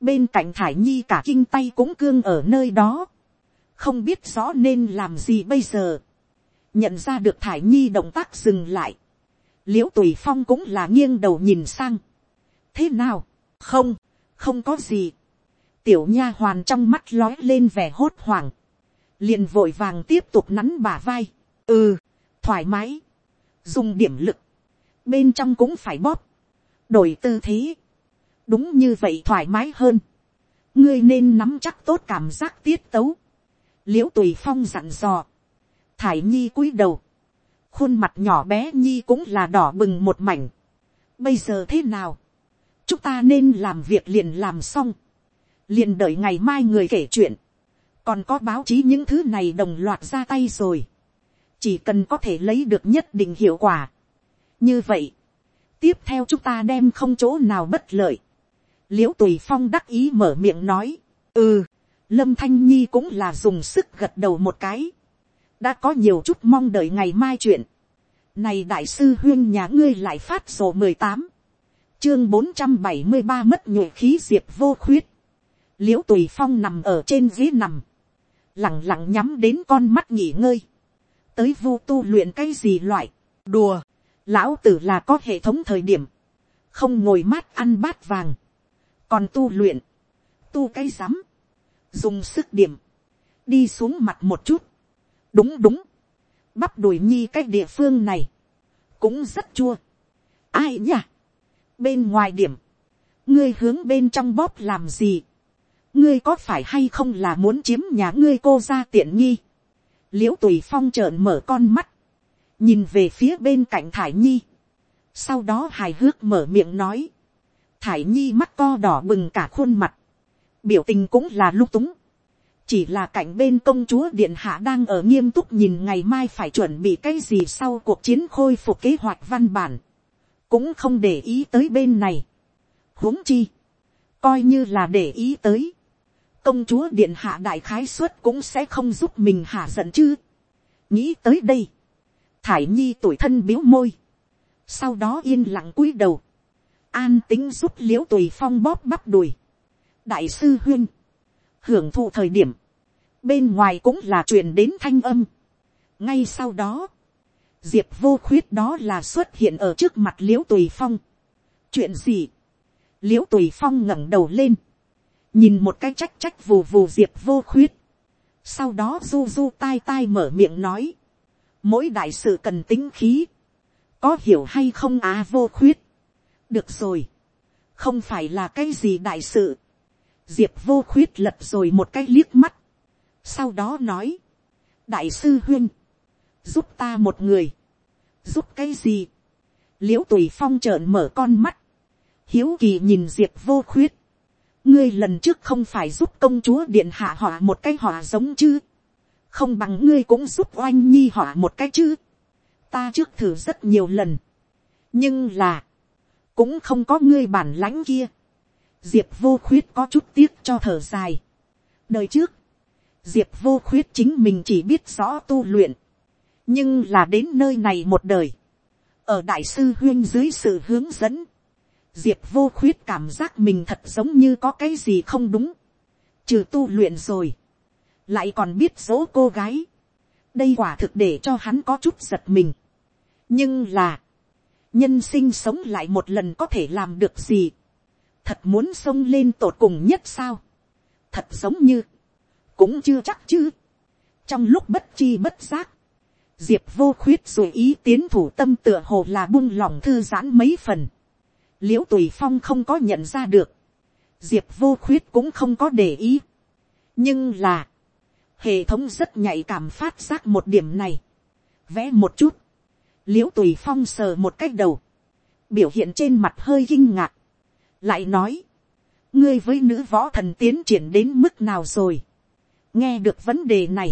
Bên cạnh thải nhi cả kinh tay cũng cương ở nơi đó, không biết rõ nên làm gì bây giờ, nhận ra được thải nhi động tác dừng lại, l i ễ u tùy phong cũng là nghiêng đầu nhìn sang, thế nào, không, không có gì, tiểu nha hoàn trong mắt lói lên vẻ hốt hoảng, liền vội vàng tiếp tục nắn bà vai, ừ, thoải mái, dùng điểm lực, bên trong cũng phải bóp, đổi tư thế, đúng như vậy thoải mái hơn, ngươi nên nắm chắc tốt cảm giác tiết tấu, l i ễ u tùy phong dặn dò, thải nhi cúi đầu, khuôn mặt nhỏ bé nhi cũng là đỏ bừng một mảnh, bây giờ thế nào, chúng ta nên làm việc liền làm xong, liền đợi ngày mai người kể chuyện, còn có báo chí những thứ này đồng loạt ra tay rồi, chỉ cần có thể lấy được nhất định hiệu quả. như vậy, tiếp theo chúng ta đem không chỗ nào bất lợi, l i ễ u tùy phong đắc ý mở miệng nói, ừ, lâm thanh nhi cũng là dùng sức gật đầu một cái, đã có nhiều chút mong đợi ngày mai chuyện, này đại sư huyên nhà ngươi lại phát sổ mười tám, chương bốn trăm bảy mươi ba mất nhuệ khí diệp vô khuyết, l i ễ u tùy phong nằm ở trên ghế nằm, lẳng lặng nhắm đến con mắt nghỉ ngơi, tới vu tu luyện cái gì loại, đùa, lão tử là có hệ thống thời điểm, không ngồi mát ăn bát vàng, còn tu luyện, tu cái rắm, dùng sức điểm, đi xuống mặt một chút, đúng đúng, bắp đùi nhi cái địa phương này, cũng rất chua, ai nhỉ, bên ngoài điểm, ngươi hướng bên trong bóp làm gì, ngươi có phải hay không là muốn chiếm nhà ngươi cô ra tiện nghi, l i ễ u tùy phong trợn mở con mắt, nhìn về phía bên cạnh thải nhi, sau đó hài hước mở miệng nói, thải nhi mắt co đỏ bừng cả khuôn mặt, biểu tình cũng là lung túng, chỉ là cạnh bên công chúa điện hạ đang ở nghiêm túc nhìn ngày mai phải chuẩn bị cái gì sau cuộc chiến khôi phục kế hoạch văn bản, cũng không để ý tới bên này. huống chi, coi như là để ý tới, công chúa điện hạ đại khái suất cũng sẽ không giúp mình hạ giận chứ. nghĩ tới đây, thải nhi tuổi thân biếu môi, sau đó yên lặng cúi đầu, an tính giúp l i ễ u tùy phong bóp bắp đùi, đại sư huyên, hưởng thụ thời điểm, bên ngoài cũng là chuyện đến thanh âm. ngay sau đó, diệp vô khuyết đó là xuất hiện ở trước mặt l i ễ u tùy phong. chuyện gì, l i ễ u tùy phong ngẩng đầu lên, nhìn một cái trách trách vù vù diệp vô khuyết, sau đó du du tai tai mở miệng nói, mỗi đại sự cần tính khí, có hiểu hay không á vô khuyết, được rồi, không phải là cái gì đại sự, diệp vô khuyết lật rồi một cái liếc mắt, sau đó nói, đại sư huyên, giúp ta một người, giúp cái gì, l i ễ u tùy phong trợn mở con mắt, hiếu kỳ nhìn diệp vô khuyết, ngươi lần trước không phải giúp công chúa điện hạ hỏa một cái hỏa giống chứ, không bằng ngươi cũng giúp oanh nhi hỏa một cái chứ, ta trước thử rất nhiều lần, nhưng là, cũng không có ngươi bản lãnh kia, diệp vô khuyết có chút tiếc cho thở dài. đời trước, diệp vô khuyết chính mình chỉ biết rõ tu luyện, nhưng là đến nơi này một đời, ở đại sư huyên dưới sự hướng dẫn, diệp vô khuyết cảm giác mình thật giống như có cái gì không đúng, trừ tu luyện rồi, lại còn biết dỗ cô gái, đây quả thực để cho hắn có chút giật mình. nhưng là, nhân sinh sống lại một lần có thể làm được gì, thật muốn xông lên tột cùng nhất sao, thật giống như, cũng chưa chắc chứ, trong lúc bất chi bất giác, diệp vô khuyết rồi ý tiến thủ tâm tựa hồ là buông lòng thư giãn mấy phần, l i ễ u tùy phong không có nhận ra được, diệp vô khuyết cũng không có để ý, nhưng là, hệ thống rất nhạy cảm phát giác một điểm này, vẽ một chút, l i ễ u tùy phong sờ một cách đầu, biểu hiện trên mặt hơi kinh ngạc, lại nói, ngươi với nữ võ thần tiến triển đến mức nào rồi. nghe được vấn đề này,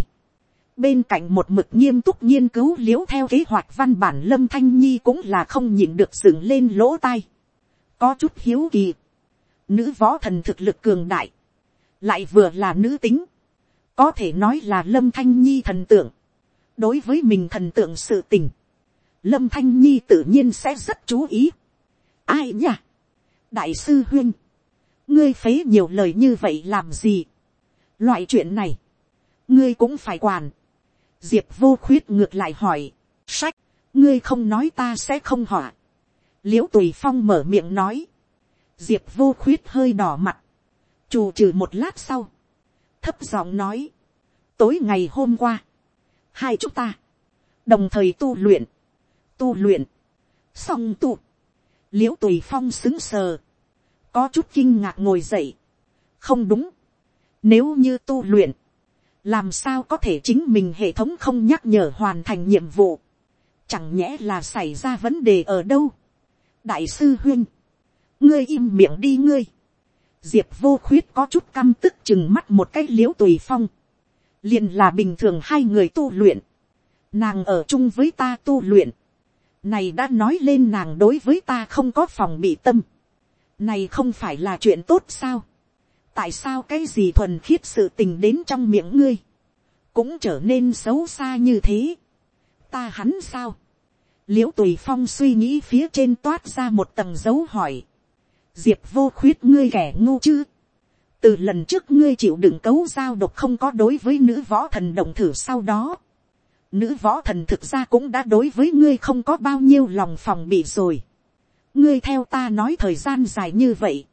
bên cạnh một mực nghiêm túc nghiên cứu l i ễ u theo kế hoạch văn bản lâm thanh nhi cũng là không nhịn được dựng lên lỗ tai có chút hiếu kỳ, nữ võ thần thực lực cường đại, lại vừa là nữ tính, có thể nói là lâm thanh nhi thần tượng, đối với mình thần tượng sự tình, lâm thanh nhi tự nhiên sẽ rất chú ý. ai nhỉ? đại sư huyên, ngươi phế nhiều lời như vậy làm gì. loại chuyện này, ngươi cũng phải quản. diệp vô khuyết ngược lại hỏi, sách, ngươi không nói ta sẽ không họa l i ễ u tùy phong mở miệng nói, diệp vô khuyết hơi đỏ mặt, trù trừ một lát sau, thấp giọng nói, tối ngày hôm qua, hai chúng ta, đồng thời tu luyện, tu luyện, xong tu, l i ễ u tùy phong xứng sờ, có chút kinh ngạc ngồi dậy. không đúng, nếu như tu luyện, làm sao có thể chính mình hệ thống không nhắc nhở hoàn thành nhiệm vụ, chẳng nhẽ là xảy ra vấn đề ở đâu đại sư huyên, ngươi im miệng đi ngươi, diệp vô khuyết có chút căm tức chừng mắt một cái l i ễ u tùy phong, liền là bình thường hai người tu luyện, nàng ở chung với ta tu luyện, này đã nói lên nàng đối với ta không có phòng bị tâm, này không phải là chuyện tốt sao. tại sao cái gì thuần khiết sự tình đến trong miệng ngươi, cũng trở nên xấu xa như thế. ta hắn sao l i ễ u tùy phong suy nghĩ phía trên toát ra một tầng dấu hỏi. diệp vô khuyết ngươi kẻ ngu chứ. từ lần trước ngươi chịu đựng cấu giao độc không có đối với nữ võ thần đồng thử sau đó. nữ võ thần thực ra cũng đã đối với ngươi không có bao nhiêu lòng phòng bị rồi ngươi theo ta nói thời gian dài như vậy,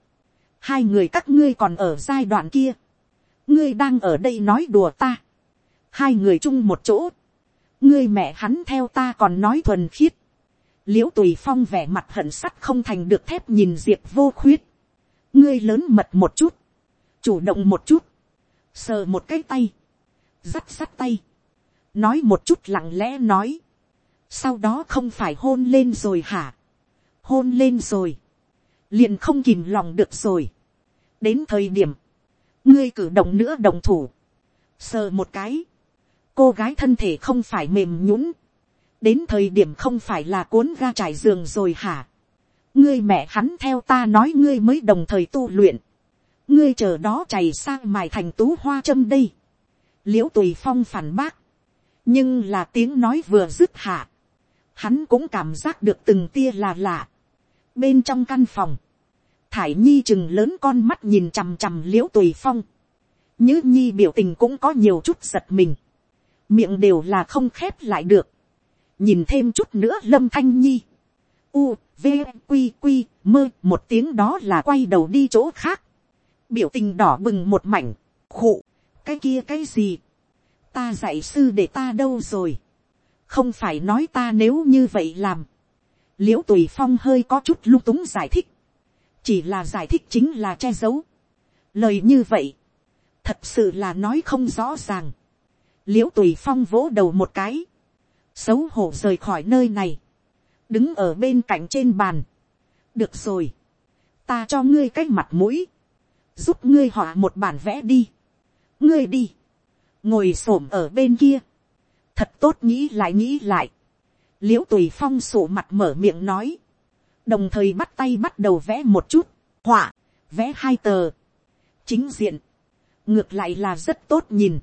hai người các ngươi còn ở giai đoạn kia, ngươi đang ở đây nói đùa ta, hai người chung một chỗ, ngươi mẹ hắn theo ta còn nói thuần khiết, l i ễ u tùy phong vẻ mặt hận sắt không thành được thép nhìn diệp vô khuyết, ngươi lớn mật một chút, chủ động một chút, sờ một cái tay, dắt sắt tay, nói một chút lặng lẽ nói, sau đó không phải hôn lên rồi hả, hôn lên rồi, liền không kìm lòng được rồi. đến thời điểm, ngươi cử động nữa đồng thủ, sờ một cái, cô gái thân thể không phải mềm nhũng, đến thời điểm không phải là cuốn ga trải giường rồi hả, ngươi mẹ hắn theo ta nói ngươi mới đồng thời tu luyện, ngươi chờ đó chảy sang mài thành tú hoa châm đây, l i ễ u tùy phong phản bác, nhưng là tiếng nói vừa dứt hạ, hắn cũng cảm giác được từng tia là lạ, bên trong căn phòng, thải nhi chừng lớn con mắt nhìn chằm chằm l i ễ u tùy phong, nhứ nhi biểu tình cũng có nhiều chút giật mình, miệng đều là không khép lại được, nhìn thêm chút nữa lâm thanh nhi, u, v, q q mơ một tiếng đó là quay đầu đi chỗ khác, biểu tình đỏ bừng một mảnh, khụ, cái kia cái gì, ta dạy sư để ta đâu rồi, không phải nói ta nếu như vậy làm, l i ễ u tùy phong hơi có chút lung túng giải thích, chỉ là giải thích chính là che giấu, lời như vậy, thật sự là nói không rõ ràng, l i ễ u tùy phong vỗ đầu một cái, xấu hổ rời khỏi nơi này, đứng ở bên cạnh trên bàn, được rồi, ta cho ngươi cái mặt mũi, giúp ngươi họa một bản vẽ đi, ngươi đi, ngồi s ổ m ở bên kia, thật tốt nghĩ lại nghĩ lại, l i ễ u tùy phong sổ mặt mở miệng nói, đồng thời bắt tay bắt đầu vẽ một chút, họa, vẽ hai tờ, chính diện, ngược lại là rất tốt nhìn,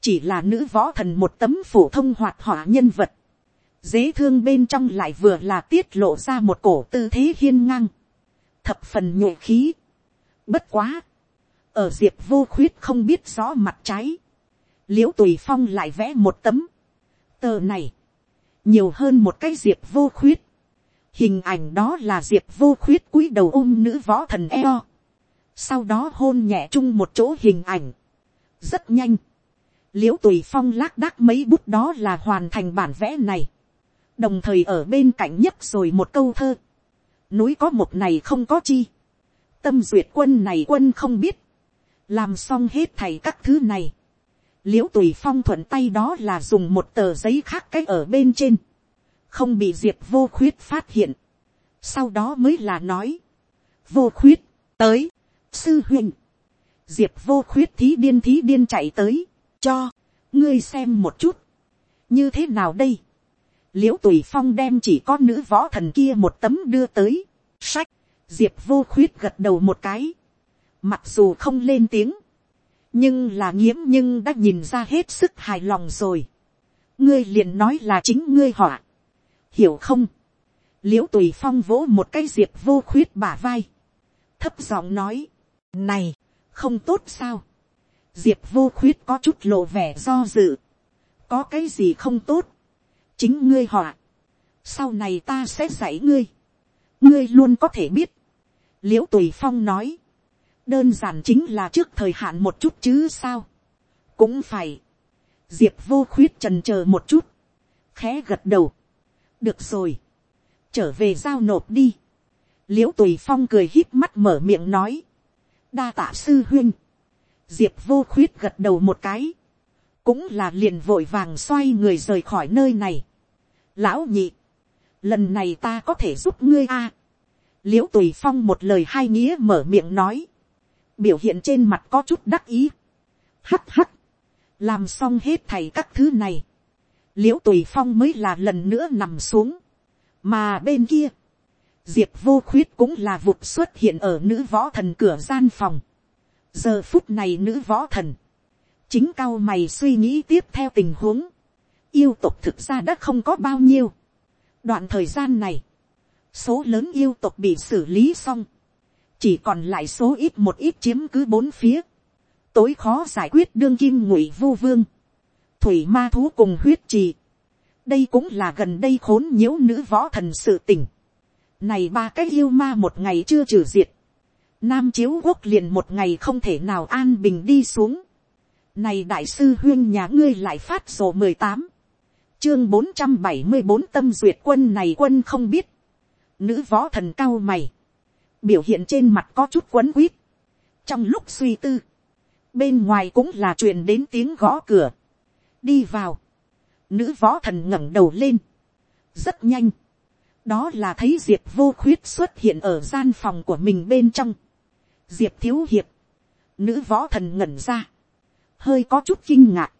chỉ là nữ võ thần một tấm phổ thông hoạt họa nhân vật, dễ thương bên trong lại vừa là tiết lộ ra một cổ tư thế hiên ngang, thập phần nhộ khí, Bất quá. Ở diệp vô khuyết không biết rõ mặt trái. Liễu tùy phong lại vẽ một tấm. Tờ này. Nhiều hơn một cái diệp vô khuyết. Hình ảnh đó là diệp vô khuyết cúi đầu ôm nữ võ thần eo. Sau đó hôn nhẹ chung một chỗ hình ảnh. Rất nhanh. Liễu tùy phong lác đác mấy bút đó là hoàn thành bản vẽ này. Đồng thời ở bên cạnh nhất rồi một câu thơ. Núi có một này không có chi. Tâm duyệt quân này quân không biết, làm xong hết thầy các thứ này, l i ễ u tùy phong thuận tay đó là dùng một tờ giấy khác cái ở bên trên, không bị diệp vô khuyết phát hiện, sau đó mới là nói, vô khuyết, tới, sư huynh, diệp vô khuyết thí điên thí điên chạy tới, cho, ngươi xem một chút, như thế nào đây, l i ễ u tùy phong đem chỉ có nữ võ thần kia một tấm đưa tới, sách, diệp vô khuyết gật đầu một cái, mặc dù không lên tiếng, nhưng là nghiễm nhưng đã nhìn ra hết sức hài lòng rồi. ngươi liền nói là chính ngươi họa, hiểu không, l i ễ u tùy phong vỗ một cái diệp vô khuyết bả vai, thấp giọng nói, này, không tốt sao, diệp vô khuyết có chút lộ vẻ do dự, có cái gì không tốt, chính ngươi họa, sau này ta sẽ dạy ngươi, ngươi luôn có thể biết, l i ễ u tùy phong nói, đơn giản chính là trước thời hạn một chút chứ sao, cũng phải, diệp vô khuyết trần c h ờ một chút, khẽ gật đầu, được rồi, trở về giao nộp đi, l i ễ u tùy phong cười hít mắt mở miệng nói, đa tạ sư huynh diệp vô khuyết gật đầu một cái, cũng là liền vội vàng xoay người rời khỏi nơi này. Lão nhị, lần này ta có thể giúp ngươi a. L i ễ u tùy phong một lời hai nghĩa mở miệng nói, biểu hiện trên mặt có chút đắc ý, hắt hắt, làm xong hết thầy các thứ này, l i ễ u tùy phong mới là lần nữa nằm xuống, mà bên kia, diệp vô khuyết cũng là vụt xuất hiện ở nữ võ thần cửa gian phòng, giờ phút này nữ võ thần, chính cao mày suy nghĩ tiếp theo tình huống, yêu tục thực ra đã không có bao nhiêu, đoạn thời gian này, số lớn yêu tộc bị xử lý xong, chỉ còn lại số ít một ít chiếm cứ bốn phía, tối khó giải quyết đương kim ngụy vu vương, thủy ma thú cùng huyết trì, đây cũng là gần đây khốn nhiễu nữ võ thần sự tình, này ba cái yêu ma một ngày chưa trừ diệt, nam chiếu quốc liền một ngày không thể nào an bình đi xuống, này đại sư huyên nhà ngươi lại phát sổ mười tám. Chương bốn trăm bảy mươi bốn tâm duyệt quân này quân không biết. Nữ võ thần cao mày, biểu hiện trên mặt có chút quấn quýt. trong lúc suy tư, bên ngoài cũng là truyền đến tiếng gõ cửa, đi vào, nữ võ thần ngẩng đầu lên, rất nhanh, đó là thấy diệp vô khuyết xuất hiện ở gian phòng của mình bên trong, diệp thiếu hiệp, nữ võ thần ngẩn ra, hơi có chút kinh ngạc,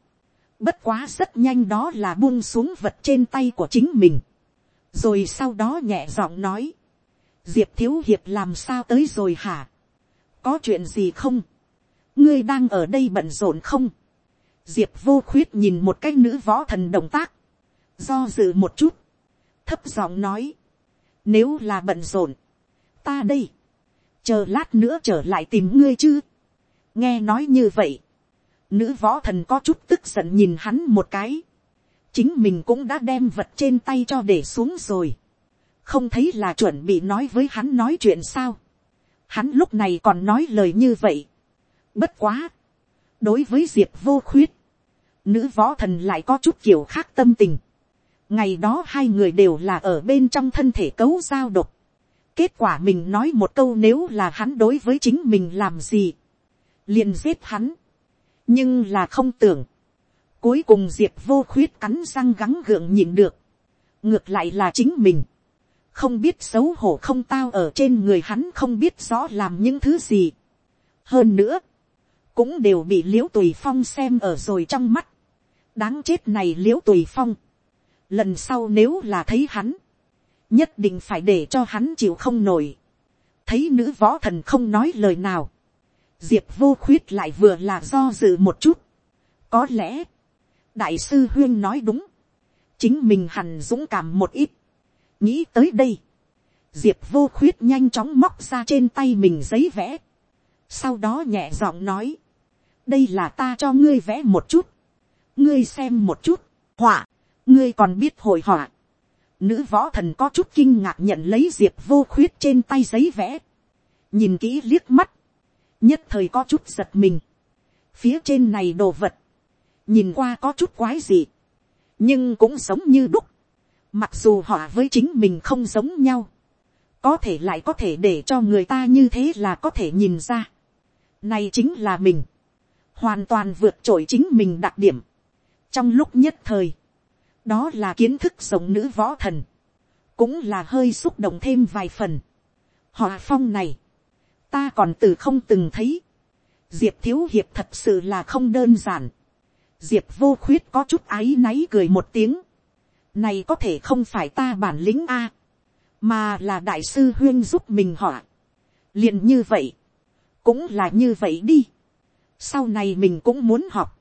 bất quá rất nhanh đó là buông xuống vật trên tay của chính mình, rồi sau đó nhẹ giọng nói, diệp thiếu hiệp làm sao tới rồi hả, có chuyện gì không, ngươi đang ở đây bận rộn không, diệp vô khuyết nhìn một cái nữ võ thần động tác, do dự một chút, thấp giọng nói, nếu là bận rộn, ta đây, chờ lát nữa trở lại tìm ngươi chứ. nghe nói như vậy, nữ võ thần có chút tức giận nhìn hắn một cái, chính mình cũng đã đem vật trên tay cho để xuống rồi, không thấy là chuẩn bị nói với hắn nói chuyện sao, hắn lúc này còn nói lời như vậy, bất quá, đối với diệp vô khuyết, nữ võ thần lại có chút kiểu khác tâm tình, ngày đó hai người đều là ở bên trong thân thể cấu giao độc, kết quả mình nói một câu nếu là hắn đối với chính mình làm gì, liền giết hắn, nhưng là không tưởng, cuối cùng diệp vô khuyết cắn răng gắng gượng nhịn được, ngược lại là chính mình, không biết xấu hổ không tao ở trên người hắn không biết rõ làm những thứ gì. hơn nữa, cũng đều bị l i ễ u tùy phong xem ở rồi trong mắt, đáng chết này l i ễ u tùy phong, lần sau nếu là thấy hắn, nhất định phải để cho hắn chịu không nổi, thấy nữ võ thần không nói lời nào, diệp vô khuyết lại vừa là do dự một chút, có lẽ, đại sư huyên nói đúng, chính mình hẳn dũng cảm một ít, nghĩ tới đây, diệp vô khuyết nhanh chóng móc ra trên tay mình giấy vẽ, sau đó nhẹ giọng nói, đây là ta cho ngươi vẽ một chút, ngươi xem một chút, họa, ngươi còn biết hồi họa, nữ võ thần có chút kinh ngạc nhận lấy diệp vô khuyết trên tay giấy vẽ, nhìn kỹ liếc mắt, nhất thời có chút giật mình, phía trên này đồ vật, nhìn qua có chút quái gì, nhưng cũng giống như đúc, Mặc dù họ với chính mình không giống nhau. Có thể lại có thể để cho người ta như thế là có thể nhìn ra. Này chính là mình. Hoàn toàn vượt trội chính mình đặc điểm. Trong lúc nhất thời. Đó là kiến thức rộng nữ võ thần. Cũng là hơi xúc động thêm vài phần. Họa phong này. Ta còn từ không từng thấy. Diệp Thiếu Hiệp thật sự là không đơn giản. Diệp vô khuyết có chút áy náy cười một tiếng này có thể không phải ta bản lĩnh a, mà là đại sư huyên giúp mình họ, liền như vậy, cũng là như vậy đi. sau này mình cũng muốn học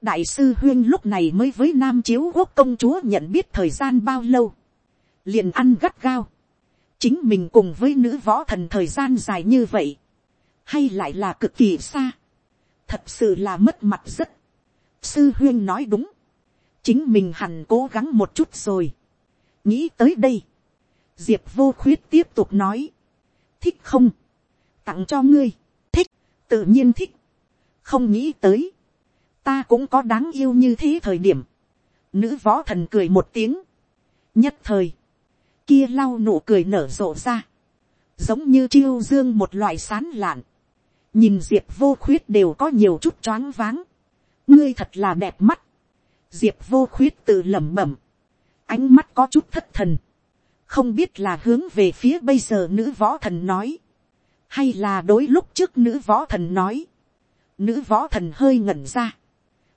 đại sư huyên lúc này mới với nam chiếu quốc công chúa nhận biết thời gian bao lâu. liền ăn gắt gao. chính mình cùng với nữ võ thần thời gian dài như vậy. hay lại là cực kỳ xa. thật sự là mất mặt rất. sư huyên nói đúng chính mình hẳn cố gắng một chút rồi. nghĩ tới đây, diệp vô khuyết tiếp tục nói, thích không, tặng cho ngươi, thích, tự nhiên thích, không nghĩ tới, ta cũng có đáng yêu như thế thời điểm, nữ võ thần cười một tiếng, nhất thời, kia lau nụ cười nở rộ ra, giống như chiêu dương một loại sán lạn, nhìn diệp vô khuyết đều có nhiều chút choáng váng, ngươi thật là đẹp mắt, diệp vô khuyết tự lẩm bẩm, ánh mắt có chút thất thần, không biết là hướng về phía bây giờ nữ võ thần nói, hay là đối lúc trước nữ võ thần nói, nữ võ thần hơi ngẩn ra,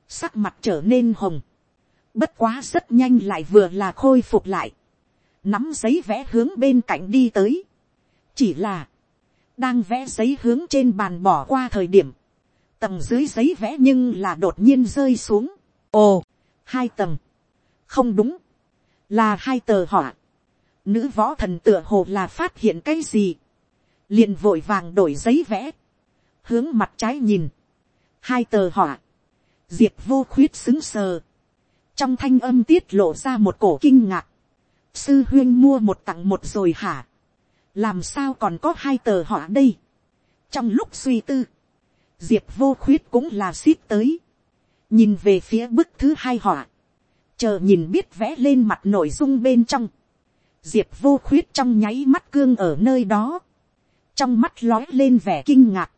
sắc mặt trở nên hồng, bất quá rất nhanh lại vừa là khôi phục lại, nắm giấy vẽ hướng bên cạnh đi tới, chỉ là, đang vẽ giấy hướng trên bàn bỏ qua thời điểm, tầng dưới giấy vẽ nhưng là đột nhiên rơi xuống, ồ, hai tầng, không đúng, là hai tờ họa, nữ võ thần tựa hồ là phát hiện cái gì, liền vội vàng đổi giấy vẽ, hướng mặt trái nhìn, hai tờ họa, diệp vô khuyết xứng sờ, trong thanh âm tiết lộ ra một cổ kinh ngạc, sư huyên mua một tặng một rồi hả, làm sao còn có hai tờ họa đây, trong lúc suy tư, diệp vô khuyết cũng là ship tới, nhìn về phía bức thứ hai họa, chờ nhìn biết vẽ lên mặt nội dung bên trong, diệp vô khuyết trong nháy mắt cương ở nơi đó, trong mắt lói lên vẻ kinh ngạc,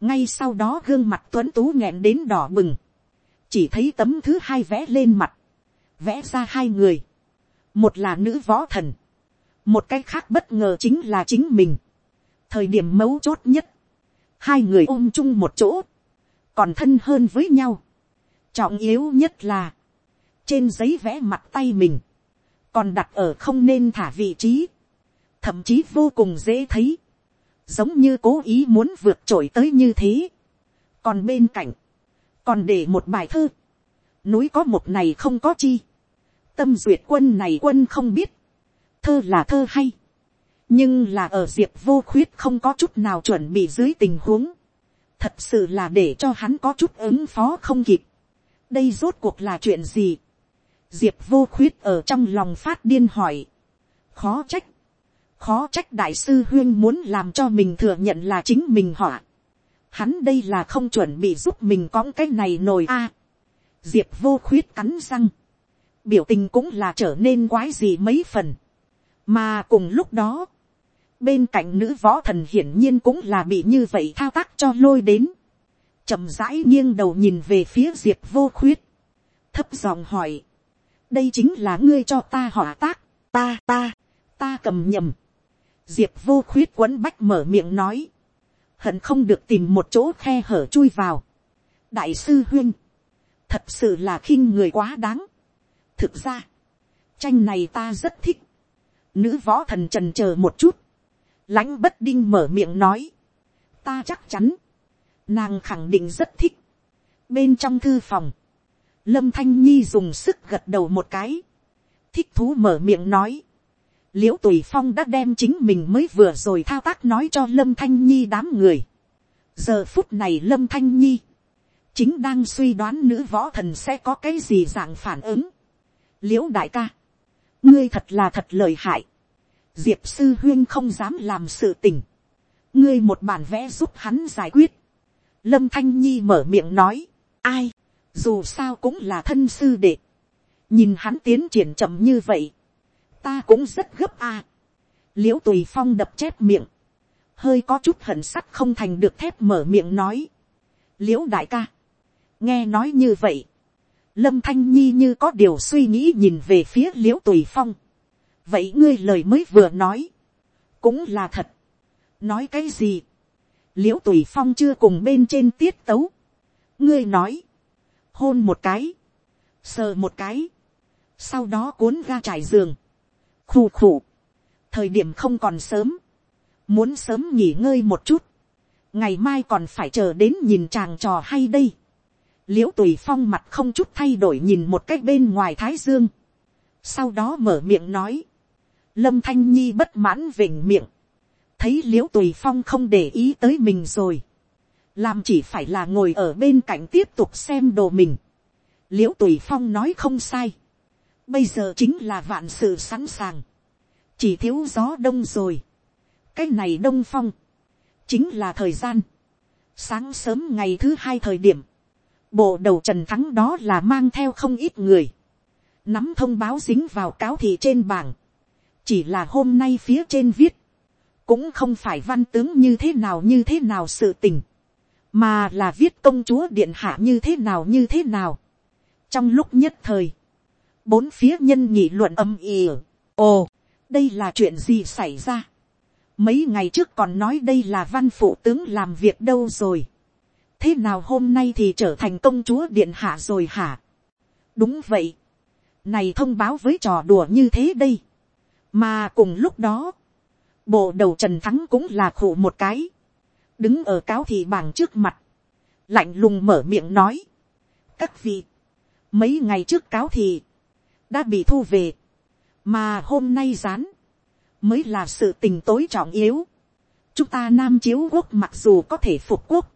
ngay sau đó gương mặt tuấn tú nghẹn đến đỏ bừng, chỉ thấy tấm thứ hai vẽ lên mặt, vẽ ra hai người, một là nữ võ thần, một cái khác bất ngờ chính là chính mình, thời điểm mấu chốt nhất, hai người ôm chung một chỗ, còn thân hơn với nhau. trọng yếu nhất là, trên giấy vẽ mặt tay mình, còn đặt ở không nên thả vị trí, thậm chí vô cùng dễ thấy, giống như cố ý muốn vượt trội tới như thế. còn bên cạnh, còn để một bài thơ, núi có một này không có chi, tâm duyệt quân này quân không biết, thơ là thơ hay, nhưng là ở diệp vô khuyết không có chút nào chuẩn bị dưới tình huống, thật sự là để cho hắn có chút ứng phó không kịp. đây rốt cuộc là chuyện gì. diệp vô khuyết ở trong lòng phát điên hỏi. khó trách. khó trách đại sư huyên muốn làm cho mình thừa nhận là chính mình họa hắn đây là không chuẩn bị giúp mình cõng cái này nồi a. diệp vô khuyết cắn răng. biểu tình cũng là trở nên quái gì mấy phần. mà cùng lúc đó, bên cạnh nữ võ thần hiển nhiên cũng là bị như vậy thao tác cho lôi đến, chậm rãi nghiêng đầu nhìn về phía diệp vô khuyết, thấp giọng hỏi, đây chính là ngươi cho ta hỏa tác, ta ta, ta cầm nhầm, diệp vô khuyết quấn bách mở miệng nói, hận không được tìm một chỗ khe hở chui vào, đại sư huyên, thật sự là khinh người quá đáng, thực ra, tranh này ta rất thích, nữ võ thần trần c h ờ một chút, lãnh bất đinh mở miệng nói, ta chắc chắn, nàng khẳng định rất thích. bên trong thư phòng, lâm thanh nhi dùng sức gật đầu một cái, thích thú mở miệng nói, l i ễ u tùy phong đã đem chính mình mới vừa rồi thao tác nói cho lâm thanh nhi đám người. giờ phút này lâm thanh nhi, chính đang suy đoán nữ võ thần sẽ có cái gì dạng phản ứng. l i ễ u đại ca, ngươi thật là thật lời hại diệp sư huyên không dám làm sự tình, ngươi một bản vẽ giúp hắn giải quyết, lâm thanh nhi mở miệng nói, ai, dù sao cũng là thân sư đệ, nhìn hắn tiến triển chậm như vậy, ta cũng rất gấp a, l i ễ u tùy phong đập chép miệng, hơi có chút hận sắt không thành được thép mở miệng nói, l i ễ u đại ca, nghe nói như vậy, lâm thanh nhi như có điều suy nghĩ nhìn về phía l i ễ u tùy phong, vậy ngươi lời mới vừa nói, cũng là thật. nói cái gì, l i ễ u tùy phong chưa cùng bên trên tiết tấu. ngươi nói, hôn một cái, sờ một cái, sau đó cuốn ga trải giường, khù khù, thời điểm không còn sớm, muốn sớm nghỉ ngơi một chút, ngày mai còn phải chờ đến nhìn chàng trò hay đây. l i ễ u tùy phong mặt không chút thay đổi nhìn một cách bên ngoài thái dương, sau đó mở miệng nói, lâm thanh nhi bất mãn vểnh miệng, thấy l i ễ u tùy phong không để ý tới mình rồi, làm chỉ phải là ngồi ở bên cạnh tiếp tục xem đồ mình. l i ễ u tùy phong nói không sai, bây giờ chính là vạn sự sẵn sàng, chỉ thiếu gió đông rồi, cái này đông phong, chính là thời gian, sáng sớm ngày thứ hai thời điểm, bộ đầu trần thắng đó là mang theo không ít người, nắm thông báo dính vào cáo thị trên bảng, chỉ là hôm nay phía trên viết, cũng không phải văn tướng như thế nào như thế nào sự tình, mà là viết công chúa điện hạ như thế nào như thế nào. trong lúc nhất thời, bốn phía nhân nhị luận âm ỉ ồ, đây là chuyện gì xảy ra. mấy ngày trước còn nói đây là văn phụ tướng làm việc đâu rồi. thế nào hôm nay thì trở thành công chúa điện hạ rồi hả. đúng vậy. này thông báo với trò đùa như thế đây mà cùng lúc đó, bộ đầu trần thắng cũng là khổ một cái, đứng ở cáo thị bảng trước mặt, lạnh lùng mở miệng nói, các vị, mấy ngày trước cáo thì đã bị thu về, mà hôm nay rán mới là sự tình tối trọng yếu. chúng ta nam chiếu quốc mặc dù có thể phục quốc,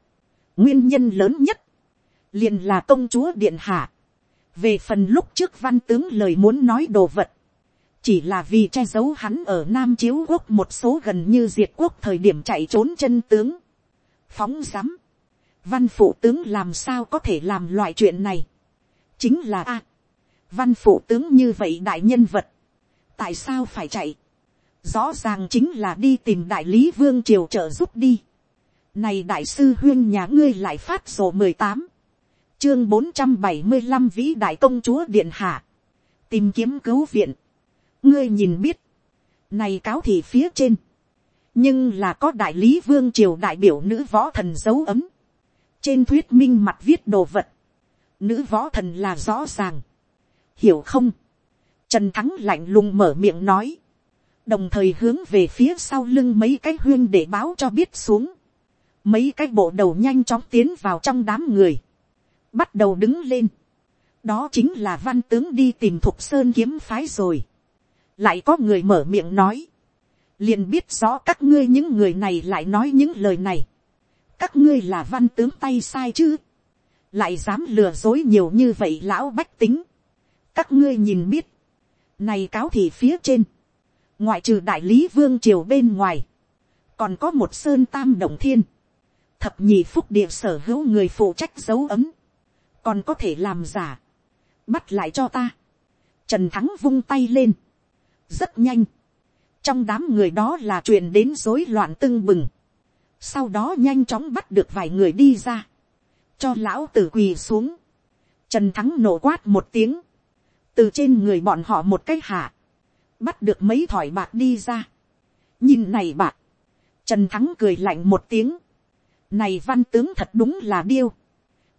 nguyên nhân lớn nhất, liền là công chúa điện hạ. về phần lúc trước văn tướng lời muốn nói đồ vật, chỉ là vì che giấu hắn ở nam chiếu quốc một số gần như diệt quốc thời điểm chạy trốn chân tướng. phóng rắm, văn phụ tướng làm sao có thể làm loại chuyện này. chính là a, văn phụ tướng như vậy đại nhân vật, tại sao phải chạy. rõ ràng chính là đi tìm đại lý vương triều trợ giúp đi. này đại sư huyên nhà ngươi lại phát sổ mười tám, chương bốn trăm bảy mươi năm vĩ đại công chúa điện hạ, tìm kiếm cứu viện. Ngươi nhìn biết, này cáo thị phía trên, nhưng là có đại lý vương triều đại biểu nữ võ thần dấu ấm, trên thuyết minh mặt viết đồ vật, nữ võ thần là rõ ràng, hiểu không, trần thắng lạnh lùng mở miệng nói, đồng thời hướng về phía sau lưng mấy cái huyên để báo cho biết xuống, mấy cái bộ đầu nhanh chóng tiến vào trong đám người, bắt đầu đứng lên, đó chính là văn tướng đi tìm thục sơn kiếm phái rồi, lại có người mở miệng nói, liền biết rõ các ngươi những người này lại nói những lời này, các ngươi là văn tướng tay sai chứ, lại dám lừa dối nhiều như vậy lão bách tính, các ngươi nhìn biết, này cáo thì phía trên, ngoại trừ đại lý vương triều bên ngoài, còn có một sơn tam đồng thiên, thập nhị phúc địa sở hữu người phụ trách dấu ấm, còn có thể làm giả, bắt lại cho ta, trần thắng vung tay lên, rất nhanh, trong đám người đó là chuyện đến rối loạn tưng bừng, sau đó nhanh chóng bắt được vài người đi ra, cho lão tử quỳ xuống, trần thắng nổ quát một tiếng, từ trên người bọn họ một cái hạ, bắt được mấy thỏi bạc đi ra, nhìn này bạc, trần thắng cười lạnh một tiếng, này văn tướng thật đúng là điêu,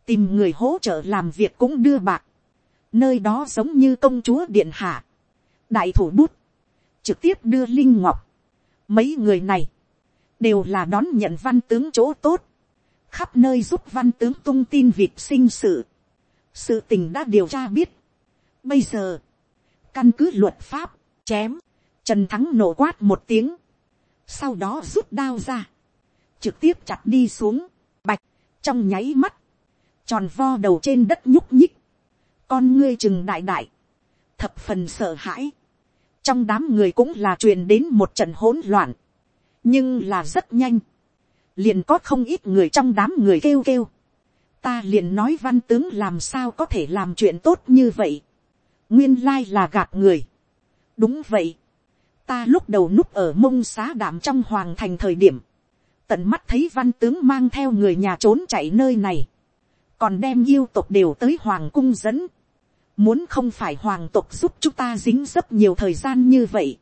tìm người hỗ trợ làm việc cũng đưa bạc, nơi đó giống như công chúa điện hạ, đại thủ bút, trực tiếp đưa linh ngọc, mấy người này, đều là đón nhận văn tướng chỗ tốt, khắp nơi giúp văn tướng tung tin việc sinh sự, sự tình đã điều tra biết. Bây giờ, căn cứ luật pháp, chém, trần thắng nổ quát một tiếng, sau đó rút đao ra, trực tiếp chặt đi xuống, bạch, trong nháy mắt, tròn vo đầu trên đất nhúc nhích, con ngươi chừng đại đại, thập phần sợ hãi, trong đám người cũng là truyền đến một trận hỗn loạn, nhưng là rất nhanh, liền có không ít người trong đám người kêu kêu, ta liền nói văn tướng làm sao có thể làm chuyện tốt như vậy, nguyên lai là gạt người, đúng vậy, ta lúc đầu núp ở mông xá đảm trong hoàng thành thời điểm, tận mắt thấy văn tướng mang theo người nhà trốn chạy nơi này, còn đem yêu tộc đều tới hoàng cung dẫn, muốn không phải hoàng tộc giúp chúng ta dính dấp nhiều thời gian như vậy,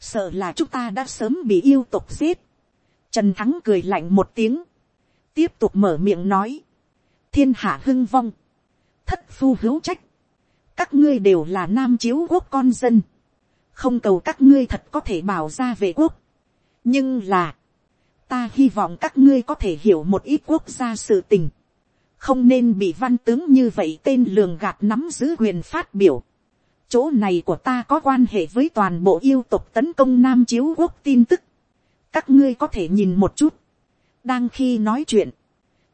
sợ là chúng ta đã sớm bị yêu tộc giết. Trần thắng cười lạnh một tiếng, tiếp tục mở miệng nói, thiên hạ hưng vong, thất phu hữu trách, các ngươi đều là nam chiếu quốc con dân, không cầu các ngươi thật có thể bảo ra về quốc, nhưng là, ta hy vọng các ngươi có thể hiểu một ít quốc gia sự tình, không nên bị văn tướng như vậy tên lường gạt nắm giữ quyền phát biểu. chỗ này của ta có quan hệ với toàn bộ yêu tục tấn công nam chiếu quốc tin tức. các ngươi có thể nhìn một chút. đang khi nói chuyện,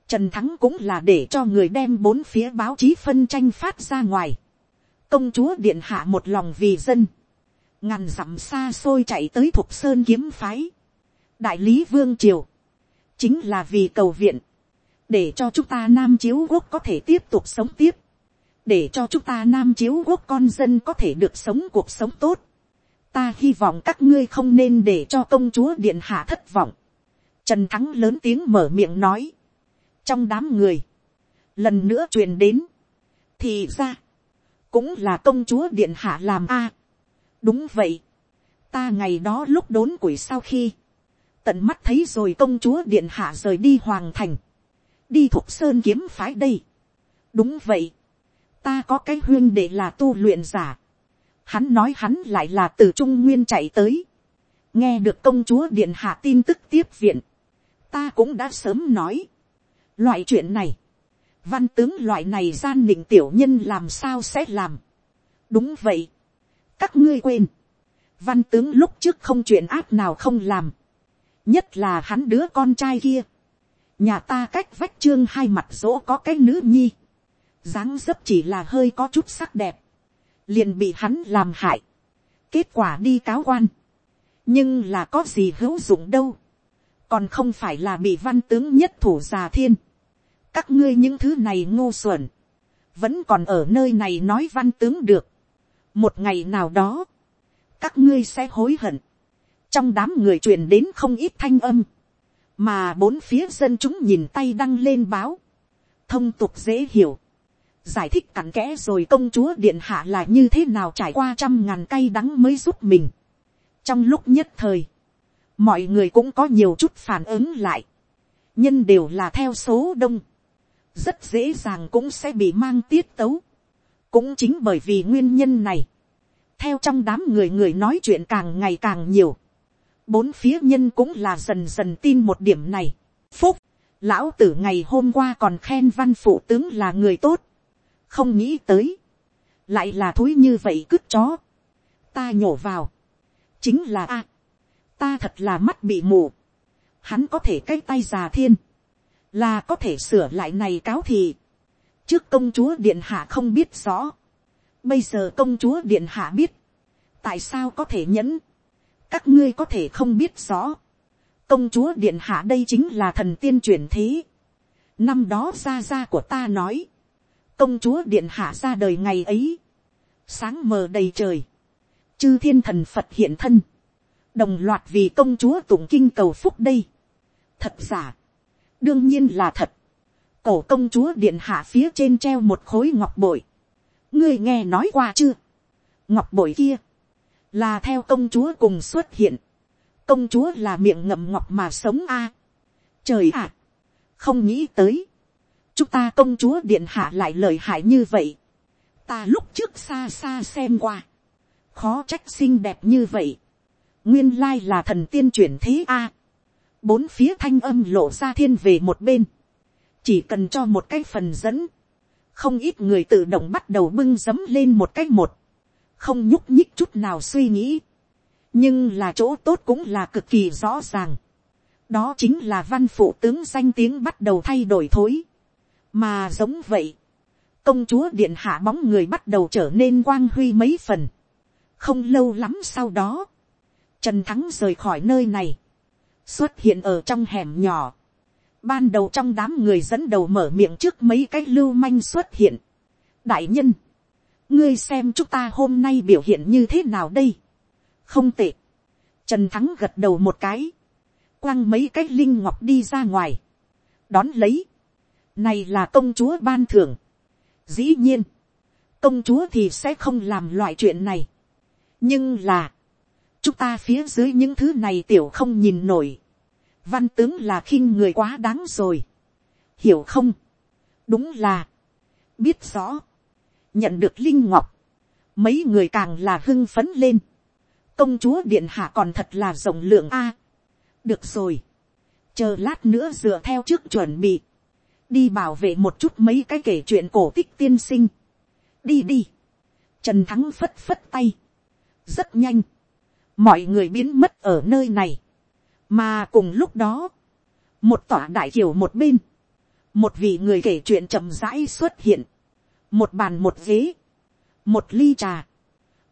trần thắng cũng là để cho người đem bốn phía báo chí phân tranh phát ra ngoài công chúa điện hạ một lòng vì dân. ngàn dặm xa xôi chạy tới thục sơn kiếm phái. đại lý vương triều. chính là vì cầu viện để cho chúng ta nam chiếu quốc có thể tiếp tục sống tiếp, để cho chúng ta nam chiếu quốc con dân có thể được sống cuộc sống tốt. ta hy vọng các ngươi không nên để cho công chúa điện hạ thất vọng. trần thắng lớn tiếng mở miệng nói, trong đám người, lần nữa truyền đến, thì ra, cũng là công chúa điện hạ làm a. đúng vậy, ta ngày đó lúc đốn quỷ sau khi, tận mắt thấy rồi công chúa điện hạ rời đi hoàng thành, đi thuộc sơn kiếm phái đây. đúng vậy, ta có cái huyên để là tu luyện giả. hắn nói hắn lại là từ trung nguyên chạy tới. nghe được công chúa điện hạ tin tức tiếp viện. ta cũng đã sớm nói. loại chuyện này, văn tướng loại này gian nịnh tiểu nhân làm sao sẽ làm. đúng vậy. các ngươi quên. văn tướng lúc trước không chuyện ác nào không làm. nhất là hắn đứa con trai kia nhà ta cách vách trương hai mặt dỗ có cái nữ nhi, dáng dấp chỉ là hơi có chút sắc đẹp, liền bị hắn làm hại, kết quả đi cáo quan, nhưng là có gì hữu dụng đâu, còn không phải là bị văn tướng nhất thủ già thiên, các ngươi những thứ này ngô xuẩn, vẫn còn ở nơi này nói văn tướng được, một ngày nào đó, các ngươi sẽ hối hận, trong đám người truyền đến không ít thanh âm, mà bốn phía dân chúng nhìn tay đăng lên báo, thông tục dễ hiểu, giải thích cặn kẽ rồi công chúa điện hạ là như thế nào trải qua trăm ngàn cây đắng mới giúp mình. trong lúc nhất thời, mọi người cũng có nhiều chút phản ứng lại, nhân đều là theo số đông, rất dễ dàng cũng sẽ bị mang tiết tấu. cũng chính bởi vì nguyên nhân này, theo trong đám người người nói chuyện càng ngày càng nhiều, bốn phía nhân cũng là dần dần tin một điểm này. phúc, lão tử ngày hôm qua còn khen văn phụ tướng là người tốt, không nghĩ tới, lại là thối như vậy cứt chó, ta nhổ vào, chính là a, ta thật là mắt bị mù, hắn có thể cái tay già thiên, là có thể sửa lại này cáo thì, trước công chúa điện hạ không biết rõ, bây giờ công chúa điện hạ biết, tại sao có thể nhẫn, các ngươi có thể không biết rõ, công chúa điện hạ đây chính là thần tiên truyền thế, năm đó ra ra của ta nói, công chúa điện hạ ra đời ngày ấy, sáng mờ đầy trời, chư thiên thần phật hiện thân, đồng loạt vì công chúa tụng kinh cầu phúc đây, thật giả, đương nhiên là thật, cổ công chúa điện hạ phía trên treo một khối ngọc bội, ngươi nghe nói qua chưa, ngọc bội kia, là theo công chúa cùng xuất hiện, công chúa là miệng ngậm ngọc mà sống a, trời ạ, không nghĩ tới, chúng ta công chúa điện hạ lại lời hại như vậy, ta lúc trước xa xa xem qua, khó trách xinh đẹp như vậy, nguyên lai là thần tiên chuyển thế a, bốn phía thanh âm lộ ra thiên về một bên, chỉ cần cho một cái phần dẫn, không ít người tự động bắt đầu bưng dấm lên một cái một, không nhúc nhích chút nào suy nghĩ, nhưng là chỗ tốt cũng là cực kỳ rõ ràng, đó chính là văn phụ tướng danh tiếng bắt đầu thay đổi thối, mà giống vậy, công chúa điện hạ bóng người bắt đầu trở nên quang huy mấy phần, không lâu lắm sau đó, trần thắng rời khỏi nơi này, xuất hiện ở trong hẻm nhỏ, ban đầu trong đám người dẫn đầu mở miệng trước mấy cái lưu manh xuất hiện. đại nhân, ngươi xem chúng ta hôm nay biểu hiện như thế nào đây. không tệ. trần thắng gật đầu một cái, quăng mấy cái linh ngọc đi ra ngoài, đón lấy. này là công chúa ban thưởng. dĩ nhiên, công chúa thì sẽ không làm loại chuyện này. nhưng là, chúng ta phía dưới những thứ này tiểu không nhìn nổi văn tướng là khinh người quá đáng rồi. hiểu không. đúng là, biết rõ, nhận được linh ngọc, mấy người càng là hưng phấn lên. công chúa điện hạ còn thật là rộng lượng a. được rồi, chờ lát nữa dựa theo trước chuẩn bị, đi bảo vệ một chút mấy cái kể chuyện cổ tích tiên sinh. đi đi, trần thắng phất phất tay, rất nhanh, mọi người biến mất ở nơi này, mà cùng lúc đó, một tòa đại kiều một bên, một vị người kể chuyện chậm rãi xuất hiện, một bàn một ghế, một ly trà,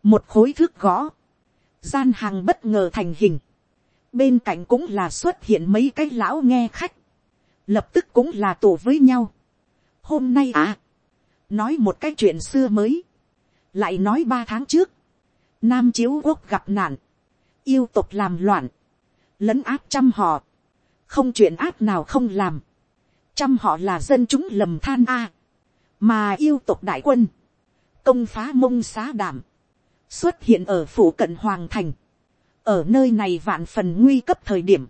một khối thước gõ, gian hàng bất ngờ thành hình, bên cạnh cũng là xuất hiện mấy cái lão nghe khách, lập tức cũng là tổ với nhau. hôm nay à, nói một cái chuyện xưa mới, lại nói ba tháng trước, nam chiếu quốc gặp nạn, yêu tục làm loạn, lấn áp trăm họ, không chuyện áp nào không làm, trăm họ là dân chúng lầm than a, mà yêu tộc đại quân, công phá mông xá đảm, xuất hiện ở phủ cận hoàng thành, ở nơi này vạn phần nguy cấp thời điểm,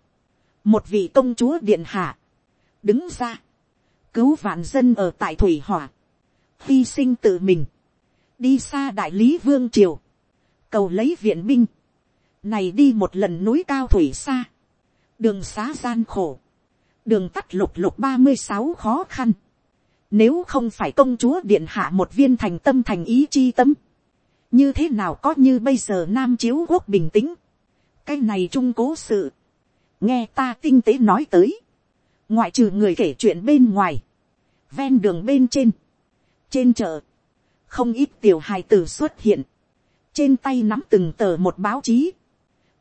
một vị công chúa điện hạ, đứng ra, cứu vạn dân ở tại thủy hỏa, hy sinh tự mình, đi xa đại lý vương triều, cầu lấy viện binh, này đi một lần núi cao thủy xa, đường xá gian khổ, đường tắt lục lục ba mươi sáu khó khăn, nếu không phải công chúa điện hạ một viên thành tâm thành ý chi tâm, như thế nào có như bây giờ nam chiếu quốc bình tĩnh, cái này trung cố sự, nghe ta tinh tế nói tới, ngoại trừ người kể chuyện bên ngoài, ven đường bên trên, trên chợ, không ít tiểu hài tử xuất hiện, trên tay nắm từng tờ một báo chí,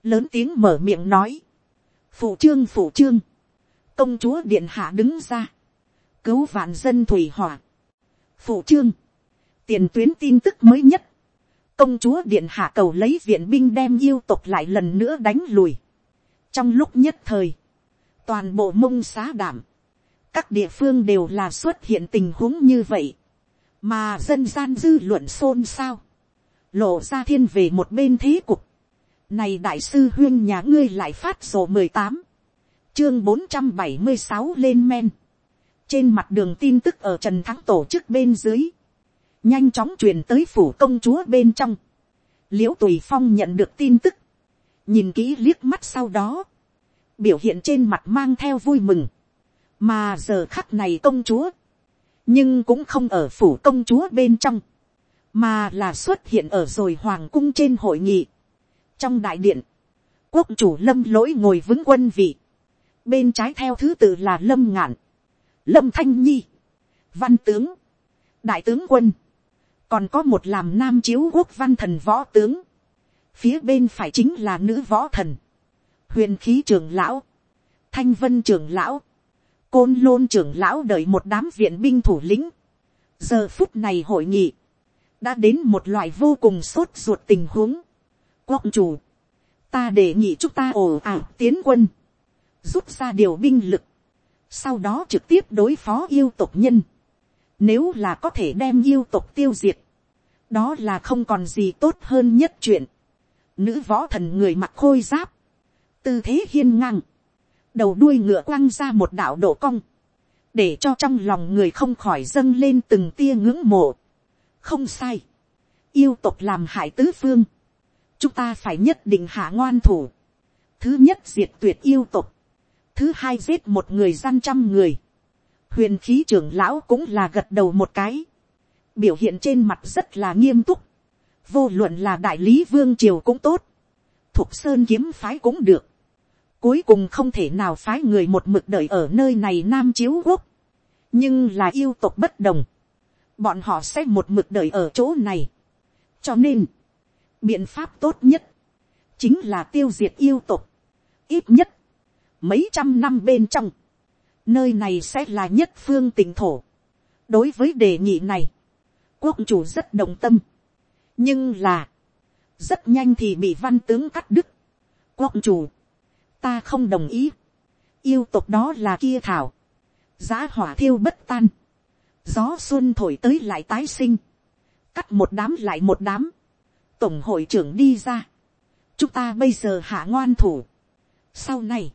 lớn tiếng mở miệng nói, phụ trương phụ trương, công chúa điện hạ đứng ra, cứu vạn dân thủy hỏa, phụ trương, tiền tuyến tin tức mới nhất, công chúa điện hạ cầu lấy viện binh đem yêu tục lại lần nữa đánh lùi. trong lúc nhất thời, toàn bộ mông xá đảm, các địa phương đều là xuất hiện tình huống như vậy, mà dân gian dư luận xôn xao, lộ ra thiên về một bên thế cục, này đại sư huyên nhà ngươi lại phát sổ mười tám. Chương bốn trăm bảy mươi sáu lên men. trên mặt đường tin tức ở trần thắng tổ chức bên dưới, nhanh chóng truyền tới phủ công chúa bên trong, liễu tùy phong nhận được tin tức, nhìn kỹ liếc mắt sau đó, biểu hiện trên mặt mang theo vui mừng, mà giờ khắc này công chúa, nhưng cũng không ở phủ công chúa bên trong, mà là xuất hiện ở rồi hoàng cung trên hội nghị, trong đại điện, quốc chủ lâm lỗi ngồi vững quân vị, bên trái theo thứ tự là lâm ngạn, lâm thanh nhi, văn tướng, đại tướng quân, còn có một làm nam chiếu quốc văn thần võ tướng, phía bên phải chính là nữ võ thần, huyền khí trưởng lão, thanh vân trưởng lão, côn lôn trưởng lão đợi một đám viện binh thủ lĩnh. giờ phút này hội nghị, đã đến một loại vô cùng sốt ruột tình huống quốc chủ, ta đề nghị chúng ta ồ ạt tiến quân, rút ra điều binh lực, sau đó trực tiếp đối phó yêu tộc nhân. Nếu là có thể đem yêu tộc tiêu diệt, đó là không còn gì tốt hơn nhất chuyện. Nữ võ thần người mặc khôi giáp, tư thế hiên ngang, đầu đuôi ngựa quăng ra một đạo độ cong, để cho trong lòng người không khỏi dâng lên từng tia ngưỡng mộ. không sai, yêu tộc làm hại tứ phương, chúng ta phải nhất định hạ ngoan thủ. thứ nhất diệt tuyệt yêu tộc, thứ hai giết một người gian trăm người. huyền khí trưởng lão cũng là gật đầu một cái. biểu hiện trên mặt rất là nghiêm túc. vô luận là đại lý vương triều cũng tốt. thục sơn kiếm phái cũng được. cuối cùng không thể nào phái người một mực đợi ở nơi này nam chiếu quốc. nhưng là yêu tộc bất đồng. bọn họ sẽ một mực đợi ở chỗ này. cho nên, biện pháp tốt nhất, chính là tiêu diệt yêu tộc. ít nhất, mấy trăm năm bên trong, nơi này sẽ là nhất phương tỉnh thổ. đối với đề nghị này, quốc chủ rất đồng tâm, nhưng là, rất nhanh thì bị văn tướng cắt đứt. quốc chủ, ta không đồng ý, yêu tục đó là kia thảo, giá hỏa thiêu bất tan, gió xuân thổi tới lại tái sinh, cắt một đám lại một đám, tổng hội trưởng đi ra, chúng ta bây giờ hạ ngoan thủ, sau này,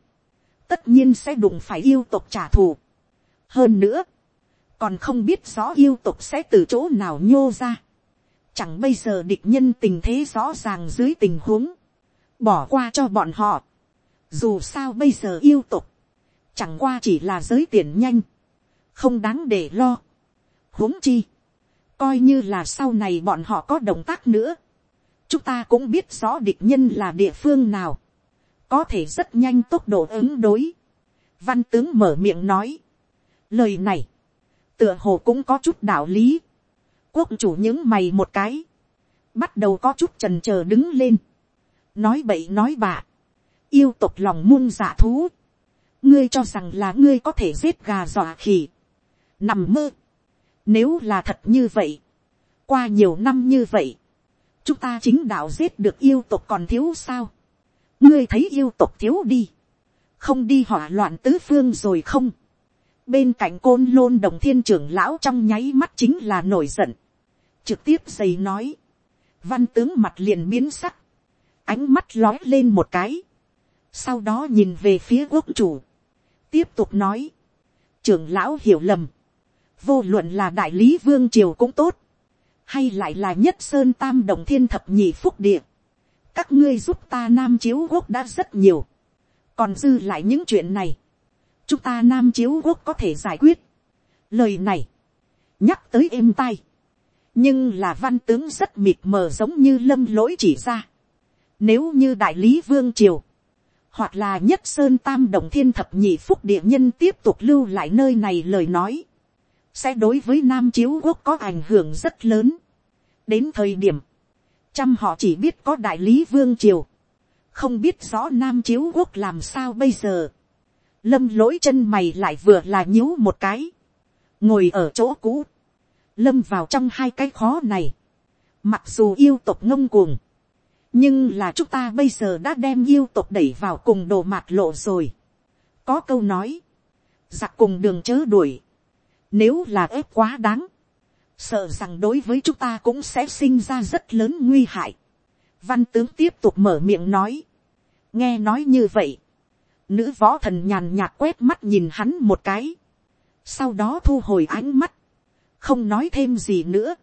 tất nhiên sẽ đụng phải yêu tục trả thù. hơn nữa, còn không biết rõ yêu tục sẽ từ chỗ nào nhô ra. chẳng bây giờ địch nhân tình thế rõ ràng dưới tình huống, bỏ qua cho bọn họ. dù sao bây giờ yêu tục, chẳng qua chỉ là giới tiền nhanh, không đáng để lo. huống chi, coi như là sau này bọn họ có động tác nữa, chúng ta cũng biết rõ địch nhân là địa phương nào có thể rất nhanh tốc độ ứng đối. Văn tướng mở miệng nói. Lời này, tựa hồ cũng có chút đạo lý. Quốc chủ những mày một cái. Bắt đầu có chút trần chờ đứng lên. Nói bậy nói bạ. Yêu tục lòng muôn dạ thú. Ngươi cho rằng là ngươi có thể giết gà dọa khỉ. Nằm mơ. Nếu là thật như vậy. Qua nhiều năm như vậy. Chúng ta chính đạo giết được yêu tục còn thiếu sao? Ngươi thấy yêu tộc thiếu đi, không đi hỏa loạn tứ phương rồi không. bên cạnh côn lôn đồng thiên trưởng lão trong nháy mắt chính là nổi giận, trực tiếp giày nói, văn tướng mặt liền biến sắc, ánh mắt lói lên một cái, sau đó nhìn về phía quốc chủ, tiếp tục nói, trưởng lão hiểu lầm, vô luận là đại lý vương triều cũng tốt, hay lại là nhất sơn tam động thiên thập nhị phúc địa, các ngươi giúp ta nam chiếu quốc đã rất nhiều, còn dư lại những chuyện này, chúng ta nam chiếu quốc có thể giải quyết. lời này, nhắc tới êm tai, nhưng là văn tướng rất mịt mờ giống như lâm lỗi chỉ ra. Nếu như đại lý vương triều, hoặc là nhất sơn tam đồng thiên thập nhị phúc địa nhân tiếp tục lưu lại nơi này lời nói, sẽ đối với nam chiếu quốc có ảnh hưởng rất lớn. đến thời điểm, trăm họ chỉ biết có đại lý vương triều, không biết rõ nam chiếu quốc làm sao bây giờ. lâm lỗi chân mày lại vừa là nhíu một cái, ngồi ở chỗ cũ, lâm vào trong hai cái khó này, mặc dù yêu tộc ngông cuồng, nhưng là chúng ta bây giờ đã đem yêu tộc đẩy vào cùng đồ mạt lộ rồi. có câu nói, giặc cùng đường chớ đuổi, nếu là ép quá đáng, sợ rằng đối với chúng ta cũng sẽ sinh ra rất lớn nguy hại. Văn tướng tiếp tục mở miệng nói. Nghe nói như vậy. Nữ võ thần nhàn nhạt quét mắt nhìn hắn một cái. sau đó thu hồi ánh mắt, không nói thêm gì nữa.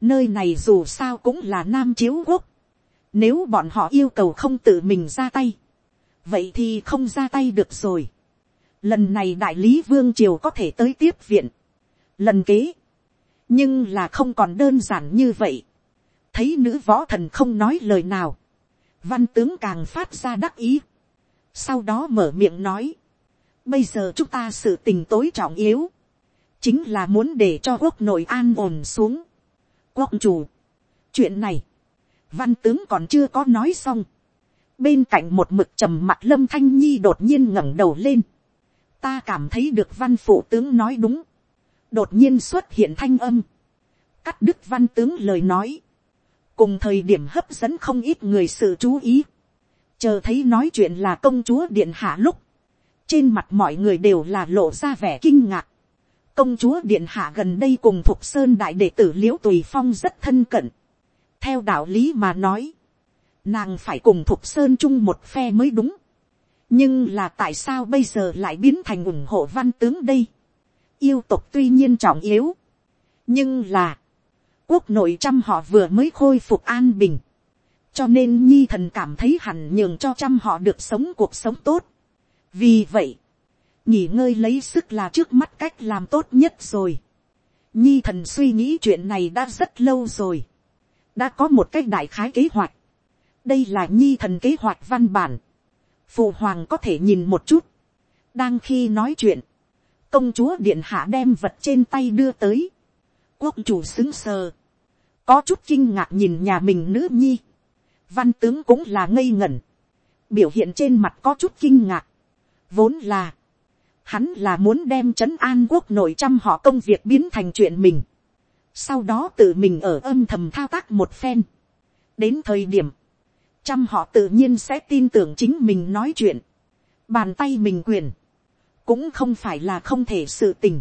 nơi này dù sao cũng là nam chiếu quốc, nếu bọn họ yêu cầu không tự mình ra tay, vậy thì không ra tay được rồi lần này đại lý vương triều có thể tới tiếp viện, lần kế, nhưng là không còn đơn giản như vậy. thấy nữ võ thần không nói lời nào, văn tướng càng phát ra đắc ý, sau đó mở miệng nói, bây giờ chúng ta sự tình tối trọng yếu, chính là muốn để cho quốc nội an ổn xuống. quốc chủ, chuyện này, văn tướng còn chưa có nói xong, bên cạnh một mực trầm mặt lâm thanh nhi đột nhiên ngẩng đầu lên, ta cảm thấy được văn phụ tướng nói đúng, đột nhiên xuất hiện thanh âm, cắt đứt văn tướng lời nói, cùng thời điểm hấp dẫn không ít người sự chú ý, chờ thấy nói chuyện là công chúa điện hạ lúc, trên mặt mọi người đều là lộ ra vẻ kinh ngạc. công chúa điện hạ gần đây cùng thục sơn đại đệ tử l i ễ u tùy phong rất thân cận. theo đạo lý mà nói, nàng phải cùng thục sơn chung một phe mới đúng nhưng là tại sao bây giờ lại biến thành ủng hộ văn tướng đây. yêu tục tuy nhiên trọng yếu. nhưng là, quốc nội trăm họ vừa mới khôi phục an bình cho nên nhi thần cảm thấy hẳn nhường cho trăm họ được sống cuộc sống tốt. vì vậy, nghỉ ngơi lấy sức là trước mắt cách làm tốt nhất rồi. nhi thần suy nghĩ chuyện này đã rất lâu rồi. đã có một cách đại khái kế hoạch. đây là nhi thần kế hoạch văn bản phụ hoàng có thể nhìn một chút. đang khi nói chuyện, công chúa điện hạ đem vật trên tay đưa tới. quốc chủ xứng sờ. có chút kinh ngạc nhìn nhà mình nữ nhi văn tướng cũng là ngây ngẩn, biểu hiện trên mặt có chút kinh ngạc, vốn là, hắn là muốn đem c h ấ n an quốc nội trăm họ công việc biến thành chuyện mình, sau đó tự mình ở âm thầm thao tác một phen, đến thời điểm, trăm họ tự nhiên sẽ tin tưởng chính mình nói chuyện, bàn tay mình quyền, cũng không phải là không thể sự tình,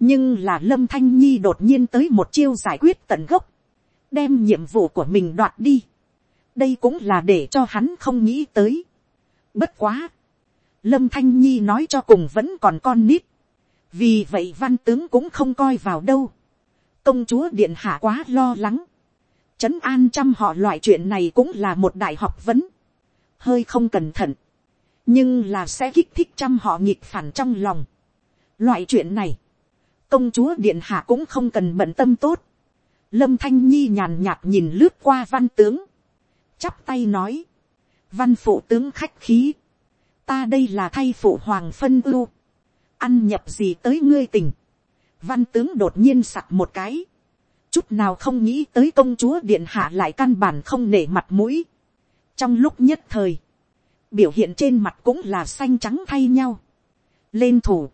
nhưng là lâm thanh nhi đột nhiên tới một chiêu giải quyết tận gốc, đem nhiệm vụ của mình đoạt đi, đây cũng là để cho hắn không nghĩ tới. Bất quá. Lâm Thanh Nhi nói cho cùng vẫn còn con nít. Vì vậy văn tướng cũng không coi vào đâu. Công chúa Điện Hạ quá lo lắng. Trấn an trăm họ loại chuyện này cũng là một đại học vấn. Hơi không cẩn thận. Nhưng là sẽ kích thích trăm họ nghịch phản trong lòng. Loại chuyện này. Công chúa Điện Hạ cũng không cần bận tâm tốt. Lâm Thanh Nhi nhàn nhạt nhìn lướt qua văn tướng chắp tay nói, văn phụ tướng khách khí, ta đây là thay phụ hoàng phân ưu, ăn nhập gì tới ngươi tình, văn tướng đột nhiên sặc một cái, chút nào không nghĩ tới công chúa điện hạ lại căn bản không nể mặt mũi, trong lúc nhất thời, biểu hiện trên mặt cũng là xanh trắng thay nhau, lên thủ,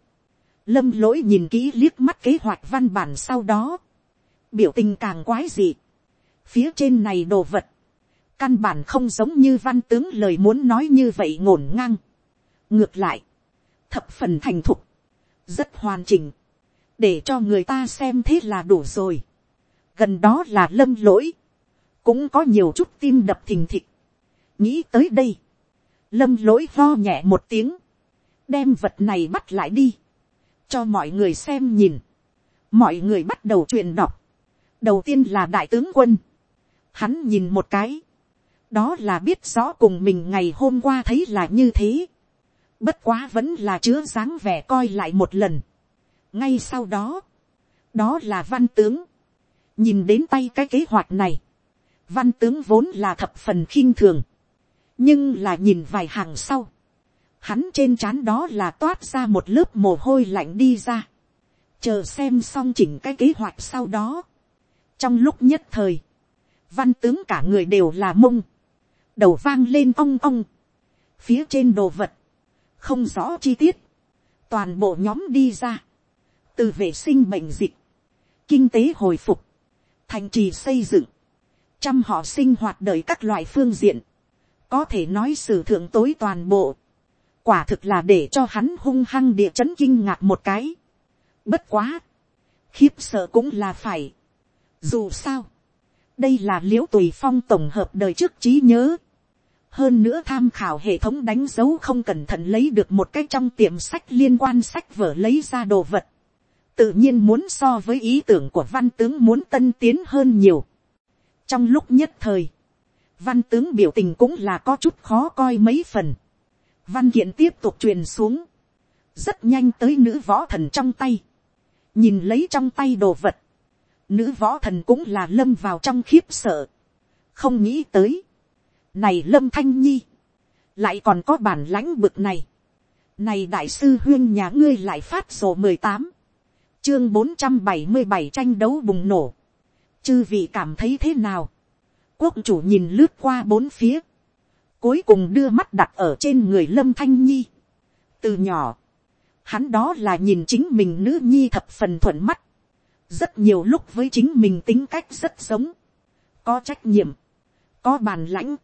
lâm lỗi nhìn kỹ liếc mắt kế hoạch văn bản sau đó, biểu tình càng quái dị, phía trên này đồ vật, căn bản không giống như văn tướng lời muốn nói như vậy ngổn ngang. ngược lại, thập phần thành thục, rất hoàn chỉnh, để cho người ta xem thế là đủ rồi gần đó là lâm lỗi, cũng có nhiều chút tim đập thình thịch. nghĩ tới đây, lâm lỗi lo nhẹ một tiếng, đem vật này bắt lại đi, cho mọi người xem nhìn, mọi người bắt đầu truyền đọc, đầu tiên là đại tướng quân, hắn nhìn một cái, đó là biết rõ cùng mình ngày hôm qua thấy là như thế. bất quá vẫn là chứa dáng vẻ coi lại một lần. ngay sau đó, đó là văn tướng nhìn đến tay cái kế hoạch này, văn tướng vốn là thập phần khinh thường. nhưng là nhìn vài hàng sau, hắn trên trán đó là toát ra một lớp mồ hôi lạnh đi ra. chờ xem xong chỉnh cái kế hoạch sau đó. trong lúc nhất thời, văn tướng cả người đều là mông. Đầu vang lên ong ong, phía trên đồ vật, không rõ chi tiết, toàn bộ nhóm đi ra, từ vệ sinh bệnh dịch, kinh tế hồi phục, thành trì xây dựng, trăm họ sinh hoạt đời các loại phương diện, có thể nói sử thượng tối toàn bộ, quả thực là để cho hắn hung hăng địa chấn kinh ngạc một cái. Bất quá, khiếp sợ cũng là phải. Dù sao, đây là l i ễ u tùy phong tổng hợp đời trước trí nhớ, hơn nữa tham khảo hệ thống đánh dấu không cẩn thận lấy được một cái trong tiệm sách liên quan sách vở lấy ra đồ vật tự nhiên muốn so với ý tưởng của văn tướng muốn tân tiến hơn nhiều. trong lúc nhất thời, văn tướng biểu tình cũng là có chút khó coi mấy phần. văn kiện tiếp tục truyền xuống, rất nhanh tới nữ võ thần trong tay, nhìn lấy trong tay đồ vật, nữ võ thần cũng là lâm vào trong khiếp sợ, không nghĩ tới, này lâm thanh nhi, lại còn có bản lãnh bực này, này đại sư huyên nhà ngươi lại phát sổ mười tám, chương bốn trăm bảy mươi bảy tranh đấu bùng nổ, chư vị cảm thấy thế nào, quốc chủ nhìn lướt qua bốn phía, cuối cùng đưa mắt đặt ở trên người lâm thanh nhi, từ nhỏ, hắn đó là nhìn chính mình nữ nhi thập phần thuận mắt, rất nhiều lúc với chính mình tính cách rất giống, có trách nhiệm, có bàn lãnh,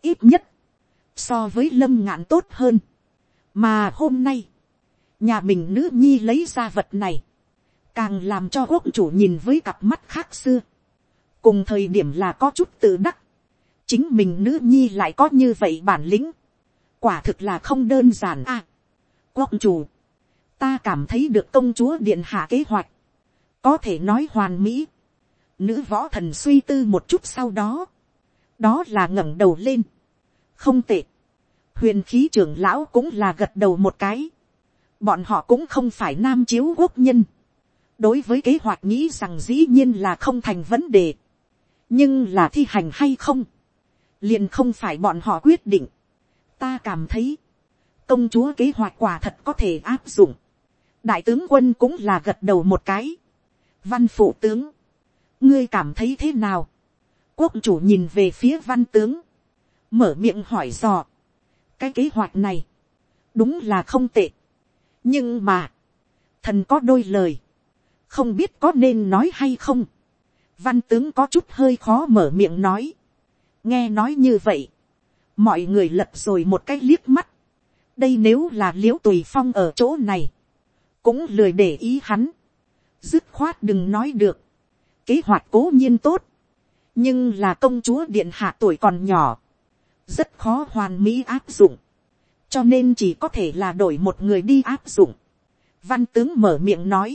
ít nhất, so với lâm ngạn tốt hơn, mà hôm nay, nhà mình nữ nhi lấy ra vật này, càng làm cho quốc chủ nhìn với cặp mắt khác xưa, cùng thời điểm là có chút tự đắc, chính mình nữ nhi lại có như vậy bản lĩnh, quả thực là không đơn giản a. À, quốc chủ, ta cảm thấy được công chúa điện hạ kế hoạch, có thể nói hoàn mỹ. Nữ võ thần suy tư một chút sau đó, đó là ngẩng đầu lên, không tệ. huyền khí trưởng lão cũng là gật đầu một cái, bọn họ cũng không phải nam chiếu quốc nhân đối với kế hoạch nghĩ rằng dĩ nhiên là không thành vấn đề, nhưng là thi hành hay không, liền không phải bọn họ quyết định. ta cảm thấy, công chúa kế hoạch quả thật có thể áp dụng đại tướng quân cũng là gật đầu một cái. văn phụ tướng, ngươi cảm thấy thế nào. quốc chủ nhìn về phía văn tướng, mở miệng hỏi dò. cái kế hoạch này, đúng là không tệ. nhưng mà, thần có đôi lời, không biết có nên nói hay không. văn tướng có chút hơi khó mở miệng nói. nghe nói như vậy, mọi người lật rồi một cái liếc mắt. đây nếu là l i ễ u tùy phong ở chỗ này, cũng lười để ý hắn, dứt khoát đừng nói được, kế hoạch cố nhiên tốt, nhưng là công chúa điện hạ tuổi còn nhỏ, rất khó hoàn mỹ áp dụng, cho nên chỉ có thể là đổi một người đi áp dụng. Văn tướng mở miệng nói,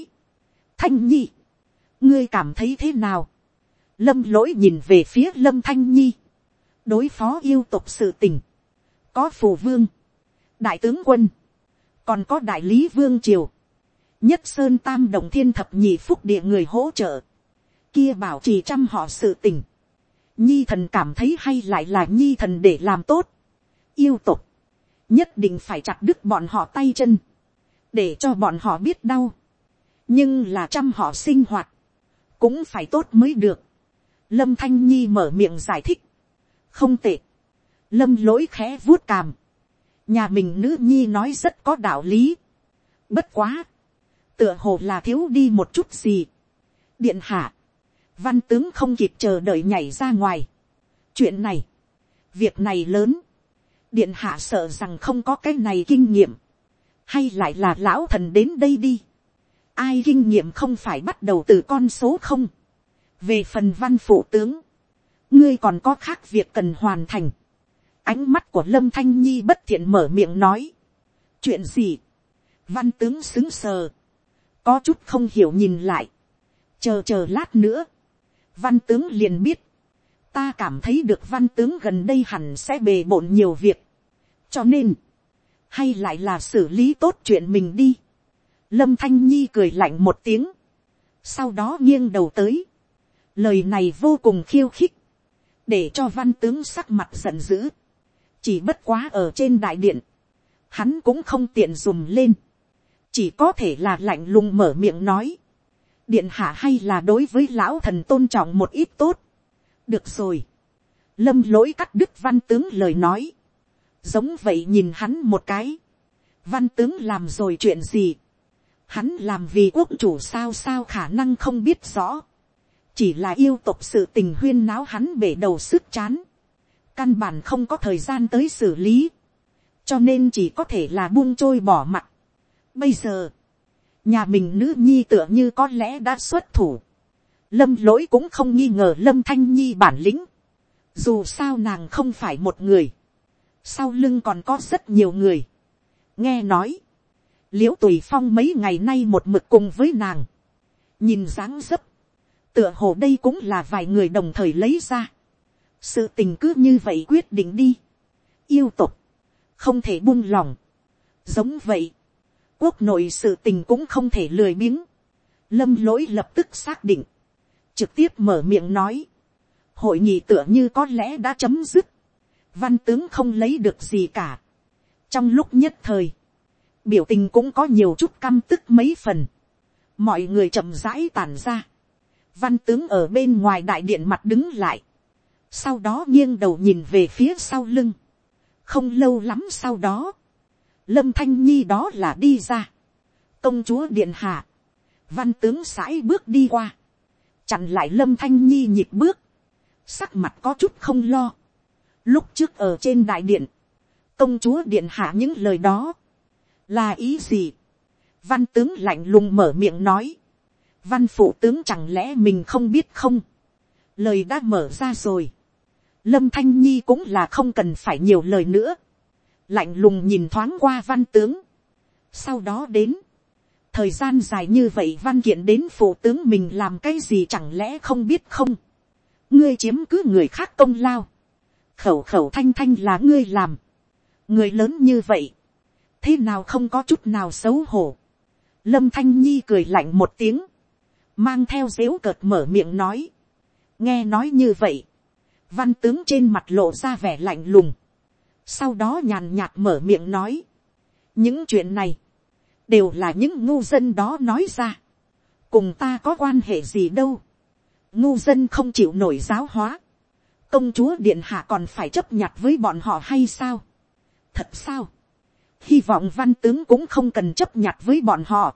thanh nhi, ngươi cảm thấy thế nào, lâm lỗi nhìn về phía lâm thanh nhi, đối phó yêu tục sự tình, có phù vương, đại tướng quân, còn có đại lý vương triều, nhất sơn tam đồng thiên thập nhị phúc địa người hỗ trợ, kia bảo trì trăm họ sự tình, nhi thần cảm thấy hay lại là nhi thần để làm tốt, yêu tục, nhất định phải chặt đứt bọn họ tay chân, để cho bọn họ biết đau, nhưng là trăm họ sinh hoạt, cũng phải tốt mới được. Lâm thanh nhi mở miệng giải thích, không tệ, lâm lỗi khẽ vuốt càm, nhà mình nữ nhi nói rất có đạo lý, bất quá, tựa hồ là thiếu đi một chút gì. điện hạ, văn tướng không kịp chờ đợi nhảy ra ngoài. chuyện này, việc này lớn, điện hạ sợ rằng không có cái này kinh nghiệm, hay lại là lão thần đến đây đi ai kinh nghiệm không phải bắt đầu từ con số không. về phần văn phụ tướng, ngươi còn có khác việc cần hoàn thành. ánh mắt của lâm thanh nhi bất thiện mở miệng nói. chuyện gì, văn tướng xứng sờ có chút không hiểu nhìn lại, chờ chờ lát nữa, văn tướng liền biết, ta cảm thấy được văn tướng gần đây hẳn sẽ bề bộn nhiều việc, cho nên, hay lại là xử lý tốt chuyện mình đi. Lâm thanh nhi cười lạnh một tiếng, sau đó nghiêng đầu tới, lời này vô cùng khiêu khích, để cho văn tướng sắc mặt giận dữ, chỉ bất quá ở trên đại điện, hắn cũng không tiện dùng lên, chỉ có thể là lạnh lùng mở miệng nói, điện hạ hay là đối với lão thần tôn trọng một ít tốt. được rồi, lâm lỗi cắt đứt văn tướng lời nói, giống vậy nhìn hắn một cái, văn tướng làm rồi chuyện gì, hắn làm vì quốc chủ sao sao khả năng không biết rõ, chỉ là yêu tục sự tình huyên náo hắn bể đầu sức chán, căn bản không có thời gian tới xử lý, cho nên chỉ có thể là buông trôi bỏ mặt, Bây giờ, nhà mình nữ nhi tựa như có lẽ đã xuất thủ. Lâm lỗi cũng không nghi ngờ lâm thanh nhi bản lĩnh. Dù sao nàng không phải một người. Sau lưng còn có rất nhiều người. Nghe nói, l i ễ u tùy phong mấy ngày nay một mực cùng với nàng, nhìn dáng dấp, tựa hồ đây cũng là vài người đồng thời lấy ra, sự tình cứ như vậy quyết định đi, yêu tục, không thể buông lòng, giống vậy, quốc nội sự tình cũng không thể lười biếng, lâm lỗi lập tức xác định, trực tiếp mở miệng nói, hội nghị tựa như có lẽ đã chấm dứt, văn tướng không lấy được gì cả, trong lúc nhất thời, biểu tình cũng có nhiều chút căm tức mấy phần, mọi người chậm rãi tàn ra, văn tướng ở bên ngoài đại điện mặt đứng lại, sau đó nghiêng đầu nhìn về phía sau lưng, không lâu lắm sau đó, lâm thanh nhi đó là đi ra, công chúa điện hạ, văn tướng sãi bước đi qua, chặn lại lâm thanh nhi nhịp bước, sắc mặt có chút không lo, lúc trước ở trên đại điện, công chúa điện hạ những lời đó, là ý gì, văn tướng lạnh lùng mở miệng nói, văn phụ tướng chẳng lẽ mình không biết không, lời đã mở ra rồi, lâm thanh nhi cũng là không cần phải nhiều lời nữa, lạnh lùng nhìn thoáng qua văn tướng, sau đó đến, thời gian dài như vậy văn kiện đến phụ tướng mình làm cái gì chẳng lẽ không biết không, ngươi chiếm cứ người khác công lao, khẩu khẩu thanh thanh là ngươi làm, người lớn như vậy, thế nào không có chút nào xấu hổ. lâm thanh nhi cười lạnh một tiếng, mang theo dếu cợt mở miệng nói, nghe nói như vậy, văn tướng trên mặt lộ ra vẻ lạnh lùng, sau đó nhàn nhạt mở miệng nói, những chuyện này, đều là những ngu dân đó nói ra, cùng ta có quan hệ gì đâu, ngu dân không chịu nổi giáo hóa, công chúa điện hạ còn phải chấp nhặt với bọn họ hay sao, thật sao, hy vọng văn tướng cũng không cần chấp nhặt với bọn họ.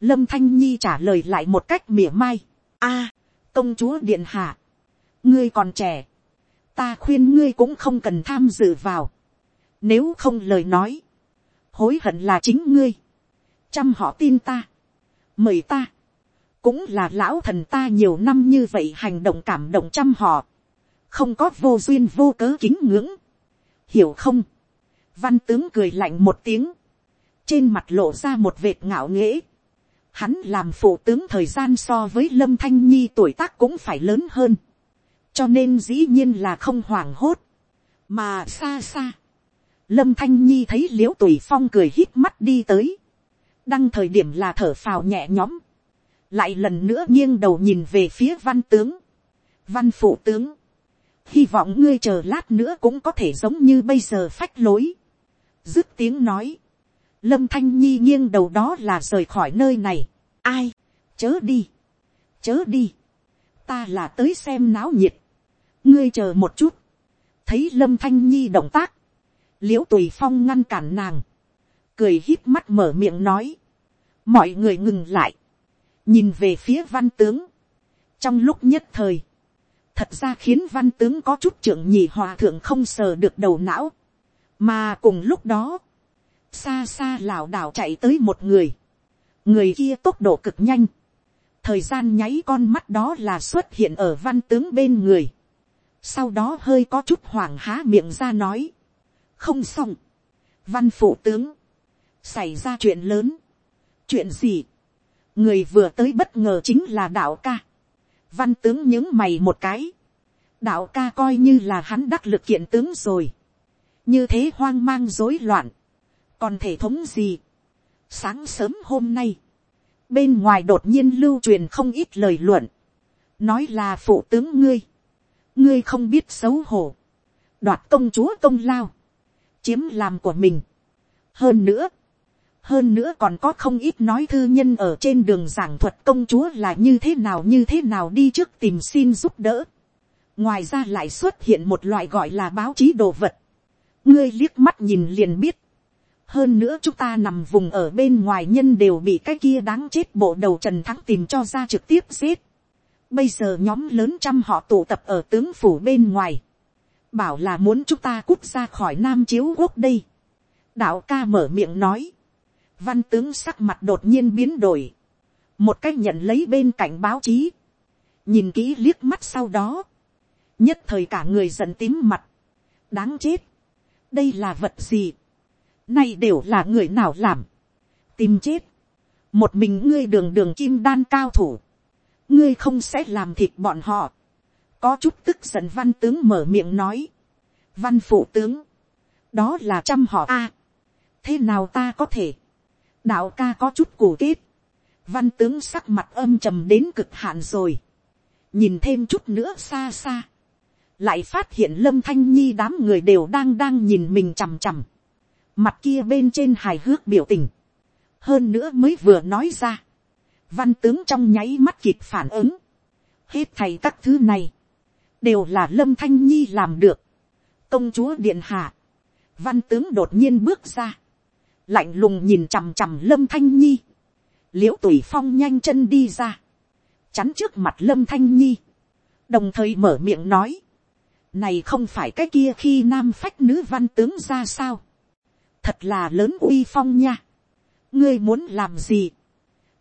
lâm thanh nhi trả lời lại một cách mỉa mai. a, công chúa điện hạ, ngươi còn trẻ, ta khuyên ngươi cũng không cần tham dự vào. nếu không lời nói, hối hận là chính ngươi, chăm họ tin ta, mời ta, cũng là lão thần ta nhiều năm như vậy hành động cảm động chăm họ, không có vô duyên vô cớ kính ngưỡng, hiểu không, Văn tướng cười lạnh một tiếng. Trên mặt lộ ra một vệt ngạo nghễ. Hắn làm phụ tướng thời gian so với Lâm Thanh Nhi tuổi tác cũng phải lớn hơn. Cho nên dĩ nhiên là không hoảng hốt. Mà xa xa. Lâm Thanh Nhi thấy liễu tùy phong cười hít mắt đi tới. Đăng thời điểm là thở phào nhẹ nhõm. Lại lần nữa nghiêng đầu nhìn về phía văn tướng. Văn phụ tướng, hy vọng ngươi chờ lát nữa cũng có thể giống như bây giờ phách lối dứt tiếng nói, lâm thanh nhi nghiêng đầu đó là rời khỏi nơi này, ai, chớ đi, chớ đi, ta là tới xem náo nhiệt, ngươi chờ một chút, thấy lâm thanh nhi động tác, liễu tùy phong ngăn cản nàng, cười híp mắt mở miệng nói, mọi người ngừng lại, nhìn về phía văn tướng, trong lúc nhất thời, thật ra khiến văn tướng có chút trưởng nhì hòa thượng không sờ được đầu não, mà cùng lúc đó, xa xa lảo đảo chạy tới một người, người kia tốc độ cực nhanh, thời gian nháy con mắt đó là xuất hiện ở văn tướng bên người, sau đó hơi có chút hoảng há miệng ra nói, không xong, văn phủ tướng, xảy ra chuyện lớn, chuyện gì, người vừa tới bất ngờ chính là đạo ca, văn tướng những mày một cái, đạo ca coi như là hắn đắc lực kiện tướng rồi, như thế hoang mang rối loạn, còn thể thống gì. sáng sớm hôm nay, bên ngoài đột nhiên lưu truyền không ít lời luận, nói là phụ tướng ngươi, ngươi không biết xấu hổ, đoạt công chúa công lao, chiếm làm của mình. hơn nữa, hơn nữa còn có không ít nói thư nhân ở trên đường giảng thuật công chúa là như thế nào như thế nào đi trước tìm xin giúp đỡ. ngoài ra lại xuất hiện một loại gọi là báo chí đồ vật, ngươi liếc mắt nhìn liền biết. hơn nữa chúng ta nằm vùng ở bên ngoài nhân đều bị cái kia đáng chết bộ đầu trần thắng tìm cho ra trực tiếp giết. bây giờ nhóm lớn trăm họ tụ tập ở tướng phủ bên ngoài. bảo là muốn chúng ta cút ra khỏi nam chiếu quốc đây. đạo ca mở miệng nói. văn tướng sắc mặt đột nhiên biến đổi. một cách nhận lấy bên cạnh báo chí. nhìn kỹ liếc mắt sau đó. nhất thời cả người giận tím mặt. đáng chết đây là vật gì, nay đều là người nào làm, tìm chết, một mình ngươi đường đường kim đan cao thủ, ngươi không sẽ làm thịt bọn họ, có chút tức giận văn tướng mở miệng nói, văn phụ tướng, đó là trăm họ a, thế nào ta có thể, đạo ca có chút cổ kết, văn tướng sắc mặt âm trầm đến cực hạn rồi, nhìn thêm chút nữa xa xa, lại phát hiện lâm thanh nhi đám người đều đang đang nhìn mình chằm chằm, mặt kia bên trên hài hước biểu tình, hơn nữa mới vừa nói ra, văn tướng trong nháy mắt kịp phản ứng, hết thầy các thứ này, đều là lâm thanh nhi làm được, công chúa điện hạ, văn tướng đột nhiên bước ra, lạnh lùng nhìn chằm chằm lâm thanh nhi, l i ễ u tùy phong nhanh chân đi ra, chắn trước mặt lâm thanh nhi, đồng thời mở miệng nói, này không phải cái kia khi nam phách nữ văn tướng ra sao, thật là lớn uy phong nha, ngươi muốn làm gì,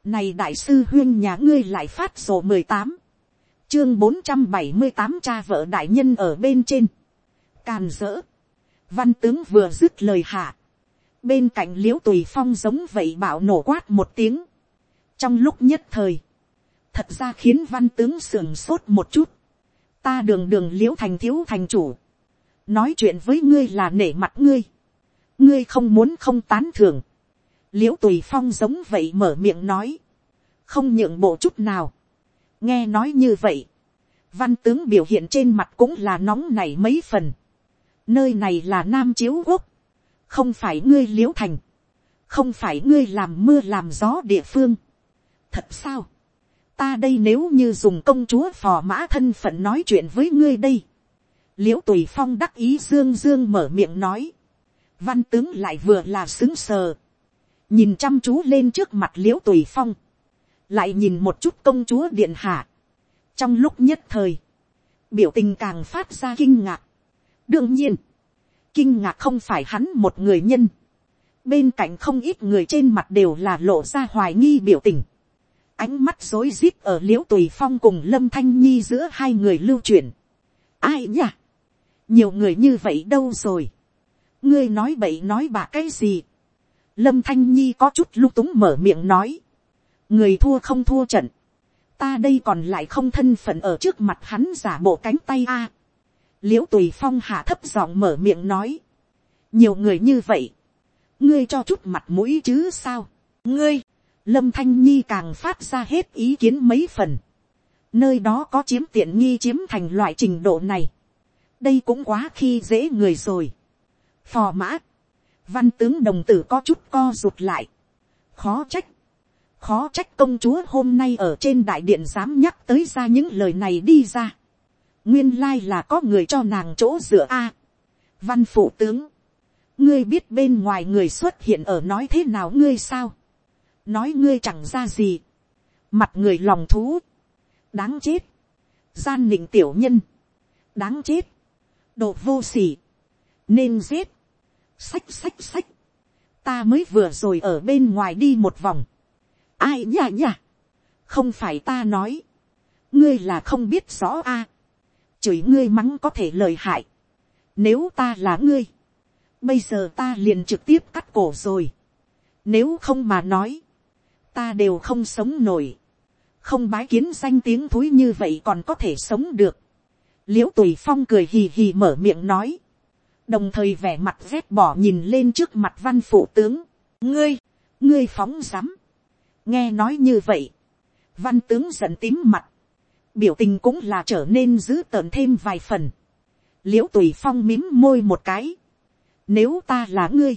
này đại sư huyên nhà ngươi lại phát sổ mười tám, chương bốn trăm bảy mươi tám cha vợ đại nhân ở bên trên, càn dỡ, văn tướng vừa dứt lời hạ, bên cạnh l i ễ u tùy phong giống vậy bảo nổ quát một tiếng, trong lúc nhất thời, thật ra khiến văn tướng sưởng sốt một chút, ta đường đường l i ễ u thành thiếu thành chủ, nói chuyện với ngươi là nể mặt ngươi, ngươi không muốn không tán thưởng, l i ễ u tùy phong giống vậy mở miệng nói, không nhượng bộ chút nào, nghe nói như vậy, văn tướng biểu hiện trên mặt cũng là nóng này mấy phần, nơi này là nam chiếu quốc, không phải ngươi l i ễ u thành, không phải ngươi làm mưa làm gió địa phương. thật sao, ta đây nếu như dùng công chúa phò mã thân phận nói chuyện với ngươi đây, l i ễ u tùy phong đắc ý dương dương mở miệng nói, văn tướng lại vừa là xứng sờ, nhìn chăm chú lên trước mặt l i ễ u tùy phong, lại nhìn một chút công chúa điện hạ, trong lúc nhất thời, biểu tình càng phát ra kinh ngạc, đương nhiên, kinh ngạc không phải hắn một người nhân. bên cạnh không ít người trên mặt đều là lộ ra hoài nghi biểu tình ánh mắt rối rít ở l i ễ u tùy phong cùng lâm thanh nhi giữa hai người lưu truyền. ai nhỉ? nhiều người như vậy đâu rồi. ngươi nói bậy nói bạ cái gì. lâm thanh nhi có chút lung túng mở miệng nói. người thua không thua trận. ta đây còn lại không thân phận ở trước mặt hắn giả bộ cánh tay a l i ễ u tùy phong hạ thấp giọng mở miệng nói, nhiều người như vậy, ngươi cho chút mặt mũi chứ sao, ngươi, lâm thanh nhi càng phát ra hết ý kiến mấy phần, nơi đó có chiếm tiện nghi chiếm thành loại trình độ này, đây cũng quá khi dễ người rồi, phò mã, văn tướng đồng tử có chút co rụt lại, khó trách, khó trách công chúa hôm nay ở trên đại điện dám nhắc tới ra những lời này đi ra. Nguyên lai là có người cho nàng chỗ dựa a. văn phụ tướng, ngươi biết bên ngoài người xuất hiện ở nói thế nào ngươi sao, nói ngươi chẳng ra gì, mặt người lòng thú, đáng chết, gian nịnh tiểu nhân, đáng chết, độ vô s ỉ nên giết, sách sách sách, ta mới vừa rồi ở bên ngoài đi một vòng, ai nhả nhả, không phải ta nói, ngươi là không biết rõ a, à. chửi ngươi mắng có thể lời hại. Nếu ta là ngươi, bây giờ ta liền trực tiếp cắt cổ rồi. Nếu không mà nói, ta đều không sống nổi. Không bái kiến danh tiếng thúi như vậy còn có thể sống được. Liễu tùy phong cười hì hì mở miệng nói. Đồng thời vẻ mặt rét bỏ nhìn lên trước mặt văn phụ tướng. Ngươi, ngươi phóng rắm. Nghe nói như vậy. Văn tướng giận tím mặt biểu tình cũng là trở nên dữ tợn thêm vài phần. l i ễ u tùy phong mím môi một cái. nếu ta là ngươi,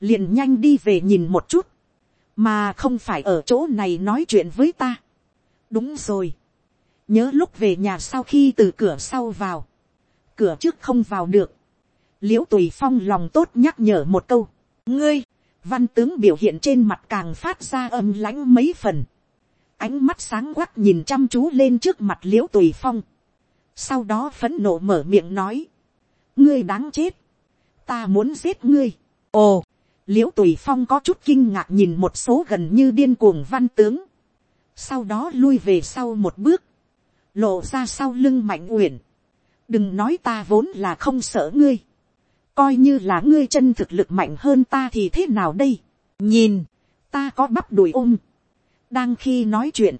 liền nhanh đi về nhìn một chút, mà không phải ở chỗ này nói chuyện với ta. đúng rồi. nhớ lúc về nhà sau khi từ cửa sau vào, cửa trước không vào được. l i ễ u tùy phong lòng tốt nhắc nhở một câu. ngươi, văn tướng biểu hiện trên mặt càng phát ra âm lãnh mấy phần ánh mắt sáng quắc nhìn chăm chú lên trước mặt l i ễ u tùy phong, sau đó phấn nộ mở miệng nói, ngươi đáng chết, ta muốn giết ngươi, ồ, l i ễ u tùy phong có chút kinh ngạc nhìn một số gần như điên cuồng văn tướng, sau đó lui về sau một bước, lộ ra sau lưng mạnh uyển, đừng nói ta vốn là không sợ ngươi, coi như là ngươi chân thực lực mạnh hơn ta thì thế nào đây, nhìn, ta có bắp đùi ôm, đang khi nói chuyện,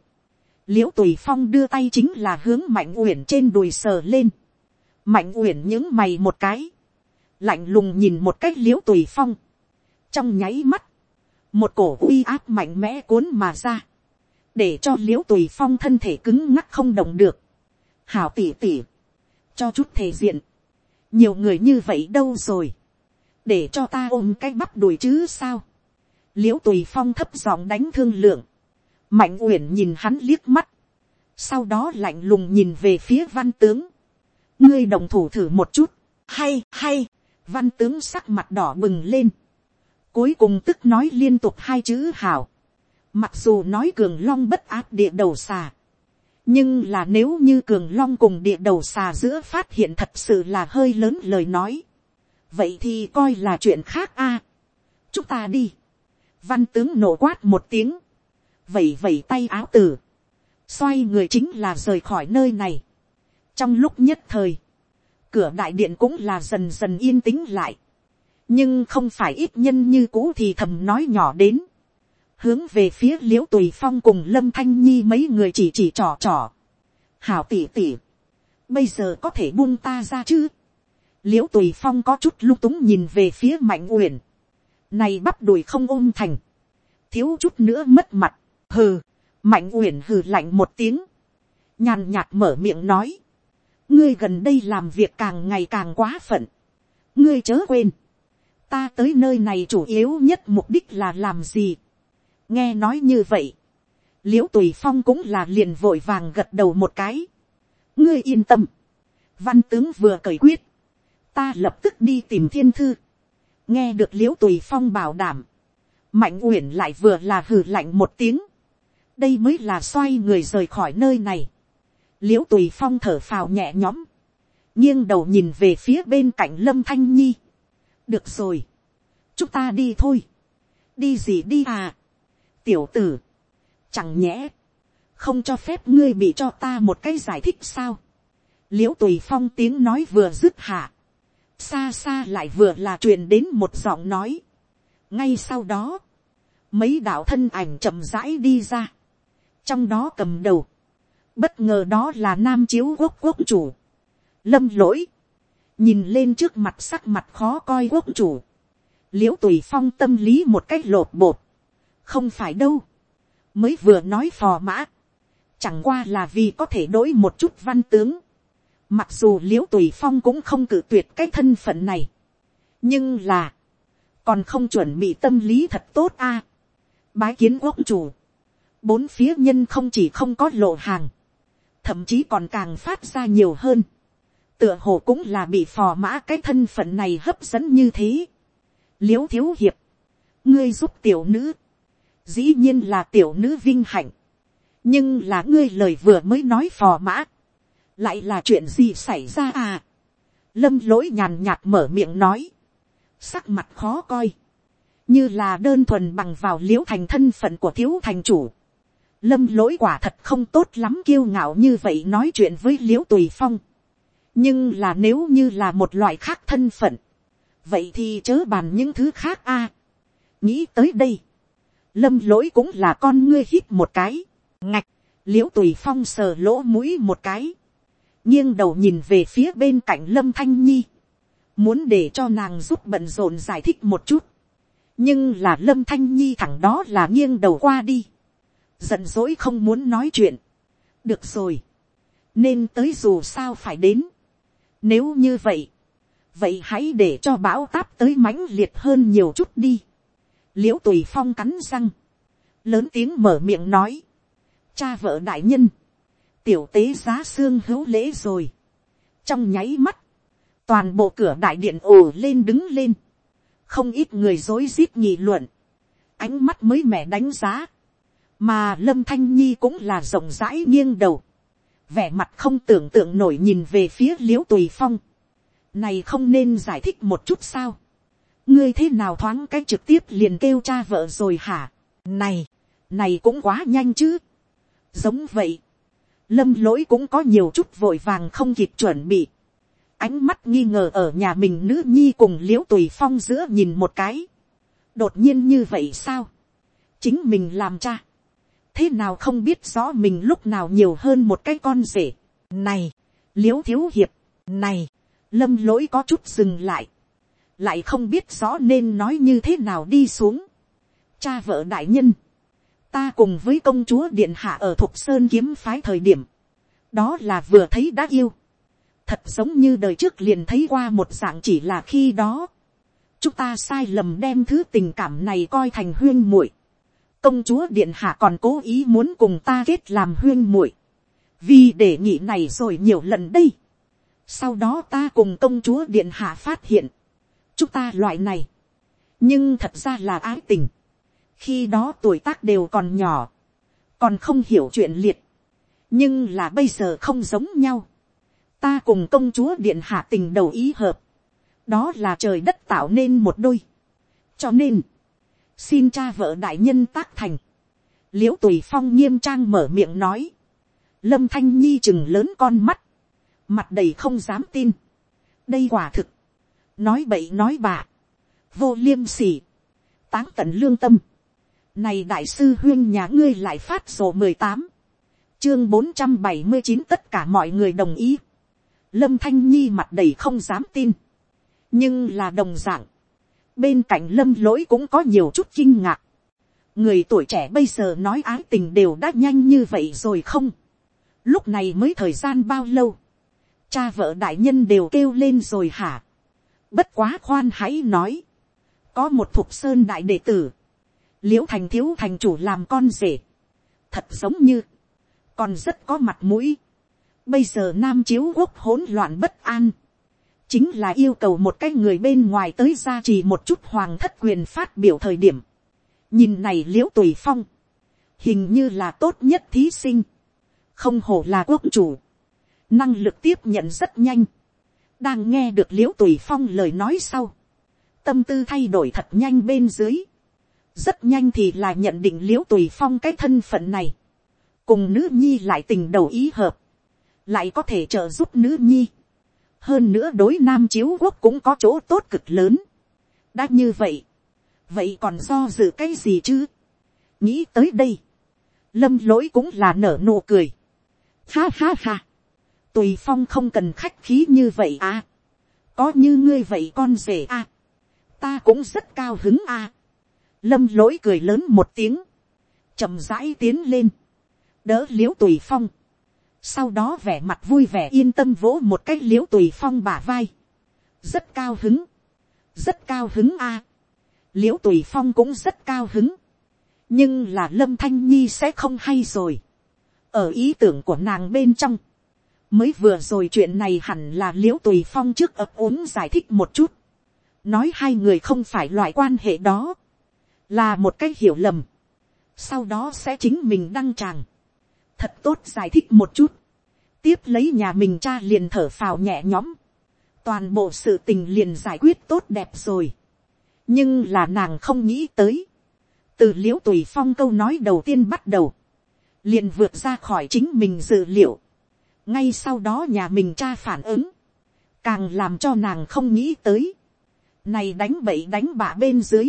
l i ễ u tùy phong đưa tay chính là hướng mạnh uyển trên đùi sờ lên, mạnh uyển những mày một cái, lạnh lùng nhìn một cách l i ễ u tùy phong, trong nháy mắt, một cổ uy áp mạnh mẽ cuốn mà ra, để cho l i ễ u tùy phong thân thể cứng ngắc không động được, hảo tỉ tỉ, cho chút thể diện, nhiều người như vậy đâu rồi, để cho ta ôm cái bắp đùi chứ sao, l i ễ u tùy phong thấp giọng đánh thương lượng, mạnh uyển nhìn hắn liếc mắt, sau đó lạnh lùng nhìn về phía văn tướng, ngươi đồng thủ thử một chút, hay hay, văn tướng sắc mặt đỏ bừng lên, cuối cùng tức nói liên tục hai chữ hảo, mặc dù nói cường long bất áp địa đầu xà, nhưng là nếu như cường long cùng địa đầu xà giữa phát hiện thật sự là hơi lớn lời nói, vậy thì coi là chuyện khác a. chúng ta đi, văn tướng nổ quát một tiếng, vẩy vẩy tay áo tử, xoay người chính là rời khỏi nơi này. trong lúc nhất thời, cửa đại điện cũng là dần dần yên tĩnh lại, nhưng không phải ít nhân như cũ thì thầm nói nhỏ đến, hướng về phía l i ễ u tùy phong cùng lâm thanh nhi mấy người chỉ chỉ trò trò, hảo tỉ tỉ, bây giờ có thể buông ta ra chứ, l i ễ u tùy phong có chút lung túng nhìn về phía mạnh uyển, này bắp đùi không ôm thành. Thiếu chút nữa mất mặt. Hừ. Mạnh uyển hừ lạnh một tiếng. Nhàn nhạt mở miệng nói. Ngươi gần đây làm việc càng ngày càng quá phận. Ngươi chớ quên. Ta tới nơi này chủ yếu nhất mục đích là làm gì. Nghe nói như vậy. Liễu tùy phong cũng là liền vội vàng gật đầu một cái. Ngươi yên tâm. Văn tướng vừa cởi quyết. Ta lập tức đi tìm thiên thư nghe được l i ễ u tùy phong bảo đảm, mạnh uyển lại vừa là hừ lạnh một tiếng, đây mới là xoay người rời khỏi nơi này, l i ễ u tùy phong thở phào nhẹ nhõm, nghiêng đầu nhìn về phía bên cạnh lâm thanh nhi, được rồi, chúng ta đi thôi, đi gì đi à, tiểu tử, chẳng nhẽ, không cho phép ngươi bị cho ta một cái giải thích sao, l i ễ u tùy phong tiếng nói vừa dứt hạ, xa xa lại vừa là truyền đến một giọng nói. ngay sau đó, mấy đạo thân ảnh chậm rãi đi ra, trong đó cầm đầu, bất ngờ đó là nam chiếu quốc quốc chủ, lâm lỗi, nhìn lên trước mặt sắc mặt khó coi quốc chủ, l i ễ u tùy phong tâm lý một cách lột bột, không phải đâu, mới vừa nói phò mã, chẳng qua là vì có thể đổi một chút văn tướng, Mặc dù l i ễ u tùy phong cũng không cử tuyệt cái thân phận này. nhưng là, còn không chuẩn bị tâm lý thật tốt a. bái kiến quốc chủ, bốn phía nhân không chỉ không có lộ hàng, thậm chí còn càng phát ra nhiều hơn tựa hồ cũng là bị phò mã cái thân phận này hấp dẫn như thế. l i ễ u thiếu hiệp, ngươi giúp tiểu nữ, dĩ nhiên là tiểu nữ vinh hạnh, nhưng là ngươi lời vừa mới nói phò mã, lại là chuyện gì xảy ra à. lâm lỗi nhàn nhạt mở miệng nói, sắc mặt khó coi, như là đơn thuần bằng vào l i ễ u thành thân phận của thiếu thành chủ. lâm lỗi quả thật không tốt lắm kiêu ngạo như vậy nói chuyện với l i ễ u tùy phong nhưng là nếu như là một loại khác thân phận, vậy thì chớ bàn những thứ khác a. nghĩ tới đây, lâm lỗi cũng là con ngươi hít một cái, ngạch, l i ễ u tùy phong sờ lỗ mũi một cái, nghiêng đầu nhìn về phía bên cạnh lâm thanh nhi, muốn để cho nàng giúp bận rộn giải thích một chút, nhưng là lâm thanh nhi thẳng đó là nghiêng đầu qua đi, giận dỗi không muốn nói chuyện, được rồi, nên tới dù sao phải đến, nếu như vậy, vậy hãy để cho bão táp tới mãnh liệt hơn nhiều chút đi, l i ễ u tùy phong cắn răng, lớn tiếng mở miệng nói, cha vợ đại nhân, tiểu tế giá xương hữu lễ rồi. trong nháy mắt, toàn bộ cửa đại điện ồ lên đứng lên, không ít người dối rít nhị luận, ánh mắt mới mẻ đánh giá, mà lâm thanh nhi cũng là rộng rãi nghiêng đầu, vẻ mặt không tưởng tượng nổi nhìn về phía l i ễ u tùy phong, này không nên giải thích một chút sao, ngươi thế nào thoáng cái trực tiếp liền kêu cha vợ rồi hả, này, này cũng quá nhanh chứ, giống vậy, lâm lỗi cũng có nhiều chút vội vàng không kịp chuẩn bị. ánh mắt nghi ngờ ở nhà mình nữ nhi cùng l i ễ u tùy phong giữa nhìn một cái. đột nhiên như vậy sao. chính mình làm cha, thế nào không biết rõ mình lúc nào nhiều hơn một cái con rể, này, l i ễ u thiếu hiệp, này, lâm lỗi có chút dừng lại, lại không biết rõ nên nói như thế nào đi xuống. cha vợ đại nhân, ta cùng với công chúa điện hạ ở thục sơn kiếm phái thời điểm, đó là vừa thấy đã yêu, thật giống như đời trước liền thấy qua một dạng chỉ là khi đó, chúng ta sai lầm đem thứ tình cảm này coi thành huyên muội, công chúa điện hạ còn cố ý muốn cùng ta kết làm huyên muội, vì để nhị này rồi nhiều lần đây. sau đó ta cùng công chúa điện hạ phát hiện, chúng ta loại này, nhưng thật ra là ái tình, khi đó tuổi tác đều còn nhỏ, còn không hiểu chuyện liệt, nhưng là bây giờ không giống nhau, ta cùng công chúa điện hạ tình đầu ý hợp, đó là trời đất tạo nên một đôi, cho nên, xin cha vợ đại nhân tác thành, l i ễ u tùy phong nghiêm trang mở miệng nói, lâm thanh nhi chừng lớn con mắt, mặt đầy không dám tin, đây quả thực, nói bậy nói bạ, vô liêm sỉ, táng tận lương tâm, này đại sư huyên nhà ngươi lại phát sổ mười tám, chương bốn trăm bảy mươi chín tất cả mọi người đồng ý, lâm thanh nhi mặt đầy không dám tin, nhưng là đồng d ạ n g bên cạnh lâm lỗi cũng có nhiều chút kinh ngạc. người tuổi trẻ bây giờ nói ái tình đều đã nhanh như vậy rồi không. lúc này mới thời gian bao lâu. cha vợ đại nhân đều kêu lên rồi hả. bất quá khoan hãy nói. có một thục sơn đại đệ tử. l i ễ u thành thiếu thành chủ làm con rể. thật giống như. còn rất có mặt mũi. bây giờ nam chiếu quốc hỗn loạn bất an chính là yêu cầu một cái người bên ngoài tới gia trì một chút hoàng thất quyền phát biểu thời điểm. nhìn này l i ễ u tùy phong, hình như là tốt nhất thí sinh, không hổ là quốc chủ, năng lực tiếp nhận rất nhanh, đang nghe được l i ễ u tùy phong lời nói sau, tâm tư thay đổi thật nhanh bên dưới, rất nhanh thì là nhận định l i ễ u tùy phong cái thân phận này, cùng nữ nhi lại tình đầu ý hợp, lại có thể trợ giúp nữ nhi, hơn nữa đối nam chiếu quốc cũng có chỗ tốt cực lớn. đã như vậy, vậy còn do dự cái gì chứ. nghĩ tới đây, lâm lỗi cũng là nở nụ cười. ha ha ha, tùy phong không cần khách khí như vậy à. có như ngươi vậy con rể à. ta cũng rất cao hứng à. lâm lỗi cười lớn một tiếng, chậm rãi tiến lên, đỡ l i ễ u tùy phong, sau đó vẻ mặt vui vẻ yên tâm vỗ một cái l i ễ u tùy phong bả vai, rất cao hứng, rất cao hứng a, à. l i ễ u tùy phong cũng rất cao hứng, nhưng là lâm thanh nhi sẽ không hay rồi, ở ý tưởng của nàng bên trong, mới vừa rồi chuyện này hẳn là l i ễ u tùy phong trước ập ốm giải thích một chút, nói hai người không phải loại quan hệ đó, là một cái hiểu lầm, sau đó sẽ chính mình đăng tràng, thật tốt giải thích một chút, tiếp lấy nhà mình cha liền thở phào nhẹ nhõm, toàn bộ sự tình liền giải quyết tốt đẹp rồi, nhưng là nàng không nghĩ tới, từ l i ễ u tùy phong câu nói đầu tiên bắt đầu, liền vượt ra khỏi chính mình dự liệu, ngay sau đó nhà mình cha phản ứng, càng làm cho nàng không nghĩ tới, này đánh bậy đánh bạ bên dưới,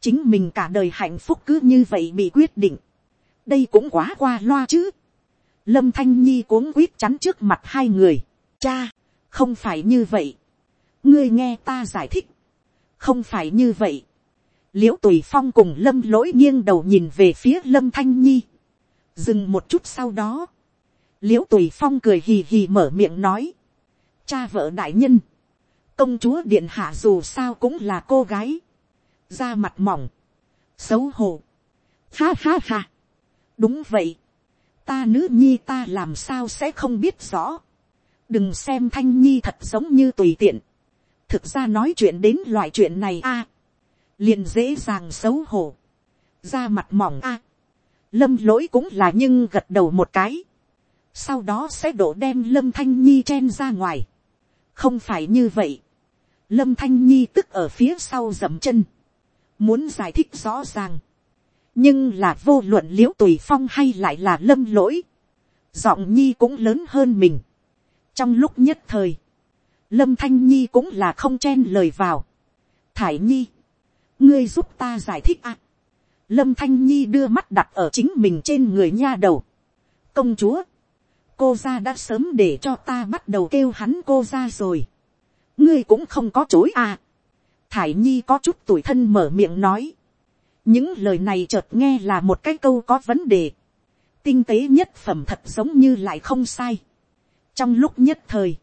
chính mình cả đời hạnh phúc cứ như vậy bị quyết định, đây cũng quá qua loa chứ. lâm thanh nhi cuống quýt chắn trước mặt hai người. cha, không phải như vậy. ngươi nghe ta giải thích. không phải như vậy. l i ễ u tùy phong cùng lâm lỗi nghiêng đầu nhìn về phía lâm thanh nhi. dừng một chút sau đó. l i ễ u tùy phong cười hì hì mở miệng nói. cha vợ đại nhân. công chúa điện hạ dù sao cũng là cô gái. da mặt mỏng. xấu hổ. ha ha ha đúng vậy, ta nữ nhi ta làm sao sẽ không biết rõ, đừng xem thanh nhi thật giống như tùy tiện, thực ra nói chuyện đến loại chuyện này a, liền dễ dàng xấu hổ, ra mặt mỏng a, lâm lỗi cũng là nhưng gật đầu một cái, sau đó sẽ đổ đem lâm thanh nhi chen ra ngoài, không phải như vậy, lâm thanh nhi tức ở phía sau dầm chân, muốn giải thích rõ ràng, nhưng là vô luận l i ễ u tùy phong hay lại là lâm lỗi, giọng nhi cũng lớn hơn mình. trong lúc nhất thời, lâm thanh nhi cũng là không chen lời vào. thải nhi, ngươi giúp ta giải thích ạ. À. lâm thanh nhi đưa mắt đặt ở chính mình trên người nha đầu. công chúa, cô ra đã sớm để cho ta bắt đầu kêu hắn cô ra rồi. ngươi cũng không có chối à. thải nhi có chút tuổi thân mở miệng nói những lời này chợt nghe là một cái câu có vấn đề. tinh tế nhất phẩm thật giống như lại không sai. trong lúc nhất thời,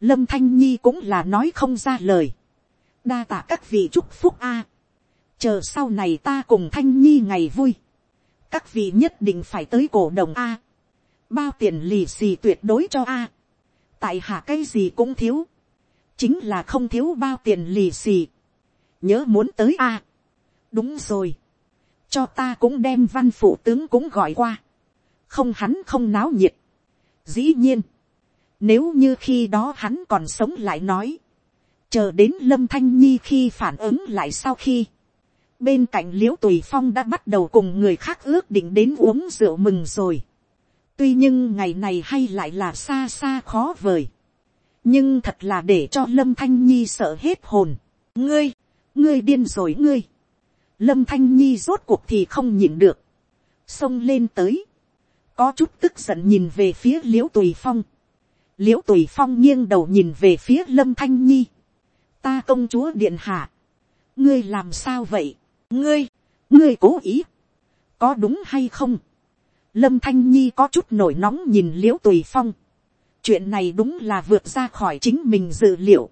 lâm thanh nhi cũng là nói không ra lời. đa tạ các vị chúc phúc a. chờ sau này ta cùng thanh nhi ngày vui. các vị nhất định phải tới cổ đồng a bao tiền lì xì tuyệt đối cho a. tại hạ cái gì cũng thiếu, chính là không thiếu bao tiền lì xì. nhớ muốn tới a đúng rồi, cho ta cũng đem văn phụ tướng cũng gọi qua, không hắn không náo nhiệt. dĩ nhiên, nếu như khi đó hắn còn sống lại nói, chờ đến lâm thanh nhi khi phản ứng lại sau khi, bên cạnh l i ễ u tùy phong đã bắt đầu cùng người khác ước định đến uống rượu mừng rồi tuy nhưng ngày này hay lại là xa xa khó vời. nhưng thật là để cho lâm thanh nhi sợ hết hồn. ngươi, ngươi điên rồi ngươi lâm thanh nhi rốt cuộc thì không nhịn được. xông lên tới. có chút tức giận nhìn về phía l i ễ u tùy phong. l i ễ u tùy phong nghiêng đầu nhìn về phía lâm thanh nhi. ta công chúa điện hạ. ngươi làm sao vậy. ngươi, ngươi cố ý. có đúng hay không Lâm Thanh Nhi có chút nổi nóng nhìn liễu tùy phong. Chuyện này đúng là vượt ra khỏi chính mình dự liệu.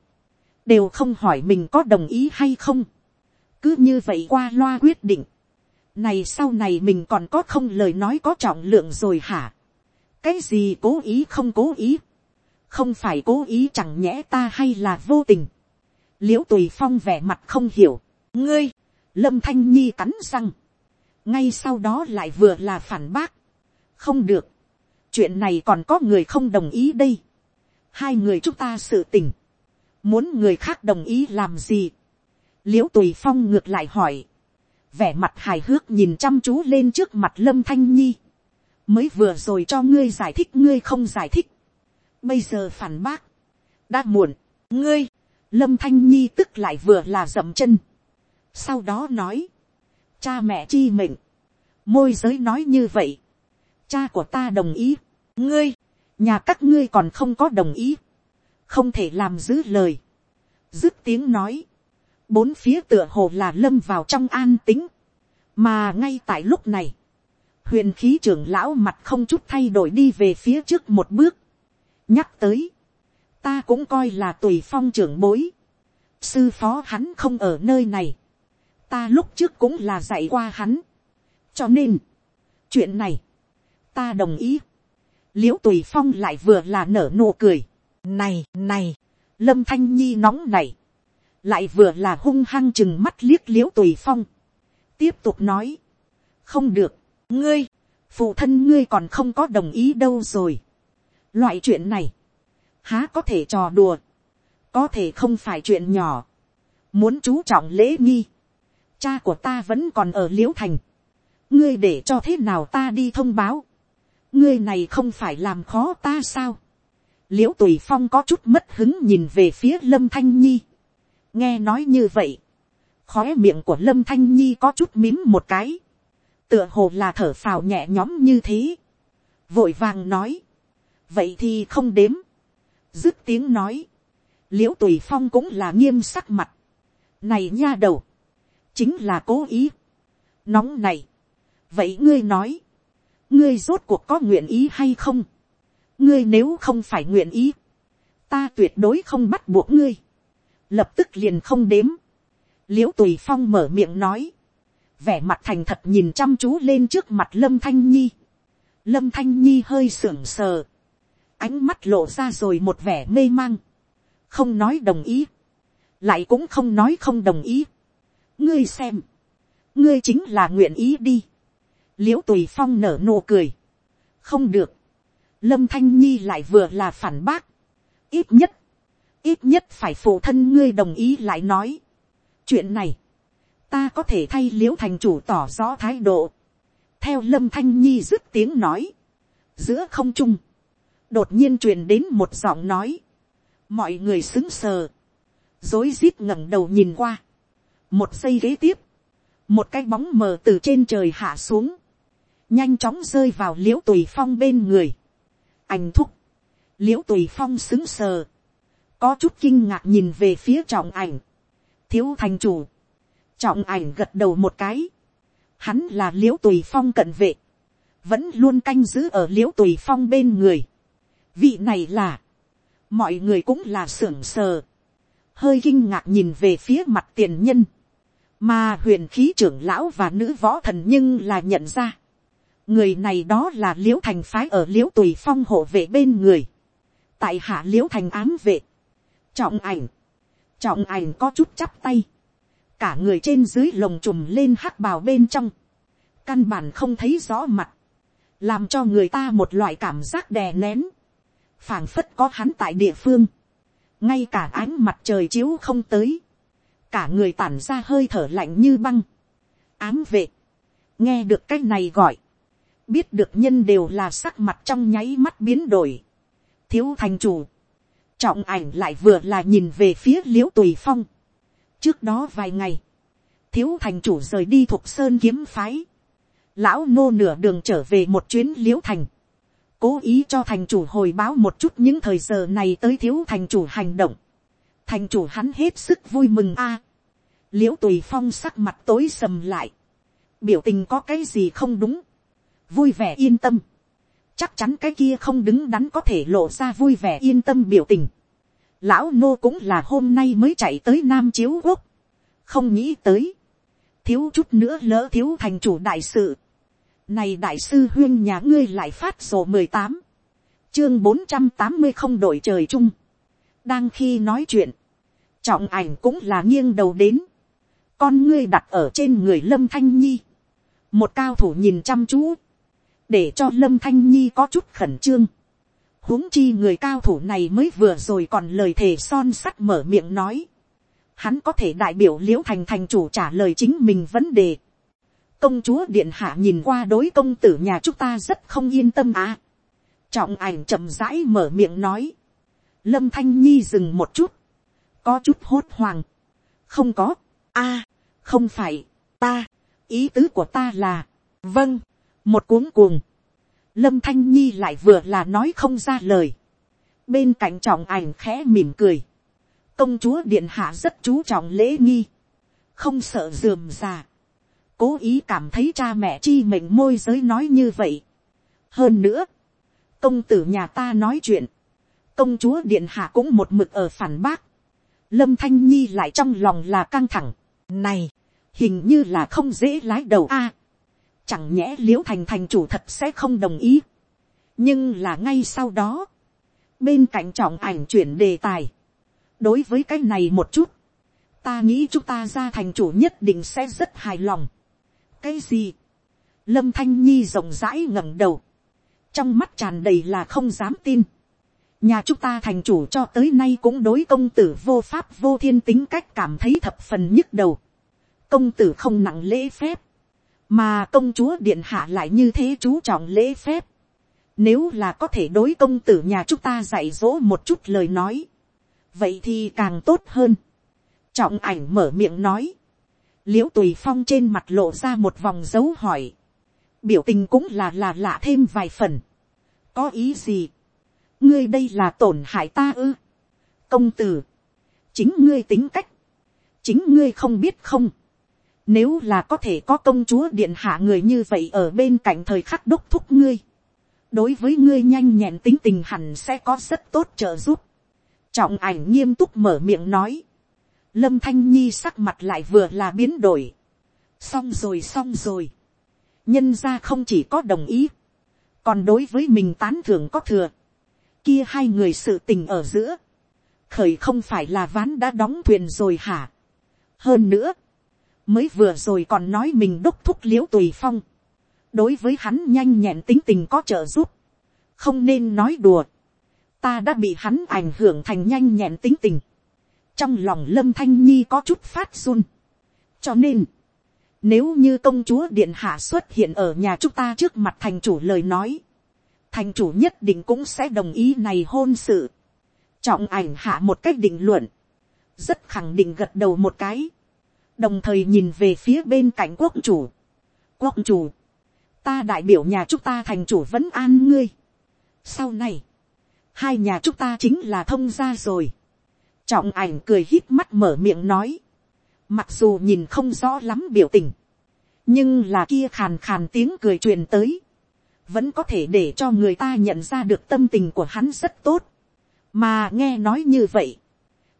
Đều không hỏi mình có đồng ý hay không. Cứ như vậy qua loa quyết định. Này sau này mình còn có không lời nói có trọng lượng rồi hả? Cái gì cố ý không cố ý? Không phải cố ý chẳng nhẽ ta hay là vô tình. Liễu tùy phong vẻ mặt không hiểu. Ngươi, Lâm Thanh Nhi cắn răng. Ngay sau đó lại vừa là phản bác không được, chuyện này còn có người không đồng ý đây, hai người chúng ta sự tình, muốn người khác đồng ý làm gì, l i ễ u tùy phong ngược lại hỏi, vẻ mặt hài hước nhìn chăm chú lên trước mặt lâm thanh nhi, mới vừa rồi cho ngươi giải thích ngươi không giải thích, bây giờ phản bác, đã muộn, ngươi, lâm thanh nhi tức lại vừa là dậm chân, sau đó nói, cha mẹ chi mệnh, môi giới nói như vậy, cha của ta đồng ý, ngươi, nhà các ngươi còn không có đồng ý, không thể làm giữ lời, dứt tiếng nói, bốn phía tựa hồ là lâm vào trong an tính, mà ngay tại lúc này, huyền khí trưởng lão mặt không chút thay đổi đi về phía trước một bước, nhắc tới, ta cũng coi là tùy phong trưởng bối, sư phó hắn không ở nơi này, ta lúc trước cũng là dạy qua hắn, cho nên, chuyện này, ta đồng ý. l i ễ u tùy phong lại vừa là nở nụ cười. này này, lâm thanh nhi nóng này, lại vừa là hung hăng chừng mắt liếc l i ễ u tùy phong. tiếp tục nói, không được, ngươi, phụ thân ngươi còn không có đồng ý đâu rồi. loại chuyện này, há có thể trò đùa, có thể không phải chuyện nhỏ, muốn chú trọng lễ nghi, cha của ta vẫn còn ở l i ễ u thành, ngươi để cho thế nào ta đi thông báo, ngươi này không phải làm khó ta sao. l i ễ u tùy phong có chút mất hứng nhìn về phía lâm thanh nhi nghe nói như vậy, khó miệng của lâm thanh nhi có chút mím một cái, tựa hồ là thở phào nhẹ nhõm như thế, vội vàng nói, vậy thì không đếm, dứt tiếng nói, l i ễ u tùy phong cũng là nghiêm sắc mặt, này nha đầu, chính là cố ý, nóng này, vậy ngươi nói, ngươi rốt cuộc có nguyện ý hay không, ngươi nếu không phải nguyện ý, ta tuyệt đối không bắt buộc ngươi, lập tức liền không đếm, l i ễ u tùy phong mở miệng nói, vẻ mặt thành thật nhìn chăm chú lên trước mặt lâm thanh nhi, lâm thanh nhi hơi sưởng sờ, ánh mắt lộ ra rồi một vẻ mê mang, không nói đồng ý, lại cũng không nói không đồng ý, ngươi xem, ngươi chính là nguyện ý đi, l i ễ u tùy phong nở nụ cười. không được. lâm thanh nhi lại vừa là phản bác. ít nhất, ít nhất phải phụ thân ngươi đồng ý lại nói. chuyện này, ta có thể thay l i ễ u thành chủ tỏ rõ thái độ. theo lâm thanh nhi dứt tiếng nói. giữa không trung, đột nhiên truyền đến một giọng nói. mọi người xứng sờ. dối rít ngẩng đầu nhìn qua. một giây ghế tiếp, một cái bóng mờ từ trên trời hạ xuống, nhanh chóng rơi vào l i ễ u tùy phong bên người, ảnh thúc, l i ễ u tùy phong xứng sờ, có chút kinh ngạc nhìn về phía trọng ảnh, thiếu thành chủ, trọng ảnh gật đầu một cái, hắn là l i ễ u tùy phong cận vệ, vẫn luôn canh giữ ở l i ễ u tùy phong bên người, vị này là, mọi người cũng là sưởng sờ, hơi kinh ngạc nhìn về phía mặt tiền nhân, mà huyền khí trưởng lão và nữ võ thần nhưng là nhận ra, người này đó là l i ễ u thành phái ở l i ễ u tùy phong hộ vệ bên người, tại hạ l i ễ u thành ám vệ, trọng ảnh, trọng ảnh có chút chắp tay, cả người trên dưới lồng trùm lên hắc bào bên trong, căn bản không thấy rõ mặt, làm cho người ta một loại cảm giác đè nén, phảng phất có hắn tại địa phương, ngay cả ánh mặt trời chiếu không tới, cả người tản ra hơi thở lạnh như băng, ám vệ, nghe được cái này gọi, biết được nhân đều là sắc mặt trong nháy mắt biến đổi, thiếu thành chủ, trọng ảnh lại vừa là nhìn về phía l i ễ u tùy phong. trước đó vài ngày, thiếu thành chủ rời đi thuộc sơn kiếm phái, lão nô nửa đường trở về một chuyến l i ễ u thành, cố ý cho thành chủ hồi báo một chút những thời giờ này tới thiếu thành chủ hành động, thành chủ hắn hết sức vui mừng a. À, l i ễ u tùy phong sắc mặt tối sầm lại, biểu tình có cái gì không đúng, vui vẻ yên tâm, chắc chắn cái kia không đứng đắn có thể lộ ra vui vẻ yên tâm biểu tình. Lão nô cũng là hôm nay mới chạy tới nam chiếu quốc, không nghĩ tới, thiếu chút nữa lỡ thiếu thành chủ đại sự. Này đại sư huyên nhà ngươi lại phát sổ mười tám, chương bốn trăm tám mươi không đổi trời chung. đang khi nói chuyện, trọng ảnh cũng là nghiêng đầu đến, con ngươi đặt ở trên người lâm thanh nhi, một cao thủ nhìn chăm chú, để cho lâm thanh nhi có chút khẩn trương, huống chi người cao thủ này mới vừa rồi còn lời thề son sắt mở miệng nói, hắn có thể đại biểu l i ễ u thành thành chủ trả lời chính mình vấn đề, công chúa điện hạ nhìn qua đối công tử nhà chúng ta rất không yên tâm à. trọng ảnh chậm rãi mở miệng nói, lâm thanh nhi dừng một chút, có chút hốt hoảng, không có, a, không phải, ta, ý tứ của ta là, vâng, một cuống cuồng, lâm thanh nhi lại vừa là nói không ra lời, bên cạnh trọng ảnh khẽ mỉm cười, công chúa điện hạ rất chú trọng lễ nghi, không sợ dườm già, cố ý cảm thấy cha mẹ chi mệnh môi giới nói như vậy. hơn nữa, công tử nhà ta nói chuyện, công chúa điện hạ cũng một mực ở phản bác, lâm thanh nhi lại trong lòng là căng thẳng, này, hình như là không dễ lái đầu a, chẳng nhẽ l i ễ u thành thành chủ thật sẽ không đồng ý, nhưng là ngay sau đó, bên cạnh trọng ảnh chuyển đề tài, đối với cái này một chút, ta nghĩ chúng ta ra thành chủ nhất định sẽ rất hài lòng. cái gì, lâm thanh nhi rộng rãi ngẩng đầu, trong mắt tràn đầy là không dám tin, nhà chúng ta thành chủ cho tới nay cũng đối công tử vô pháp vô thiên tính cách cảm thấy thập phần nhức đầu. công tử không nặng lễ phép, mà công chúa điện hạ lại như thế chú trọng lễ phép. nếu là có thể đối công tử nhà chúng ta dạy dỗ một chút lời nói, vậy thì càng tốt hơn. trọng ảnh mở miệng nói, l i ễ u tùy phong trên mặt lộ ra một vòng dấu hỏi, biểu tình cũng là là lạ thêm vài phần. có ý gì ngươi đây là tổn hại ta ư. công tử, chính ngươi tính cách, chính ngươi không biết không. Nếu là có thể có công chúa điện hạ người như vậy ở bên cạnh thời khắc đốc thúc ngươi. Đối với ngươi nhanh nhẹn tính tình hẳn sẽ có rất tốt trợ giúp. Trọng ảnh nghiêm túc mở miệng nói. Lâm Thanh Nhi sắc mặt lại vừa là biến đổi. Xong rồi xong rồi. Nhân ra không chỉ có đồng ý. Còn đối với mình tán thưởng có thừa kia hai người sự tình ở giữa, khởi không phải là ván đã đóng thuyền rồi hả. hơn nữa, mới vừa rồi còn nói mình đúc thúc l i ễ u tùy phong, đối với hắn nhanh nhẹn tính tình có trợ giúp, không nên nói đùa, ta đã bị hắn ảnh hưởng thành nhanh nhẹn tính tình, trong lòng lâm thanh nhi có chút phát run, cho nên, nếu như công chúa điện hạ xuất hiện ở nhà chúng ta trước mặt thành chủ lời nói, thành chủ nhất định cũng sẽ đồng ý này hôn sự. trọng ảnh hạ một cách định luận, rất khẳng định gật đầu một cái đồng thời nhìn về phía bên cạnh quốc chủ. quốc chủ, ta đại biểu nhà chúng ta thành chủ vẫn an ngươi. sau này, hai nhà chúng ta chính là thông gia rồi. trọng ảnh cười hít mắt mở miệng nói. mặc dù nhìn không rõ lắm biểu tình, nhưng là kia khàn khàn tiếng cười truyền tới, vẫn có thể để cho người ta nhận ra được tâm tình của hắn rất tốt. mà nghe nói như vậy,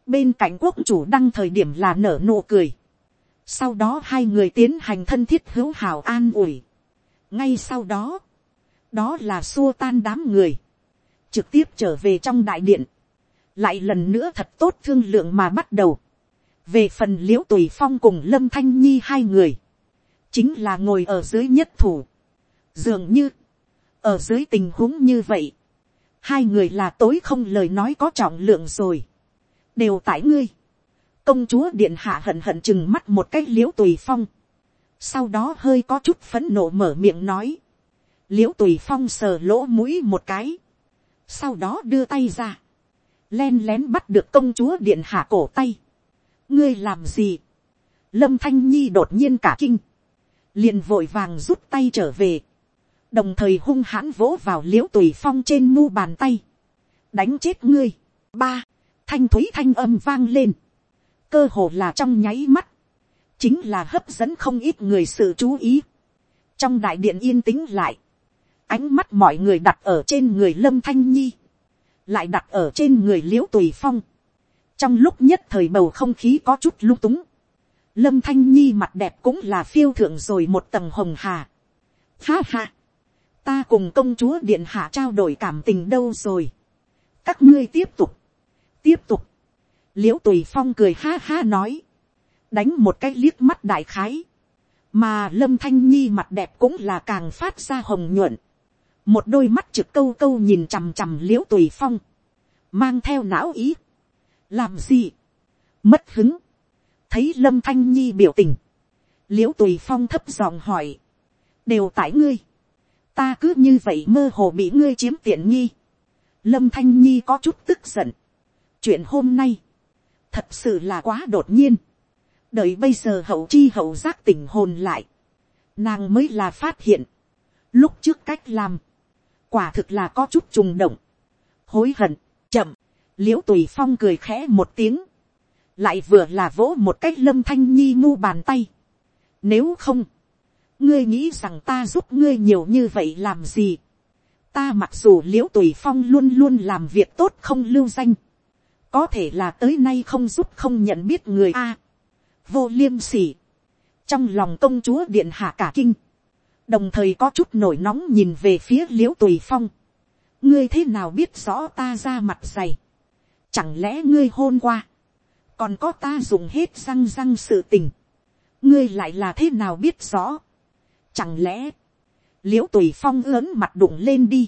bên cạnh quốc chủ đăng thời điểm là nở nụ cười sau đó hai người tiến hành thân thiết hữu hảo an ủi. ngay sau đó, đó là xua tan đám người, trực tiếp trở về trong đại điện, lại lần nữa thật tốt thương lượng mà bắt đầu. về phần l i ễ u tùy phong cùng lâm thanh nhi hai người, chính là ngồi ở dưới nhất thủ, dường như, ở dưới tình huống như vậy, hai người là tối không lời nói có trọng lượng rồi đều tại ngươi công chúa điện hạ hận hận chừng mắt một cách l i ễ u tùy phong. sau đó hơi có chút phấn nộ mở miệng nói. l i ễ u tùy phong sờ lỗ mũi một cái. sau đó đưa tay ra. len lén bắt được công chúa điện hạ cổ tay. ngươi làm gì. lâm thanh nhi đột nhiên cả kinh. liền vội vàng rút tay trở về. đồng thời hung hãn vỗ vào l i ễ u tùy phong trên mu bàn tay. đánh chết ngươi. ba thanh thúy thanh âm vang lên, cơ hồ là trong nháy mắt, chính là hấp dẫn không ít người sự chú ý. trong đại điện yên tĩnh lại, ánh mắt mọi người đặt ở trên người lâm thanh nhi, lại đặt ở trên người l i ễ u tùy phong. trong lúc nhất thời bầu không khí có chút lung túng, lâm thanh nhi mặt đẹp cũng là phiêu thượng rồi một tầng hồng hà. Ha ha, ta cùng công chúa điện hạ trao đổi cảm tình đâu rồi. các ngươi tiếp tục, tiếp tục, l i ễ u tùy phong cười ha ha nói, đánh một cái liếc mắt đại khái, mà lâm thanh nhi mặt đẹp cũng là càng phát ra hồng nhuận, một đôi mắt trực câu câu nhìn chằm chằm l i ễ u tùy phong, mang theo não ý, làm gì, mất hứng, thấy lâm thanh nhi biểu tình, l i ễ u tùy phong thấp giọng hỏi, đều tại ngươi, ta cứ như vậy mơ hồ bị ngươi chiếm tiện nghi, lâm thanh nhi có chút tức giận, chuyện hôm nay, thật sự là quá đột nhiên, đợi bây giờ hậu chi hậu giác tỉnh hồn lại, nàng mới là phát hiện, lúc trước cách làm, quả thực là có chút trùng động, hối hận, chậm, l i ễ u tùy phong cười khẽ một tiếng, lại vừa là vỗ một cách lâm thanh nhi ngu bàn tay. Nếu không, ngươi nghĩ rằng ta giúp ngươi nhiều như vậy làm gì. ta mặc dù l i ễ u tùy phong luôn luôn làm việc tốt không lưu danh, có thể là tới nay không giúp không nhận biết người a. vô liêm sỉ, trong lòng công chúa điện hạ cả kinh, đồng thời có chút nổi nóng nhìn về phía l i ễ u tùy phong, ngươi thế nào biết rõ ta ra mặt dày, chẳng lẽ ngươi hôn qua, còn có ta dùng hết răng răng sự tình, ngươi lại là thế nào biết rõ, chẳng lẽ, l i ễ u tùy phong lớn mặt đụng lên đi,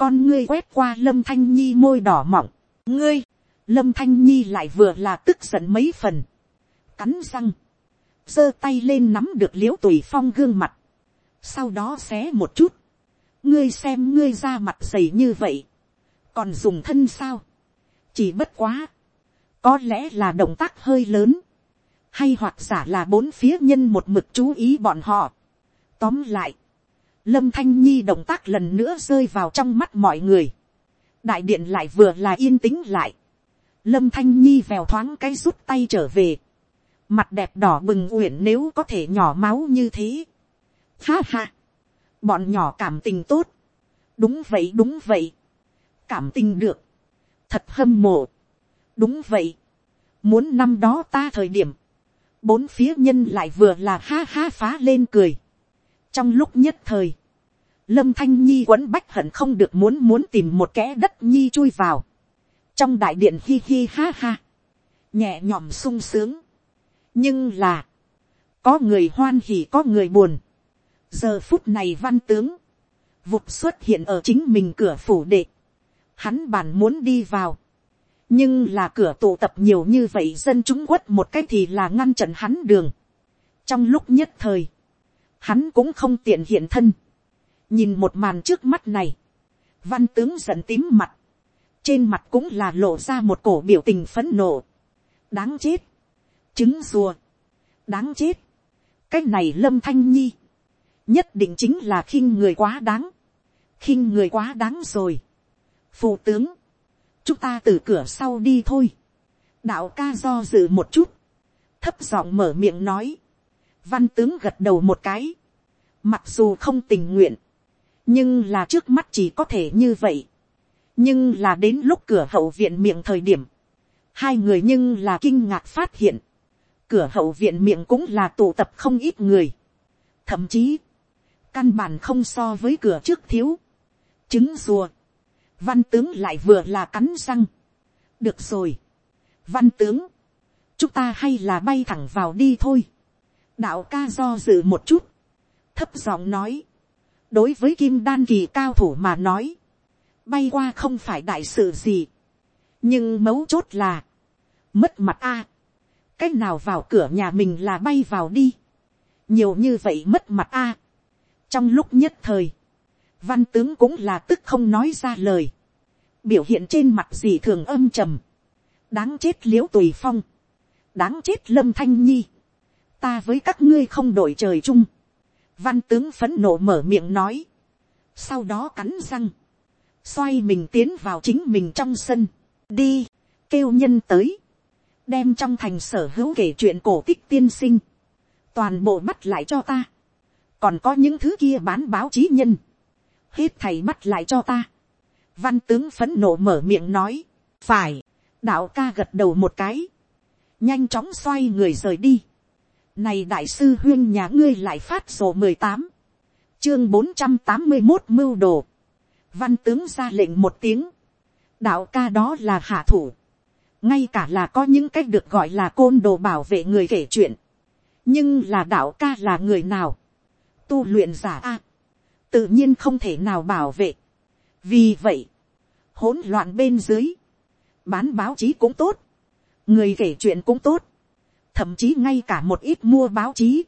con ngươi quét qua lâm thanh nhi môi đỏ mọng, ngươi, lâm thanh nhi lại vừa là tức giận mấy phần, cắn răng, giơ tay lên nắm được liễu tùy phong gương mặt, sau đó xé một chút, ngươi xem ngươi ra mặt dày như vậy, còn dùng thân sao, chỉ bất quá, có lẽ là động tác hơi lớn, hay hoặc giả là bốn phía nhân một mực chú ý bọn họ. Tóm lại, lâm thanh nhi động tác lần nữa rơi vào trong mắt mọi người, đại điện lại vừa là yên tĩnh lại, lâm thanh nhi vèo thoáng cái rút tay trở về, mặt đẹp đỏ bừng uyển nếu có thể nhỏ máu như thế. Ha ha, bọn nhỏ cảm tình tốt, đúng vậy đúng vậy, cảm tình được, thật hâm mộ, đúng vậy, muốn năm đó ta thời điểm, bốn phía nhân lại vừa là ha ha phá lên cười. trong lúc nhất thời, lâm thanh nhi quấn bách hận không được muốn muốn tìm một kẽ đất nhi chui vào trong đại điện hi hi ha ha, nhẹ nhõm sung sướng. nhưng là, có người hoan hỉ có người buồn. giờ phút này văn tướng, vụt xuất hiện ở chính mình cửa phủ đệ. hắn bàn muốn đi vào. nhưng là cửa tụ tập nhiều như vậy dân chúng quất một cái thì là ngăn chặn hắn đường. trong lúc nhất thời, hắn cũng không tiện hiện thân. nhìn một màn trước mắt này, văn tướng giận tím mặt, trên mặt cũng là lộ ra một cổ biểu tình phấn nộ. đáng chết, trứng rùa, đáng chết, cái này lâm thanh nhi, nhất định chính là khinh người quá đáng, khinh người quá đáng rồi. phụ tướng, chúng ta từ cửa sau đi thôi. đạo ca do dự một chút, thấp giọng mở miệng nói, văn tướng gật đầu một cái, mặc dù không tình nguyện, nhưng là trước mắt chỉ có thể như vậy, nhưng là đến lúc cửa hậu viện miệng thời điểm, hai người nhưng là kinh ngạc phát hiện, cửa hậu viện miệng cũng là tụ tập không ít người, thậm chí, căn bản không so với cửa trước thiếu, trứng rùa, văn tướng lại vừa là cắn răng, được rồi, văn tướng, chúng ta hay là bay thẳng vào đi thôi, đạo ca do dự một chút, thấp giọng nói, đối với kim đan kỳ cao thủ mà nói, bay qua không phải đại sự gì, nhưng mấu chốt là, mất mặt a, à. cái nào vào cửa nhà mình là bay vào đi, nhiều như vậy mất mặt a, trong lúc nhất thời, văn tướng cũng là tức không nói ra lời, biểu hiện trên mặt gì thường âm trầm, đáng chết l i ễ u tùy phong, đáng chết lâm thanh nhi, ta với các ngươi không đổi trời chung, văn tướng phấn nộ mở miệng nói, sau đó cắn răng, xoay mình tiến vào chính mình trong sân, đi, kêu nhân tới, đem trong thành sở hữu kể chuyện cổ tích tiên sinh, toàn bộ bắt lại cho ta, còn có những thứ kia bán báo chí nhân, hết thầy bắt lại cho ta. văn tướng phấn nộ mở miệng nói, phải, đạo ca gật đầu một cái, nhanh chóng xoay người rời đi. này đại sư huyên nhà ngươi lại phát sổ mười tám, chương bốn trăm tám mươi một mưu đồ, văn tướng ra lệnh một tiếng, đạo ca đó là hạ thủ, ngay cả là có những cách được gọi là côn đồ bảo vệ người kể chuyện, nhưng là đạo ca là người nào, tu luyện giả a, tự nhiên không thể nào bảo vệ. vì vậy, hỗn loạn bên dưới, bán báo chí cũng tốt, người kể chuyện cũng tốt, thậm chí ngay cả một ít mua báo chí,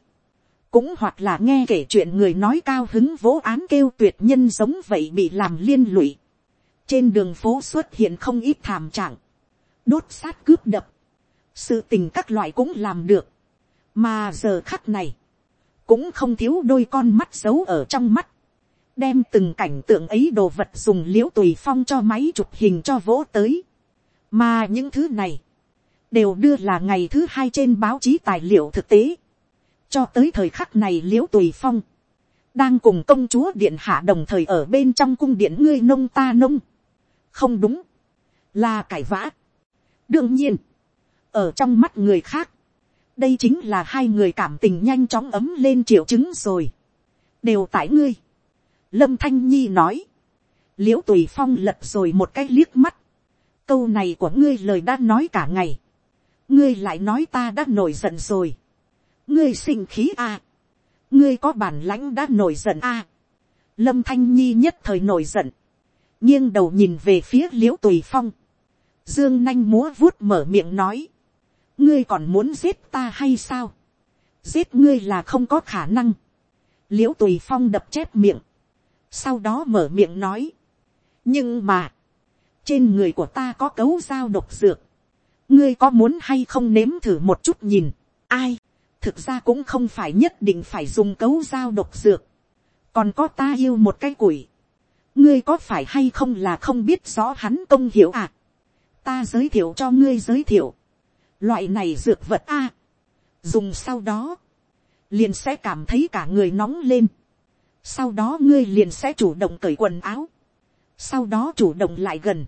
cũng hoặc là nghe kể chuyện người nói cao hứng vỗ án kêu tuyệt nhân giống vậy bị làm liên lụy. trên đường phố xuất hiện không ít thảm trạng, đốt sát cướp đập, sự tình các loại cũng làm được, mà giờ khắc này, cũng không thiếu đôi con mắt giấu ở trong mắt, đem từng cảnh tượng ấy đồ vật dùng l i ễ u tùy phong cho máy chụp hình cho vỗ tới, mà những thứ này, đều đưa là ngày thứ hai trên báo chí tài liệu thực tế, cho tới thời khắc này l i ễ u tùy phong, đang cùng công chúa điện hạ đồng thời ở bên trong cung điện ngươi nông ta nông, không đúng, là cải vã. đương nhiên, ở trong mắt người khác, đây chính là hai người cảm tình nhanh chóng ấm lên triệu chứng rồi. đều tại ngươi. lâm thanh nhi nói. l i ễ u tùy phong lật rồi một cái liếc mắt. câu này của ngươi lời đã nói cả ngày. ngươi lại nói ta đã nổi giận rồi ngươi sinh khí à. ngươi có bản lãnh đã nổi giận à. lâm thanh nhi nhất thời nổi giận. nghiêng đầu nhìn về phía l i ễ u tùy phong. dương nanh múa vuốt mở miệng nói ngươi còn muốn giết ta hay sao, giết ngươi là không có khả năng, l i ễ u tùy phong đập chép miệng, sau đó mở miệng nói, nhưng mà, trên người của ta có cấu dao độc dược, ngươi có muốn hay không nếm thử một chút nhìn, ai, thực ra cũng không phải nhất định phải dùng cấu dao độc dược, còn có ta yêu một cái củi, ngươi có phải hay không là không biết rõ hắn công hiểu à, ta giới thiệu cho ngươi giới thiệu, Loại này dược vật a. dùng sau đó. Liền sẽ cảm thấy cả người nóng lên. Sau đó ngươi liền sẽ chủ động cởi quần áo. Sau đó chủ động lại gần.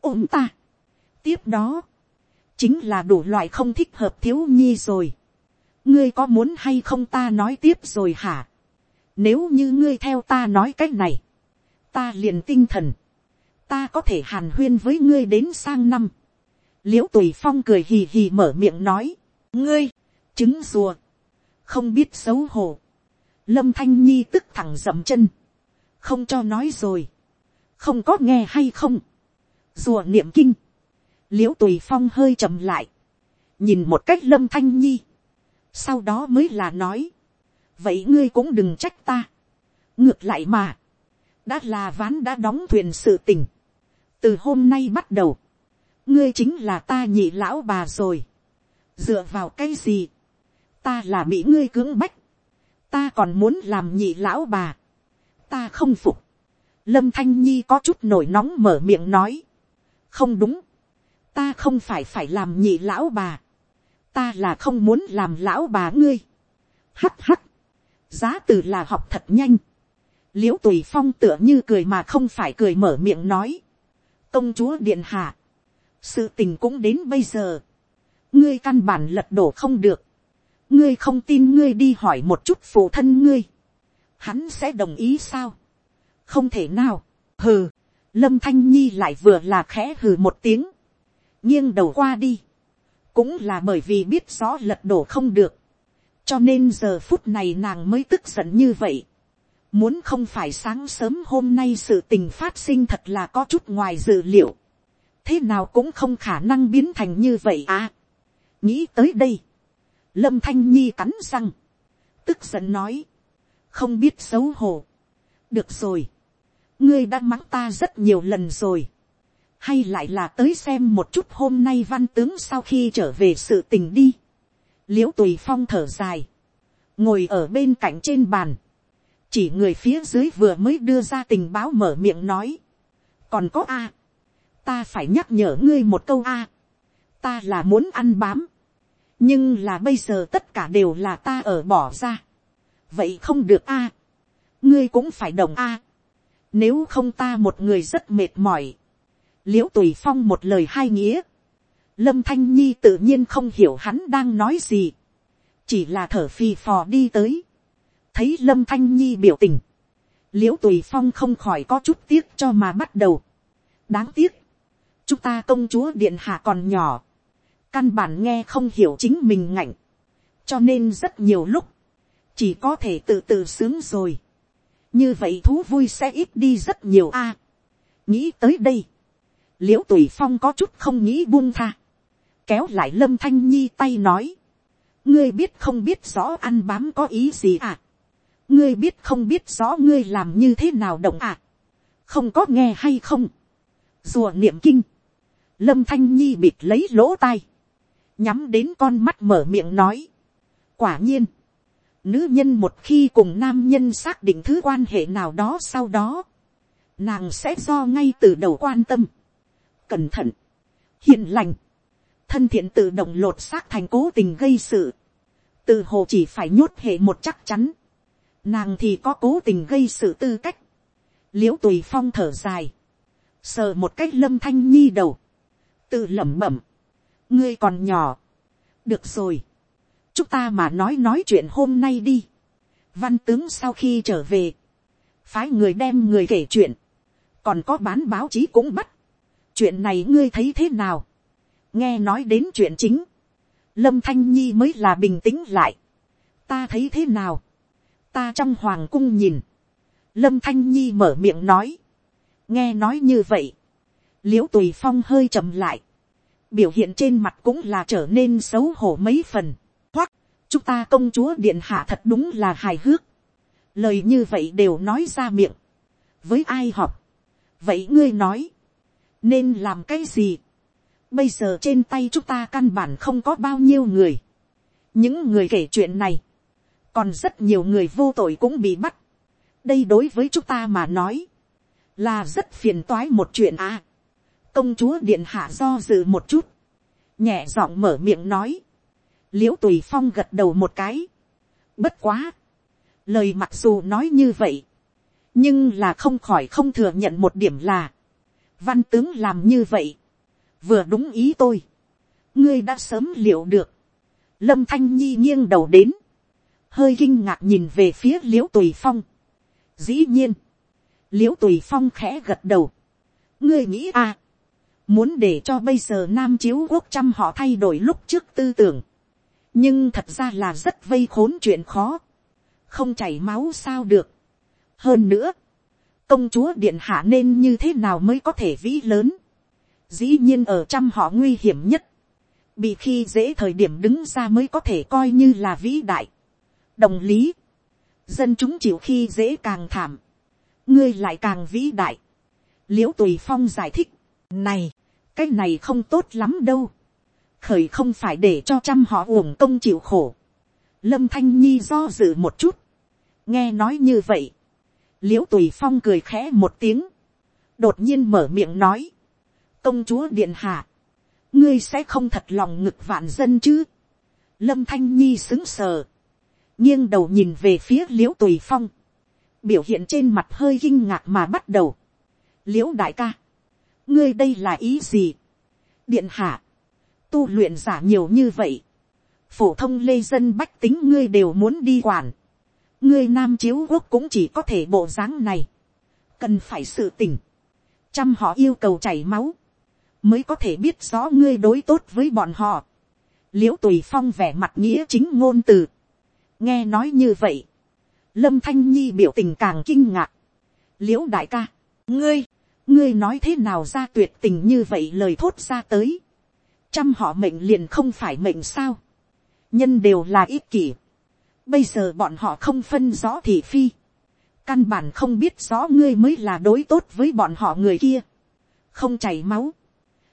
ôm ta. Tiếp đó. Chính là đủ loại không thích hợp thiếu nhi rồi. Ngươi có muốn hay không ta nói tiếp rồi hả? Nếu như ngươi theo ta nói cách này. Ta liền tinh thần. Ta có thể hàn huyên với ngươi đến sang năm. L i ễ u tùy phong cười hì hì mở miệng nói, ngươi, trứng rùa, không biết xấu hổ, lâm thanh nhi tức thẳng dậm chân, không cho nói rồi, không có nghe hay không, rùa niệm kinh, l i ễ u tùy phong hơi chậm lại, nhìn một cách lâm thanh nhi, sau đó mới là nói, vậy ngươi cũng đừng trách ta, ngược lại mà, đã là ván đã đóng thuyền sự tình, từ hôm nay bắt đầu, ngươi chính là ta nhị lão bà rồi. dựa vào cái gì, ta là bị ngươi cưỡng bách, ta còn muốn làm nhị lão bà, ta không phục, lâm thanh nhi có chút nổi nóng mở miệng nói, không đúng, ta không phải phải làm nhị lão bà, ta là không muốn làm lão bà ngươi, hắt hắt, giá từ là học thật nhanh, l i ễ u tùy phong tựa như cười mà không phải cười mở miệng nói, công chúa điện hạ, sự tình cũng đến bây giờ, ngươi căn bản lật đổ không được, ngươi không tin ngươi đi hỏi một chút phụ thân ngươi, hắn sẽ đồng ý sao, không thể nào, hừ, lâm thanh nhi lại vừa là khẽ hừ một tiếng, nghiêng đầu qua đi, cũng là bởi vì biết rõ lật đổ không được, cho nên giờ phút này nàng mới tức giận như vậy. Muốn không phải sáng sớm hôm nay sự tình phát sinh thật là có chút ngoài dự liệu. Thế nào cũng không khả năng biến thành như vậy à. Nghĩ tới đây. Lâm Thanh Nhi cắn răng. Tức giận nói. Không biết xấu hổ. Được rồi. Ngươi đã mắng ta rất nhiều lần rồi hay lại là tới xem một chút hôm nay văn tướng sau khi trở về sự tình đi. l i ễ u tùy phong thở dài, ngồi ở bên cạnh trên bàn, chỉ người phía dưới vừa mới đưa ra tình báo mở miệng nói, còn có a, ta phải nhắc nhở ngươi một câu a, ta là muốn ăn bám, nhưng là bây giờ tất cả đều là ta ở bỏ ra, vậy không được a, ngươi cũng phải đồng a, nếu không ta một người rất mệt mỏi, l i ễ u tùy phong một lời hai nghĩa, lâm thanh nhi tự nhiên không hiểu hắn đang nói gì, chỉ là thở phì phò đi tới, thấy lâm thanh nhi biểu tình, l i ễ u tùy phong không khỏi có chút tiếc cho mà bắt đầu. đáng tiếc, chúng ta công chúa điện hạ còn nhỏ, căn bản nghe không hiểu chính mình ngạnh, cho nên rất nhiều lúc, chỉ có thể tự tự sướng rồi. như vậy thú vui sẽ ít đi rất nhiều a. nghĩ tới đây, l i ễ u tùy phong có chút không nghĩ buông tha, kéo lại lâm thanh nhi tay nói, ngươi biết không biết rõ ăn bám có ý gì à, ngươi biết không biết rõ ngươi làm như thế nào động à, không có nghe hay không, rùa niệm kinh, lâm thanh nhi bịt lấy lỗ tai, nhắm đến con mắt mở miệng nói, quả nhiên, nữ nhân một khi cùng nam nhân xác định thứ quan hệ nào đó sau đó, nàng sẽ do ngay từ đầu quan tâm, cẩn thận, hiền lành, thân thiện tự động lột xác thành cố tình gây sự, từ hồ chỉ phải nhốt hệ một chắc chắn, nàng thì có cố tình gây sự tư cách, l i ễ u tùy phong thở dài, sờ một cách lâm thanh nhi đầu, tự lẩm bẩm, ngươi còn nhỏ, được rồi, chúng ta mà nói nói chuyện hôm nay đi, văn tướng sau khi trở về, phái người đem người kể chuyện, còn có bán báo chí cũng bắt, chuyện này ngươi thấy thế nào, nghe nói đến chuyện chính, lâm thanh nhi mới là bình tĩnh lại, ta thấy thế nào, ta trong hoàng cung nhìn, lâm thanh nhi mở miệng nói, nghe nói như vậy, l i ễ u tùy phong hơi chậm lại, biểu hiện trên mặt cũng là trở nên xấu hổ mấy phần, hoặc chúng ta công chúa điện hạ thật đúng là hài hước, lời như vậy đều nói ra miệng, với ai học, vậy ngươi nói, nên làm cái gì. bây giờ trên tay chúng ta căn bản không có bao nhiêu người. những người kể chuyện này, còn rất nhiều người vô tội cũng bị bắt. đây đối với chúng ta mà nói, là rất phiền toái một chuyện à. công chúa điện hạ do dự một chút, nhẹ giọng mở miệng nói, l i ễ u tùy phong gật đầu một cái. bất quá, lời mặc dù nói như vậy, nhưng là không khỏi không thừa nhận một điểm là, văn tướng làm như vậy, vừa đúng ý tôi, ngươi đã sớm liệu được, lâm thanh nhi nghiêng đầu đến, hơi kinh ngạc nhìn về phía l i ễ u tùy phong, dĩ nhiên, l i ễ u tùy phong khẽ gật đầu, ngươi nghĩ à, muốn để cho bây giờ nam chiếu quốc trăm họ thay đổi lúc trước tư tưởng, nhưng thật ra là rất vây khốn chuyện khó, không chảy máu sao được. hơn nữa, công chúa điện hạ nên như thế nào mới có thể vĩ lớn. dĩ nhiên ở trăm họ nguy hiểm nhất, bị khi dễ thời điểm đứng ra mới có thể coi như là vĩ đại. đồng lý, dân chúng chịu khi dễ càng thảm, ngươi lại càng vĩ đại. l i ễ u tùy phong giải thích, này, cái này không tốt lắm đâu. khởi không phải để cho trăm họ uổng công chịu khổ. lâm thanh nhi do dự một chút, nghe nói như vậy, l i ễ u tùy phong cười khẽ một tiếng, đột nhiên mở miệng nói, công chúa điện hạ, ngươi sẽ không thật lòng ngực vạn dân chứ, lâm thanh nhi xứng sờ, nghiêng đầu nhìn về phía l i ễ u tùy phong, biểu hiện trên mặt hơi kinh ngạc mà bắt đầu, l i ễ u đại ca, ngươi đây là ý gì, điện hạ, tu luyện giả nhiều như vậy, phổ thông lê dân bách tính ngươi đều muốn đi quản ngươi nam chiếu quốc cũng chỉ có thể bộ dáng này. cần phải sự tình. chăm họ yêu cầu chảy máu. mới có thể biết rõ ngươi đối tốt với bọn họ. l i ễ u tùy phong vẻ mặt nghĩa chính ngôn từ. nghe nói như vậy. lâm thanh nhi biểu tình càng kinh ngạc. l i ễ u đại ca, ngươi, ngươi nói thế nào ra tuyệt tình như vậy lời thốt ra tới. trăm họ mệnh liền không phải mệnh sao nhân đều là ích kỷ. Bây giờ bọn họ không phân rõ thị phi. Căn bản không biết rõ ngươi mới là đối tốt với bọn họ người kia. Không chảy máu.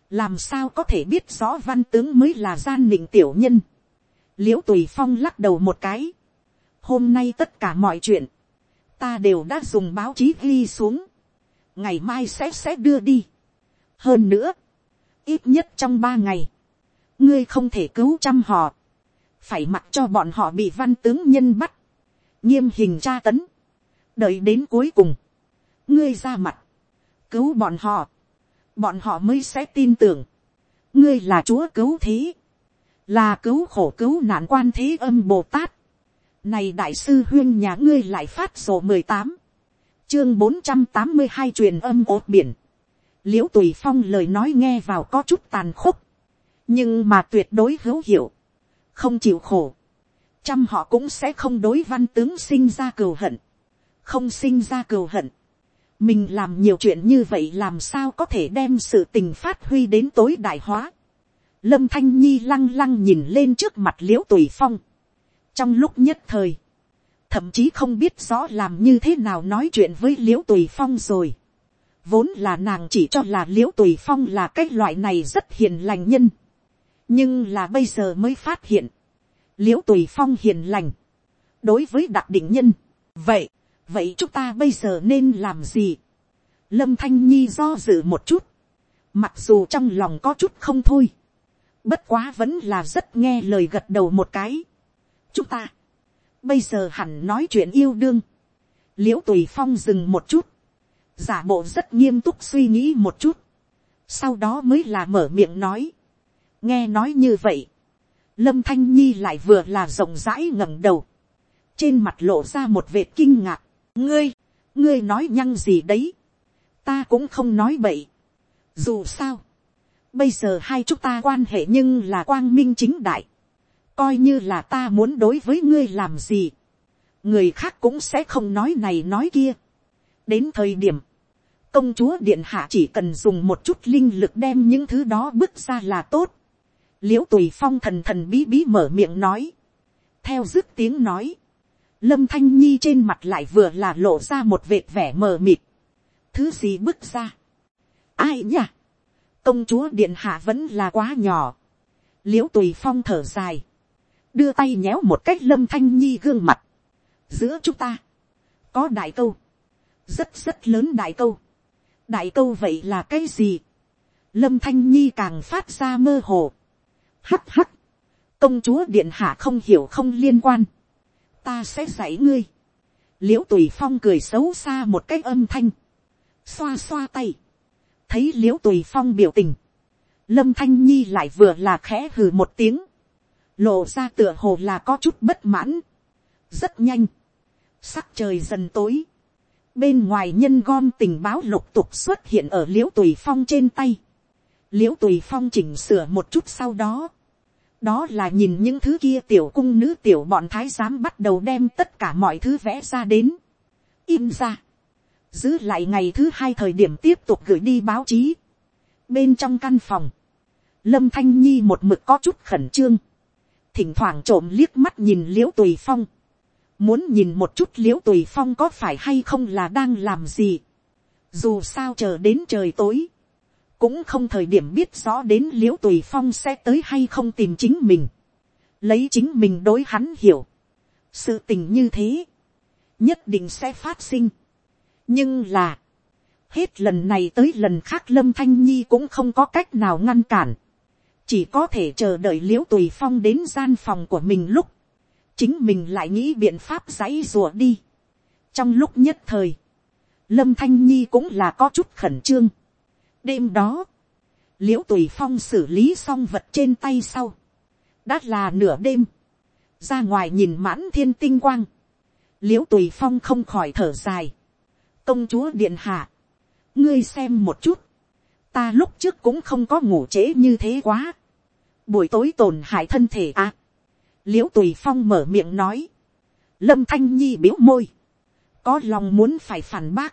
Làm sao có thể biết rõ văn tướng mới là gian nịnh tiểu nhân. Liễu tùy phong lắc đầu một cái. Hôm nay tất cả mọi chuyện. Ta đều đã dùng báo chí ghi xuống. Ngày mai sẽ sẽ đưa đi. Hơn nữa. Ít nhất trong ba ngày. Ngươi không thể cứu chăm họ phải mặc cho bọn họ bị văn tướng nhân bắt, nghiêm hình tra tấn, đợi đến cuối cùng, ngươi ra mặt, cứu bọn họ, bọn họ mới sẽ tin tưởng, ngươi là chúa cứu thế, là cứu khổ cứu nạn quan thế âm bồ tát, này đại sư huyên nhà ngươi lại phát sổ mười tám, chương bốn trăm tám mươi hai truyền âm ốt biển, l i ễ u tùy phong lời nói nghe vào có chút tàn khốc, nhưng mà tuyệt đối hữu hiệu, không chịu khổ, trăm họ cũng sẽ không đối văn tướng sinh ra cừu hận, không sinh ra cừu hận. mình làm nhiều chuyện như vậy làm sao có thể đem sự tình phát huy đến tối đại hóa. lâm thanh nhi lăng lăng nhìn lên trước mặt l i ễ u tùy phong. trong lúc nhất thời, thậm chí không biết rõ làm như thế nào nói chuyện với l i ễ u tùy phong rồi. vốn là nàng chỉ cho là l i ễ u tùy phong là cái loại này rất hiền lành nhân nhưng là bây giờ mới phát hiện, l i ễ u tùy phong hiền lành, đối với đặc định nhân, vậy, vậy chúng ta bây giờ nên làm gì, lâm thanh nhi do dự một chút, mặc dù trong lòng có chút không thôi, bất quá vẫn là rất nghe lời gật đầu một cái. chúng ta, bây giờ hẳn nói chuyện yêu đương, l i ễ u tùy phong dừng một chút, giả bộ rất nghiêm túc suy nghĩ một chút, sau đó mới là mở miệng nói, nghe nói như vậy, lâm thanh nhi lại vừa là rộng rãi ngẩng đầu, trên mặt lộ ra một vệt kinh ngạc, ngươi, ngươi nói nhăng gì đấy, ta cũng không nói bậy, dù sao, bây giờ hai chúng ta quan hệ nhưng là quang minh chính đại, coi như là ta muốn đối với ngươi làm gì, người khác cũng sẽ không nói này nói kia. đến thời điểm, công chúa điện hạ chỉ cần dùng một chút linh lực đem những thứ đó bước ra là tốt l i ễ u tùy phong thần thần bí bí mở miệng nói, theo dứt tiếng nói, lâm thanh nhi trên mặt lại vừa là lộ ra một vệt vẻ mờ mịt, thứ gì bước ra, ai nhỉ, công chúa điện hạ vẫn là quá nhỏ, l i ễ u tùy phong thở dài, đưa tay nhéo một cách lâm thanh nhi gương mặt, giữa chúng ta, có đại câu, rất rất lớn đại câu, đại câu vậy là cái gì, lâm thanh nhi càng phát ra mơ hồ, Hắt hắt. Công chúa điện hạ không hiểu không liên quan. Ta sẽ dạy ngươi. Liễu tùy phong cười xấu xa một cách âm thanh. Xoa xoa tay. Thấy liễu tùy phong biểu tình. Lâm thanh nhi lại vừa là khẽ hừ một tiếng. Lộ ra tựa hồ là có chút bất mãn. Rất nhanh. Sắc trời dần tối. Bên ngoài nhân gom tình báo lục tục xuất hiện ở liễu tùy phong trên tay l i ễ u tùy phong chỉnh sửa một chút sau đó, đó là nhìn những thứ kia tiểu cung nữ tiểu bọn thái giám bắt đầu đem tất cả mọi thứ vẽ ra đến, in ra, giữ lại ngày thứ hai thời điểm tiếp tục gửi đi báo chí. bên trong căn phòng, lâm thanh nhi một mực có chút khẩn trương, thỉnh thoảng trộm liếc mắt nhìn l i ễ u tùy phong, muốn nhìn một chút l i ễ u tùy phong có phải hay không là đang làm gì, dù sao chờ đến trời tối, cũng không thời điểm biết rõ đến l i ễ u tùy phong sẽ tới hay không tìm chính mình, lấy chính mình đối hắn hiểu, sự tình như thế, nhất định sẽ phát sinh. nhưng là, hết lần này tới lần khác lâm thanh nhi cũng không có cách nào ngăn cản, chỉ có thể chờ đợi l i ễ u tùy phong đến gian phòng của mình lúc, chính mình lại nghĩ biện pháp dãy rùa đi. trong lúc nhất thời, lâm thanh nhi cũng là có chút khẩn trương đêm đó, l i ễ u tùy phong xử lý xong vật trên tay sau, đã là nửa đêm, ra ngoài nhìn mãn thiên tinh quang, l i ễ u tùy phong không khỏi thở dài, công chúa điện hạ, ngươi xem một chút, ta lúc trước cũng không có ngủ trễ như thế quá, buổi tối tổn hại thân thể à. l i ễ u tùy phong mở miệng nói. lâm thanh nhi biếu môi. có lòng muốn phải phản bác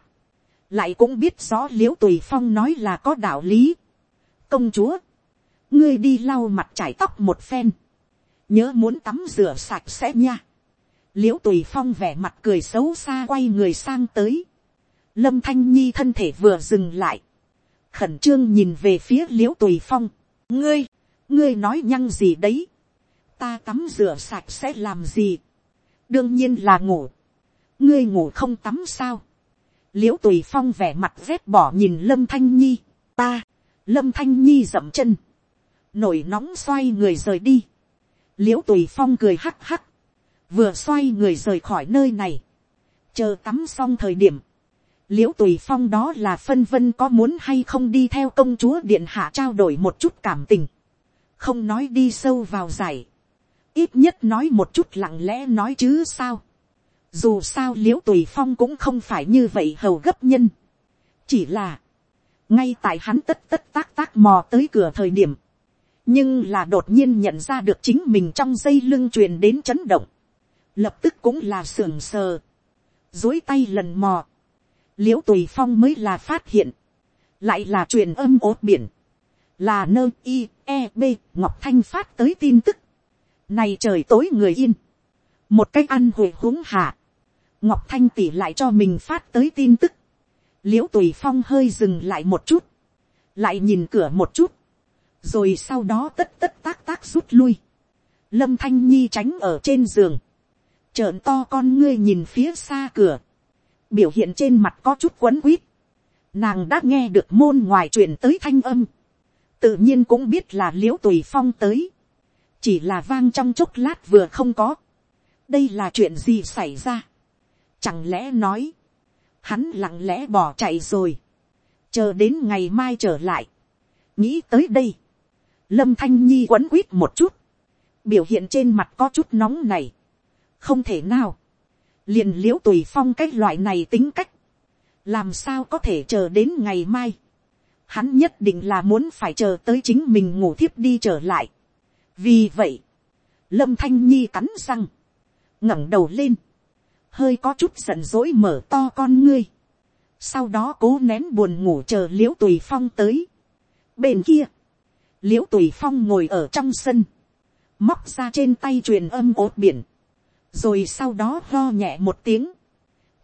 lại cũng biết rõ l i ễ u tùy phong nói là có đạo lý. công chúa, ngươi đi lau mặt trải tóc một phen. nhớ muốn tắm rửa sạch sẽ nha. l i ễ u tùy phong vẻ mặt cười xấu xa quay người sang tới. lâm thanh nhi thân thể vừa dừng lại. khẩn trương nhìn về phía l i ễ u tùy phong. ngươi, ngươi nói nhăng gì đấy, ta tắm rửa sạch sẽ làm gì, đương nhiên là ngủ, ngươi ngủ không tắm sao, l i ễ u tùy phong vẻ mặt rét bỏ nhìn lâm thanh nhi, ta, lâm thanh nhi dậm chân, nổi nóng xoay người rời đi, l i ễ u tùy phong cười hắc hắc, vừa xoay người rời khỏi nơi này, chờ tắm xong thời điểm, l i ễ u tùy phong đó là phân vân có muốn hay không đi theo công chúa điện hạ trao đổi một chút cảm tình, không nói đi sâu vào giải, ít nhất nói một chút lặng lẽ nói chứ sao dù sao l i ễ u tùy phong cũng không phải như vậy hầu gấp nhân, chỉ là, ngay tại hắn tất tất tác tác mò tới cửa thời điểm, nhưng là đột nhiên nhận ra được chính mình trong dây lưng truyền đến chấn động, lập tức cũng là sưởng sờ, dối tay lần mò, l i ễ u tùy phong mới là phát hiện, lại là truyền âm ốt biển, là nơi i e b ngọc thanh phát tới tin tức, này trời tối người yên, một cách ăn hồi huống hạ, ngọc thanh tỉ lại cho mình phát tới tin tức, l i ễ u tùy phong hơi dừng lại một chút, lại nhìn cửa một chút, rồi sau đó tất tất tác tác rút lui, lâm thanh nhi tránh ở trên giường, trợn to con ngươi nhìn phía xa cửa, biểu hiện trên mặt có chút quấn quýt, nàng đã nghe được môn ngoài truyền tới thanh âm, tự nhiên cũng biết là l i ễ u tùy phong tới, chỉ là vang trong chốc lát vừa không có, đây là chuyện gì xảy ra, chẳng lẽ nói, hắn lặng lẽ bỏ chạy rồi, chờ đến ngày mai trở lại, nghĩ tới đây, lâm thanh nhi quấn quýt một chút, biểu hiện trên mặt có chút nóng này, không thể nào, liền l i ễ u tùy phong cái loại này tính cách, làm sao có thể chờ đến ngày mai, hắn nhất định là muốn phải chờ tới chính mình ngủ thiếp đi trở lại. vì vậy, lâm thanh nhi cắn răng, ngẩng đầu lên, hơi có chút giận dỗi mở to con ngươi, sau đó cố nén buồn ngủ chờ l i ễ u tùy phong tới. bên kia, l i ễ u tùy phong ngồi ở trong sân, móc ra trên tay truyền âm ốt biển, rồi sau đó lo nhẹ một tiếng,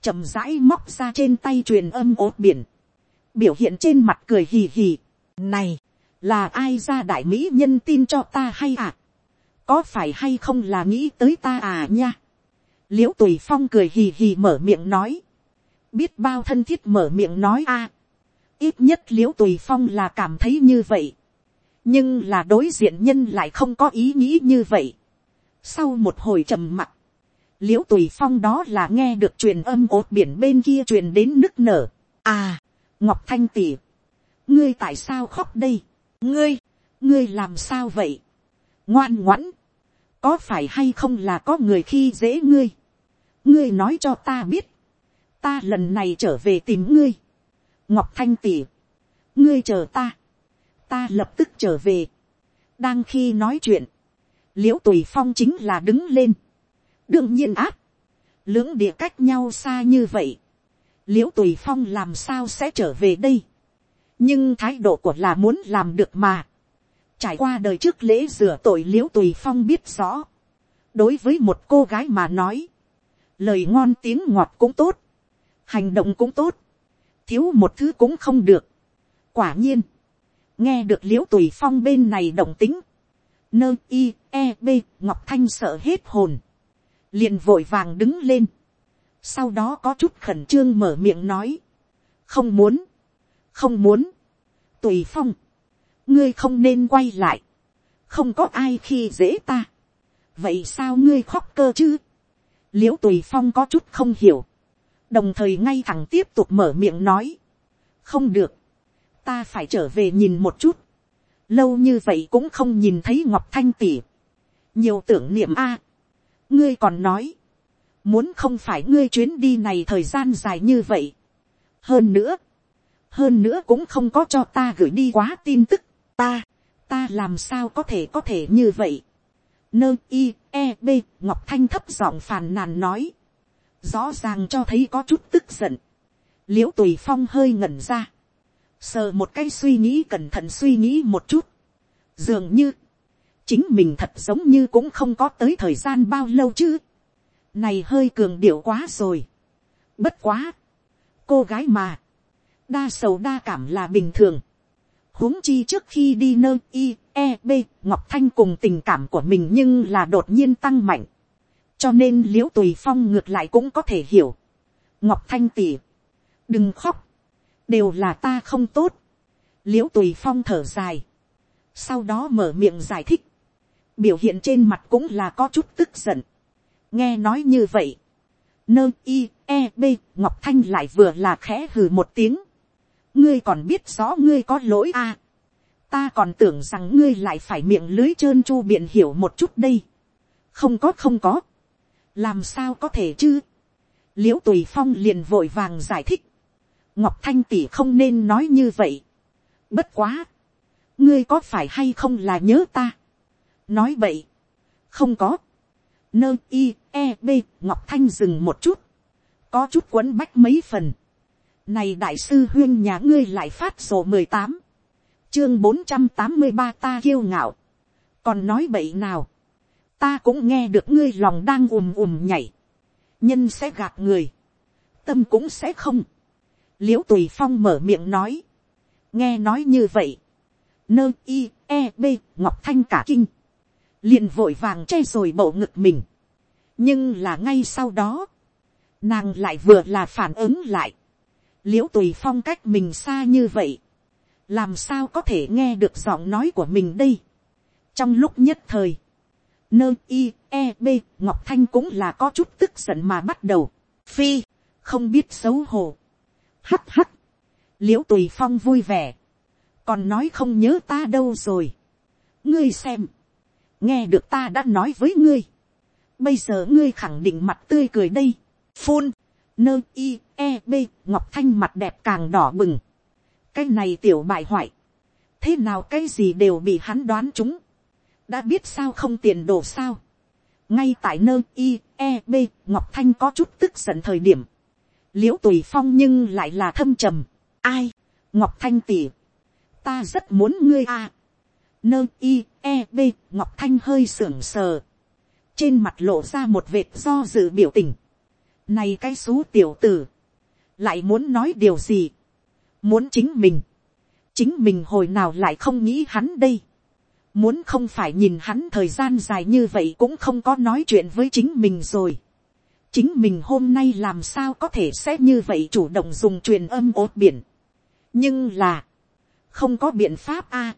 chậm rãi móc ra trên tay truyền âm ốt biển, biểu hiện trên mặt cười hì hì. Này, là ai ra đại mỹ nhân tin cho ta hay à? Có phải hay không là nghĩ tới ta à nha? L i ễ u tùy phong cười hì hì mở miệng nói. biết bao thân thiết mở miệng nói a. ít nhất l i ễ u tùy phong là cảm thấy như vậy. nhưng là đối diện nhân lại không có ý nghĩ như vậy. sau một hồi trầm mặc, l i ễ u tùy phong đó là nghe được truyền âm ột biển bên kia truyền đến nức nở. à, ngọc thanh tỉ, ngươi tại sao khóc đây, ngươi, ngươi làm sao vậy, ngoan ngoãn, có phải hay không là có người khi dễ ngươi, ngươi nói cho ta biết, ta lần này trở về tìm ngươi, ngọc thanh tỉ, ngươi chờ ta, ta lập tức trở về, đang khi nói chuyện, l i ễ u tùy phong chính là đứng lên, đương nhiên áp, lưỡng địa cách nhau xa như vậy, l i ễ u tùy phong làm sao sẽ trở về đây. nhưng thái độ của là muốn làm được mà. trải qua đời trước lễ rửa tội l i ễ u tùy phong biết rõ. đối với một cô gái mà nói, lời ngon tiếng ngọt cũng tốt, hành động cũng tốt, thiếu một thứ cũng không được. quả nhiên, nghe được l i ễ u tùy phong bên này động tính, nơ i e b ngọc thanh sợ hết hồn, liền vội vàng đứng lên, sau đó có chút khẩn trương mở miệng nói, không muốn, không muốn, tùy phong, ngươi không nên quay lại, không có ai khi dễ ta, vậy sao ngươi khóc cơ chứ, l i ễ u tùy phong có chút không hiểu, đồng thời ngay thẳng tiếp tục mở miệng nói, không được, ta phải trở về nhìn một chút, lâu như vậy cũng không nhìn thấy ngọc thanh tỉ, nhiều tưởng niệm a, ngươi còn nói, muốn không phải ngươi chuyến đi này thời gian dài như vậy, hơn nữa, hơn nữa cũng không có cho ta gửi đi quá tin tức, ta, ta làm sao có thể có thể như vậy. Nơ i e b ngọc thanh thấp giọng phàn nàn nói, rõ ràng cho thấy có chút tức giận, l i ễ u tùy phong hơi ngẩn ra, sờ một cái suy nghĩ cẩn thận suy nghĩ một chút, dường như, chính mình thật giống như cũng không có tới thời gian bao lâu chứ, này hơi cường điệu quá rồi, bất quá, cô gái mà, đa sầu đa cảm là bình thường huống chi trước khi đi nơi i, e, b, ngọc thanh cùng tình cảm của mình nhưng là đột nhiên tăng mạnh. cho nên l i ễ u tùy phong ngược lại cũng có thể hiểu. ngọc thanh tỉ, đừng khóc, đều là ta không tốt. l i ễ u tùy phong thở dài, sau đó mở miệng giải thích, biểu hiện trên mặt cũng là có chút tức giận. nghe nói như vậy, nơi i, e, b, ngọc thanh lại vừa là khẽ hừ một tiếng, ngươi còn biết rõ ngươi có lỗi à. ta còn tưởng rằng ngươi lại phải miệng lưới trơn chu biện hiểu một chút đây. không có không có. làm sao có thể chứ. l i ễ u tùy phong liền vội vàng giải thích. ngọc thanh tỷ không nên nói như vậy. bất quá. ngươi có phải hay không là nhớ ta. nói vậy. không có. nơ i e b, ngọc thanh dừng một chút. có chút quấn bách mấy phần này đại sư huyên nhà ngươi lại phát sổ mười tám Chương bốn trăm tám mươi ba ta kiêu ngạo. Còn nói bậy nào. Ta cũng nghe được ngươi lòng đang ùm ùm nhảy. Nhân sẽ gạt người. Tâm cũng sẽ không. Liễu tùy phong mở miệng nói. Nghe nói như vậy. Nơ y e b ngọc thanh cả kinh. liền vội vàng che rồi bộ ngực mình. Nhưng là ngay sau đó. Nàng lại vừa là phản ứng lại l i ễ u tùy phong cách mình xa như vậy, làm sao có thể nghe được giọng nói của mình đây. trong lúc nhất thời, nơ i e b ngọc thanh cũng là có chút tức giận mà bắt đầu, phi, không biết xấu hổ, hắt hắt, l i ễ u tùy phong vui vẻ, còn nói không nhớ ta đâu rồi. ngươi xem, nghe được ta đã nói với ngươi, bây giờ ngươi khẳng định mặt tươi cười đây, phun, nơ i e b ngọc thanh mặt đẹp càng đỏ bừng. Cái này tiểu bại hoại. Thế nào cái gì đều bị hắn đoán chúng? Đã biết sao không tiền đồ sao? Ngay tại nơ i e b ngọc thanh có chút tức giận thời điểm. L i ễ u tùy phong nhưng lại là thâm trầm. Ai? Ngọc thanh tỉ. Ta rất muốn ngươi a nơ i e b ngọc thanh hơi sưởng sờ. Trên mặt lộ ra một vệt do dự biểu tình này cái xú tiểu tử. Lại muốn nói điều gì. Muốn chính mình. Chính mình hồi nào lại không nghĩ hắn đây. Muốn không phải nhìn hắn thời gian dài như vậy cũng không có nói chuyện với chính mình rồi. Chính mình hôm nay làm sao có thể sẽ như vậy chủ động dùng truyền âm ốt biển. Nhưng là. Không có biện pháp a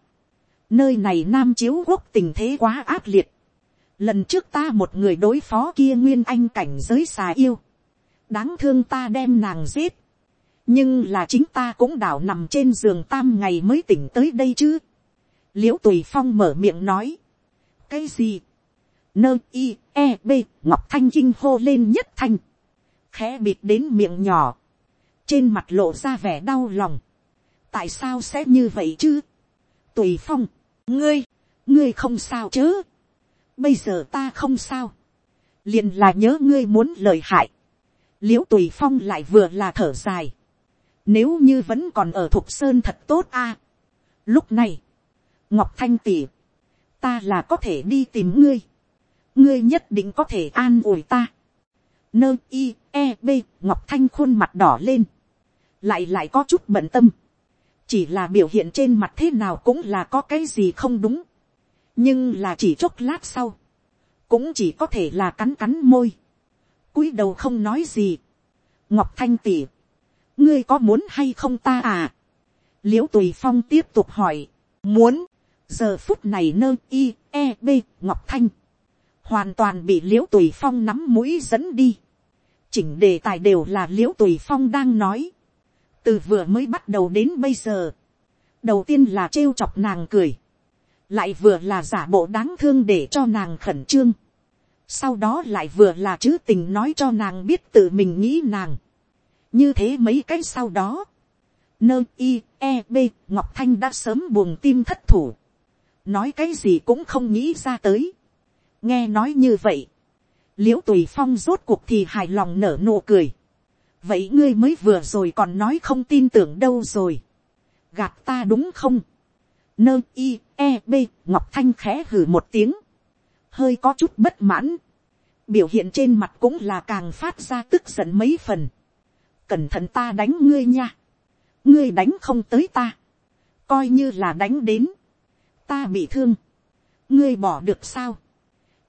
Nơi này nam chiếu quốc tình thế quá ác liệt lần trước ta một người đối phó kia nguyên anh cảnh giới xà yêu, đáng thương ta đem nàng giết, nhưng là chính ta cũng đảo nằm trên giường tam ngày mới tỉnh tới đây chứ. l i ễ u tùy phong mở miệng nói, cái gì, nơ i e b ngọc thanh kinh hô lên nhất thanh, khẽ bịt đến miệng nhỏ, trên mặt lộ ra vẻ đau lòng, tại sao sẽ như vậy chứ, tùy phong, ngươi, ngươi không sao chứ? Bây giờ ta không sao, liền là nhớ ngươi muốn lời hại, l i ễ u tùy phong lại vừa là thở dài. Nếu như vẫn còn ở thục sơn thật tốt a. lúc này, ngọc thanh tỉ, ta là có thể đi tìm ngươi. ngươi nhất định có thể an ủi ta. nơ i e b ngọc thanh khuôn mặt đỏ lên. lại lại có chút bận tâm. chỉ là biểu hiện trên mặt thế nào cũng là có cái gì không đúng. nhưng là chỉ chốc lát sau, cũng chỉ có thể là cắn cắn môi cúi đầu không nói gì. ngọc thanh tỉ, ngươi có muốn hay không ta à. l i ễ u tùy phong tiếp tục hỏi, muốn, giờ phút này nơ i e b ngọc thanh, hoàn toàn bị l i ễ u tùy phong nắm mũi dẫn đi. chỉnh đề tài đều là l i ễ u tùy phong đang nói, từ vừa mới bắt đầu đến bây giờ, đầu tiên là trêu chọc nàng cười, lại vừa là giả bộ đáng thương để cho nàng khẩn trương, sau đó lại vừa là chữ tình nói cho nàng biết tự mình nghĩ nàng. như thế mấy cái sau đó, nơ i e b ngọc thanh đã sớm buồn tim thất thủ, nói cái gì cũng không nghĩ ra tới. nghe nói như vậy, l i ễ u tùy phong rốt cuộc thì hài lòng nở nụ cười. vậy ngươi mới vừa rồi còn nói không tin tưởng đâu rồi. gạt ta đúng không. nơ i e b ngọc thanh khẽ hử một tiếng hơi có chút bất mãn, biểu hiện trên mặt cũng là càng phát ra tức giận mấy phần. cẩn thận ta đánh ngươi nha, ngươi đánh không tới ta, coi như là đánh đến, ta bị thương, ngươi bỏ được sao,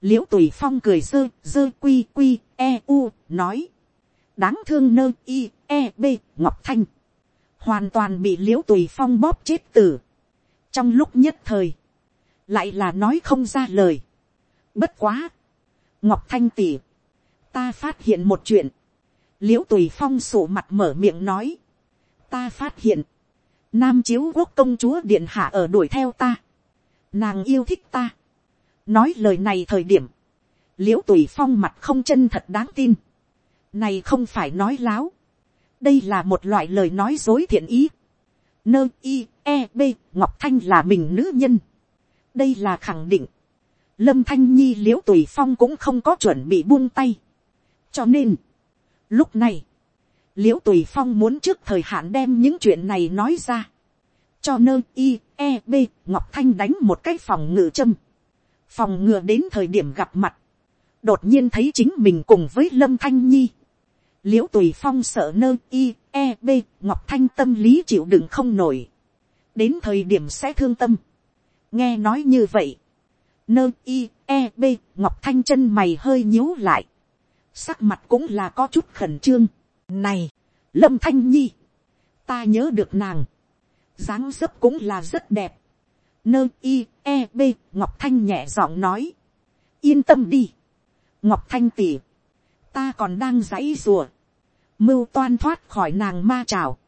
l i ễ u tùy phong cười dơ dơ quy quy e u nói, đáng thương nơ i e b ngọc thanh, hoàn toàn bị l i ễ u tùy phong bóp chết tử, trong lúc nhất thời, lại là nói không ra lời, Bất quá. Ngọc Thanh tỷ. Ta phát hiện một chuyện. Liễu tùy phong sổ mặt mở miệng nói. Ta phát hiện. Nam chiếu quốc công chúa điện hạ ở đuổi theo ta. Nàng yêu thích ta. Nói lời này thời điểm. Liễu tùy phong mặt không chân thật đáng tin. Này không phải nói láo. Đây là một loại lời nói dối thiện ý. Nơ i e b ngọc thanh là mình nữ nhân. Đây là khẳng định lâm thanh nhi l i ễ u tùy phong cũng không có chuẩn bị buông tay. cho nên, lúc này, l i ễ u tùy phong muốn trước thời hạn đem những chuyện này nói ra. cho nơ i e b ngọc thanh đánh một cái phòng ngự châm. phòng ngừa đến thời điểm gặp mặt. đột nhiên thấy chính mình cùng với lâm thanh nhi. l i ễ u tùy phong sợ nơ i e b ngọc thanh tâm lý chịu đựng không nổi. đến thời điểm sẽ thương tâm. nghe nói như vậy nơ i e b ngọc thanh chân mày hơi nhíu lại, sắc mặt cũng là có chút khẩn trương. này, lâm thanh nhi, ta nhớ được nàng, dáng dấp cũng là rất đẹp. nơ i e b ngọc thanh nhẹ giọng nói, yên tâm đi, ngọc thanh tỉ, ta còn đang dãy rùa, mưu toan thoát khỏi nàng ma trào,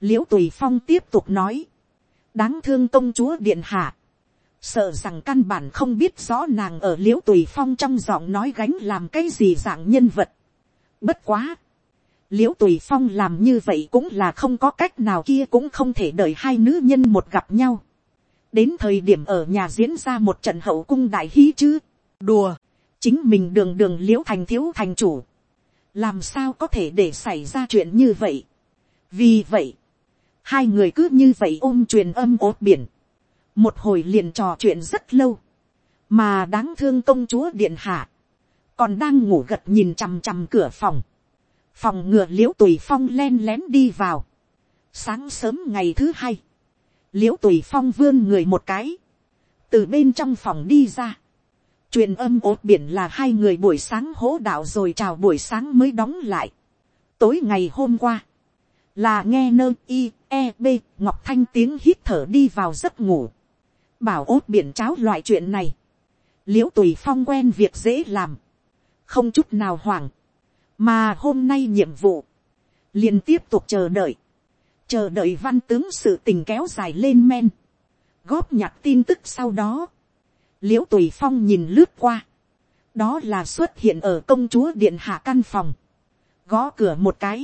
l i ễ u tùy phong tiếp tục nói, đáng thương công chúa điện hạ, sợ rằng căn bản không biết rõ nàng ở l i ễ u tùy phong trong giọng nói gánh làm cái gì dạng nhân vật. bất quá, l i ễ u tùy phong làm như vậy cũng là không có cách nào kia cũng không thể đợi hai nữ nhân một gặp nhau. đến thời điểm ở nhà diễn ra một trận hậu cung đại hí chứ, đùa, chính mình đường đường l i ễ u thành thiếu thành chủ, làm sao có thể để xảy ra chuyện như vậy. vì vậy, hai người cứ như vậy ôm truyền âm ốt biển, một hồi liền trò chuyện rất lâu, mà đáng thương công chúa điện hạ, còn đang ngủ gật nhìn chằm chằm cửa phòng, phòng ngựa l i ễ u tùy phong len lén đi vào, sáng sớm ngày thứ hai, l i ễ u tùy phong vươn người một cái, từ bên trong phòng đi ra, truyền âm ốt biển là hai người buổi sáng hỗ đạo rồi chào buổi sáng mới đóng lại, tối ngày hôm qua, là nghe nơ i e b ngọc thanh tiếng hít thở đi vào giấc ngủ, bảo ốt biển cháo loại chuyện này, l i ễ u tùy phong quen việc dễ làm, không chút nào hoảng, mà hôm nay nhiệm vụ, liền tiếp tục chờ đợi, chờ đợi văn tướng sự tình kéo dài lên men, góp nhặt tin tức sau đó, l i ễ u tùy phong nhìn lướt qua, đó là xuất hiện ở công chúa điện hạ căn phòng, gõ cửa một cái,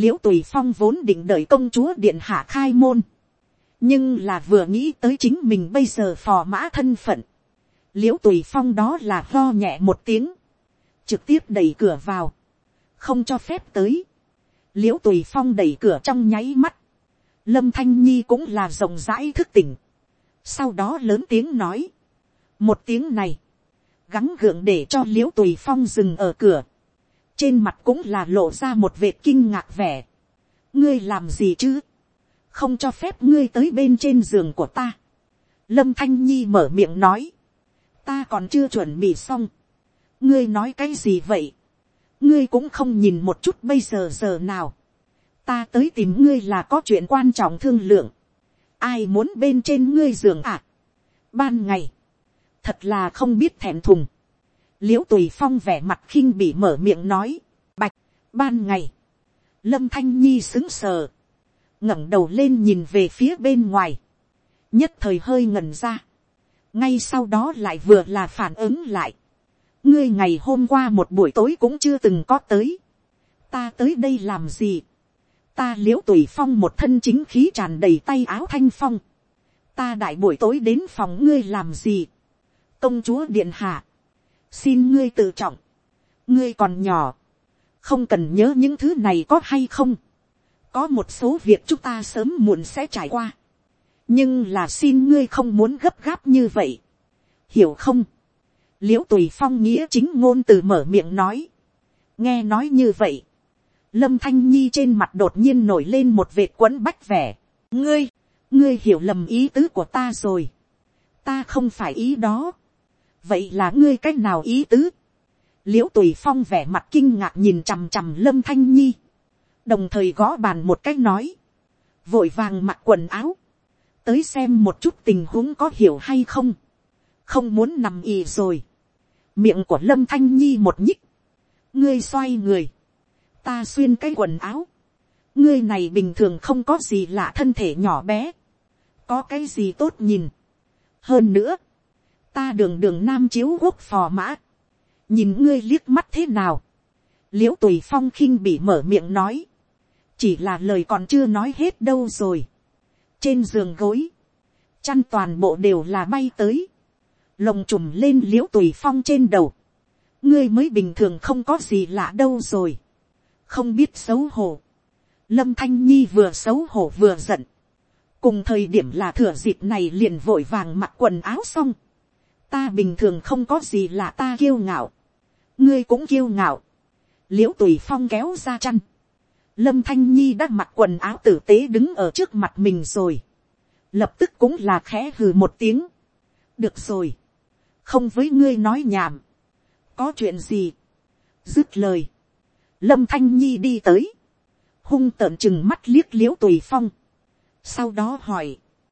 l i ễ u tùy phong vốn định đợi công chúa điện hạ khai môn, nhưng là vừa nghĩ tới chính mình bây giờ phò mã thân phận, l i ễ u tùy phong đó là lo nhẹ một tiếng, trực tiếp đẩy cửa vào, không cho phép tới, l i ễ u tùy phong đẩy cửa trong nháy mắt, lâm thanh nhi cũng là rộng rãi thức tỉnh, sau đó lớn tiếng nói, một tiếng này, gắng gượng để cho l i ễ u tùy phong dừng ở cửa, trên mặt cũng là lộ ra một vệt kinh ngạc vẻ, ngươi làm gì chứ, không cho phép ngươi tới bên trên giường của ta. lâm thanh nhi mở miệng nói, ta còn chưa chuẩn bị xong. ngươi nói cái gì vậy. ngươi cũng không nhìn một chút bây giờ giờ nào, ta tới tìm ngươi là có chuyện quan trọng thương lượng, ai muốn bên trên ngươi giường à, ban ngày, thật là không biết thèm thùng, l i ễ u tùy phong vẻ mặt khinh bị mở miệng nói, bạch, ban ngày, lâm thanh nhi xứng sờ, ngẩng đầu lên nhìn về phía bên ngoài, nhất thời hơi ngẩn ra, ngay sau đó lại vừa là phản ứng lại, ngươi ngày hôm qua một buổi tối cũng chưa từng có tới, ta tới đây làm gì, ta l i ễ u tùy phong một thân chính khí tràn đầy tay áo thanh phong, ta đại buổi tối đến phòng ngươi làm gì, công chúa điện hạ, xin ngươi tự trọng, ngươi còn nhỏ, không cần nhớ những thứ này có hay không, có một số việc chúng ta sớm muộn sẽ trải qua, nhưng là xin ngươi không muốn gấp gáp như vậy, hiểu không, l i ễ u tùy phong nghĩa chính ngôn từ mở miệng nói, nghe nói như vậy, lâm thanh nhi trên mặt đột nhiên nổi lên một vệt quấn bách vẻ, ngươi, ngươi hiểu lầm ý tứ của ta rồi, ta không phải ý đó, vậy là ngươi c á c h nào ý tứ, l i ễ u tùy phong vẻ mặt kinh ngạc nhìn chằm chằm lâm thanh nhi, đồng thời gõ bàn một cách nói, vội vàng mặc quần áo, tới xem một chút tình huống có hiểu hay không, không muốn nằm ì rồi, miệng của lâm thanh nhi một nhích, ngươi xoay người, ta xuyên cái quần áo, ngươi này bình thường không có gì lạ thân thể nhỏ bé, có cái gì tốt nhìn, hơn nữa, ta đường đường nam chiếu quốc phò mã, nhìn ngươi liếc mắt thế nào, l i ễ u tùy phong khinh bị mở miệng nói, chỉ là lời còn chưa nói hết đâu rồi, trên giường gối, chăn toàn bộ đều là bay tới, lồng trùm lên l i ễ u tùy phong trên đầu, ngươi mới bình thường không có gì lạ đâu rồi, không biết xấu hổ, lâm thanh nhi vừa xấu hổ vừa giận, cùng thời điểm là thừa dịp này liền vội vàng mặc quần áo xong, ta bình thường không có gì là ta kiêu ngạo, ngươi cũng kiêu ngạo, l i ễ u tùy phong kéo ra chăn, lâm thanh nhi đã mặc quần áo tử tế đứng ở trước mặt mình rồi, lập tức cũng là khẽ hừ một tiếng, được rồi, không với ngươi nói nhảm, có chuyện gì, dứt lời, lâm thanh nhi đi tới, hung tợn chừng mắt liếc liễu tùy phong, sau đó hỏi,